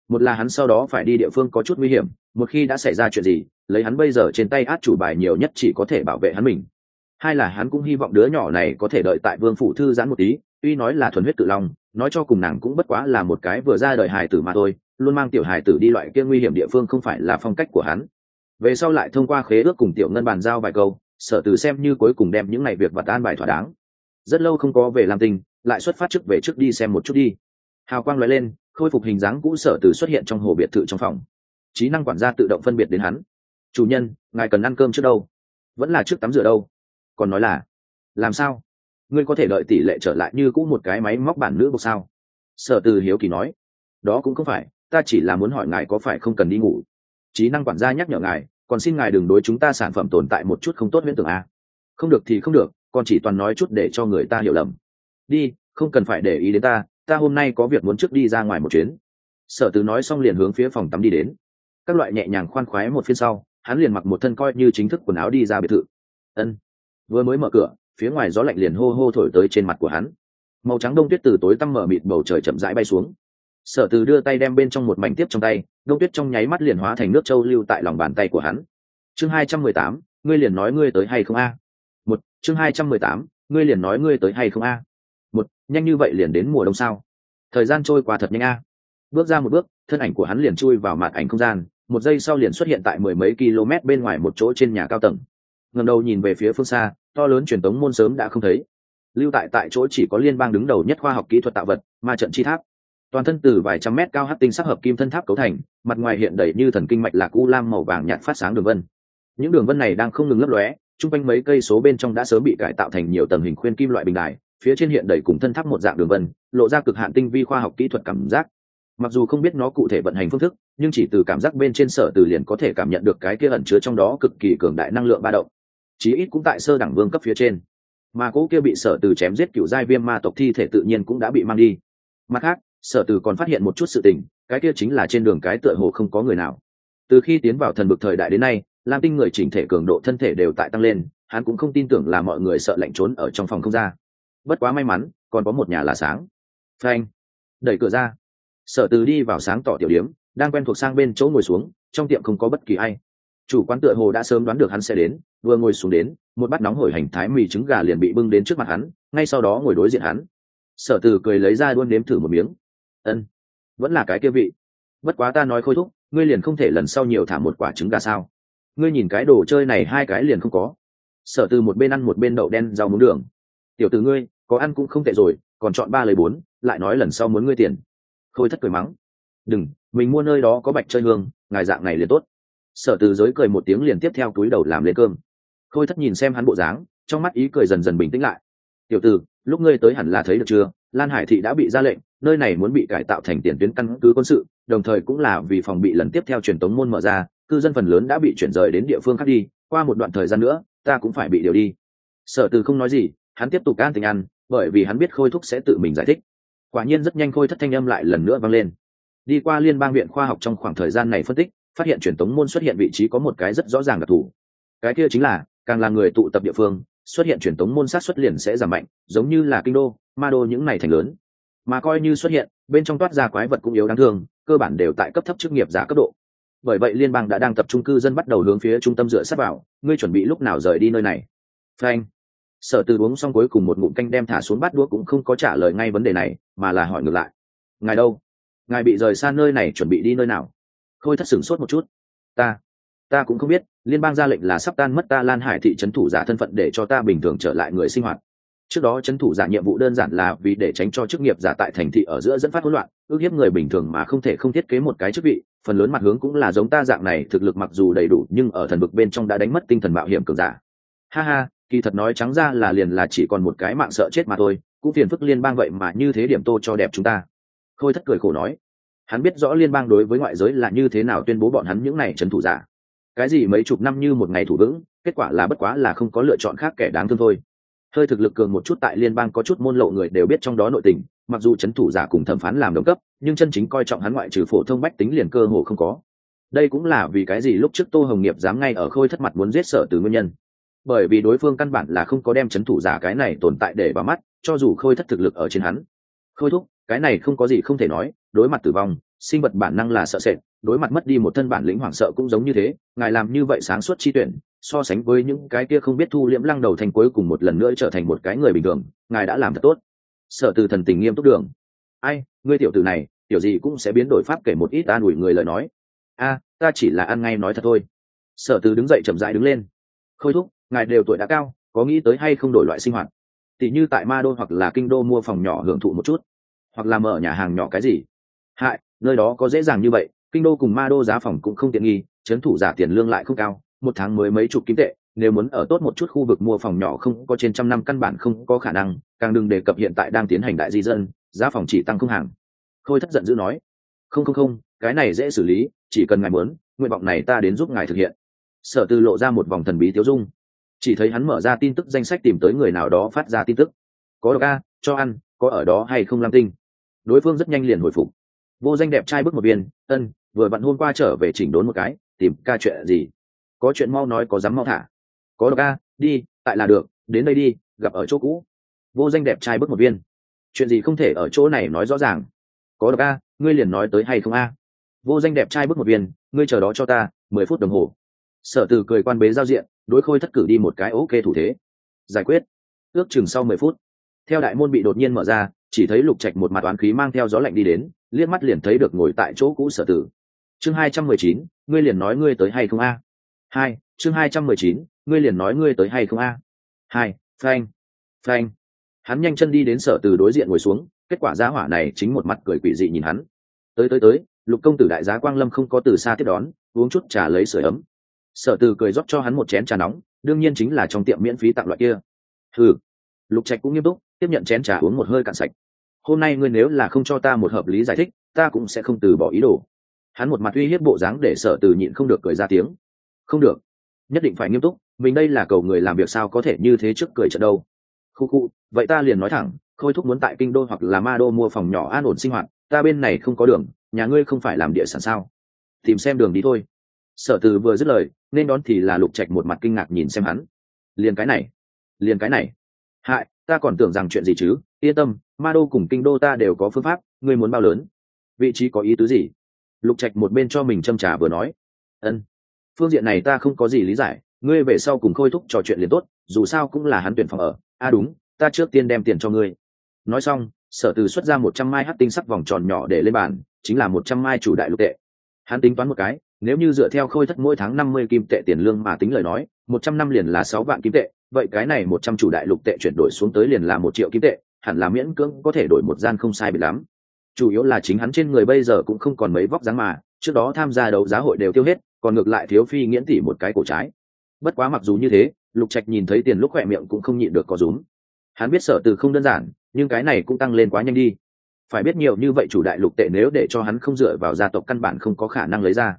Một là hắn sau đó phải đi địa phương có chút nguy hiểm, một khi đã xảy ra chuyện gì, lấy hắn bây giờ trên tay át chủ bài nhiều nhất chỉ có thể bảo vệ hắn mình. Hai là hắn cũng hy vọng đứa nhỏ này có thể đợi tại vương phủ thư giãn một tí tuy nói là thuần huyết cự long, nói cho cùng nàng cũng bất quá là một cái vừa ra đời hài tử mà thôi, luôn mang tiểu hài tử đi loại kia nguy hiểm địa phương không phải là phong cách của hắn. Về sau lại thông qua khế ước cùng tiểu ngân bàn giao vài câu, sở từ xem như cuối cùng đem những ngày việc vật an bài thỏa đáng. Rất lâu không có về làm tình lại xuất phát trước về trước đi xem một chút đi. Hào quang loại lên, khôi phục hình dáng cũ sở từ xuất hiện trong hồ biệt thự trong phòng. Trí năng quản gia tự động phân biệt đến hắn. Chủ nhân, ngài cần ăn cơm trước đâu? Vẫn là trước tắm rửa đâu. Còn nói là, làm sao? Ngươi có thể đợi tỷ lệ trở lại như cũ một cái máy móc bản nữ buộc sao? Sở từ hiếu kỳ nói. Đó cũng không phải, ta chỉ là muốn hỏi ngài có phải không cần đi ngủ? Trí năng quản gia nhắc nhở ngài, còn xin ngài đừng đối chúng ta sản phẩm tồn tại một chút không tốt huyễn tưởng a không được thì không được, còn chỉ toàn nói chút để cho người ta hiểu lầm. Đi, không cần phải để ý đến ta ta hôm nay có việc muốn trước đi ra ngoài một chuyến. Sở từ nói xong liền hướng phía phòng tắm đi đến. Các loại nhẹ nhàng khoan khoái một phiên sau, hắn liền mặc một thân coi như chính thức quần áo đi ra biệt thự. Ân, vừa mới mở cửa phía ngoài gió lạnh liền hô hô thổi tới trên mặt của hắn. Màu trắng đông tuyết từ tối tăm mở mịt bầu trời chậm rãi bay xuống. Sở từ đưa tay đem bên trong một mảnh tiếp trong tay, đông tuyết trong nháy mắt liền hóa thành nước châu lưu tại lòng bàn tay của hắn. Chương hai trăm mười tám, ngươi liền nói ngươi tới hay không a? Một, chương hai trăm mười tám, ngươi liền nói ngươi tới hay không a? Một, nhanh như vậy liền đến mùa đông sao? Thời gian trôi qua thật nhanh a. Bước ra một bước, thân ảnh của hắn liền chui vào mạt ảnh không gian, một giây sau liền xuất hiện tại mười mấy km bên ngoài một chỗ trên nhà cao tầng ngầm đầu nhìn về phía phương xa, to lớn truyền tống môn sớm đã không thấy. Lưu tại tại chỗ chỉ có liên bang đứng đầu nhất khoa học kỹ thuật tạo vật, ma trận chi tháp. Toàn thân từ vài trăm mét cao hắc tinh sắc hợp kim thân tháp cấu thành, mặt ngoài hiện đầy như thần kinh mạch lạc u lam màu vàng nhạt phát sáng đường vân. Những đường vân này đang không ngừng lấp lóe, chung quanh mấy cây số bên trong đã sớm bị cải tạo thành nhiều tầng hình khuyên kim loại bình đài, phía trên hiện đầy cùng thân tháp một dạng đường vân, lộ ra cực hạn tinh vi khoa học kỹ thuật cảm giác. Mặc dù không biết nó cụ thể vận hành phương thức, nhưng chỉ từ cảm giác bên trên sở từ liền có thể cảm nhận được cái kia ẩn chứa trong đó cực kỳ cường đại năng lượng ba động chí ít cũng tại sơ đẳng vương cấp phía trên. Mà cỗ kia bị sở từ chém giết cựu giai viêm ma tộc thi thể tự nhiên cũng đã bị mang đi. Mặt khác, sở từ còn phát hiện một chút sự tình, cái kia chính là trên đường cái tựa hồ không có người nào. Từ khi tiến vào thần bực thời đại đến nay, lam tinh người chỉnh thể cường độ thân thể đều tại tăng lên, hắn cũng không tin tưởng là mọi người sợ lạnh trốn ở trong phòng không ra. Bất quá may mắn, còn có một nhà là sáng. Frank đẩy cửa ra. Sở từ đi vào sáng tỏ tiểu điếm đang quen thuộc sang bên chỗ ngồi xuống, trong tiệm không có bất kỳ ai chủ quán tựa hồ đã sớm đoán được hắn sẽ đến, vừa ngồi xuống đến, một bát nóng hổi hành thái mì trứng gà liền bị bưng đến trước mặt hắn, ngay sau đó ngồi đối diện hắn. Sở từ cười lấy ra luôn nếm thử một miếng. Ân, vẫn là cái kia vị. Bất quá ta nói khôi thúc, ngươi liền không thể lần sau nhiều thả một quả trứng gà sao? Ngươi nhìn cái đồ chơi này hai cái liền không có. Sở từ một bên ăn một bên đậu đen rau muống đường. Tiểu từ ngươi, có ăn cũng không tệ rồi, còn chọn ba lời bốn, lại nói lần sau muốn ngươi tiền. Khôi thất cười mắng. Đừng, mình mua nơi đó có bạch chơi hương, ngài dạng này liền tốt sở từ giới cười một tiếng liền tiếp theo túi đầu làm lên cơm. Khôi thất nhìn xem hắn bộ dáng, trong mắt ý cười dần dần bình tĩnh lại. Tiểu từ lúc ngươi tới hẳn là thấy được chưa? Lan hải thị đã bị ra lệnh, nơi này muốn bị cải tạo thành tiền tuyến căn cứ quân sự, đồng thời cũng là vì phòng bị lần tiếp theo truyền tống môn mở ra, cư dân phần lớn đã bị chuyển rời đến địa phương khác đi, qua một đoạn thời gian nữa, ta cũng phải bị điều đi. Sở từ không nói gì, hắn tiếp tục can tình ăn, bởi vì hắn biết khôi thúc sẽ tự mình giải thích. Quả nhiên rất nhanh khôi thất thanh âm lại lần nữa vang lên. Đi qua liên bang viện khoa học trong khoảng thời gian này phân tích phát hiện truyền tống môn xuất hiện vị trí có một cái rất rõ ràng đặc thù. Cái kia chính là, càng là người tụ tập địa phương, xuất hiện truyền tống môn sát xuất liền sẽ giảm mạnh, giống như là kinh đô, ma đô những này thành lớn. Mà coi như xuất hiện, bên trong toát ra quái vật cũng yếu đáng thương, cơ bản đều tại cấp thấp chức nghiệp giả cấp độ. Bởi vậy liên bang đã đang tập trung cư dân bắt đầu hướng phía trung tâm dựa sát vào, ngươi chuẩn bị lúc nào rời đi nơi này? Frank sở từ uống xong cuối cùng một ngụm canh đem thả xuống bát đũa cũng không có trả lời ngay vấn đề này, mà là hỏi ngược lại. Ngài đâu? Ngài bị rời xa nơi này chuẩn bị đi nơi nào? Khôi thất sửng sốt một chút. Ta ta cũng không biết, liên bang ra lệnh là sắp tan mất ta lan hải thị trấn thủ giả thân phận để cho ta bình thường trở lại người sinh hoạt. Trước đó trấn thủ giả nhiệm vụ đơn giản là vì để tránh cho chức nghiệp giả tại thành thị ở giữa dẫn phát hỗn loạn, ước hiếp người bình thường mà không thể không thiết kế một cái chức vị, phần lớn mặt hướng cũng là giống ta dạng này, thực lực mặc dù đầy đủ nhưng ở thần vực bên trong đã đánh mất tinh thần mạo hiểm cường giả. Ha ha, kỳ thật nói trắng ra là liền là chỉ còn một cái mạng sợ chết mà thôi, cũng phiền phức liên bang vậy mà như thế điểm tô cho đẹp chúng ta. Khôi thất cười khổ nói hắn biết rõ liên bang đối với ngoại giới là như thế nào tuyên bố bọn hắn những này trấn thủ giả. Cái gì mấy chục năm như một ngày thủ vững, kết quả là bất quá là không có lựa chọn khác kẻ đáng thương thôi. Hơi thực lực cường một chút tại liên bang có chút môn lộ người đều biết trong đó nội tình, mặc dù c h ấ n thủ giả cùng thẩm phán làm đồng cấp, nhưng chân chính coi trọng hắn ngoại trừ phổ thông bách tính liền cơ hồ không có. Đây cũng là vì cái gì lúc trước tô hồng nghiệp dám ngay ở khôi thất mặt muốn giết sở từ nguyên nhân. Bởi vì đối phương căn bản là không có đem c h ấ n thủ giả cái này tồn tại để vào mắt, cho dù khôi thất thực lực ở trên hắn. Khôi thúc cái này không có gì không thể nói, đối mặt tử vong, sinh vật bản năng là sợ sệt, đối mặt mất đi một thân bản lĩnh hoảng sợ cũng giống như thế, ngài làm như vậy sáng suốt chi tuyển, so sánh với những cái kia không biết thu liễm lăng đầu thành cuối cùng một lần nữa trở thành một cái người bình thường, ngài đã làm thật tốt. Sợ từ thần tình nghiêm túc đường. Ai, ngươi tiểu tử này, tiểu gì cũng sẽ biến đổi pháp kể một ít an ủi người lời nói. A, ta chỉ là ăn ngay nói thật thôi. Sở từ đứng dậy chậm rãi đứng lên. Khôi thúc, ngài đều tuổi đã cao, có nghĩ tới hay không đổi loại sinh hoạt? Tỷ như tại ma đô hoặc là kinh đô mua phòng nhỏ hưởng thụ một chút hoặc là mở nhà hàng nhỏ cái gì. Hại, nơi đó có dễ dàng như vậy, kinh đô cùng ma đô giá phòng cũng không tiện nghi, chấn thủ giả tiền lương lại không cao, một tháng mới mấy chục kim tệ, nếu muốn ở tốt một chút khu vực mua phòng nhỏ không có trên trăm năm căn bản không có khả năng, càng đừng đề cập hiện tại đang tiến hành đại di dân, giá phòng chỉ tăng không hàng. Khôi thất giận dữ nói, không không không, cái này dễ xử lý, chỉ cần ngài muốn, nguyện vọng này ta đến giúp ngài thực hiện. Sở tư lộ ra một vòng thần bí tiêu dung. Chỉ thấy hắn mở ra tin tức danh sách tìm tới người nào đó phát ra tin tức. Có độc a, cho ăn, có ở đó hay không lam tinh? Đối phương rất nhanh liền hồi phục. Vô danh đẹp trai bước một viên ân vừa vặn hôm qua trở về chỉnh đốn một cái tìm ca chuyện gì? Có chuyện mau nói có dám mau thả. Có độc ca, đi tại là được đến đây đi gặp ở chỗ cũ. Vô danh đẹp trai bước một viên. Chuyện gì không thể ở chỗ này nói rõ ràng. Có độc a ngươi liền nói tới hay không a? Vô danh đẹp trai bước một viên ngươi chờ đó cho ta mười phút đồng hồ. Sở từ cười quan bế giao diện đối khôi thất cử đi một cái ok thủ thế. Giải quyết. Ước chừng sau mười phút theo đại môn bị đột nhiên mở ra chỉ thấy lục trạch một mặt oán khí mang theo gió lạnh đi đến, liếc mắt liền thấy được ngồi tại chỗ cũ sở tử. Chương hai trăm mười chín, ngươi liền nói ngươi tới hay không a? Hai, chương hai trăm mười chín, ngươi liền nói ngươi tới hay không a? Hai, phanh phanh. Hắn nhanh chân đi đến sở từ đối diện ngồi xuống, kết quả giá hỏa này chính một mặt cười quỷ dị nhìn hắn. Tới tới tới, lục công tử đại giá quang lâm không có từ xa tiếp đón, uống chút trà lấy sửa ấm. Sở từ cười rót cho hắn một chén trà nóng, đương nhiên chính là trong tiệm miễn phí tặng loại kia. Thử lục trạch cũng nghiêm túc, tiếp nhận chén trà uống một hơi cạn sạch. Hôm nay ngươi nếu là không cho ta một hợp lý giải thích, ta cũng sẽ không từ bỏ ý đồ. Hắn một mặt uy hiếp bộ dáng để sở từ nhịn không được cười ra tiếng. Không được. Nhất định phải nghiêm túc, mình đây là cầu người làm việc sao có thể như thế trước cười trận đâu. Khu khu, vậy ta liền nói thẳng, khôi thúc muốn tại kinh đô hoặc là ma đô mua phòng nhỏ an ổn sinh hoạt, ta bên này không có đường, nhà ngươi không phải làm địa sản sao? Tìm xem đường đi thôi. Sở từ vừa dứt lời, nên đón thì là lục trạch một mặt kinh ngạc nhìn xem hắn. Liền cái này, liền cái này hại, ta còn tưởng rằng chuyện gì chứ? Yên tâm, ma đô cùng kinh đô ta đều có phương pháp, ngươi muốn bao lớn? Vị trí có ý tứ gì? Lục trạch một bên cho mình châm trà vừa nói. Ân. Phương diện này ta không có gì lý giải, ngươi về sau cùng khôi thúc trò chuyện liền tốt, dù sao cũng là hắn tuyển phòng ở. A à đúng, ta trước tiên đem tiền cho ngươi. Nói xong, sở từ xuất ra một trăm mai hát tinh sắc vòng tròn nhỏ để lên bàn, chính là một trăm mai chủ đại lục tệ. Hắn tính toán một cái, nếu như dựa theo khôi thất mỗi tháng năm mươi kim tệ tiền lương mà tính lời nói, một trăm năm liền là sáu vạn kim tệ vậy cái này một trăm chủ đại lục tệ chuyển đổi xuống tới liền là một triệu kim tệ, hẳn là miễn cưỡng có thể đổi một gian không sai bị lắm. Chủ yếu là chính hắn trên người bây giờ cũng không còn mấy vóc dáng mà, trước đó tham gia đấu giá hội đều tiêu hết, còn ngược lại thiếu phi nghiễn tỷ một cái cổ trái. Bất quá mặc dù như thế, lục trạch nhìn thấy tiền lúc khỏe miệng cũng không nhịn được có rúm. Hắn biết sở từ không đơn giản, nhưng cái này cũng tăng lên quá nhanh đi. Phải biết nhiều như vậy chủ đại lục tệ nếu để cho hắn không dựa vào gia tộc căn bản không có khả năng lấy ra.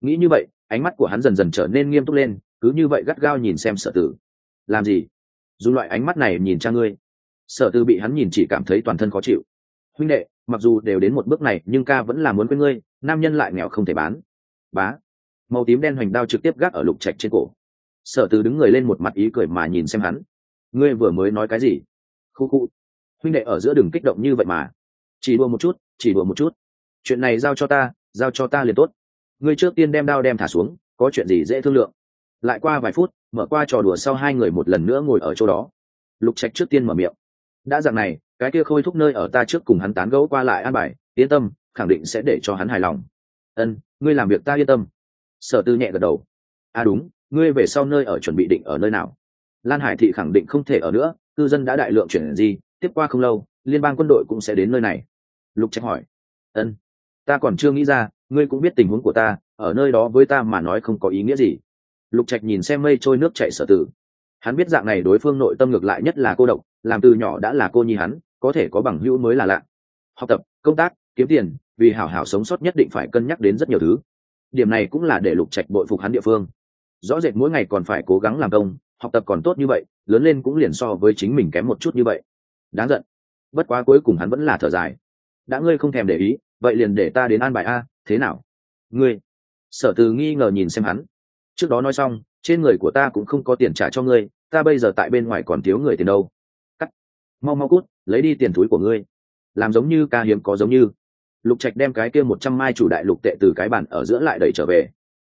Nghĩ như vậy, ánh mắt của hắn dần dần trở nên nghiêm túc lên, cứ như vậy gắt gao nhìn xem sở tử làm gì? Dù loại ánh mắt này nhìn cha ngươi. Sở Tư bị hắn nhìn chỉ cảm thấy toàn thân khó chịu. Huynh đệ, mặc dù đều đến một bước này, nhưng ca vẫn là muốn quên ngươi, nam nhân lại nghèo không thể bán. Bá. Màu tím đen hoành đao trực tiếp gác ở lục trạch trên cổ. Sở Tư đứng người lên một mặt ý cười mà nhìn xem hắn. Ngươi vừa mới nói cái gì? Khu khu. Huynh đệ ở giữa đường kích động như vậy mà. Chỉ đùa một chút, chỉ đùa một chút. Chuyện này giao cho ta, giao cho ta liền tốt. Ngươi trước tiên đem đao đem thả xuống, có chuyện gì dễ thương lượng. Lại qua vài phút mở qua trò đùa sau hai người một lần nữa ngồi ở chỗ đó. Lục trạch trước tiên mở miệng. Đã dạng này, cái kia khôi thúc nơi ở ta trước cùng hắn tán gẫu qua lại an bài, yên tâm, khẳng định sẽ để cho hắn hài lòng. Ân, ngươi làm việc ta yên tâm. Sở tư nhẹ gật đầu. À đúng, ngươi về sau nơi ở chuẩn bị định ở nơi nào? Lan hải thị khẳng định không thể ở nữa, cư dân đã đại lượng chuyển gì tiếp qua không lâu, liên bang quân đội cũng sẽ đến nơi này. Lục trạch hỏi. Ân, ta còn chưa nghĩ ra, ngươi cũng biết tình huống của ta, ở nơi đó với ta mà nói không có ý nghĩa gì lục trạch nhìn xem mây trôi nước chạy sở tử. Hắn biết dạng này đối phương nội tâm ngược lại nhất là cô độc, làm từ nhỏ đã là cô nhi hắn, có thể có bằng hữu mới là lạ. Học tập, công tác, kiếm tiền, vì hảo hảo sống sót nhất định phải cân nhắc đến rất nhiều thứ. Điểm này cũng là để lục trạch bội phục hắn địa phương. Rõ rệt mỗi ngày còn phải cố gắng làm công, học tập còn tốt như vậy, lớn lên cũng liền so với chính mình kém một chút như vậy. Đáng giận. Bất quá cuối cùng hắn vẫn là thở dài. Đã ngươi không thèm để ý, vậy liền để ta đến an bài a, thế nào? Ngươi. Sở từ nghi ngờ nhìn xem hắn trước đó nói xong, trên người của ta cũng không có tiền trả cho ngươi, ta bây giờ tại bên ngoài còn thiếu người tiền đâu. Cắt. Mau mau cút, lấy đi tiền túi của ngươi. Làm giống như ca hiếm có giống như. Lục trạch đem cái kia một trăm mai chủ đại lục tệ từ cái bản ở giữa lại đẩy trở về.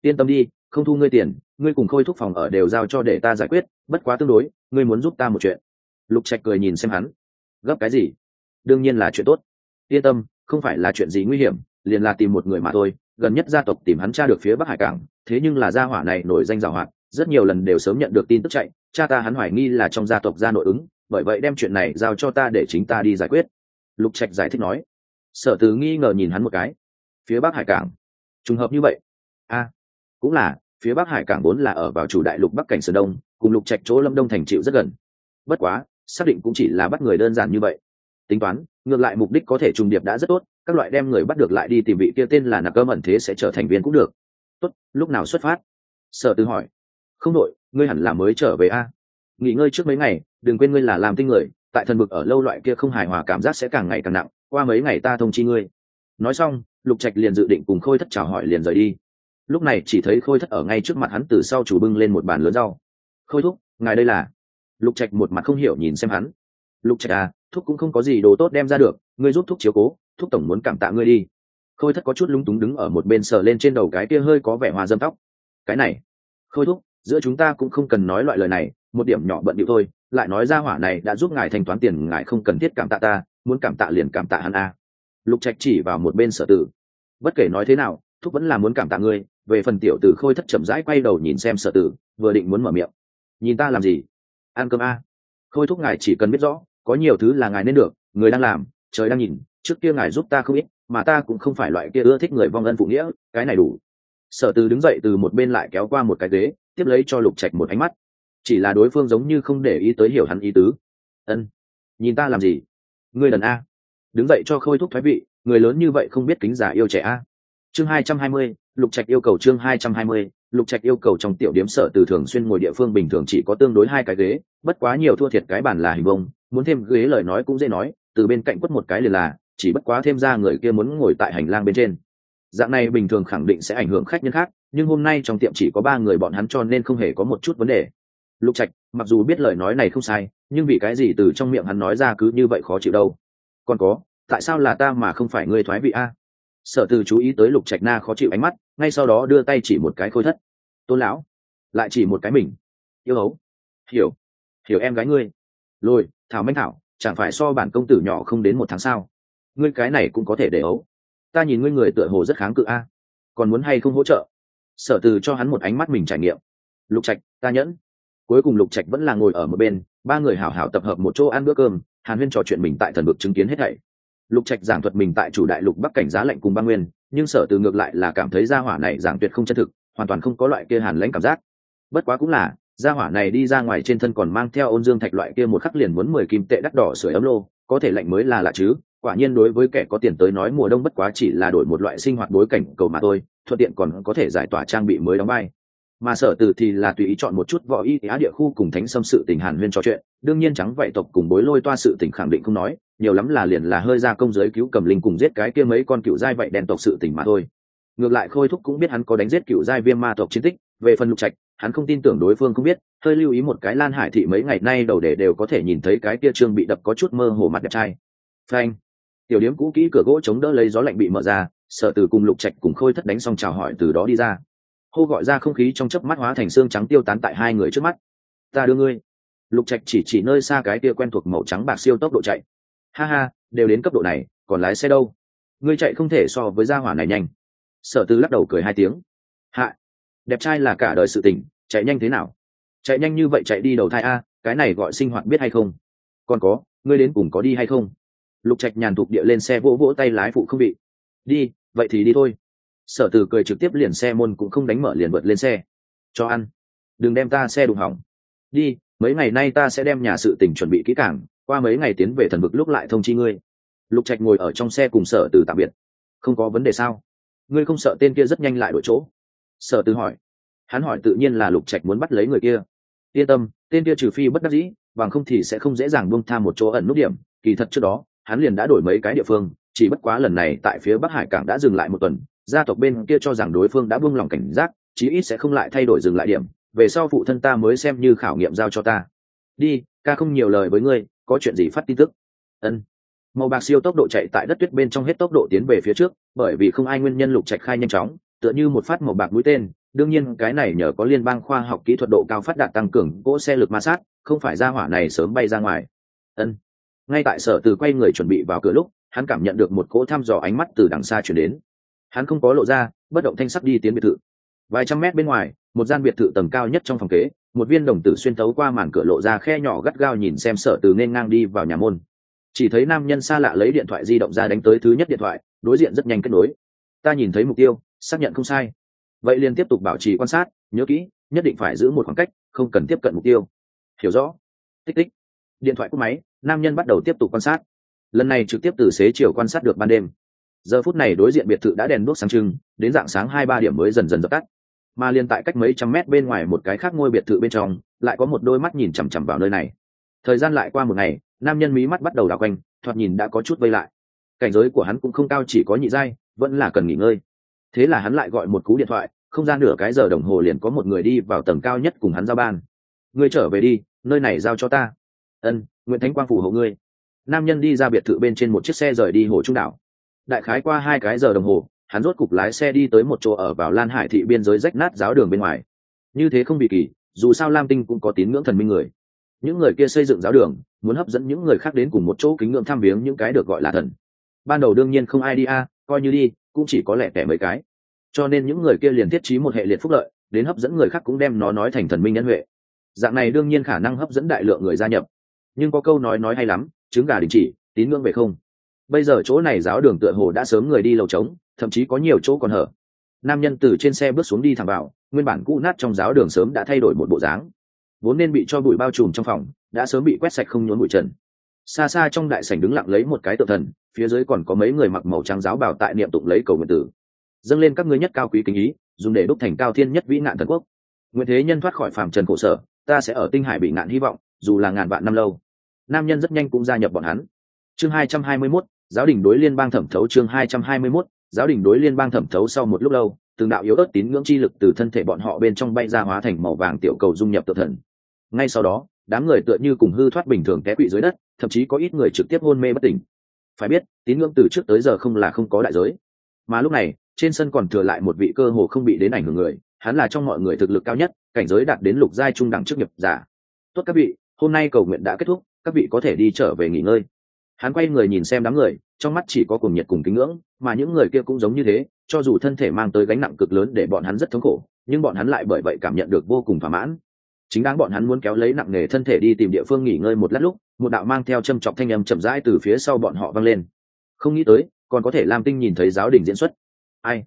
Yên tâm đi, không thu ngươi tiền, ngươi cùng khôi thúc phòng ở đều giao cho để ta giải quyết, bất quá tương đối, ngươi muốn giúp ta một chuyện. Lục trạch cười nhìn xem hắn. Gấp cái gì? Đương nhiên là chuyện tốt. Yên tâm, không phải là chuyện gì nguy hiểm, liền là tìm một người mà thôi gần nhất gia tộc tìm hắn tra được phía bắc hải cảng, thế nhưng là gia hỏa này nổi danh giàu hoạt, rất nhiều lần đều sớm nhận được tin tức chạy, cha ta hắn hoài nghi là trong gia tộc gia nội ứng, bởi vậy đem chuyện này giao cho ta để chính ta đi giải quyết. Lục trạch giải thích nói. Sở từ nghi ngờ nhìn hắn một cái. Phía bắc hải cảng? Trùng hợp như vậy? A, cũng là, phía bắc hải cảng vốn là ở vào chủ đại lục bắc cảnh sơn đông, cùng lục trạch chỗ lâm đông thành chịu rất gần. Bất quá, xác định cũng chỉ là bắt người đơn giản như vậy. Tính toán ngược lại mục đích có thể trùng điệp đã rất tốt, các loại đem người bắt được lại đi tìm vị kia tên là nạp cơm ẩn thế sẽ trở thành viên cũng được. Tốt, lúc nào xuất phát? Sở tư hỏi. Không đội ngươi hẳn là mới trở về a. Nghỉ ngơi trước mấy ngày, đừng quên ngươi là làm tinh người, tại thần vực ở lâu loại kia không hài hòa cảm giác sẽ càng ngày càng nặng, qua mấy ngày ta thông chi ngươi. Nói xong, lục trạch liền dự định cùng khôi thất chào hỏi liền rời đi. Lúc này chỉ thấy khôi thất ở ngay trước mặt hắn từ sau chủ bưng lên một bàn lớn rau. Khôi thúc, ngài đây là? Lục trạch một mặt không hiểu nhìn xem hắn lục trạch à thúc cũng không có gì đồ tốt đem ra được, ngươi giúp thúc chiếu cố, thúc tổng muốn cảm tạ ngươi đi. Khôi thất có chút lúng túng đứng ở một bên sờ lên trên đầu cái kia hơi có vẻ hoa dâm tóc. Cái này, khôi thúc, giữa chúng ta cũng không cần nói loại lời này, một điểm nhỏ bận điệu thôi, lại nói ra hỏa này đã giúp ngài thanh toán tiền, ngài không cần thiết cảm tạ ta, muốn cảm tạ liền cảm tạ hắn a lục trạch chỉ vào một bên sở tử. Bất kể nói thế nào, thúc vẫn là muốn cảm tạ ngươi, về phần tiểu tử khôi thất chậm rãi quay đầu nhìn xem sở tử, vừa định muốn mở miệng. Nhìn ta làm gì? Ăn cơm a khôi thúc ngài chỉ cần biết rõ có nhiều thứ là ngài nên được, người đang làm, trời đang nhìn, trước kia ngài giúp ta không ít, mà ta cũng không phải loại kia ưa thích người vong ân phụ nghĩa, cái này đủ. Sở từ đứng dậy từ một bên lại kéo qua một cái ghế, tiếp lấy cho lục trạch một ánh mắt. Chỉ là đối phương giống như không để ý tới hiểu hắn ý tứ. Ân, nhìn ta làm gì? Ngươi đần a. Đứng dậy cho khôi thúc thoái vị, người lớn như vậy không biết kính giả yêu trẻ a. Chương hai trăm hai mươi, lục trạch yêu cầu chương hai trăm hai mươi, lục trạch yêu cầu trong tiểu điếm sở từ thường xuyên ngồi địa phương bình thường chỉ có tương đối hai cái ghế, bất quá nhiều thua thiệt cái bàn là hình bông muốn thêm ghế lời nói cũng dễ nói, từ bên cạnh quất một cái liền là, chỉ bất quá thêm ra người kia muốn ngồi tại hành lang bên trên. Dạng này bình thường khẳng định sẽ ảnh hưởng khách nhân khác, nhưng hôm nay trong tiệm chỉ có ba người bọn hắn cho nên không hề có một chút vấn đề. Lục trạch, mặc dù biết lời nói này không sai, nhưng vì cái gì từ trong miệng hắn nói ra cứ như vậy khó chịu đâu? Còn có, tại sao là ta mà không phải ngươi thoái vị a? Sở từ chú ý tới lục trạch na khó chịu ánh mắt, ngay sau đó đưa tay chỉ một cái khôi thất. Tôn lão, lại chỉ một cái mình. Yêu hấu. Hiểu. Hiểu em gái ngươi. Lôi thảo manh thảo, chẳng phải so bản công tử nhỏ không đến một tháng sao? Ngươi cái này cũng có thể để ấu. Ta nhìn ngươi người tựa hồ rất kháng cự a. Còn muốn hay không hỗ trợ? Sở từ cho hắn một ánh mắt mình trải nghiệm. Lục trạch, ta nhẫn. Cuối cùng lục trạch vẫn là ngồi ở một bên, ba người hảo hảo tập hợp một chỗ ăn bữa cơm, hàn huyên trò chuyện mình tại thần vực chứng kiến hết thảy. Lục trạch giảng thuật mình tại chủ đại lục bắc cảnh giá lạnh cùng ba nguyên, nhưng sở từ ngược lại là cảm thấy gia hỏa này giảng tuyệt không chân thực, hoàn toàn không có loại kia hàn lãnh cảm giác. Bất quá cũng là gia hỏa này đi ra ngoài trên thân còn mang theo ôn dương thạch loại kia một khắc liền muốn mười kim tệ đắt đỏ sưởi ấm lô, có thể lạnh mới là lạ chứ, quả nhiên đối với kẻ có tiền tới nói mùa đông bất quá chỉ là đổi một loại sinh hoạt bối cảnh cầu mà thôi, thuận tiện còn có thể giải tỏa trang bị mới đóng bay mà sở từ thì là tùy ý chọn một chút võ y á địa khu cùng thánh xâm sự tình hàn huyên trò chuyện, đương nhiên trắng vậy tộc cùng bối lôi toa sự tình khẳng định không nói, nhiều lắm là liền là hơi ra công giới cứu cầm linh cùng giết cái kia mấy con cựu giai vậy đèn tộc sự tình mà thôi. Ngược lại khôi thúc cũng biết hắn có đánh giết cựu giai viêm ma tộc chiến tích, về phần lục trạch hắn không tin tưởng đối phương không biết, hơi lưu ý một cái lan hải thị mấy ngày nay đầu để đều có thể nhìn thấy cái kia trương bị đập có chút mơ hồ mặt đẹp trai. Phanh. Tiểu điếm cũ kỹ cửa gỗ chống đỡ lấy gió lạnh bị mở ra sợ từ cùng lục trạch cùng khôi thất đánh xong chào hỏi từ đó đi ra. Hô gọi ra không khí trong chớp mắt hóa thành xương trắng tiêu tán tại hai người trước mắt. Ta đưa ngươi. Lục trạch chỉ chỉ nơi xa cái kia quen thuộc màu trắng bạc siêu tốc độ chạy. Ha ha, đều đến cấp độ này, còn lái xe đâu? Ngươi chạy không thể so với gia hỏa này nhanh. Sở tư lắc đầu cười hai tiếng. Hạ đẹp trai là cả đời sự tình, chạy nhanh thế nào? Chạy nhanh như vậy chạy đi đầu thai a, cái này gọi sinh hoạt biết hay không? Còn có, ngươi đến cùng có đi hay không? Lục trạch nhàn thục địa lên xe vỗ vỗ tay lái phụ không bị. Đi, vậy thì đi thôi. Sở tử cười trực tiếp liền xe môn cũng không đánh mở liền vượt lên xe. Cho ăn. Đừng đem ta xe đụng hỏng. Đi, mấy ngày nay ta sẽ đem nhà sự tỉnh chuẩn bị kỹ càng, qua mấy ngày tiến về thần vực lúc lại thông chi ngươi. Lục trạch ngồi ở trong xe cùng sở từ tạm biệt. Không có vấn đề sao? Ngươi không sợ tên kia rất nhanh lại đổi chỗ? Sở từ hỏi. Hắn hỏi tự nhiên là lục trạch muốn bắt lấy người kia. Yên tâm, tên kia trừ phi bất đắc dĩ, bằng không thì sẽ không dễ dàng buông tha một chỗ ẩn nút điểm. Kỳ thật trước đó, hắn liền đã đổi mấy cái địa phương, chỉ bất quá lần này tại phía bắc hải cảng đã dừng lại một tuần, gia tộc bên kia cho rằng đối phương đã buông lòng cảnh giác, chí ít sẽ không lại thay đổi dừng lại điểm. Về sau phụ thân ta mới xem như khảo nghiệm giao cho ta. Đi, ca không nhiều lời với ngươi, có chuyện gì phát tin tức? Ân. Màu bạc siêu tốc độ chạy tại đất tuyết bên trong hết tốc độ tiến về phía trước, bởi vì không ai nguyên nhân lục trạch khai nhanh chóng tựa như một phát màu bạc mũi tên. Đương nhiên, cái này nhờ có liên bang khoa học kỹ thuật độ cao phát đạt tăng cường cỗ xe lực ma sát, không phải ra hỏa này sớm bay ra ngoài. Ân. Ngay tại sở từ quay người chuẩn bị vào cửa lúc, hắn cảm nhận được một cỗ thăm dò ánh mắt từ đằng xa chuyển đến. Hắn không có lộ ra, bất động thanh sắc đi tiến biệt thự. Vài trăm mét bên ngoài, một gian biệt thự tầng cao nhất trong phòng kế, một viên đồng tử xuyên tấu qua màn cửa lộ ra khe nhỏ gắt gao nhìn xem sở từ nên ngang đi vào nhà môn. Chỉ thấy nam nhân xa lạ lấy điện thoại di động ra đánh tới thứ nhất điện thoại, đối diện rất nhanh kết nối. Ta nhìn thấy mục tiêu xác nhận không sai. Vậy liền tiếp tục bảo trì quan sát, nhớ kỹ, nhất định phải giữ một khoảng cách, không cần tiếp cận mục tiêu. Hiểu rõ. Tích tích. Điện thoại cúp máy, nam nhân bắt đầu tiếp tục quan sát. Lần này trực tiếp từ xế chiều quan sát được ban đêm. Giờ phút này đối diện biệt thự đã đèn đuốc sáng trưng, đến dạng sáng hai ba điểm mới dần dần dập tắt. Mà liền tại cách mấy trăm mét bên ngoài một cái khác ngôi biệt thự bên trong, lại có một đôi mắt nhìn chằm chằm vào nơi này. Thời gian lại qua một ngày, nam nhân mí mắt bắt đầu đảo quanh, thoạt nhìn đã có chút vây lại. Cảnh giới của hắn cũng không cao, chỉ có nhị giai, vẫn là cần nghỉ ngơi thế là hắn lại gọi một cú điện thoại, không ra nửa cái giờ đồng hồ liền có một người đi vào tầng cao nhất cùng hắn giao ban. Ngươi trở về đi, nơi này giao cho ta. Ân, nguyễn thánh quang phủ hộ ngươi. Nam nhân đi ra biệt thự bên trên một chiếc xe rời đi hồ trung đảo. Đại khái qua hai cái giờ đồng hồ, hắn rốt cục lái xe đi tới một chỗ ở vào lan hải thị biên giới rách nát giáo đường bên ngoài. Như thế không bị kỳ, dù sao lam tinh cũng có tín ngưỡng thần minh người. Những người kia xây dựng giáo đường, muốn hấp dẫn những người khác đến cùng một chỗ kính ngưỡng tham viếng những cái được gọi là thần. Ban đầu đương nhiên không ai đi a, coi như đi cũng chỉ có lẻ tẻ mấy cái. Cho nên những người kia liền thiết trí một hệ liệt phúc lợi, đến hấp dẫn người khác cũng đem nó nói thành thần minh nhân huệ. Dạng này đương nhiên khả năng hấp dẫn đại lượng người gia nhập. Nhưng có câu nói nói hay lắm, trứng gà đình chỉ, tín ngưỡng về không. Bây giờ chỗ này giáo đường tựa hồ đã sớm người đi lầu trống, thậm chí có nhiều chỗ còn hở. Nam nhân từ trên xe bước xuống đi thẳng vào, nguyên bản cũ nát trong giáo đường sớm đã thay đổi một bộ dáng. Vốn nên bị cho bụi bao trùm trong phòng, đã sớm bị quét sạch không nhốn bụi trần xa xa trong đại sảnh đứng lặng lấy một cái tự thần phía dưới còn có mấy người mặc màu trắng giáo bảo tại niệm tụng lấy cầu nguyện tử. Dâng lên các ngươi nhất cao quý kính ý dùng để đúc thành cao thiên nhất vĩ nạn thần quốc. Nguyện thế nhân thoát khỏi phàm trần khổ sở ta sẽ ở tinh hải bị ngạn hy vọng dù là ngàn vạn năm lâu. Nam nhân rất nhanh cũng gia nhập bọn hắn. Chương hai trăm hai mươi 221, giáo đình đối liên bang thẩm thấu chương hai trăm hai mươi 221, giáo đình đối liên bang thẩm thấu sau một lúc lâu từng đạo yếu ớt tín ngưỡng chi lực từ thân thể bọn họ bên trong bay ra hóa thành màu vàng tiểu cầu dung nhập tự thần. Ngay sau đó đám người tựa như cùng hư thoát bình thường té quỵ dưới đất, thậm chí có ít người trực tiếp hôn mê bất tỉnh. Phải biết, tín ngưỡng từ trước tới giờ không là không có đại giới. Mà lúc này, trên sân còn thừa lại một vị cơ hồ không bị đến ảnh hưởng người, hắn là trong mọi người thực lực cao nhất, cảnh giới đạt đến lục giai trung đẳng chức nghiệp giả. Tốt các vị, hôm nay cầu nguyện đã kết thúc, các vị có thể đi trở về nghỉ ngơi. Hắn quay người nhìn xem đám người, trong mắt chỉ có cùng nhiệt cùng kính ngưỡng, mà những người kia cũng giống như thế, cho dù thân thể mang tới gánh nặng cực lớn để bọn hắn rất thống khổ, nhưng bọn hắn lại bởi vậy cảm nhận được vô cùng thỏa mãn chính đáng bọn hắn muốn kéo lấy nặng nề thân thể đi tìm địa phương nghỉ ngơi một lát lúc, một đạo mang theo châm chọc thanh âm chậm rãi từ phía sau bọn họ vang lên. Không nghĩ tới, còn có thể lam tinh nhìn thấy giáo đình diễn xuất. Ai?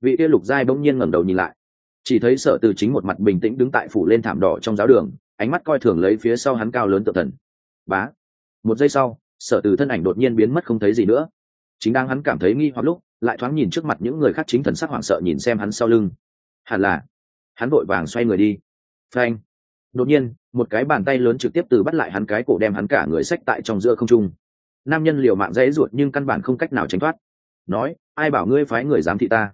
Vị kia lục giai bỗng nhiên ngẩng đầu nhìn lại. Chỉ thấy sở từ chính một mặt bình tĩnh đứng tại phủ lên thảm đỏ trong giáo đường, ánh mắt coi thường lấy phía sau hắn cao lớn tự thần. Bá! Một giây sau, sở từ thân ảnh đột nhiên biến mất không thấy gì nữa. Chính đang hắn cảm thấy nghi hoặc lúc, lại thoáng nhìn trước mặt những người khác chính thần sắc hoảng sợ nhìn xem hắn sau lưng. Hẳn là, hắn vội vàng xoay người đi. Phanh! Đột nhiên, một cái bàn tay lớn trực tiếp từ bắt lại hắn cái cổ đem hắn cả người sách tại trong giữa không trung. Nam nhân liều mạng dãy ruột nhưng căn bản không cách nào tránh thoát. Nói, ai bảo ngươi phái người giám thị ta?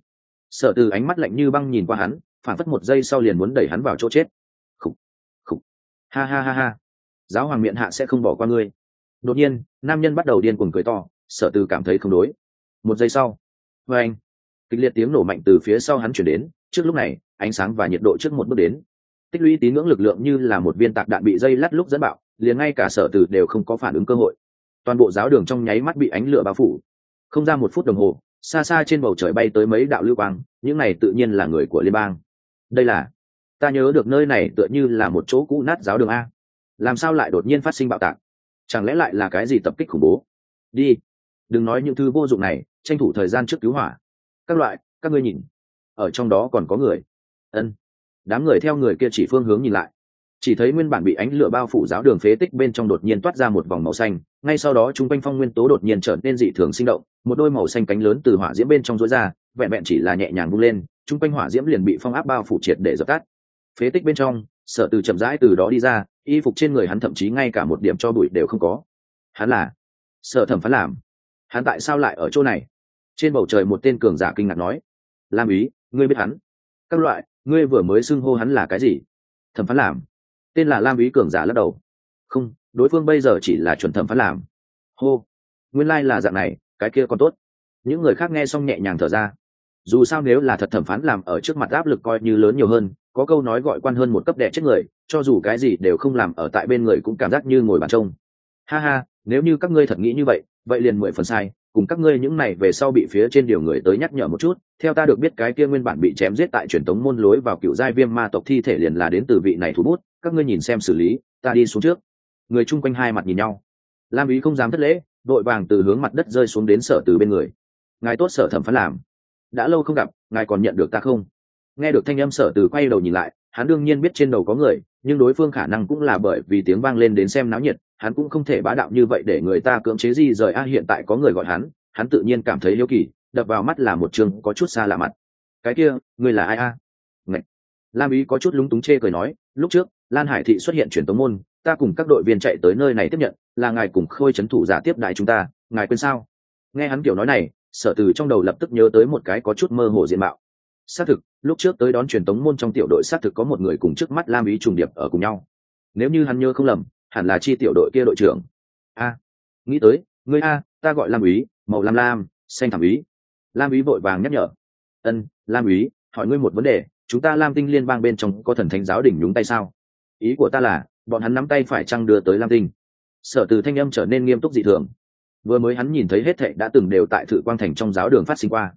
Sở từ ánh mắt lạnh như băng nhìn qua hắn, phản phất một giây sau liền muốn đẩy hắn vào chỗ chết. Khục khục. Ha ha ha ha. Giáo hoàng miệng hạ sẽ không bỏ qua ngươi. Đột nhiên, nam nhân bắt đầu điên cuồng cười to, sở từ cảm thấy không đối. Một giây sau vê anh kịch liệt tiếng nổ mạnh từ phía sau hắn chuyển đến, trước lúc này, ánh sáng và nhiệt độ trước một bước đến tích lũy tín ngưỡng lực lượng như là một viên tạc đạn bị dây lắt lúc dẫn bạo, liền ngay cả sở tử đều không có phản ứng cơ hội. Toàn bộ giáo đường trong nháy mắt bị ánh lửa bao phủ. Không ra một phút đồng hồ, xa xa trên bầu trời bay tới mấy đạo lưu quang, những này tự nhiên là người của liên bang. Đây là, ta nhớ được nơi này tựa như là một chỗ cũ nát giáo đường a. Làm sao lại đột nhiên phát sinh bạo tạc? Chẳng lẽ lại là cái gì tập kích khủng bố? Đi, đừng nói những thứ vô dụng này, tranh thủ thời gian trước cứu hỏa. Các loại, các ngươi nhìn, ở trong đó còn có người. Ân đám người theo người kia chỉ phương hướng nhìn lại. Chỉ thấy nguyên bản bị ánh lửa bao phủ giáo đường phế tích bên trong đột nhiên toát ra một vòng màu xanh, ngay sau đó chúng quanh phong nguyên tố đột nhiên trở nên dị thường sinh động, một đôi màu xanh cánh lớn từ hỏa diễm bên trong rối ra, vẹn vẹn chỉ là nhẹ nhàng bung lên, chúng quanh hỏa diễm liền bị phong áp bao phủ triệt để dập tắt. Phế tích bên trong sợ từ chậm rãi từ đó đi ra, y phục trên người hắn thậm chí ngay cả một điểm cho bụi đều không có. Hắn là? Sợ thẩm phán làm. Hắn tại sao lại ở chỗ này? Trên bầu trời một tên cường giả kinh ngạc nói. Lam ý, ngươi biết hắn? Các loại ngươi vừa mới xưng hô hắn là cái gì? Thẩm phán làm. Tên là lam ý cường giả lắc đầu. Không, đối phương bây giờ chỉ là chuẩn thẩm phán làm. Hô. Nguyên lai、like、là dạng này, cái kia còn tốt. Những người khác nghe xong nhẹ nhàng thở ra. Dù sao nếu là thật thẩm phán làm ở trước mặt áp lực coi như lớn nhiều hơn, có câu nói gọi quan hơn một cấp đẻ chết người, cho dù cái gì đều không làm ở tại bên người cũng cảm giác như ngồi bàn trông. Ha ha, nếu như các ngươi thật nghĩ như vậy vậy liền mười phần sai cùng các ngươi những này về sau bị phía trên điều người tới nhắc nhở một chút, theo ta được biết cái kia nguyên bản bị chém giết tại truyền thống môn lối vào cựu giai viêm ma tộc thi thể liền là đến từ vị này thủ bút, các ngươi nhìn xem xử lý, ta đi xuống trước. Người chung quanh hai mặt nhìn nhau. Lam ý không dám thất lễ vội vàng từ hướng mặt đất rơi xuống đến sở từ bên người. Ngài tốt sở thẩm phán làm. Đã lâu không gặp, ngài còn nhận được ta không? Nghe được thanh âm sở từ quay đầu nhìn lại, hắn đương nhiên biết trên đầu có người, nhưng đối phương khả năng cũng là bởi vì tiếng vang lên đến xem náo nhiệt hắn cũng không thể bá đạo như vậy để người ta cưỡng chế gì rời. A, hiện tại có người gọi hắn hắn tự nhiên cảm thấy hiếu kỳ, đập vào mắt là một trường có chút xa lạ mặt. Cái kia, người là ai a? Ngậy. lam ý có chút lúng túng chê cười nói, lúc trước, lan hải thị xuất hiện truyền tống môn, ta cùng các đội viên chạy tới nơi này tiếp nhận, là ngài cùng khôi c thủ giả tiếp đại chúng ta, ngài quên sao? Nghe hắn kiểu nói này, sở từ trong đầu lập tức nhớ tới một cái có chút mơ hồ diện mạo. Xác thực, lúc trước tới đón truyền tống môn trong tiểu đội xác thực có một người cùng trước mắt lam ý trùng điệp ở cùng nhau. Nếu như hắn nhớ không lầm hẳn là chi tiểu đội kia đội trưởng. A, nghĩ tới, ngươi a, ta gọi lam úy, màu lam lam, xanh thảm úy. Lam úy vội vàng nhắc nhở. Ân, lam úy, hỏi ngươi một vấn đề, chúng ta lam tinh liên bang bên trong có thần thánh giáo đỉnh nhúng tay sao? Ý của ta là, bọn hắn nắm tay phải chăng đưa tới lam tinh? Sở từ thanh âm trở nên nghiêm túc dị thường. Vừa mới hắn nhìn thấy hết thệ đã từng đều tại thự quang thành trong giáo đường phát sinh qua.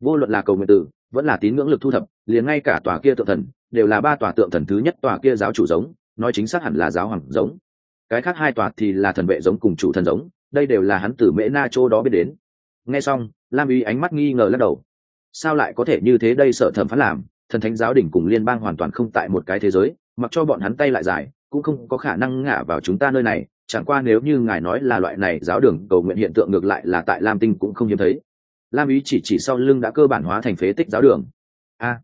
Vô luận là cầu nguyện tử, vẫn là tín ngưỡng lực thu thập, liền ngay cả tòa kia tượng thần, đều là ba tòa tượng thần thứ nhất tòa kia giáo chủ giống, nói chính xác hẳn là giáo hoàng giống cái khác hai tòa thì là thần vệ giống cùng chủ thần giống, đây đều là hắn từ mễ na châu đó biết đến. Nghe xong, lam ý ánh mắt nghi ngờ lắc đầu. Sao lại có thể như thế đây sợ thẩm phán làm, thần thánh giáo đỉnh cùng liên bang hoàn toàn không tại một cái thế giới, mặc cho bọn hắn tay lại dài cũng không có khả năng ngả vào chúng ta nơi này, chẳng qua nếu như ngài nói là loại này giáo đường, cầu nguyện hiện tượng ngược lại là tại lam tinh cũng không hiếm thấy. Lam ý chỉ chỉ sau lưng đã cơ bản hóa thành phế tích giáo đường. A,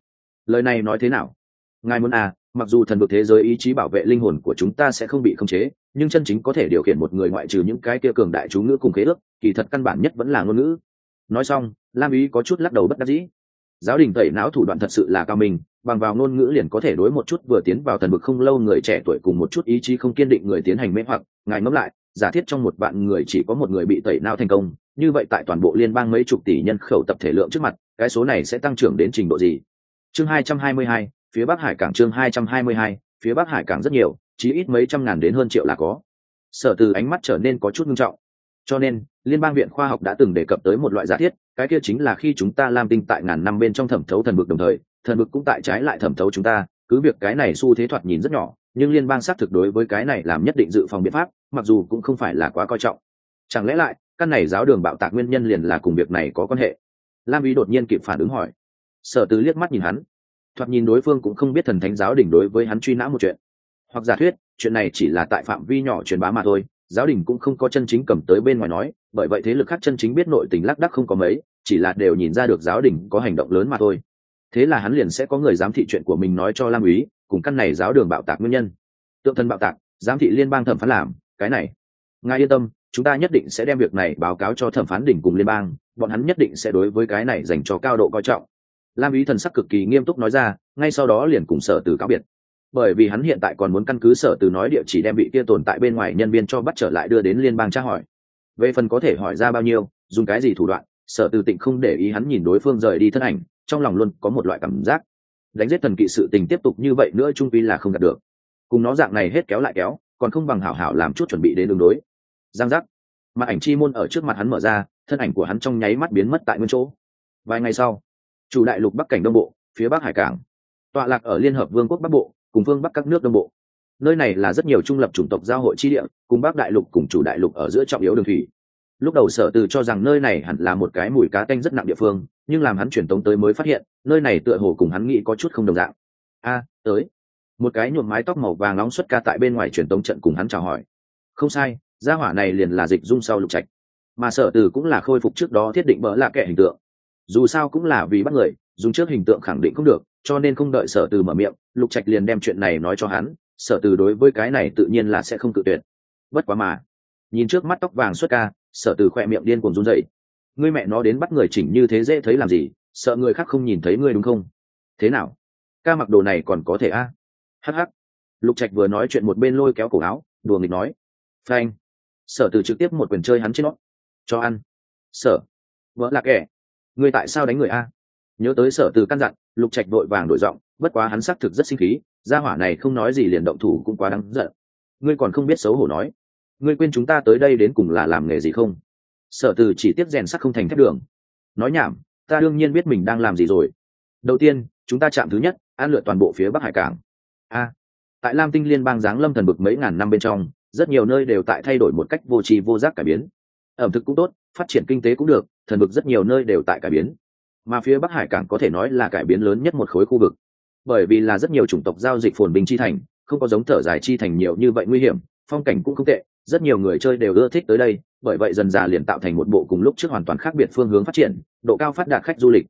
lời này nói thế nào? Ngài muốn à mặc dù thần vực thế giới ý chí bảo vệ linh hồn của chúng ta sẽ không bị khống chế nhưng chân chính có thể điều khiển một người ngoại trừ những cái kia cường đại chú ngữ cùng khế ước kỳ thật căn bản nhất vẫn là ngôn ngữ. Nói xong lam ý có chút lắc đầu bất đắc dĩ. Giáo đình tẩy não thủ đoạn thật sự là cao minh bằng vào ngôn ngữ liền có thể đối một chút vừa tiến vào thần vực không lâu người trẻ tuổi cùng một chút ý chí không kiên định người tiến hành mê hoặc ngài ngẫm lại giả thiết trong một vạn người chỉ có một người bị tẩy não thành công như vậy tại toàn bộ liên bang mấy chục tỷ nhân khẩu tập thể lượng trước mặt cái số này sẽ tăng trưởng đến trình độ gì? Chương 222, phía bắc hải cảng chương 222, phía bắc hải cảng rất nhiều chí ít mấy trăm ngàn đến hơn triệu là có. Sở từ ánh mắt trở nên có chút nghiêm trọng. Cho nên, liên bang viện khoa học đã từng đề cập tới một loại giả thiết, cái kia chính là khi chúng ta làm tinh tại ngàn năm bên trong thẩm thấu thần vực đồng thời, thần vực cũng tại trái lại thẩm thấu chúng ta, cứ việc cái này xu thế thoạt nhìn rất nhỏ, nhưng liên bang xác thực đối với cái này làm nhất định dự phòng biện pháp, mặc dù cũng không phải là quá coi trọng. Chẳng lẽ lại, căn này giáo đường bạo tạc nguyên nhân liền là cùng việc này có quan hệ? Lam ý đột nhiên kịp phản ứng hỏi. Sở từ liếc mắt nhìn hắn. Thoạt nhìn đối phương cũng không biết thần thánh giáo đình đối với hắn truy nã một chuyện hoặc giả thuyết, chuyện này chỉ là tại phạm vi nhỏ truyền bá mà thôi, giáo đình cũng không có chân chính cầm tới bên ngoài nói, bởi vậy thế lực khác chân chính biết nội tình lác đắc không có mấy, chỉ là đều nhìn ra được giáo đình có hành động lớn mà thôi. Thế là hắn liền sẽ có người giám thị chuyện của mình nói cho lam úy, cùng căn này giáo đường bạo tạc nguyên nhân. Tượng thân bạo tạc, giám thị liên bang thẩm phán làm, cái này. Ngài yên tâm, chúng ta nhất định sẽ đem việc này báo cáo cho thẩm phán đỉnh cùng liên bang, bọn hắn nhất định sẽ đối với cái này dành cho cao độ coi trọng. Lam ý thần sắc cực kỳ nghiêm túc nói ra, ngay sau đó liền cùng sở từ cáo biệt bởi vì hắn hiện tại còn muốn căn cứ sở từ nói địa chỉ đem bị kia tồn tại bên ngoài nhân viên cho bắt trở lại đưa đến liên bang tra hỏi. Về phần có thể hỏi ra bao nhiêu, dùng cái gì thủ đoạn, sở từ tịnh không để ý hắn nhìn đối phương rời đi thân ảnh, trong lòng luôn có một loại cảm giác. Đánh giết thần kỵ sự tình tiếp tục như vậy nữa trung vi là không đạt được. Cùng nó dạng này hết kéo lại kéo, còn không bằng hảo hảo làm chút chuẩn bị đến đường đối. Giang giác. Mặt ảnh chi môn ở trước mặt hắn mở ra, thân ảnh của hắn trong nháy mắt biến mất tại nguyên chỗ. Vài ngày sau, chủ đại lục bắc cảnh đông bộ, phía bắc hải cảng. Tọa lạc ở liên hợp vương quốc bắc bộ cùng phương bắc các nước đông bộ. Nơi này là rất nhiều trung lập chủng tộc giao hội chi địa, cùng bắc đại lục cùng chủ đại lục ở giữa trọng yếu đường thủy. Lúc đầu sở từ cho rằng nơi này hẳn là một cái mùi cá tanh rất nặng địa phương, nhưng làm hắn truyền tống tới mới phát hiện, nơi này tựa hồ cùng hắn nghĩ có chút không đồng dạng. A, tới. Một cái nhuộm mái tóc màu vàng nóng xuất ca tại bên ngoài truyền tống trận cùng hắn chào hỏi. Không sai, gia hỏa này liền là dịch dung sau lục trạch. Mà sở từ cũng là khôi phục trước đó thiết định bỡ lạ kệ hình tượng dù sao cũng là vì bắt người, dùng trước hình tượng khẳng định không được, cho nên không đợi sở từ mở miệng, lục trạch liền đem chuyện này nói cho hắn, sở từ đối với cái này tự nhiên là sẽ không cự tuyệt. Bất quá mà, nhìn trước mắt tóc vàng xuất ca, sở từ khỏe miệng điên cuồng run dậy ngươi mẹ nó đến bắt người chỉnh như thế dễ thấy làm gì, sợ người khác không nhìn thấy ngươi đúng không? Thế nào? Ca mặc đồ này còn có thể a? À? hh lục trạch vừa nói chuyện một bên lôi kéo cổ áo, đùa nghịch nói. Phanh. Sở từ trực tiếp một quyền chơi hắn trên nó. Cho ăn. Sở. Vợ là kẻ ngươi tại sao đánh người a? Nhớ tới sở từ căn dặn, lục trạch vội vàng đổi giọng, bất quá hắn xác thực rất sinh khí, gia hỏa này không nói gì liền động thủ cũng quá đáng giận. Ngươi còn không biết xấu hổ nói. Ngươi quên chúng ta tới đây đến cùng là làm nghề gì không? Sở từ chỉ tiếp rèn sắc không thành thép đường. Nói nhảm, ta đương nhiên biết mình đang làm gì rồi. Đầu tiên, chúng ta chạm thứ nhất an lượt toàn bộ phía bắc hải cảng. A. Tại lam tinh liên bang giáng lâm thần bực mấy ngàn năm bên trong, rất nhiều nơi đều tại thay đổi một cách vô tri vô giác cải biến. Ẩm thực cũng tốt phát triển kinh tế cũng được, thần vực rất nhiều nơi đều tại cải biến. Mà phía bắc hải cảng có thể nói là cải biến lớn nhất một khối khu vực. Bởi vì là rất nhiều chủng tộc giao dịch phồn bình chi thành, không có giống thở dài chi thành nhiều như vậy nguy hiểm, phong cảnh cũng không tệ, rất nhiều người chơi đều ưa thích tới đây, bởi vậy dần dà liền tạo thành một bộ cùng lúc trước hoàn toàn khác biệt phương hướng phát triển, độ cao phát đạt khách du lịch.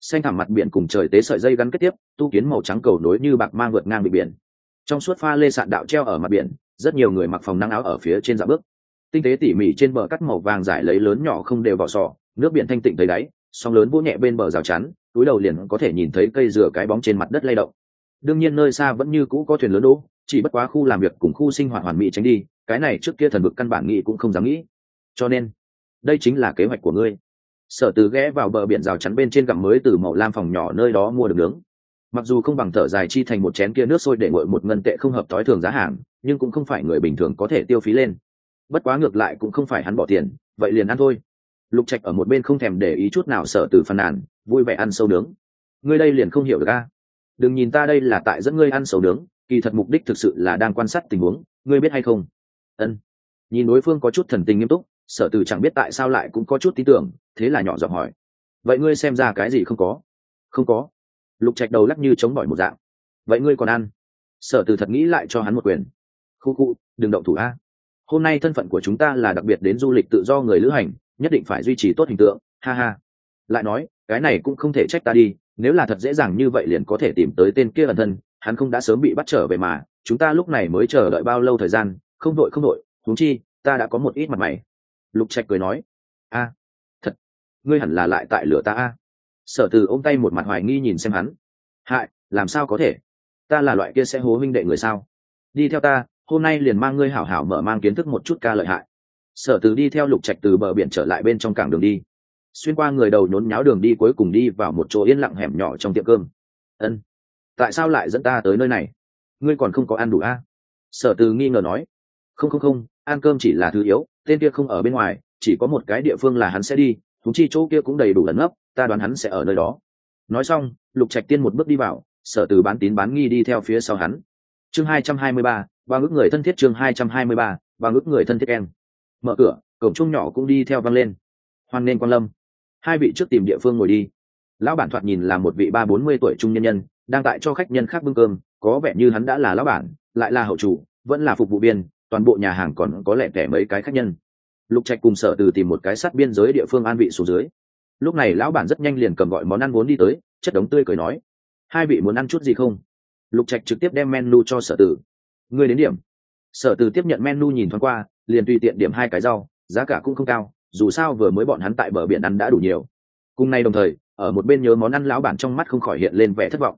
Xanh thảm mặt biển cùng trời tế sợi dây gắn kết tiếp, tu kiến màu trắng cầu nối như bạc mang vượt ngang bị biển. Trong suốt pha lê sạn đạo treo ở mặt biển, rất nhiều người mặc phòng nắng áo ở phía trên dạ bước tinh tế tỉ mỉ trên bờ cắt màu vàng giải lấy lớn nhỏ không đều vào sọ, nước biển thanh tịnh tới đáy, sóng lớn vỗ nhẹ bên bờ rào chắn, túi đầu liền có thể nhìn thấy cây rửa cái bóng trên mặt đất lay động. Đương nhiên nơi xa vẫn như cũ có thuyền lớn đỗ, chỉ bất quá khu làm việc cùng khu sinh hoạt hoàn mỹ tránh đi, cái này trước kia thần vực căn bản nghĩ cũng không dám nghĩ. Cho nên, đây chính là kế hoạch của ngươi. Sở từ ghé vào bờ biển rào chắn bên trên gặm mới từ màu lam phòng nhỏ nơi đó mua được nướng. Mặc dù không bằng thở dài chi thành một chén kia nước sôi để ngội một ngân tệ không hợp tối thường giá hàng, nhưng cũng không phải người bình thường có thể tiêu phí lên bất quá ngược lại cũng không phải hắn bỏ tiền, vậy liền ăn thôi. Lục trạch ở một bên không thèm để ý chút nào sở từ phàn nàn, vui vẻ ăn sâu nướng. Ngươi đây liền không hiểu được a. Đừng nhìn ta đây là tại dẫn ngươi ăn sầu nướng, kỳ thật mục đích thực sự là đang quan sát tình huống, ngươi biết hay không? Ân. Nhìn đối phương có chút thần tình nghiêm túc, sở từ chẳng biết tại sao lại cũng có chút tin tưởng, thế là nhỏ giọng hỏi. Vậy ngươi xem ra cái gì không có? Không có. Lục trạch đầu lắc như chống bỏi một dạng. Vậy ngươi còn ăn? Sở từ thật nghĩ lại cho hắn một quyền. Khu khu, đừng động thủ a hôm nay thân phận của chúng ta là đặc biệt đến du lịch tự do người lữ hành, nhất định phải duy trì tốt hình tượng, ha ha. Lại nói, cái này cũng không thể trách ta đi, nếu là thật dễ dàng như vậy liền có thể tìm tới tên kia ẩn thân, hắn không đã sớm bị bắt trở về mà, chúng ta lúc này mới chờ đợi bao lâu thời gian, không đội không đội, huống chi, ta đã có một ít mặt mày. Lục trạch cười nói, a, thật, ngươi hẳn là lại tại lửa ta a. Sở từ ôm tay một mặt hoài nghi nhìn xem hắn. Hại, làm sao có thể? Ta là loại kia sẽ hố huynh đệ người sao? Đi theo ta hôm nay liền mang ngươi hảo hảo mở mang kiến thức một chút ca lợi hại. Sở từ đi theo lục trạch từ bờ biển trở lại bên trong cảng đường đi. Xuyên qua người đầu nhốn nháo đường đi cuối cùng đi vào một chỗ yên lặng hẻm nhỏ trong tiệm cơm. Ân, tại sao lại dẫn ta tới nơi này? Ngươi còn không có ăn đủ a à? sở từ nghi ngờ nói. Không không không, ăn cơm chỉ là thứ yếu, tên kia không ở bên ngoài, chỉ có một cái địa phương là hắn sẽ đi thú chi chỗ kia cũng đầy đủ lẫn ngấp ta đoán hắn sẽ ở nơi đó. Nói xong, lục trạch tiên một bước đi vào, sở từ bán tín bán nghi đi theo phía sau hắn. Chương hai trăm hai mươi ba và ngước người thân thiết chương hai trăm hai mươi ba và ngước người thân thiết em. Mở cửa, cổng chung nhỏ cũng đi theo văng lên. Hoan nên quan lâm. Hai vị trước tìm địa phương ngồi đi. Lão bản thoạt nhìn là một vị ba bốn mươi tuổi trung nhân nhân, đang tại cho khách nhân khác bưng cơm, có vẻ như hắn đã là lão bản, lại là hậu chủ, vẫn là phục vụ viên, toàn bộ nhà hàng còn có lẻ tẻ mấy cái khách nhân. Lục trạch cùng sở từ tìm một cái sát biên giới địa phương an vị xuống dưới. Lúc này lão bản rất nhanh liền cầm gọi món ăn vốn đi tới, chất đống tươi cười nói, hai vị muốn ăn chút gì không? Lục trạch trực tiếp đem menu cho sở tử ngươi đến điểm. Sở từ tiếp nhận menu nhìn thoáng qua, liền tùy tiện điểm hai cái rau, giá cả cũng không cao, dù sao vừa mới bọn hắn tại bờ biển ăn đã đủ nhiều. Cùng nay đồng thời, ở một bên nhớ món ăn lão bản trong mắt không khỏi hiện lên vẻ thất vọng.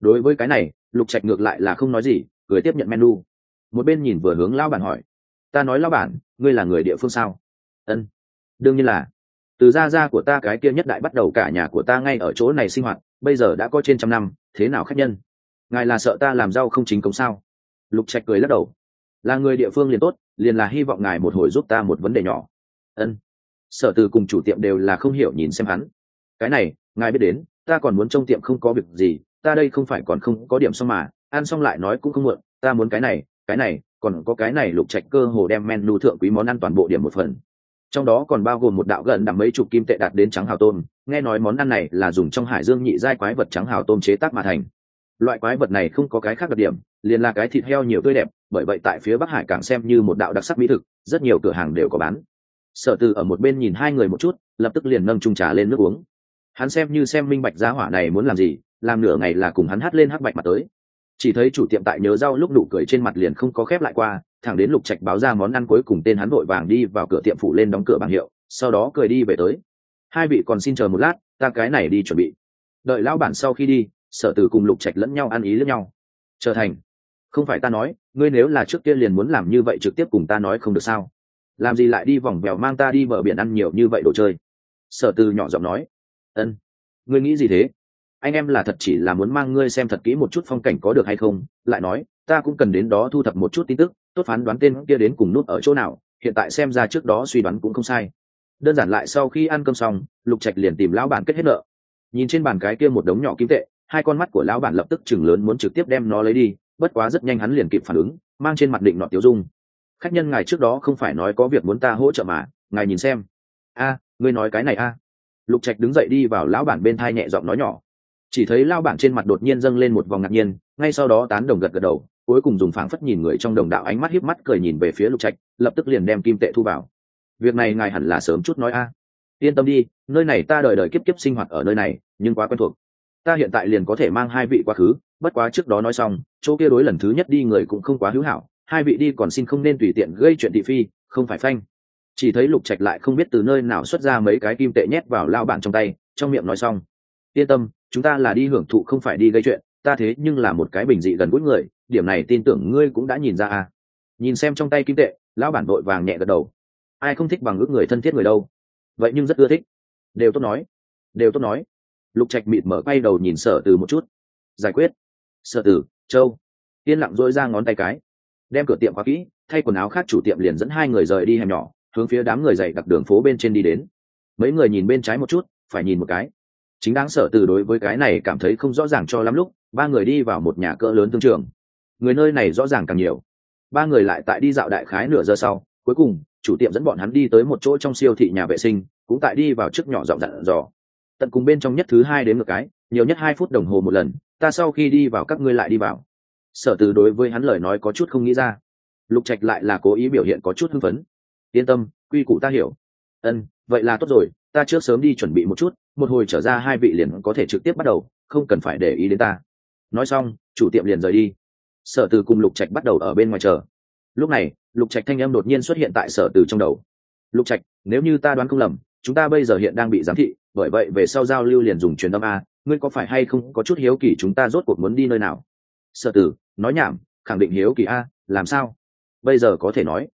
Đối với cái này, lục trạch ngược lại là không nói gì, cười tiếp nhận menu. Một bên nhìn vừa hướng lão bản hỏi, ta nói lão bản, ngươi là người địa phương sao? Ân, đương nhiên là. Từ gia gia của ta cái kia nhất đại bắt đầu cả nhà của ta ngay ở chỗ này sinh hoạt, bây giờ đã có trên trăm năm, thế nào khách nhân? Ngài là sợ ta làm rau không chính công sao? Lục trạch cười lắc đầu. Là người địa phương liền tốt, liền là hy vọng ngài một hồi giúp ta một vấn đề nhỏ. Ân. Sở từ cùng chủ tiệm đều là không hiểu nhìn xem hắn. Cái này, ngài biết đến, ta còn muốn trong tiệm không có việc gì, ta đây không phải còn không có điểm xong mà, ăn xong lại nói cũng không muộn, ta muốn cái này cái này, còn có cái này lục trạch cơ hồ đem menu thượng quý món ăn toàn bộ điểm một phần. Trong đó còn bao gồm một đạo gần đặng mấy chục kim tệ đạt đến trắng hào tôm, nghe nói món ăn này là dùng trong hải dương nhị giai quái vật trắng hào tôm chế tác mà thành loại quái vật này không có cái khác đặc điểm, liền là cái thịt heo nhiều tươi đẹp, bởi vậy tại phía bắc hải càng xem như một đạo đặc sắc mỹ thực, rất nhiều cửa hàng đều có bán. Sở từ ở một bên nhìn hai người một chút, lập tức liền nâng trung trà lên nước uống. Hắn xem như xem minh bạch giá hỏa này muốn làm gì, làm nửa ngày là cùng hắn hát lên hắc bạch mặt tới. Chỉ thấy chủ tiệm tại nhớ rau lúc nụ cười trên mặt liền không có khép lại qua, thẳng đến lục trạch báo ra món ăn cuối cùng tên hắn vội vàng đi vào cửa tiệm phủ lên đóng cửa bảng hiệu, sau đó cười đi về tới. Hai vị còn xin chờ một lát, ta cái này đi chuẩn bị. Đợi lão bản sau khi đi sở từ cùng lục trạch lẫn nhau ăn ý lẫn nhau. Trở thành, không phải ta nói, ngươi nếu là trước kia liền muốn làm như vậy trực tiếp cùng ta nói không được sao? Làm gì lại đi vòng vèo mang ta đi bờ biển ăn nhiều như vậy đồ chơi? Sở từ nhỏ giọng nói. Ân, ngươi nghĩ gì thế? Anh em là thật chỉ là muốn mang ngươi xem thật kỹ một chút phong cảnh có được hay không? Lại nói, ta cũng cần đến đó thu thập một chút tin tức, tốt phán đoán tên kia đến cùng nút ở chỗ nào, hiện tại xem ra trước đó suy đoán cũng không sai. Đơn giản lại sau khi ăn cơm xong, lục trạch liền tìm lão bản kết hết nợ. Nhìn trên bàn cái kia một đống nhỏ kim tệ hai con mắt của lão bản lập tức chừng lớn muốn trực tiếp đem nó lấy đi, bất quá rất nhanh hắn liền kịp phản ứng, mang trên mặt định nọ tiêu dung. Khách nhân ngài trước đó không phải nói có việc muốn ta hỗ trợ mà, ngài nhìn xem. A, ngươi nói cái này a. Lục trạch đứng dậy đi vào lão bản bên thai nhẹ giọng nói nhỏ. Chỉ thấy lao bản trên mặt đột nhiên dâng lên một vòng ngạc nhiên, ngay sau đó tán đồng gật gật đầu, cuối cùng dùng phảng phất nhìn người trong đồng đạo ánh mắt hiếp mắt cười nhìn về phía lục trạch, lập tức liền đem kim tệ thu vào. Việc này ngài hẳn là sớm chút nói a. Yên tâm đi, nơi này ta đời đời kiếp kiếp sinh hoạt ở nơi này, nhưng quá quen thuộc ta hiện tại liền có thể mang hai vị quá khứ, bất quá trước đó nói xong, chỗ kia đối lần thứ nhất đi người cũng không quá hữu hảo, hai vị đi còn xin không nên tùy tiện gây chuyện thị phi, không phải phanh. Chỉ thấy lục trạch lại không biết từ nơi nào xuất ra mấy cái kim tệ nhét vào lao bản trong tay, trong miệng nói xong, yên tâm, chúng ta là đi hưởng thụ không phải đi gây chuyện, ta thế nhưng là một cái bình dị gần gũi người, điểm này tin tưởng ngươi cũng đã nhìn ra à. Nhìn xem trong tay kim tệ, lão bản vội vàng nhẹ gật đầu. Ai không thích bằng ước người thân thiết người đâu. Vậy nhưng rất ưa thích. Đều tốt nói. Đều tốt nói lục trạch mịt mở quay đầu nhìn sở từ một chút. Giải quyết. Sở từ, châu. Yên lặng dỗi ra ngón tay cái. Đem cửa tiệm khóa kỹ, thay quần áo khác chủ tiệm liền dẫn hai người rời đi hẻm nhỏ, hướng phía đám người dày đặc đường phố bên trên đi đến. Mấy người nhìn bên trái một chút, phải nhìn một cái. Chính đáng sở từ đối với cái này cảm thấy không rõ ràng cho lắm lúc, ba người đi vào một nhà cỡ lớn tương trường. Người nơi này rõ ràng càng nhiều. Ba người lại tại đi dạo đại khái nửa giờ sau, cuối cùng, chủ tiệm dẫn bọn hắn đi tới một chỗ trong siêu thị nhà vệ sinh, cũng tại đi vào trước nhỏ giọng dặn dò tận cùng bên trong nhất thứ hai đến một cái, nhiều nhất hai phút đồng hồ một lần, ta sau khi đi vào các ngươi lại đi vào. Sở từ đối với hắn lời nói có chút không nghĩ ra. Lục trạch lại là cố ý biểu hiện có chút hưng phấn. Yên tâm, quy củ ta hiểu. Ân, vậy là tốt rồi, ta trước sớm đi chuẩn bị một chút, một hồi trở ra hai vị liền có thể trực tiếp bắt đầu, không cần phải để ý đến ta. Nói xong, chủ tiệm liền rời đi. Sở từ cùng lục trạch bắt đầu ở bên ngoài chờ. Lúc này, lục trạch thanh em đột nhiên xuất hiện tại sở từ trong đầu. Lục trạch, nếu như ta đoán không lầm, chúng ta bây giờ hiện đang bị giám thị bởi vậy về sau giao lưu liền dùng truyền âm a, ngươi có phải hay không có chút hiếu kỳ chúng ta rốt cuộc muốn đi nơi nào? Sở tử, nói nhảm, khẳng định hiếu kỳ a, làm sao? Bây giờ có thể nói.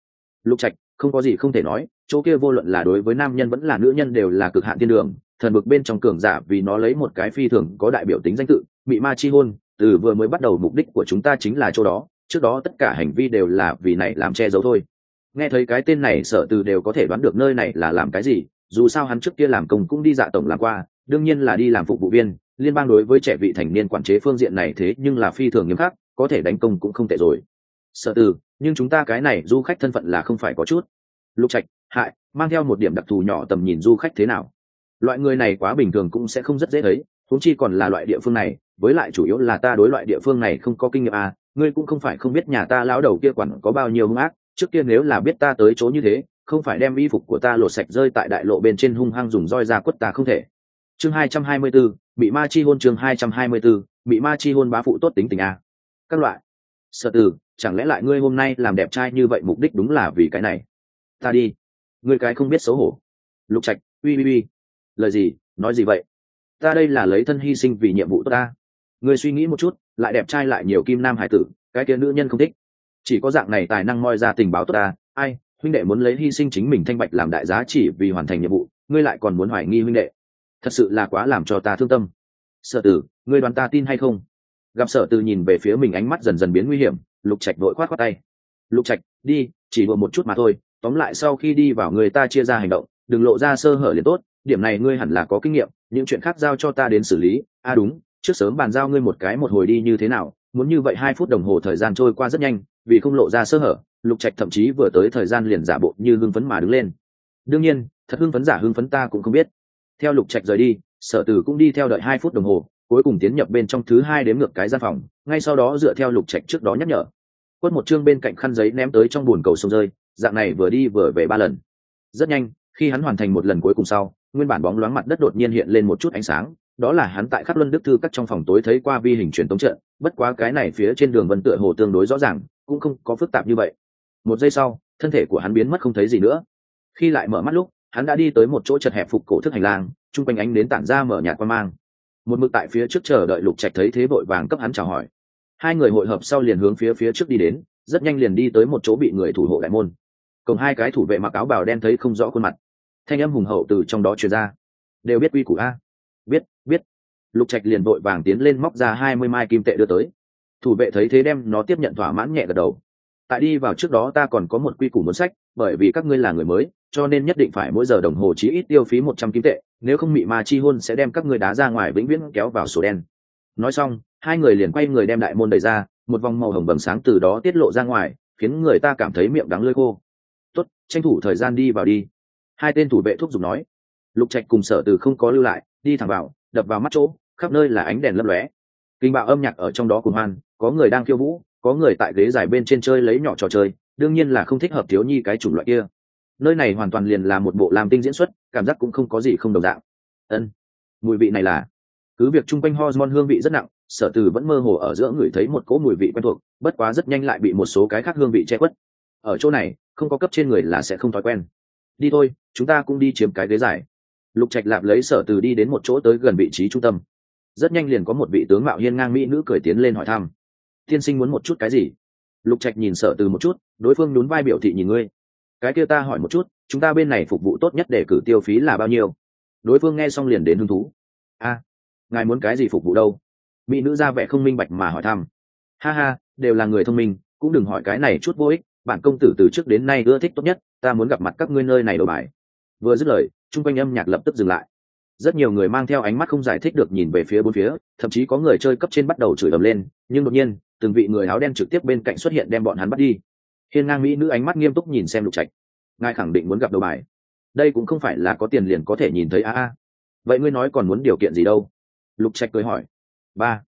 Lục trạch, không có gì không thể nói, chỗ kia vô luận là đối với nam nhân vẫn là nữ nhân đều là cực hạn thiên đường, thần bực bên trong cường giả vì nó lấy một cái phi thường có đại biểu tính danh tự bị ma chi hôn, từ vừa mới bắt đầu mục đích của chúng ta chính là chỗ đó, trước đó tất cả hành vi đều là vì này làm che giấu thôi. Nghe thấy cái tên này sở từ đều có thể đoán được nơi này là làm cái gì dù sao hắn trước kia làm công cũng đi dạ tổng làm qua, đương nhiên là đi làm phục vụ viên, liên bang đối với trẻ vị thành niên quản chế phương diện này thế nhưng là phi thường nghiêm khắc, có thể đánh công cũng không tệ rồi. Sở từ, nhưng chúng ta cái này du khách thân phận là không phải có chút. Lục trạch, hại, mang theo một điểm đặc thù nhỏ tầm nhìn du khách thế nào? Loại người này quá bình thường cũng sẽ không rất dễ thấy thúng chi còn là loại địa phương này, với lại chủ yếu là ta đối loại địa phương này không có kinh nghiệm à ngươi cũng không phải không biết nhà ta lão đầu kia quản có bao nhiêu hung ác, trước kia nếu là biết ta tới chỗ như thế không phải đem y phục của ta lột sạch rơi tại đại lộ bên trên hung hăng dùng roi ra quất ta không thể. Chương hai trăm hai mươi 224, bị ma chi hôn chương hai trăm hai mươi 224, bị ma chi hôn bá phụ tốt tính tình à các loại. Sợ từ chẳng lẽ lại ngươi hôm nay làm đẹp trai như vậy mục đích đúng là vì cái này? Ta đi. Ngươi cái không biết xấu hổ. Lục trạch uy uy uy. Lời gì? Nói gì vậy? Ta đây là lấy thân hy sinh vì nhiệm vụ tốt ta. Ngươi suy nghĩ một chút lại đẹp trai lại nhiều kim nam hải tử cái kia nữ nhân không thích. Chỉ có dạng này tài năng moi ra tình báo tốt ta. Ai? Huynh đệ muốn lấy hy sinh chính mình thanh bạch làm đại giá chỉ vì hoàn thành nhiệm vụ, ngươi lại còn muốn hoài nghi huynh đệ. Thật sự là quá làm cho ta thương tâm. Sở tử, ngươi đoàn ta tin hay không? Gặp sở Tử nhìn về phía mình ánh mắt dần dần biến nguy hiểm, lục trạch vội khoát khoát tay. Lục trạch, đi, chỉ đùa một chút mà thôi, tóm lại sau khi đi vào người ta chia ra hành động, đừng lộ ra sơ hở liền tốt, điểm này ngươi hẳn là có kinh nghiệm, những chuyện khác giao cho ta đến xử lý. A à đúng, trước sớm bàn giao ngươi một cái một hồi đi như thế nào, muốn như vậy hai phút đồng hồ thời gian trôi qua rất nhanh vì không lộ ra sơ hở, lục trạch thậm chí vừa tới thời gian liền giả bộ như hưng phấn mà đứng lên. Đương nhiên, thật hưng phấn giả hưng phấn ta cũng không biết. Theo lục trạch rời đi, sở tử cũng đi theo đợi hai phút đồng hồ, cuối cùng tiến nhập bên trong thứ hai đếm ngược cái gian phòng, ngay sau đó dựa theo lục trạch trước đó nhắc nhở. Quất một chương bên cạnh khăn giấy ném tới trong bùn cầu sông rơi, dạng này vừa đi vừa về ba lần. Rất nhanh, khi hắn hoàn thành một lần cuối cùng sau, nguyên bản bóng loáng mặt đất đột nhiên hiện lên một chút ánh sáng, đó là hắn tại khắp luân đức thư các trong phòng tối thấy qua vi hình truyền tống trận, bất quá cái này phía trên đường vân tựa hồ tương đối rõ ràng cũng không có phức tạp như vậy. Một giây sau, thân thể của hắn biến mất không thấy gì nữa. Khi lại mở mắt lúc, hắn đã đi tới một chỗ chật hẹp phục cổ thức hành lang, chung quanh ánh đến tản ra mở nhạt qua mang. Một mực tại phía trước chờ đợi lục trạch thấy thế vội vàng cấp hắn chào hỏi. Hai người hội hợp sau liền hướng phía phía trước đi đến, rất nhanh liền đi tới một chỗ bị người thủ hộ đại môn. Cùng hai cái thủ vệ mặc áo bào đen thấy không rõ khuôn mặt. Thanh âm hùng hậu từ trong đó truyền ra. Đều biết quy củ a. Biết biết. Lục trạch liền vội vàng tiến lên móc ra hai mươi mai kim tệ đưa tới thủ vệ thấy thế đem nó tiếp nhận thỏa mãn nhẹ gật đầu. Tại đi vào trước đó ta còn có một quy củ muốn sách, bởi vì các ngươi là người mới, cho nên nhất định phải mỗi giờ đồng hồ chỉ ít tiêu phí một trăm kim tệ, nếu không mị ma chi hôn sẽ đem các ngươi đá ra ngoài vĩnh viễn kéo vào sổ đen. Nói xong, hai người liền quay người đem đại môn đẩy ra, một vòng màu hồng bầm sáng từ đó tiết lộ ra ngoài, khiến người ta cảm thấy miệng đắng lơi khô. Tốt, tranh thủ thời gian đi vào đi. Hai tên thủ vệ thúc giục nói. Lục trạch cùng sở từ không có lưu lại, đi thẳng vào, đập vào mắt chỗ, khắp nơi là ánh đèn lấp lóe. Kinh bạo âm nhạc ở trong đó cùng hoan có người đang khiêu vũ, có người tại ghế dài bên trên chơi lấy nhỏ trò chơi, đương nhiên là không thích hợp thiếu nhi cái chủng loại kia. Nơi này hoàn toàn liền là một bộ làm tinh diễn xuất, cảm giác cũng không có gì không đồng dạng. Ân, mùi vị này là. Cứ việc chung quanh hormone hương vị rất nặng, sở từ vẫn mơ hồ ở giữa người thấy một cỗ mùi vị quen thuộc, bất quá rất nhanh lại bị một số cái khác hương vị che khuất. Ở chỗ này, không có cấp trên người là sẽ không thói quen. Đi thôi, chúng ta cũng đi chiếm cái ghế dài. Lục trạch lạp lấy sở từ đi đến một chỗ tới gần vị trí trung tâm. Rất nhanh liền có một vị tướng mạo hiên ngang mỹ nữ cười tiến lên hỏi thăm tiên sinh muốn một chút cái gì? Lục trạch nhìn sở từ một chút, đối phương nhún vai biểu thị nhìn ngươi. Cái kia ta hỏi một chút, chúng ta bên này phục vụ tốt nhất để cử tiêu phí là bao nhiêu? Đối phương nghe xong liền đến hứng thú. A, ngài muốn cái gì phục vụ đâu? Mỹ nữ ra vẻ không minh bạch mà hỏi thăm. Ha ha, đều là người thông minh, cũng đừng hỏi cái này chút vô ích, bạn công tử từ trước đến nay ưa thích tốt nhất, ta muốn gặp mặt các ngươi nơi này đổi bài. Vừa dứt lời, chung quanh âm nhạc lập tức dừng lại. Rất nhiều người mang theo ánh mắt không giải thích được nhìn về phía bốn phía, thậm chí có người chơi cấp trên bắt đầu chửi ầm lên, nhưng đột nhiên từng vị người áo đen trực tiếp bên cạnh xuất hiện đem bọn hắn bắt đi. Hiên ngang mỹ nữ ánh mắt nghiêm túc nhìn xem lục trạch. Ngài khẳng định muốn gặp đầu bài. Đây cũng không phải là có tiền liền có thể nhìn thấy a a. Vậy ngươi nói còn muốn điều kiện gì đâu? Lục trạch cười hỏi. Ba.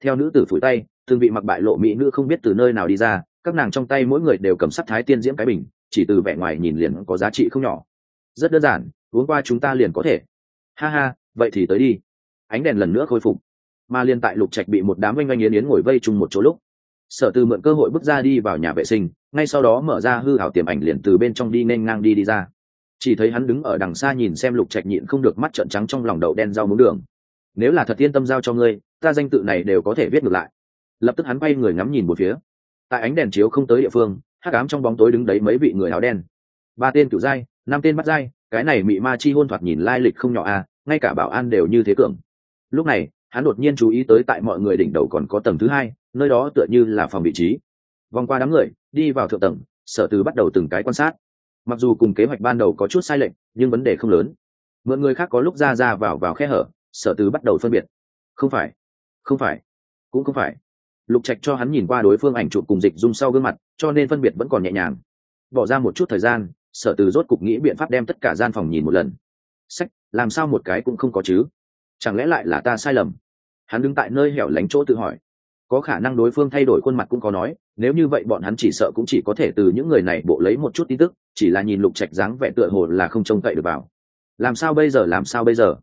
Theo nữ tử phủi tay, từng vị mặc bại lộ mỹ nữ không biết từ nơi nào đi ra, các nàng trong tay mỗi người đều cầm sắc thái tiên diễm cái bình, chỉ từ vẻ ngoài nhìn liền có giá trị không nhỏ. Rất đơn giản, uống qua chúng ta liền có thể. Ha ha, vậy thì tới đi. Ánh đèn lần nữa khôi phục mà liên tại lục trạch bị một đám oanh oanh yến yến ngồi vây chung một chỗ lúc, sở Tư mượn cơ hội bước ra đi vào nhà vệ sinh, ngay sau đó mở ra hư hảo tiềm ảnh liền từ bên trong đi nên ngang đi đi ra. Chỉ thấy hắn đứng ở đằng xa nhìn xem lục trạch nhịn không được mắt trợn trắng trong lòng đậu đen rau muống đường. Nếu là thật yên tâm giao cho ngươi, ta danh tự này đều có thể viết ngược lại. Lập tức hắn bay người ngắm nhìn một phía. Tại ánh đèn chiếu không tới địa phương, hắc ám trong bóng tối đứng đấy mấy vị người áo đen. Ba tên cựu giai, năm tên bắt giai, cái này mị ma chi hôn thoạt nhìn lai lịch không nhỏ à ngay cả bảo an đều như thế cường. Lúc này hắn đột nhiên chú ý tới tại mọi người đỉnh đầu còn có tầng thứ hai, nơi đó tựa như là phòng vị trí. Vòng qua đám người, đi vào thượng tầng, sở từ bắt đầu từng cái quan sát. Mặc dù cùng kế hoạch ban đầu có chút sai lệch, nhưng vấn đề không lớn. Mượn người khác có lúc ra ra vào vào khe hở, sở từ bắt đầu phân biệt. Không phải không phải, cũng không phải. Lục trạch cho hắn nhìn qua đối phương ảnh chụp cùng dịch dung sau gương mặt, cho nên phân biệt vẫn còn nhẹ nhàng. Bỏ ra một chút thời gian, sở từ rốt cục nghĩ biện pháp đem tất cả gian phòng nhìn một lần. Sách, làm sao một cái cũng không có chứ? Chẳng lẽ lại là ta sai lầm? Hắn đứng tại nơi hẻo lánh chỗ tự hỏi. Có khả năng đối phương thay đổi khuôn mặt cũng có nói, nếu như vậy bọn hắn chỉ sợ cũng chỉ có thể từ những người này bộ lấy một chút tin tức, chỉ là nhìn lục trạch dáng vẻ tựa hồ là không trông cậy được vào. Làm sao bây giờ, làm sao bây giờ?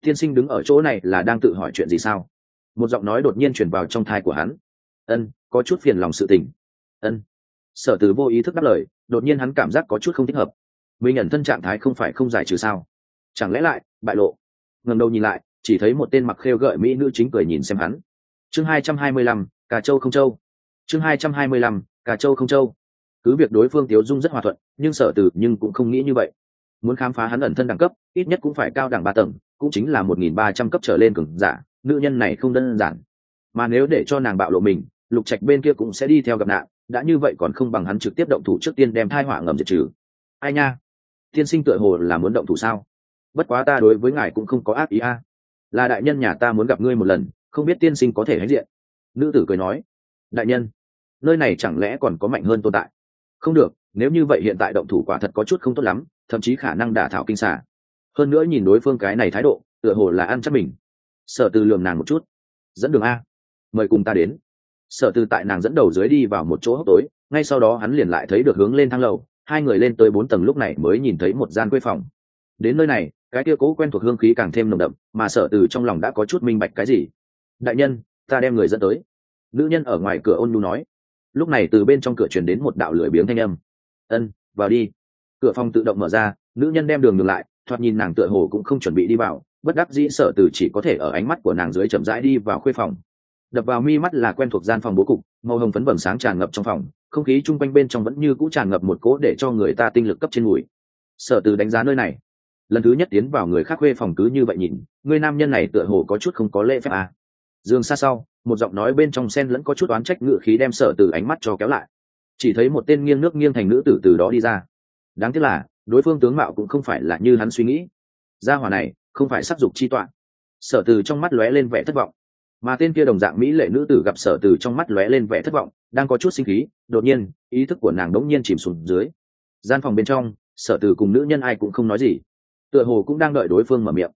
Tiên sinh đứng ở chỗ này là đang tự hỏi chuyện gì sao? Một giọng nói đột nhiên chuyển vào trong thai của hắn. Ân, có chút phiền lòng sự tình. Ân. Sở từ vô ý thức đáp lời, đột nhiên hắn cảm giác có chút không thích hợp. Mình nhận thân trạng thái không phải không giải trừ sao? Chẳng lẽ lại, bại lộ? Ngần đầu nhìn lại chỉ thấy một tên mặc khêu gợi mỹ nữ chính cười nhìn xem hắn. Chương hai trăm hai mươi lăm, cà châu không châu. Chương hai trăm hai mươi lăm, cà châu không châu. Cứ việc đối phương tiếu dung rất hòa thuận, nhưng sở từ nhưng cũng không nghĩ như vậy. Muốn khám phá hắn ẩn thân đẳng cấp, ít nhất cũng phải cao đẳng ba tầng, cũng chính là một nghìn ba trăm cấp trở lên cường giả, nữ nhân này không đơn giản. Mà nếu để cho nàng bạo lộ mình, lục trạch bên kia cũng sẽ đi theo gặp nạn, đã như vậy còn không bằng hắn trực tiếp động thủ trước tiên đem thai họa ngầm diệt trừ. Ai nha? Tiên sinh tựa hồ là muốn động thủ sao? Bất quá ta đối với ngài cũng không có ác ý a là đại nhân nhà ta muốn gặp ngươi một lần, không biết tiên sinh có thể hãnh diện. Nữ tử cười nói, đại nhân, nơi này chẳng lẽ còn có mạnh hơn tồn tại? Không được, nếu như vậy hiện tại động thủ quả thật có chút không tốt lắm, thậm chí khả năng đả thảo kinh xả hơn nữa nhìn đối phương cái này thái độ, tựa hồ là ăn chắc mình. Sở từ lường nàng một chút. Dẫn đường a. Mời cùng ta đến. Sở từ tại nàng dẫn đầu dưới đi vào một chỗ hốc tối, ngay sau đó hắn liền lại thấy được hướng lên thang lầu, hai người lên tới bốn tầng lúc này mới nhìn thấy một gian quê phòng. Đến nơi này cái kia cố quen thuộc hương khí càng thêm nồng đậm, mà sở từ trong lòng đã có chút minh bạch cái gì. Đại nhân, ta đem người dẫn tới. Nữ nhân ở ngoài cửa ôn nhu nói. Lúc này từ bên trong cửa truyền đến một đạo lưỡi biếng thanh âm. Ân, vào đi. Cửa phòng tự động mở ra, nữ nhân đem đường ngược lại, thoạt nhìn nàng tựa hồ cũng không chuẩn bị đi vào, bất đắc dĩ sở từ chỉ có thể ở ánh mắt của nàng dưới chậm rãi đi vào khuê phòng. Đập vào mi mắt là quen thuộc gian phòng bố cục, màu hồng phấn bẩm sáng tràn ngập trong phòng, không khí chung quanh bên trong vẫn như cũ tràn ngập một cỗ để cho người ta tinh lực cấp trên mùi. Sở từ đánh giá nơi này lần thứ nhất tiến vào người khác khuê phòng cứ như vậy nhìn, người nam nhân này tựa hồ có chút không có lễ phép à. dương xa sau, một giọng nói bên trong sen lẫn có chút oán trách ngự khí đem sở từ ánh mắt cho kéo lại. Chỉ thấy một tên nghiêng nước nghiêng thành nữ tử từ đó đi ra. Đáng tiếc là, đối phương tướng mạo cũng không phải là như hắn suy nghĩ. Gia hỏa này, không phải sắc dục chi tọa. Sở từ trong mắt lóe lên vẻ thất vọng. Mà tên kia đồng dạng mỹ lệ nữ tử gặp sở từ trong mắt lóe lên vẻ thất vọng, đang có chút sinh khí, đột nhiên, ý thức của nàng đống nhiên chìm xuống dưới. Gian phòng bên trong, sở từ cùng nữ nhân ai cũng không nói gì tựa hồ cũng đang đợi đối phương mở miệng.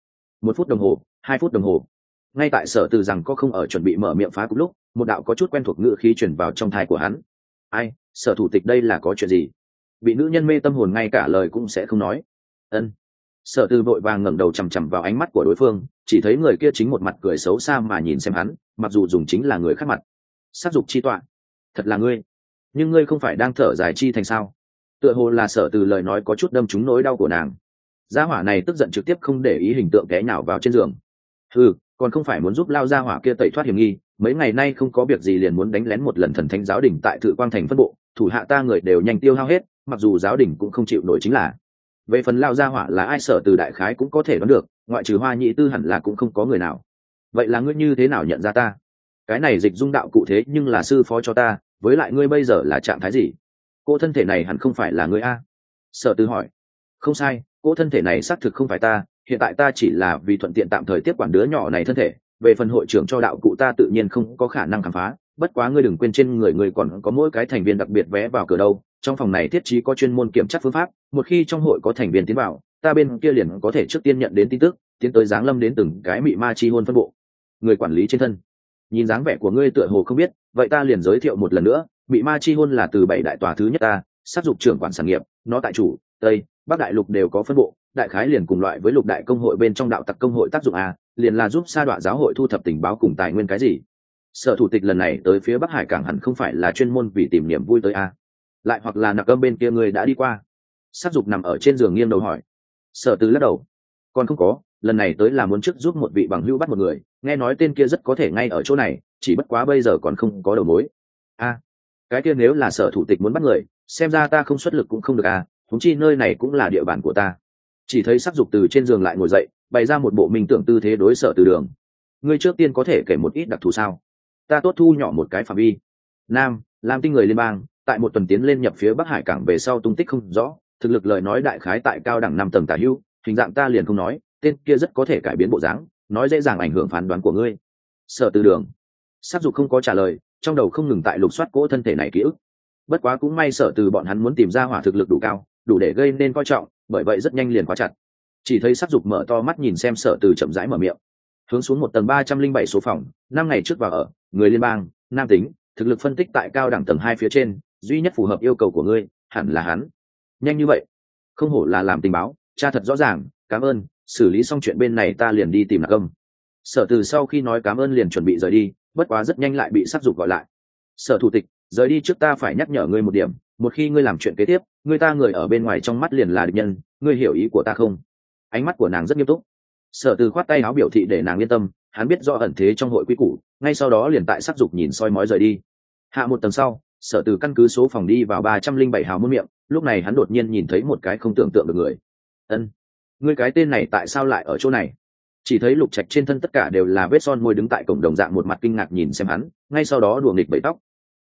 Một phút đồng hồ, hai phút đồng hồ. Ngay tại sở từ rằng có không ở chuẩn bị mở miệng phá cục lúc, một đạo có chút quen thuộc ngữ khí chuyển vào trong thai của hắn. Ai, sở thủ tịch đây là có chuyện gì? Bị nữ nhân mê tâm hồn ngay cả lời cũng sẽ không nói. Ân. Sở từ vội vàng ngẩng đầu chằm chằm vào ánh mắt của đối phương, chỉ thấy người kia chính một mặt cười xấu xa mà nhìn xem hắn, mặc dù dùng chính là người khác mặt. S dục chi tọa. Thật là ngươi. Nhưng ngươi không phải đang thở dài chi thành sao? Tựa hồ là sở từ lời nói có chút đâm trúng nỗi đau của nàng gia hỏa này tức giận trực tiếp không để ý hình tượng té nào vào trên giường. Ừ còn không phải muốn giúp lao gia hỏa kia tẩy thoát hiểm nghi, mấy ngày nay không có việc gì liền muốn đánh lén một lần thần thánh giáo đình tại thự quang thành phân bộ, thủ hạ ta người đều nhanh tiêu hao hết, mặc dù giáo đình cũng không chịu nổi chính là. Về phần lao gia hỏa là ai sở từ đại khái cũng có thể đoán được, ngoại trừ hoa nhị tư hẳn là cũng không có người nào. Vậy là ngươi như thế nào nhận ra ta? Cái này dịch dung đạo cụ thế nhưng là sư phó cho ta, với lại ngươi bây giờ là trạng thái gì? Cô thân thể này hẳn không phải là ngươi a? Sở từ hỏi. Không sai cỗ thân thể này xác thực không phải ta, hiện tại ta chỉ là vì thuận tiện tạm thời tiếp quản đứa nhỏ này thân thể, về phần hội trưởng cho đạo cụ ta tự nhiên không có khả năng khám phá, bất quá ngươi đừng quên trên người ngươi còn có mỗi cái thành viên đặc biệt vé vào cửa đâu, trong phòng này thiết trí có chuyên môn kiểm tra phương pháp, một khi trong hội có thành viên tiến vào, ta bên kia liền có thể trước tiên nhận đến tin tức, tiến tới giáng lâm đến từng cái mị ma chi hôn phân bộ. Người quản lý trên thân. Nhìn dáng vẻ của ngươi tựa hồ không biết, vậy ta liền giới thiệu một lần nữa, mị ma chi hôn là từ bảy đại tòa thứ nhất ta, sát dục trưởng quản sản nghiệp, nó tại chủ tây, bắc đại lục đều có phân bộ, đại khái liền cùng loại với lục đại công hội bên trong đạo tặc công hội tác dụng a, liền là giúp sa đọa giáo hội thu thập tình báo cùng tài nguyên cái gì. Sở thủ tịch lần này tới phía bắc hải cảng hẳn không phải là chuyên môn vì tìm niềm vui tới a. Lại hoặc là nặc âm bên kia người đã đi qua. Sát dục nằm ở trên giường nghiêng đầu hỏi. Sở Tứ lắc đầu. Còn không có, lần này tới là muốn trước giúp một vị bằng hữu bắt một người, nghe nói tên kia rất có thể ngay ở chỗ này, chỉ bất quá bây giờ còn không có đầu mối. A, cái kia nếu là sở thủ tịch muốn bắt người, xem ra ta không xuất lực cũng không được à thúng chi nơi này cũng là địa bàn của ta. Chỉ thấy sắc dục từ trên giường lại ngồi dậy, bày ra một bộ minh tưởng tư thế đối sở từ đường. Ngươi trước tiên có thể kể một ít đặc thù sao? Ta tốt thu nhỏ một cái phạm vi. Nam làm tinh người liên bang, tại một tuần tiến lên nhập phía bắc hải cảng về sau tung tích không rõ, thực lực lời nói đại khái tại cao đẳng năm tầng tả hưu hình dạng ta liền không nói, tên kia rất có thể cải biến bộ dáng, nói dễ dàng ảnh hưởng phán đoán của ngươi. Sở từ đường. Sắc dục không có trả lời, trong đầu không ngừng tại lục soát cỗ thân thể này ký ức. Bất quá cũng may sở từ bọn hắn muốn tìm ra hỏa thực lực đủ cao đủ để gây nên coi trọng, bởi vậy rất nhanh liền quá chặt. Chỉ thấy sắc dục mở to mắt nhìn xem sở từ chậm rãi mở miệng. Hướng xuống một tầng ba trăm linh bảy số phòng, năm ngày trước vào ở, người liên bang, nam tính, thực lực phân tích tại cao đẳng tầng hai phía trên, duy nhất phù hợp yêu cầu của ngươi, hẳn là hắn. Nhanh như vậy? Không hổ là làm tình báo cha thật rõ ràng, cảm ơn, xử lý xong chuyện bên này ta liền đi tìm nạc âm. Sở từ sau khi nói cảm ơn liền chuẩn bị rời đi, bất quá rất nhanh lại bị sắc dục gọi lại. Sở thủ tịch, rời đi trước ta phải nhắc nhở ngươi một điểm một khi ngươi làm chuyện kế tiếp ngươi ta người ở bên ngoài trong mắt liền là địch nhân, ngươi hiểu ý của ta không? Ánh mắt của nàng rất nghiêm túc. Sở từ khoát tay áo biểu thị để nàng yên tâm, hắn biết do ẩn thế trong hội quy củ, ngay sau đó liền tại sắc dục nhìn soi mói rời đi. Hạ một tầng sau, sở từ căn cứ số phòng đi vào ba trăm linh bảy hào muôn miệng, lúc này hắn đột nhiên nhìn thấy một cái không tưởng tượng được người. Ân, ngươi cái tên này tại sao lại ở chỗ này? Chỉ thấy lục trạch trên thân tất cả đều là vết son môi đứng tại cổng đồng dạng một mặt kinh ngạc nhìn xem hắn, ngay sau đó đùa nghịch bẫy tóc.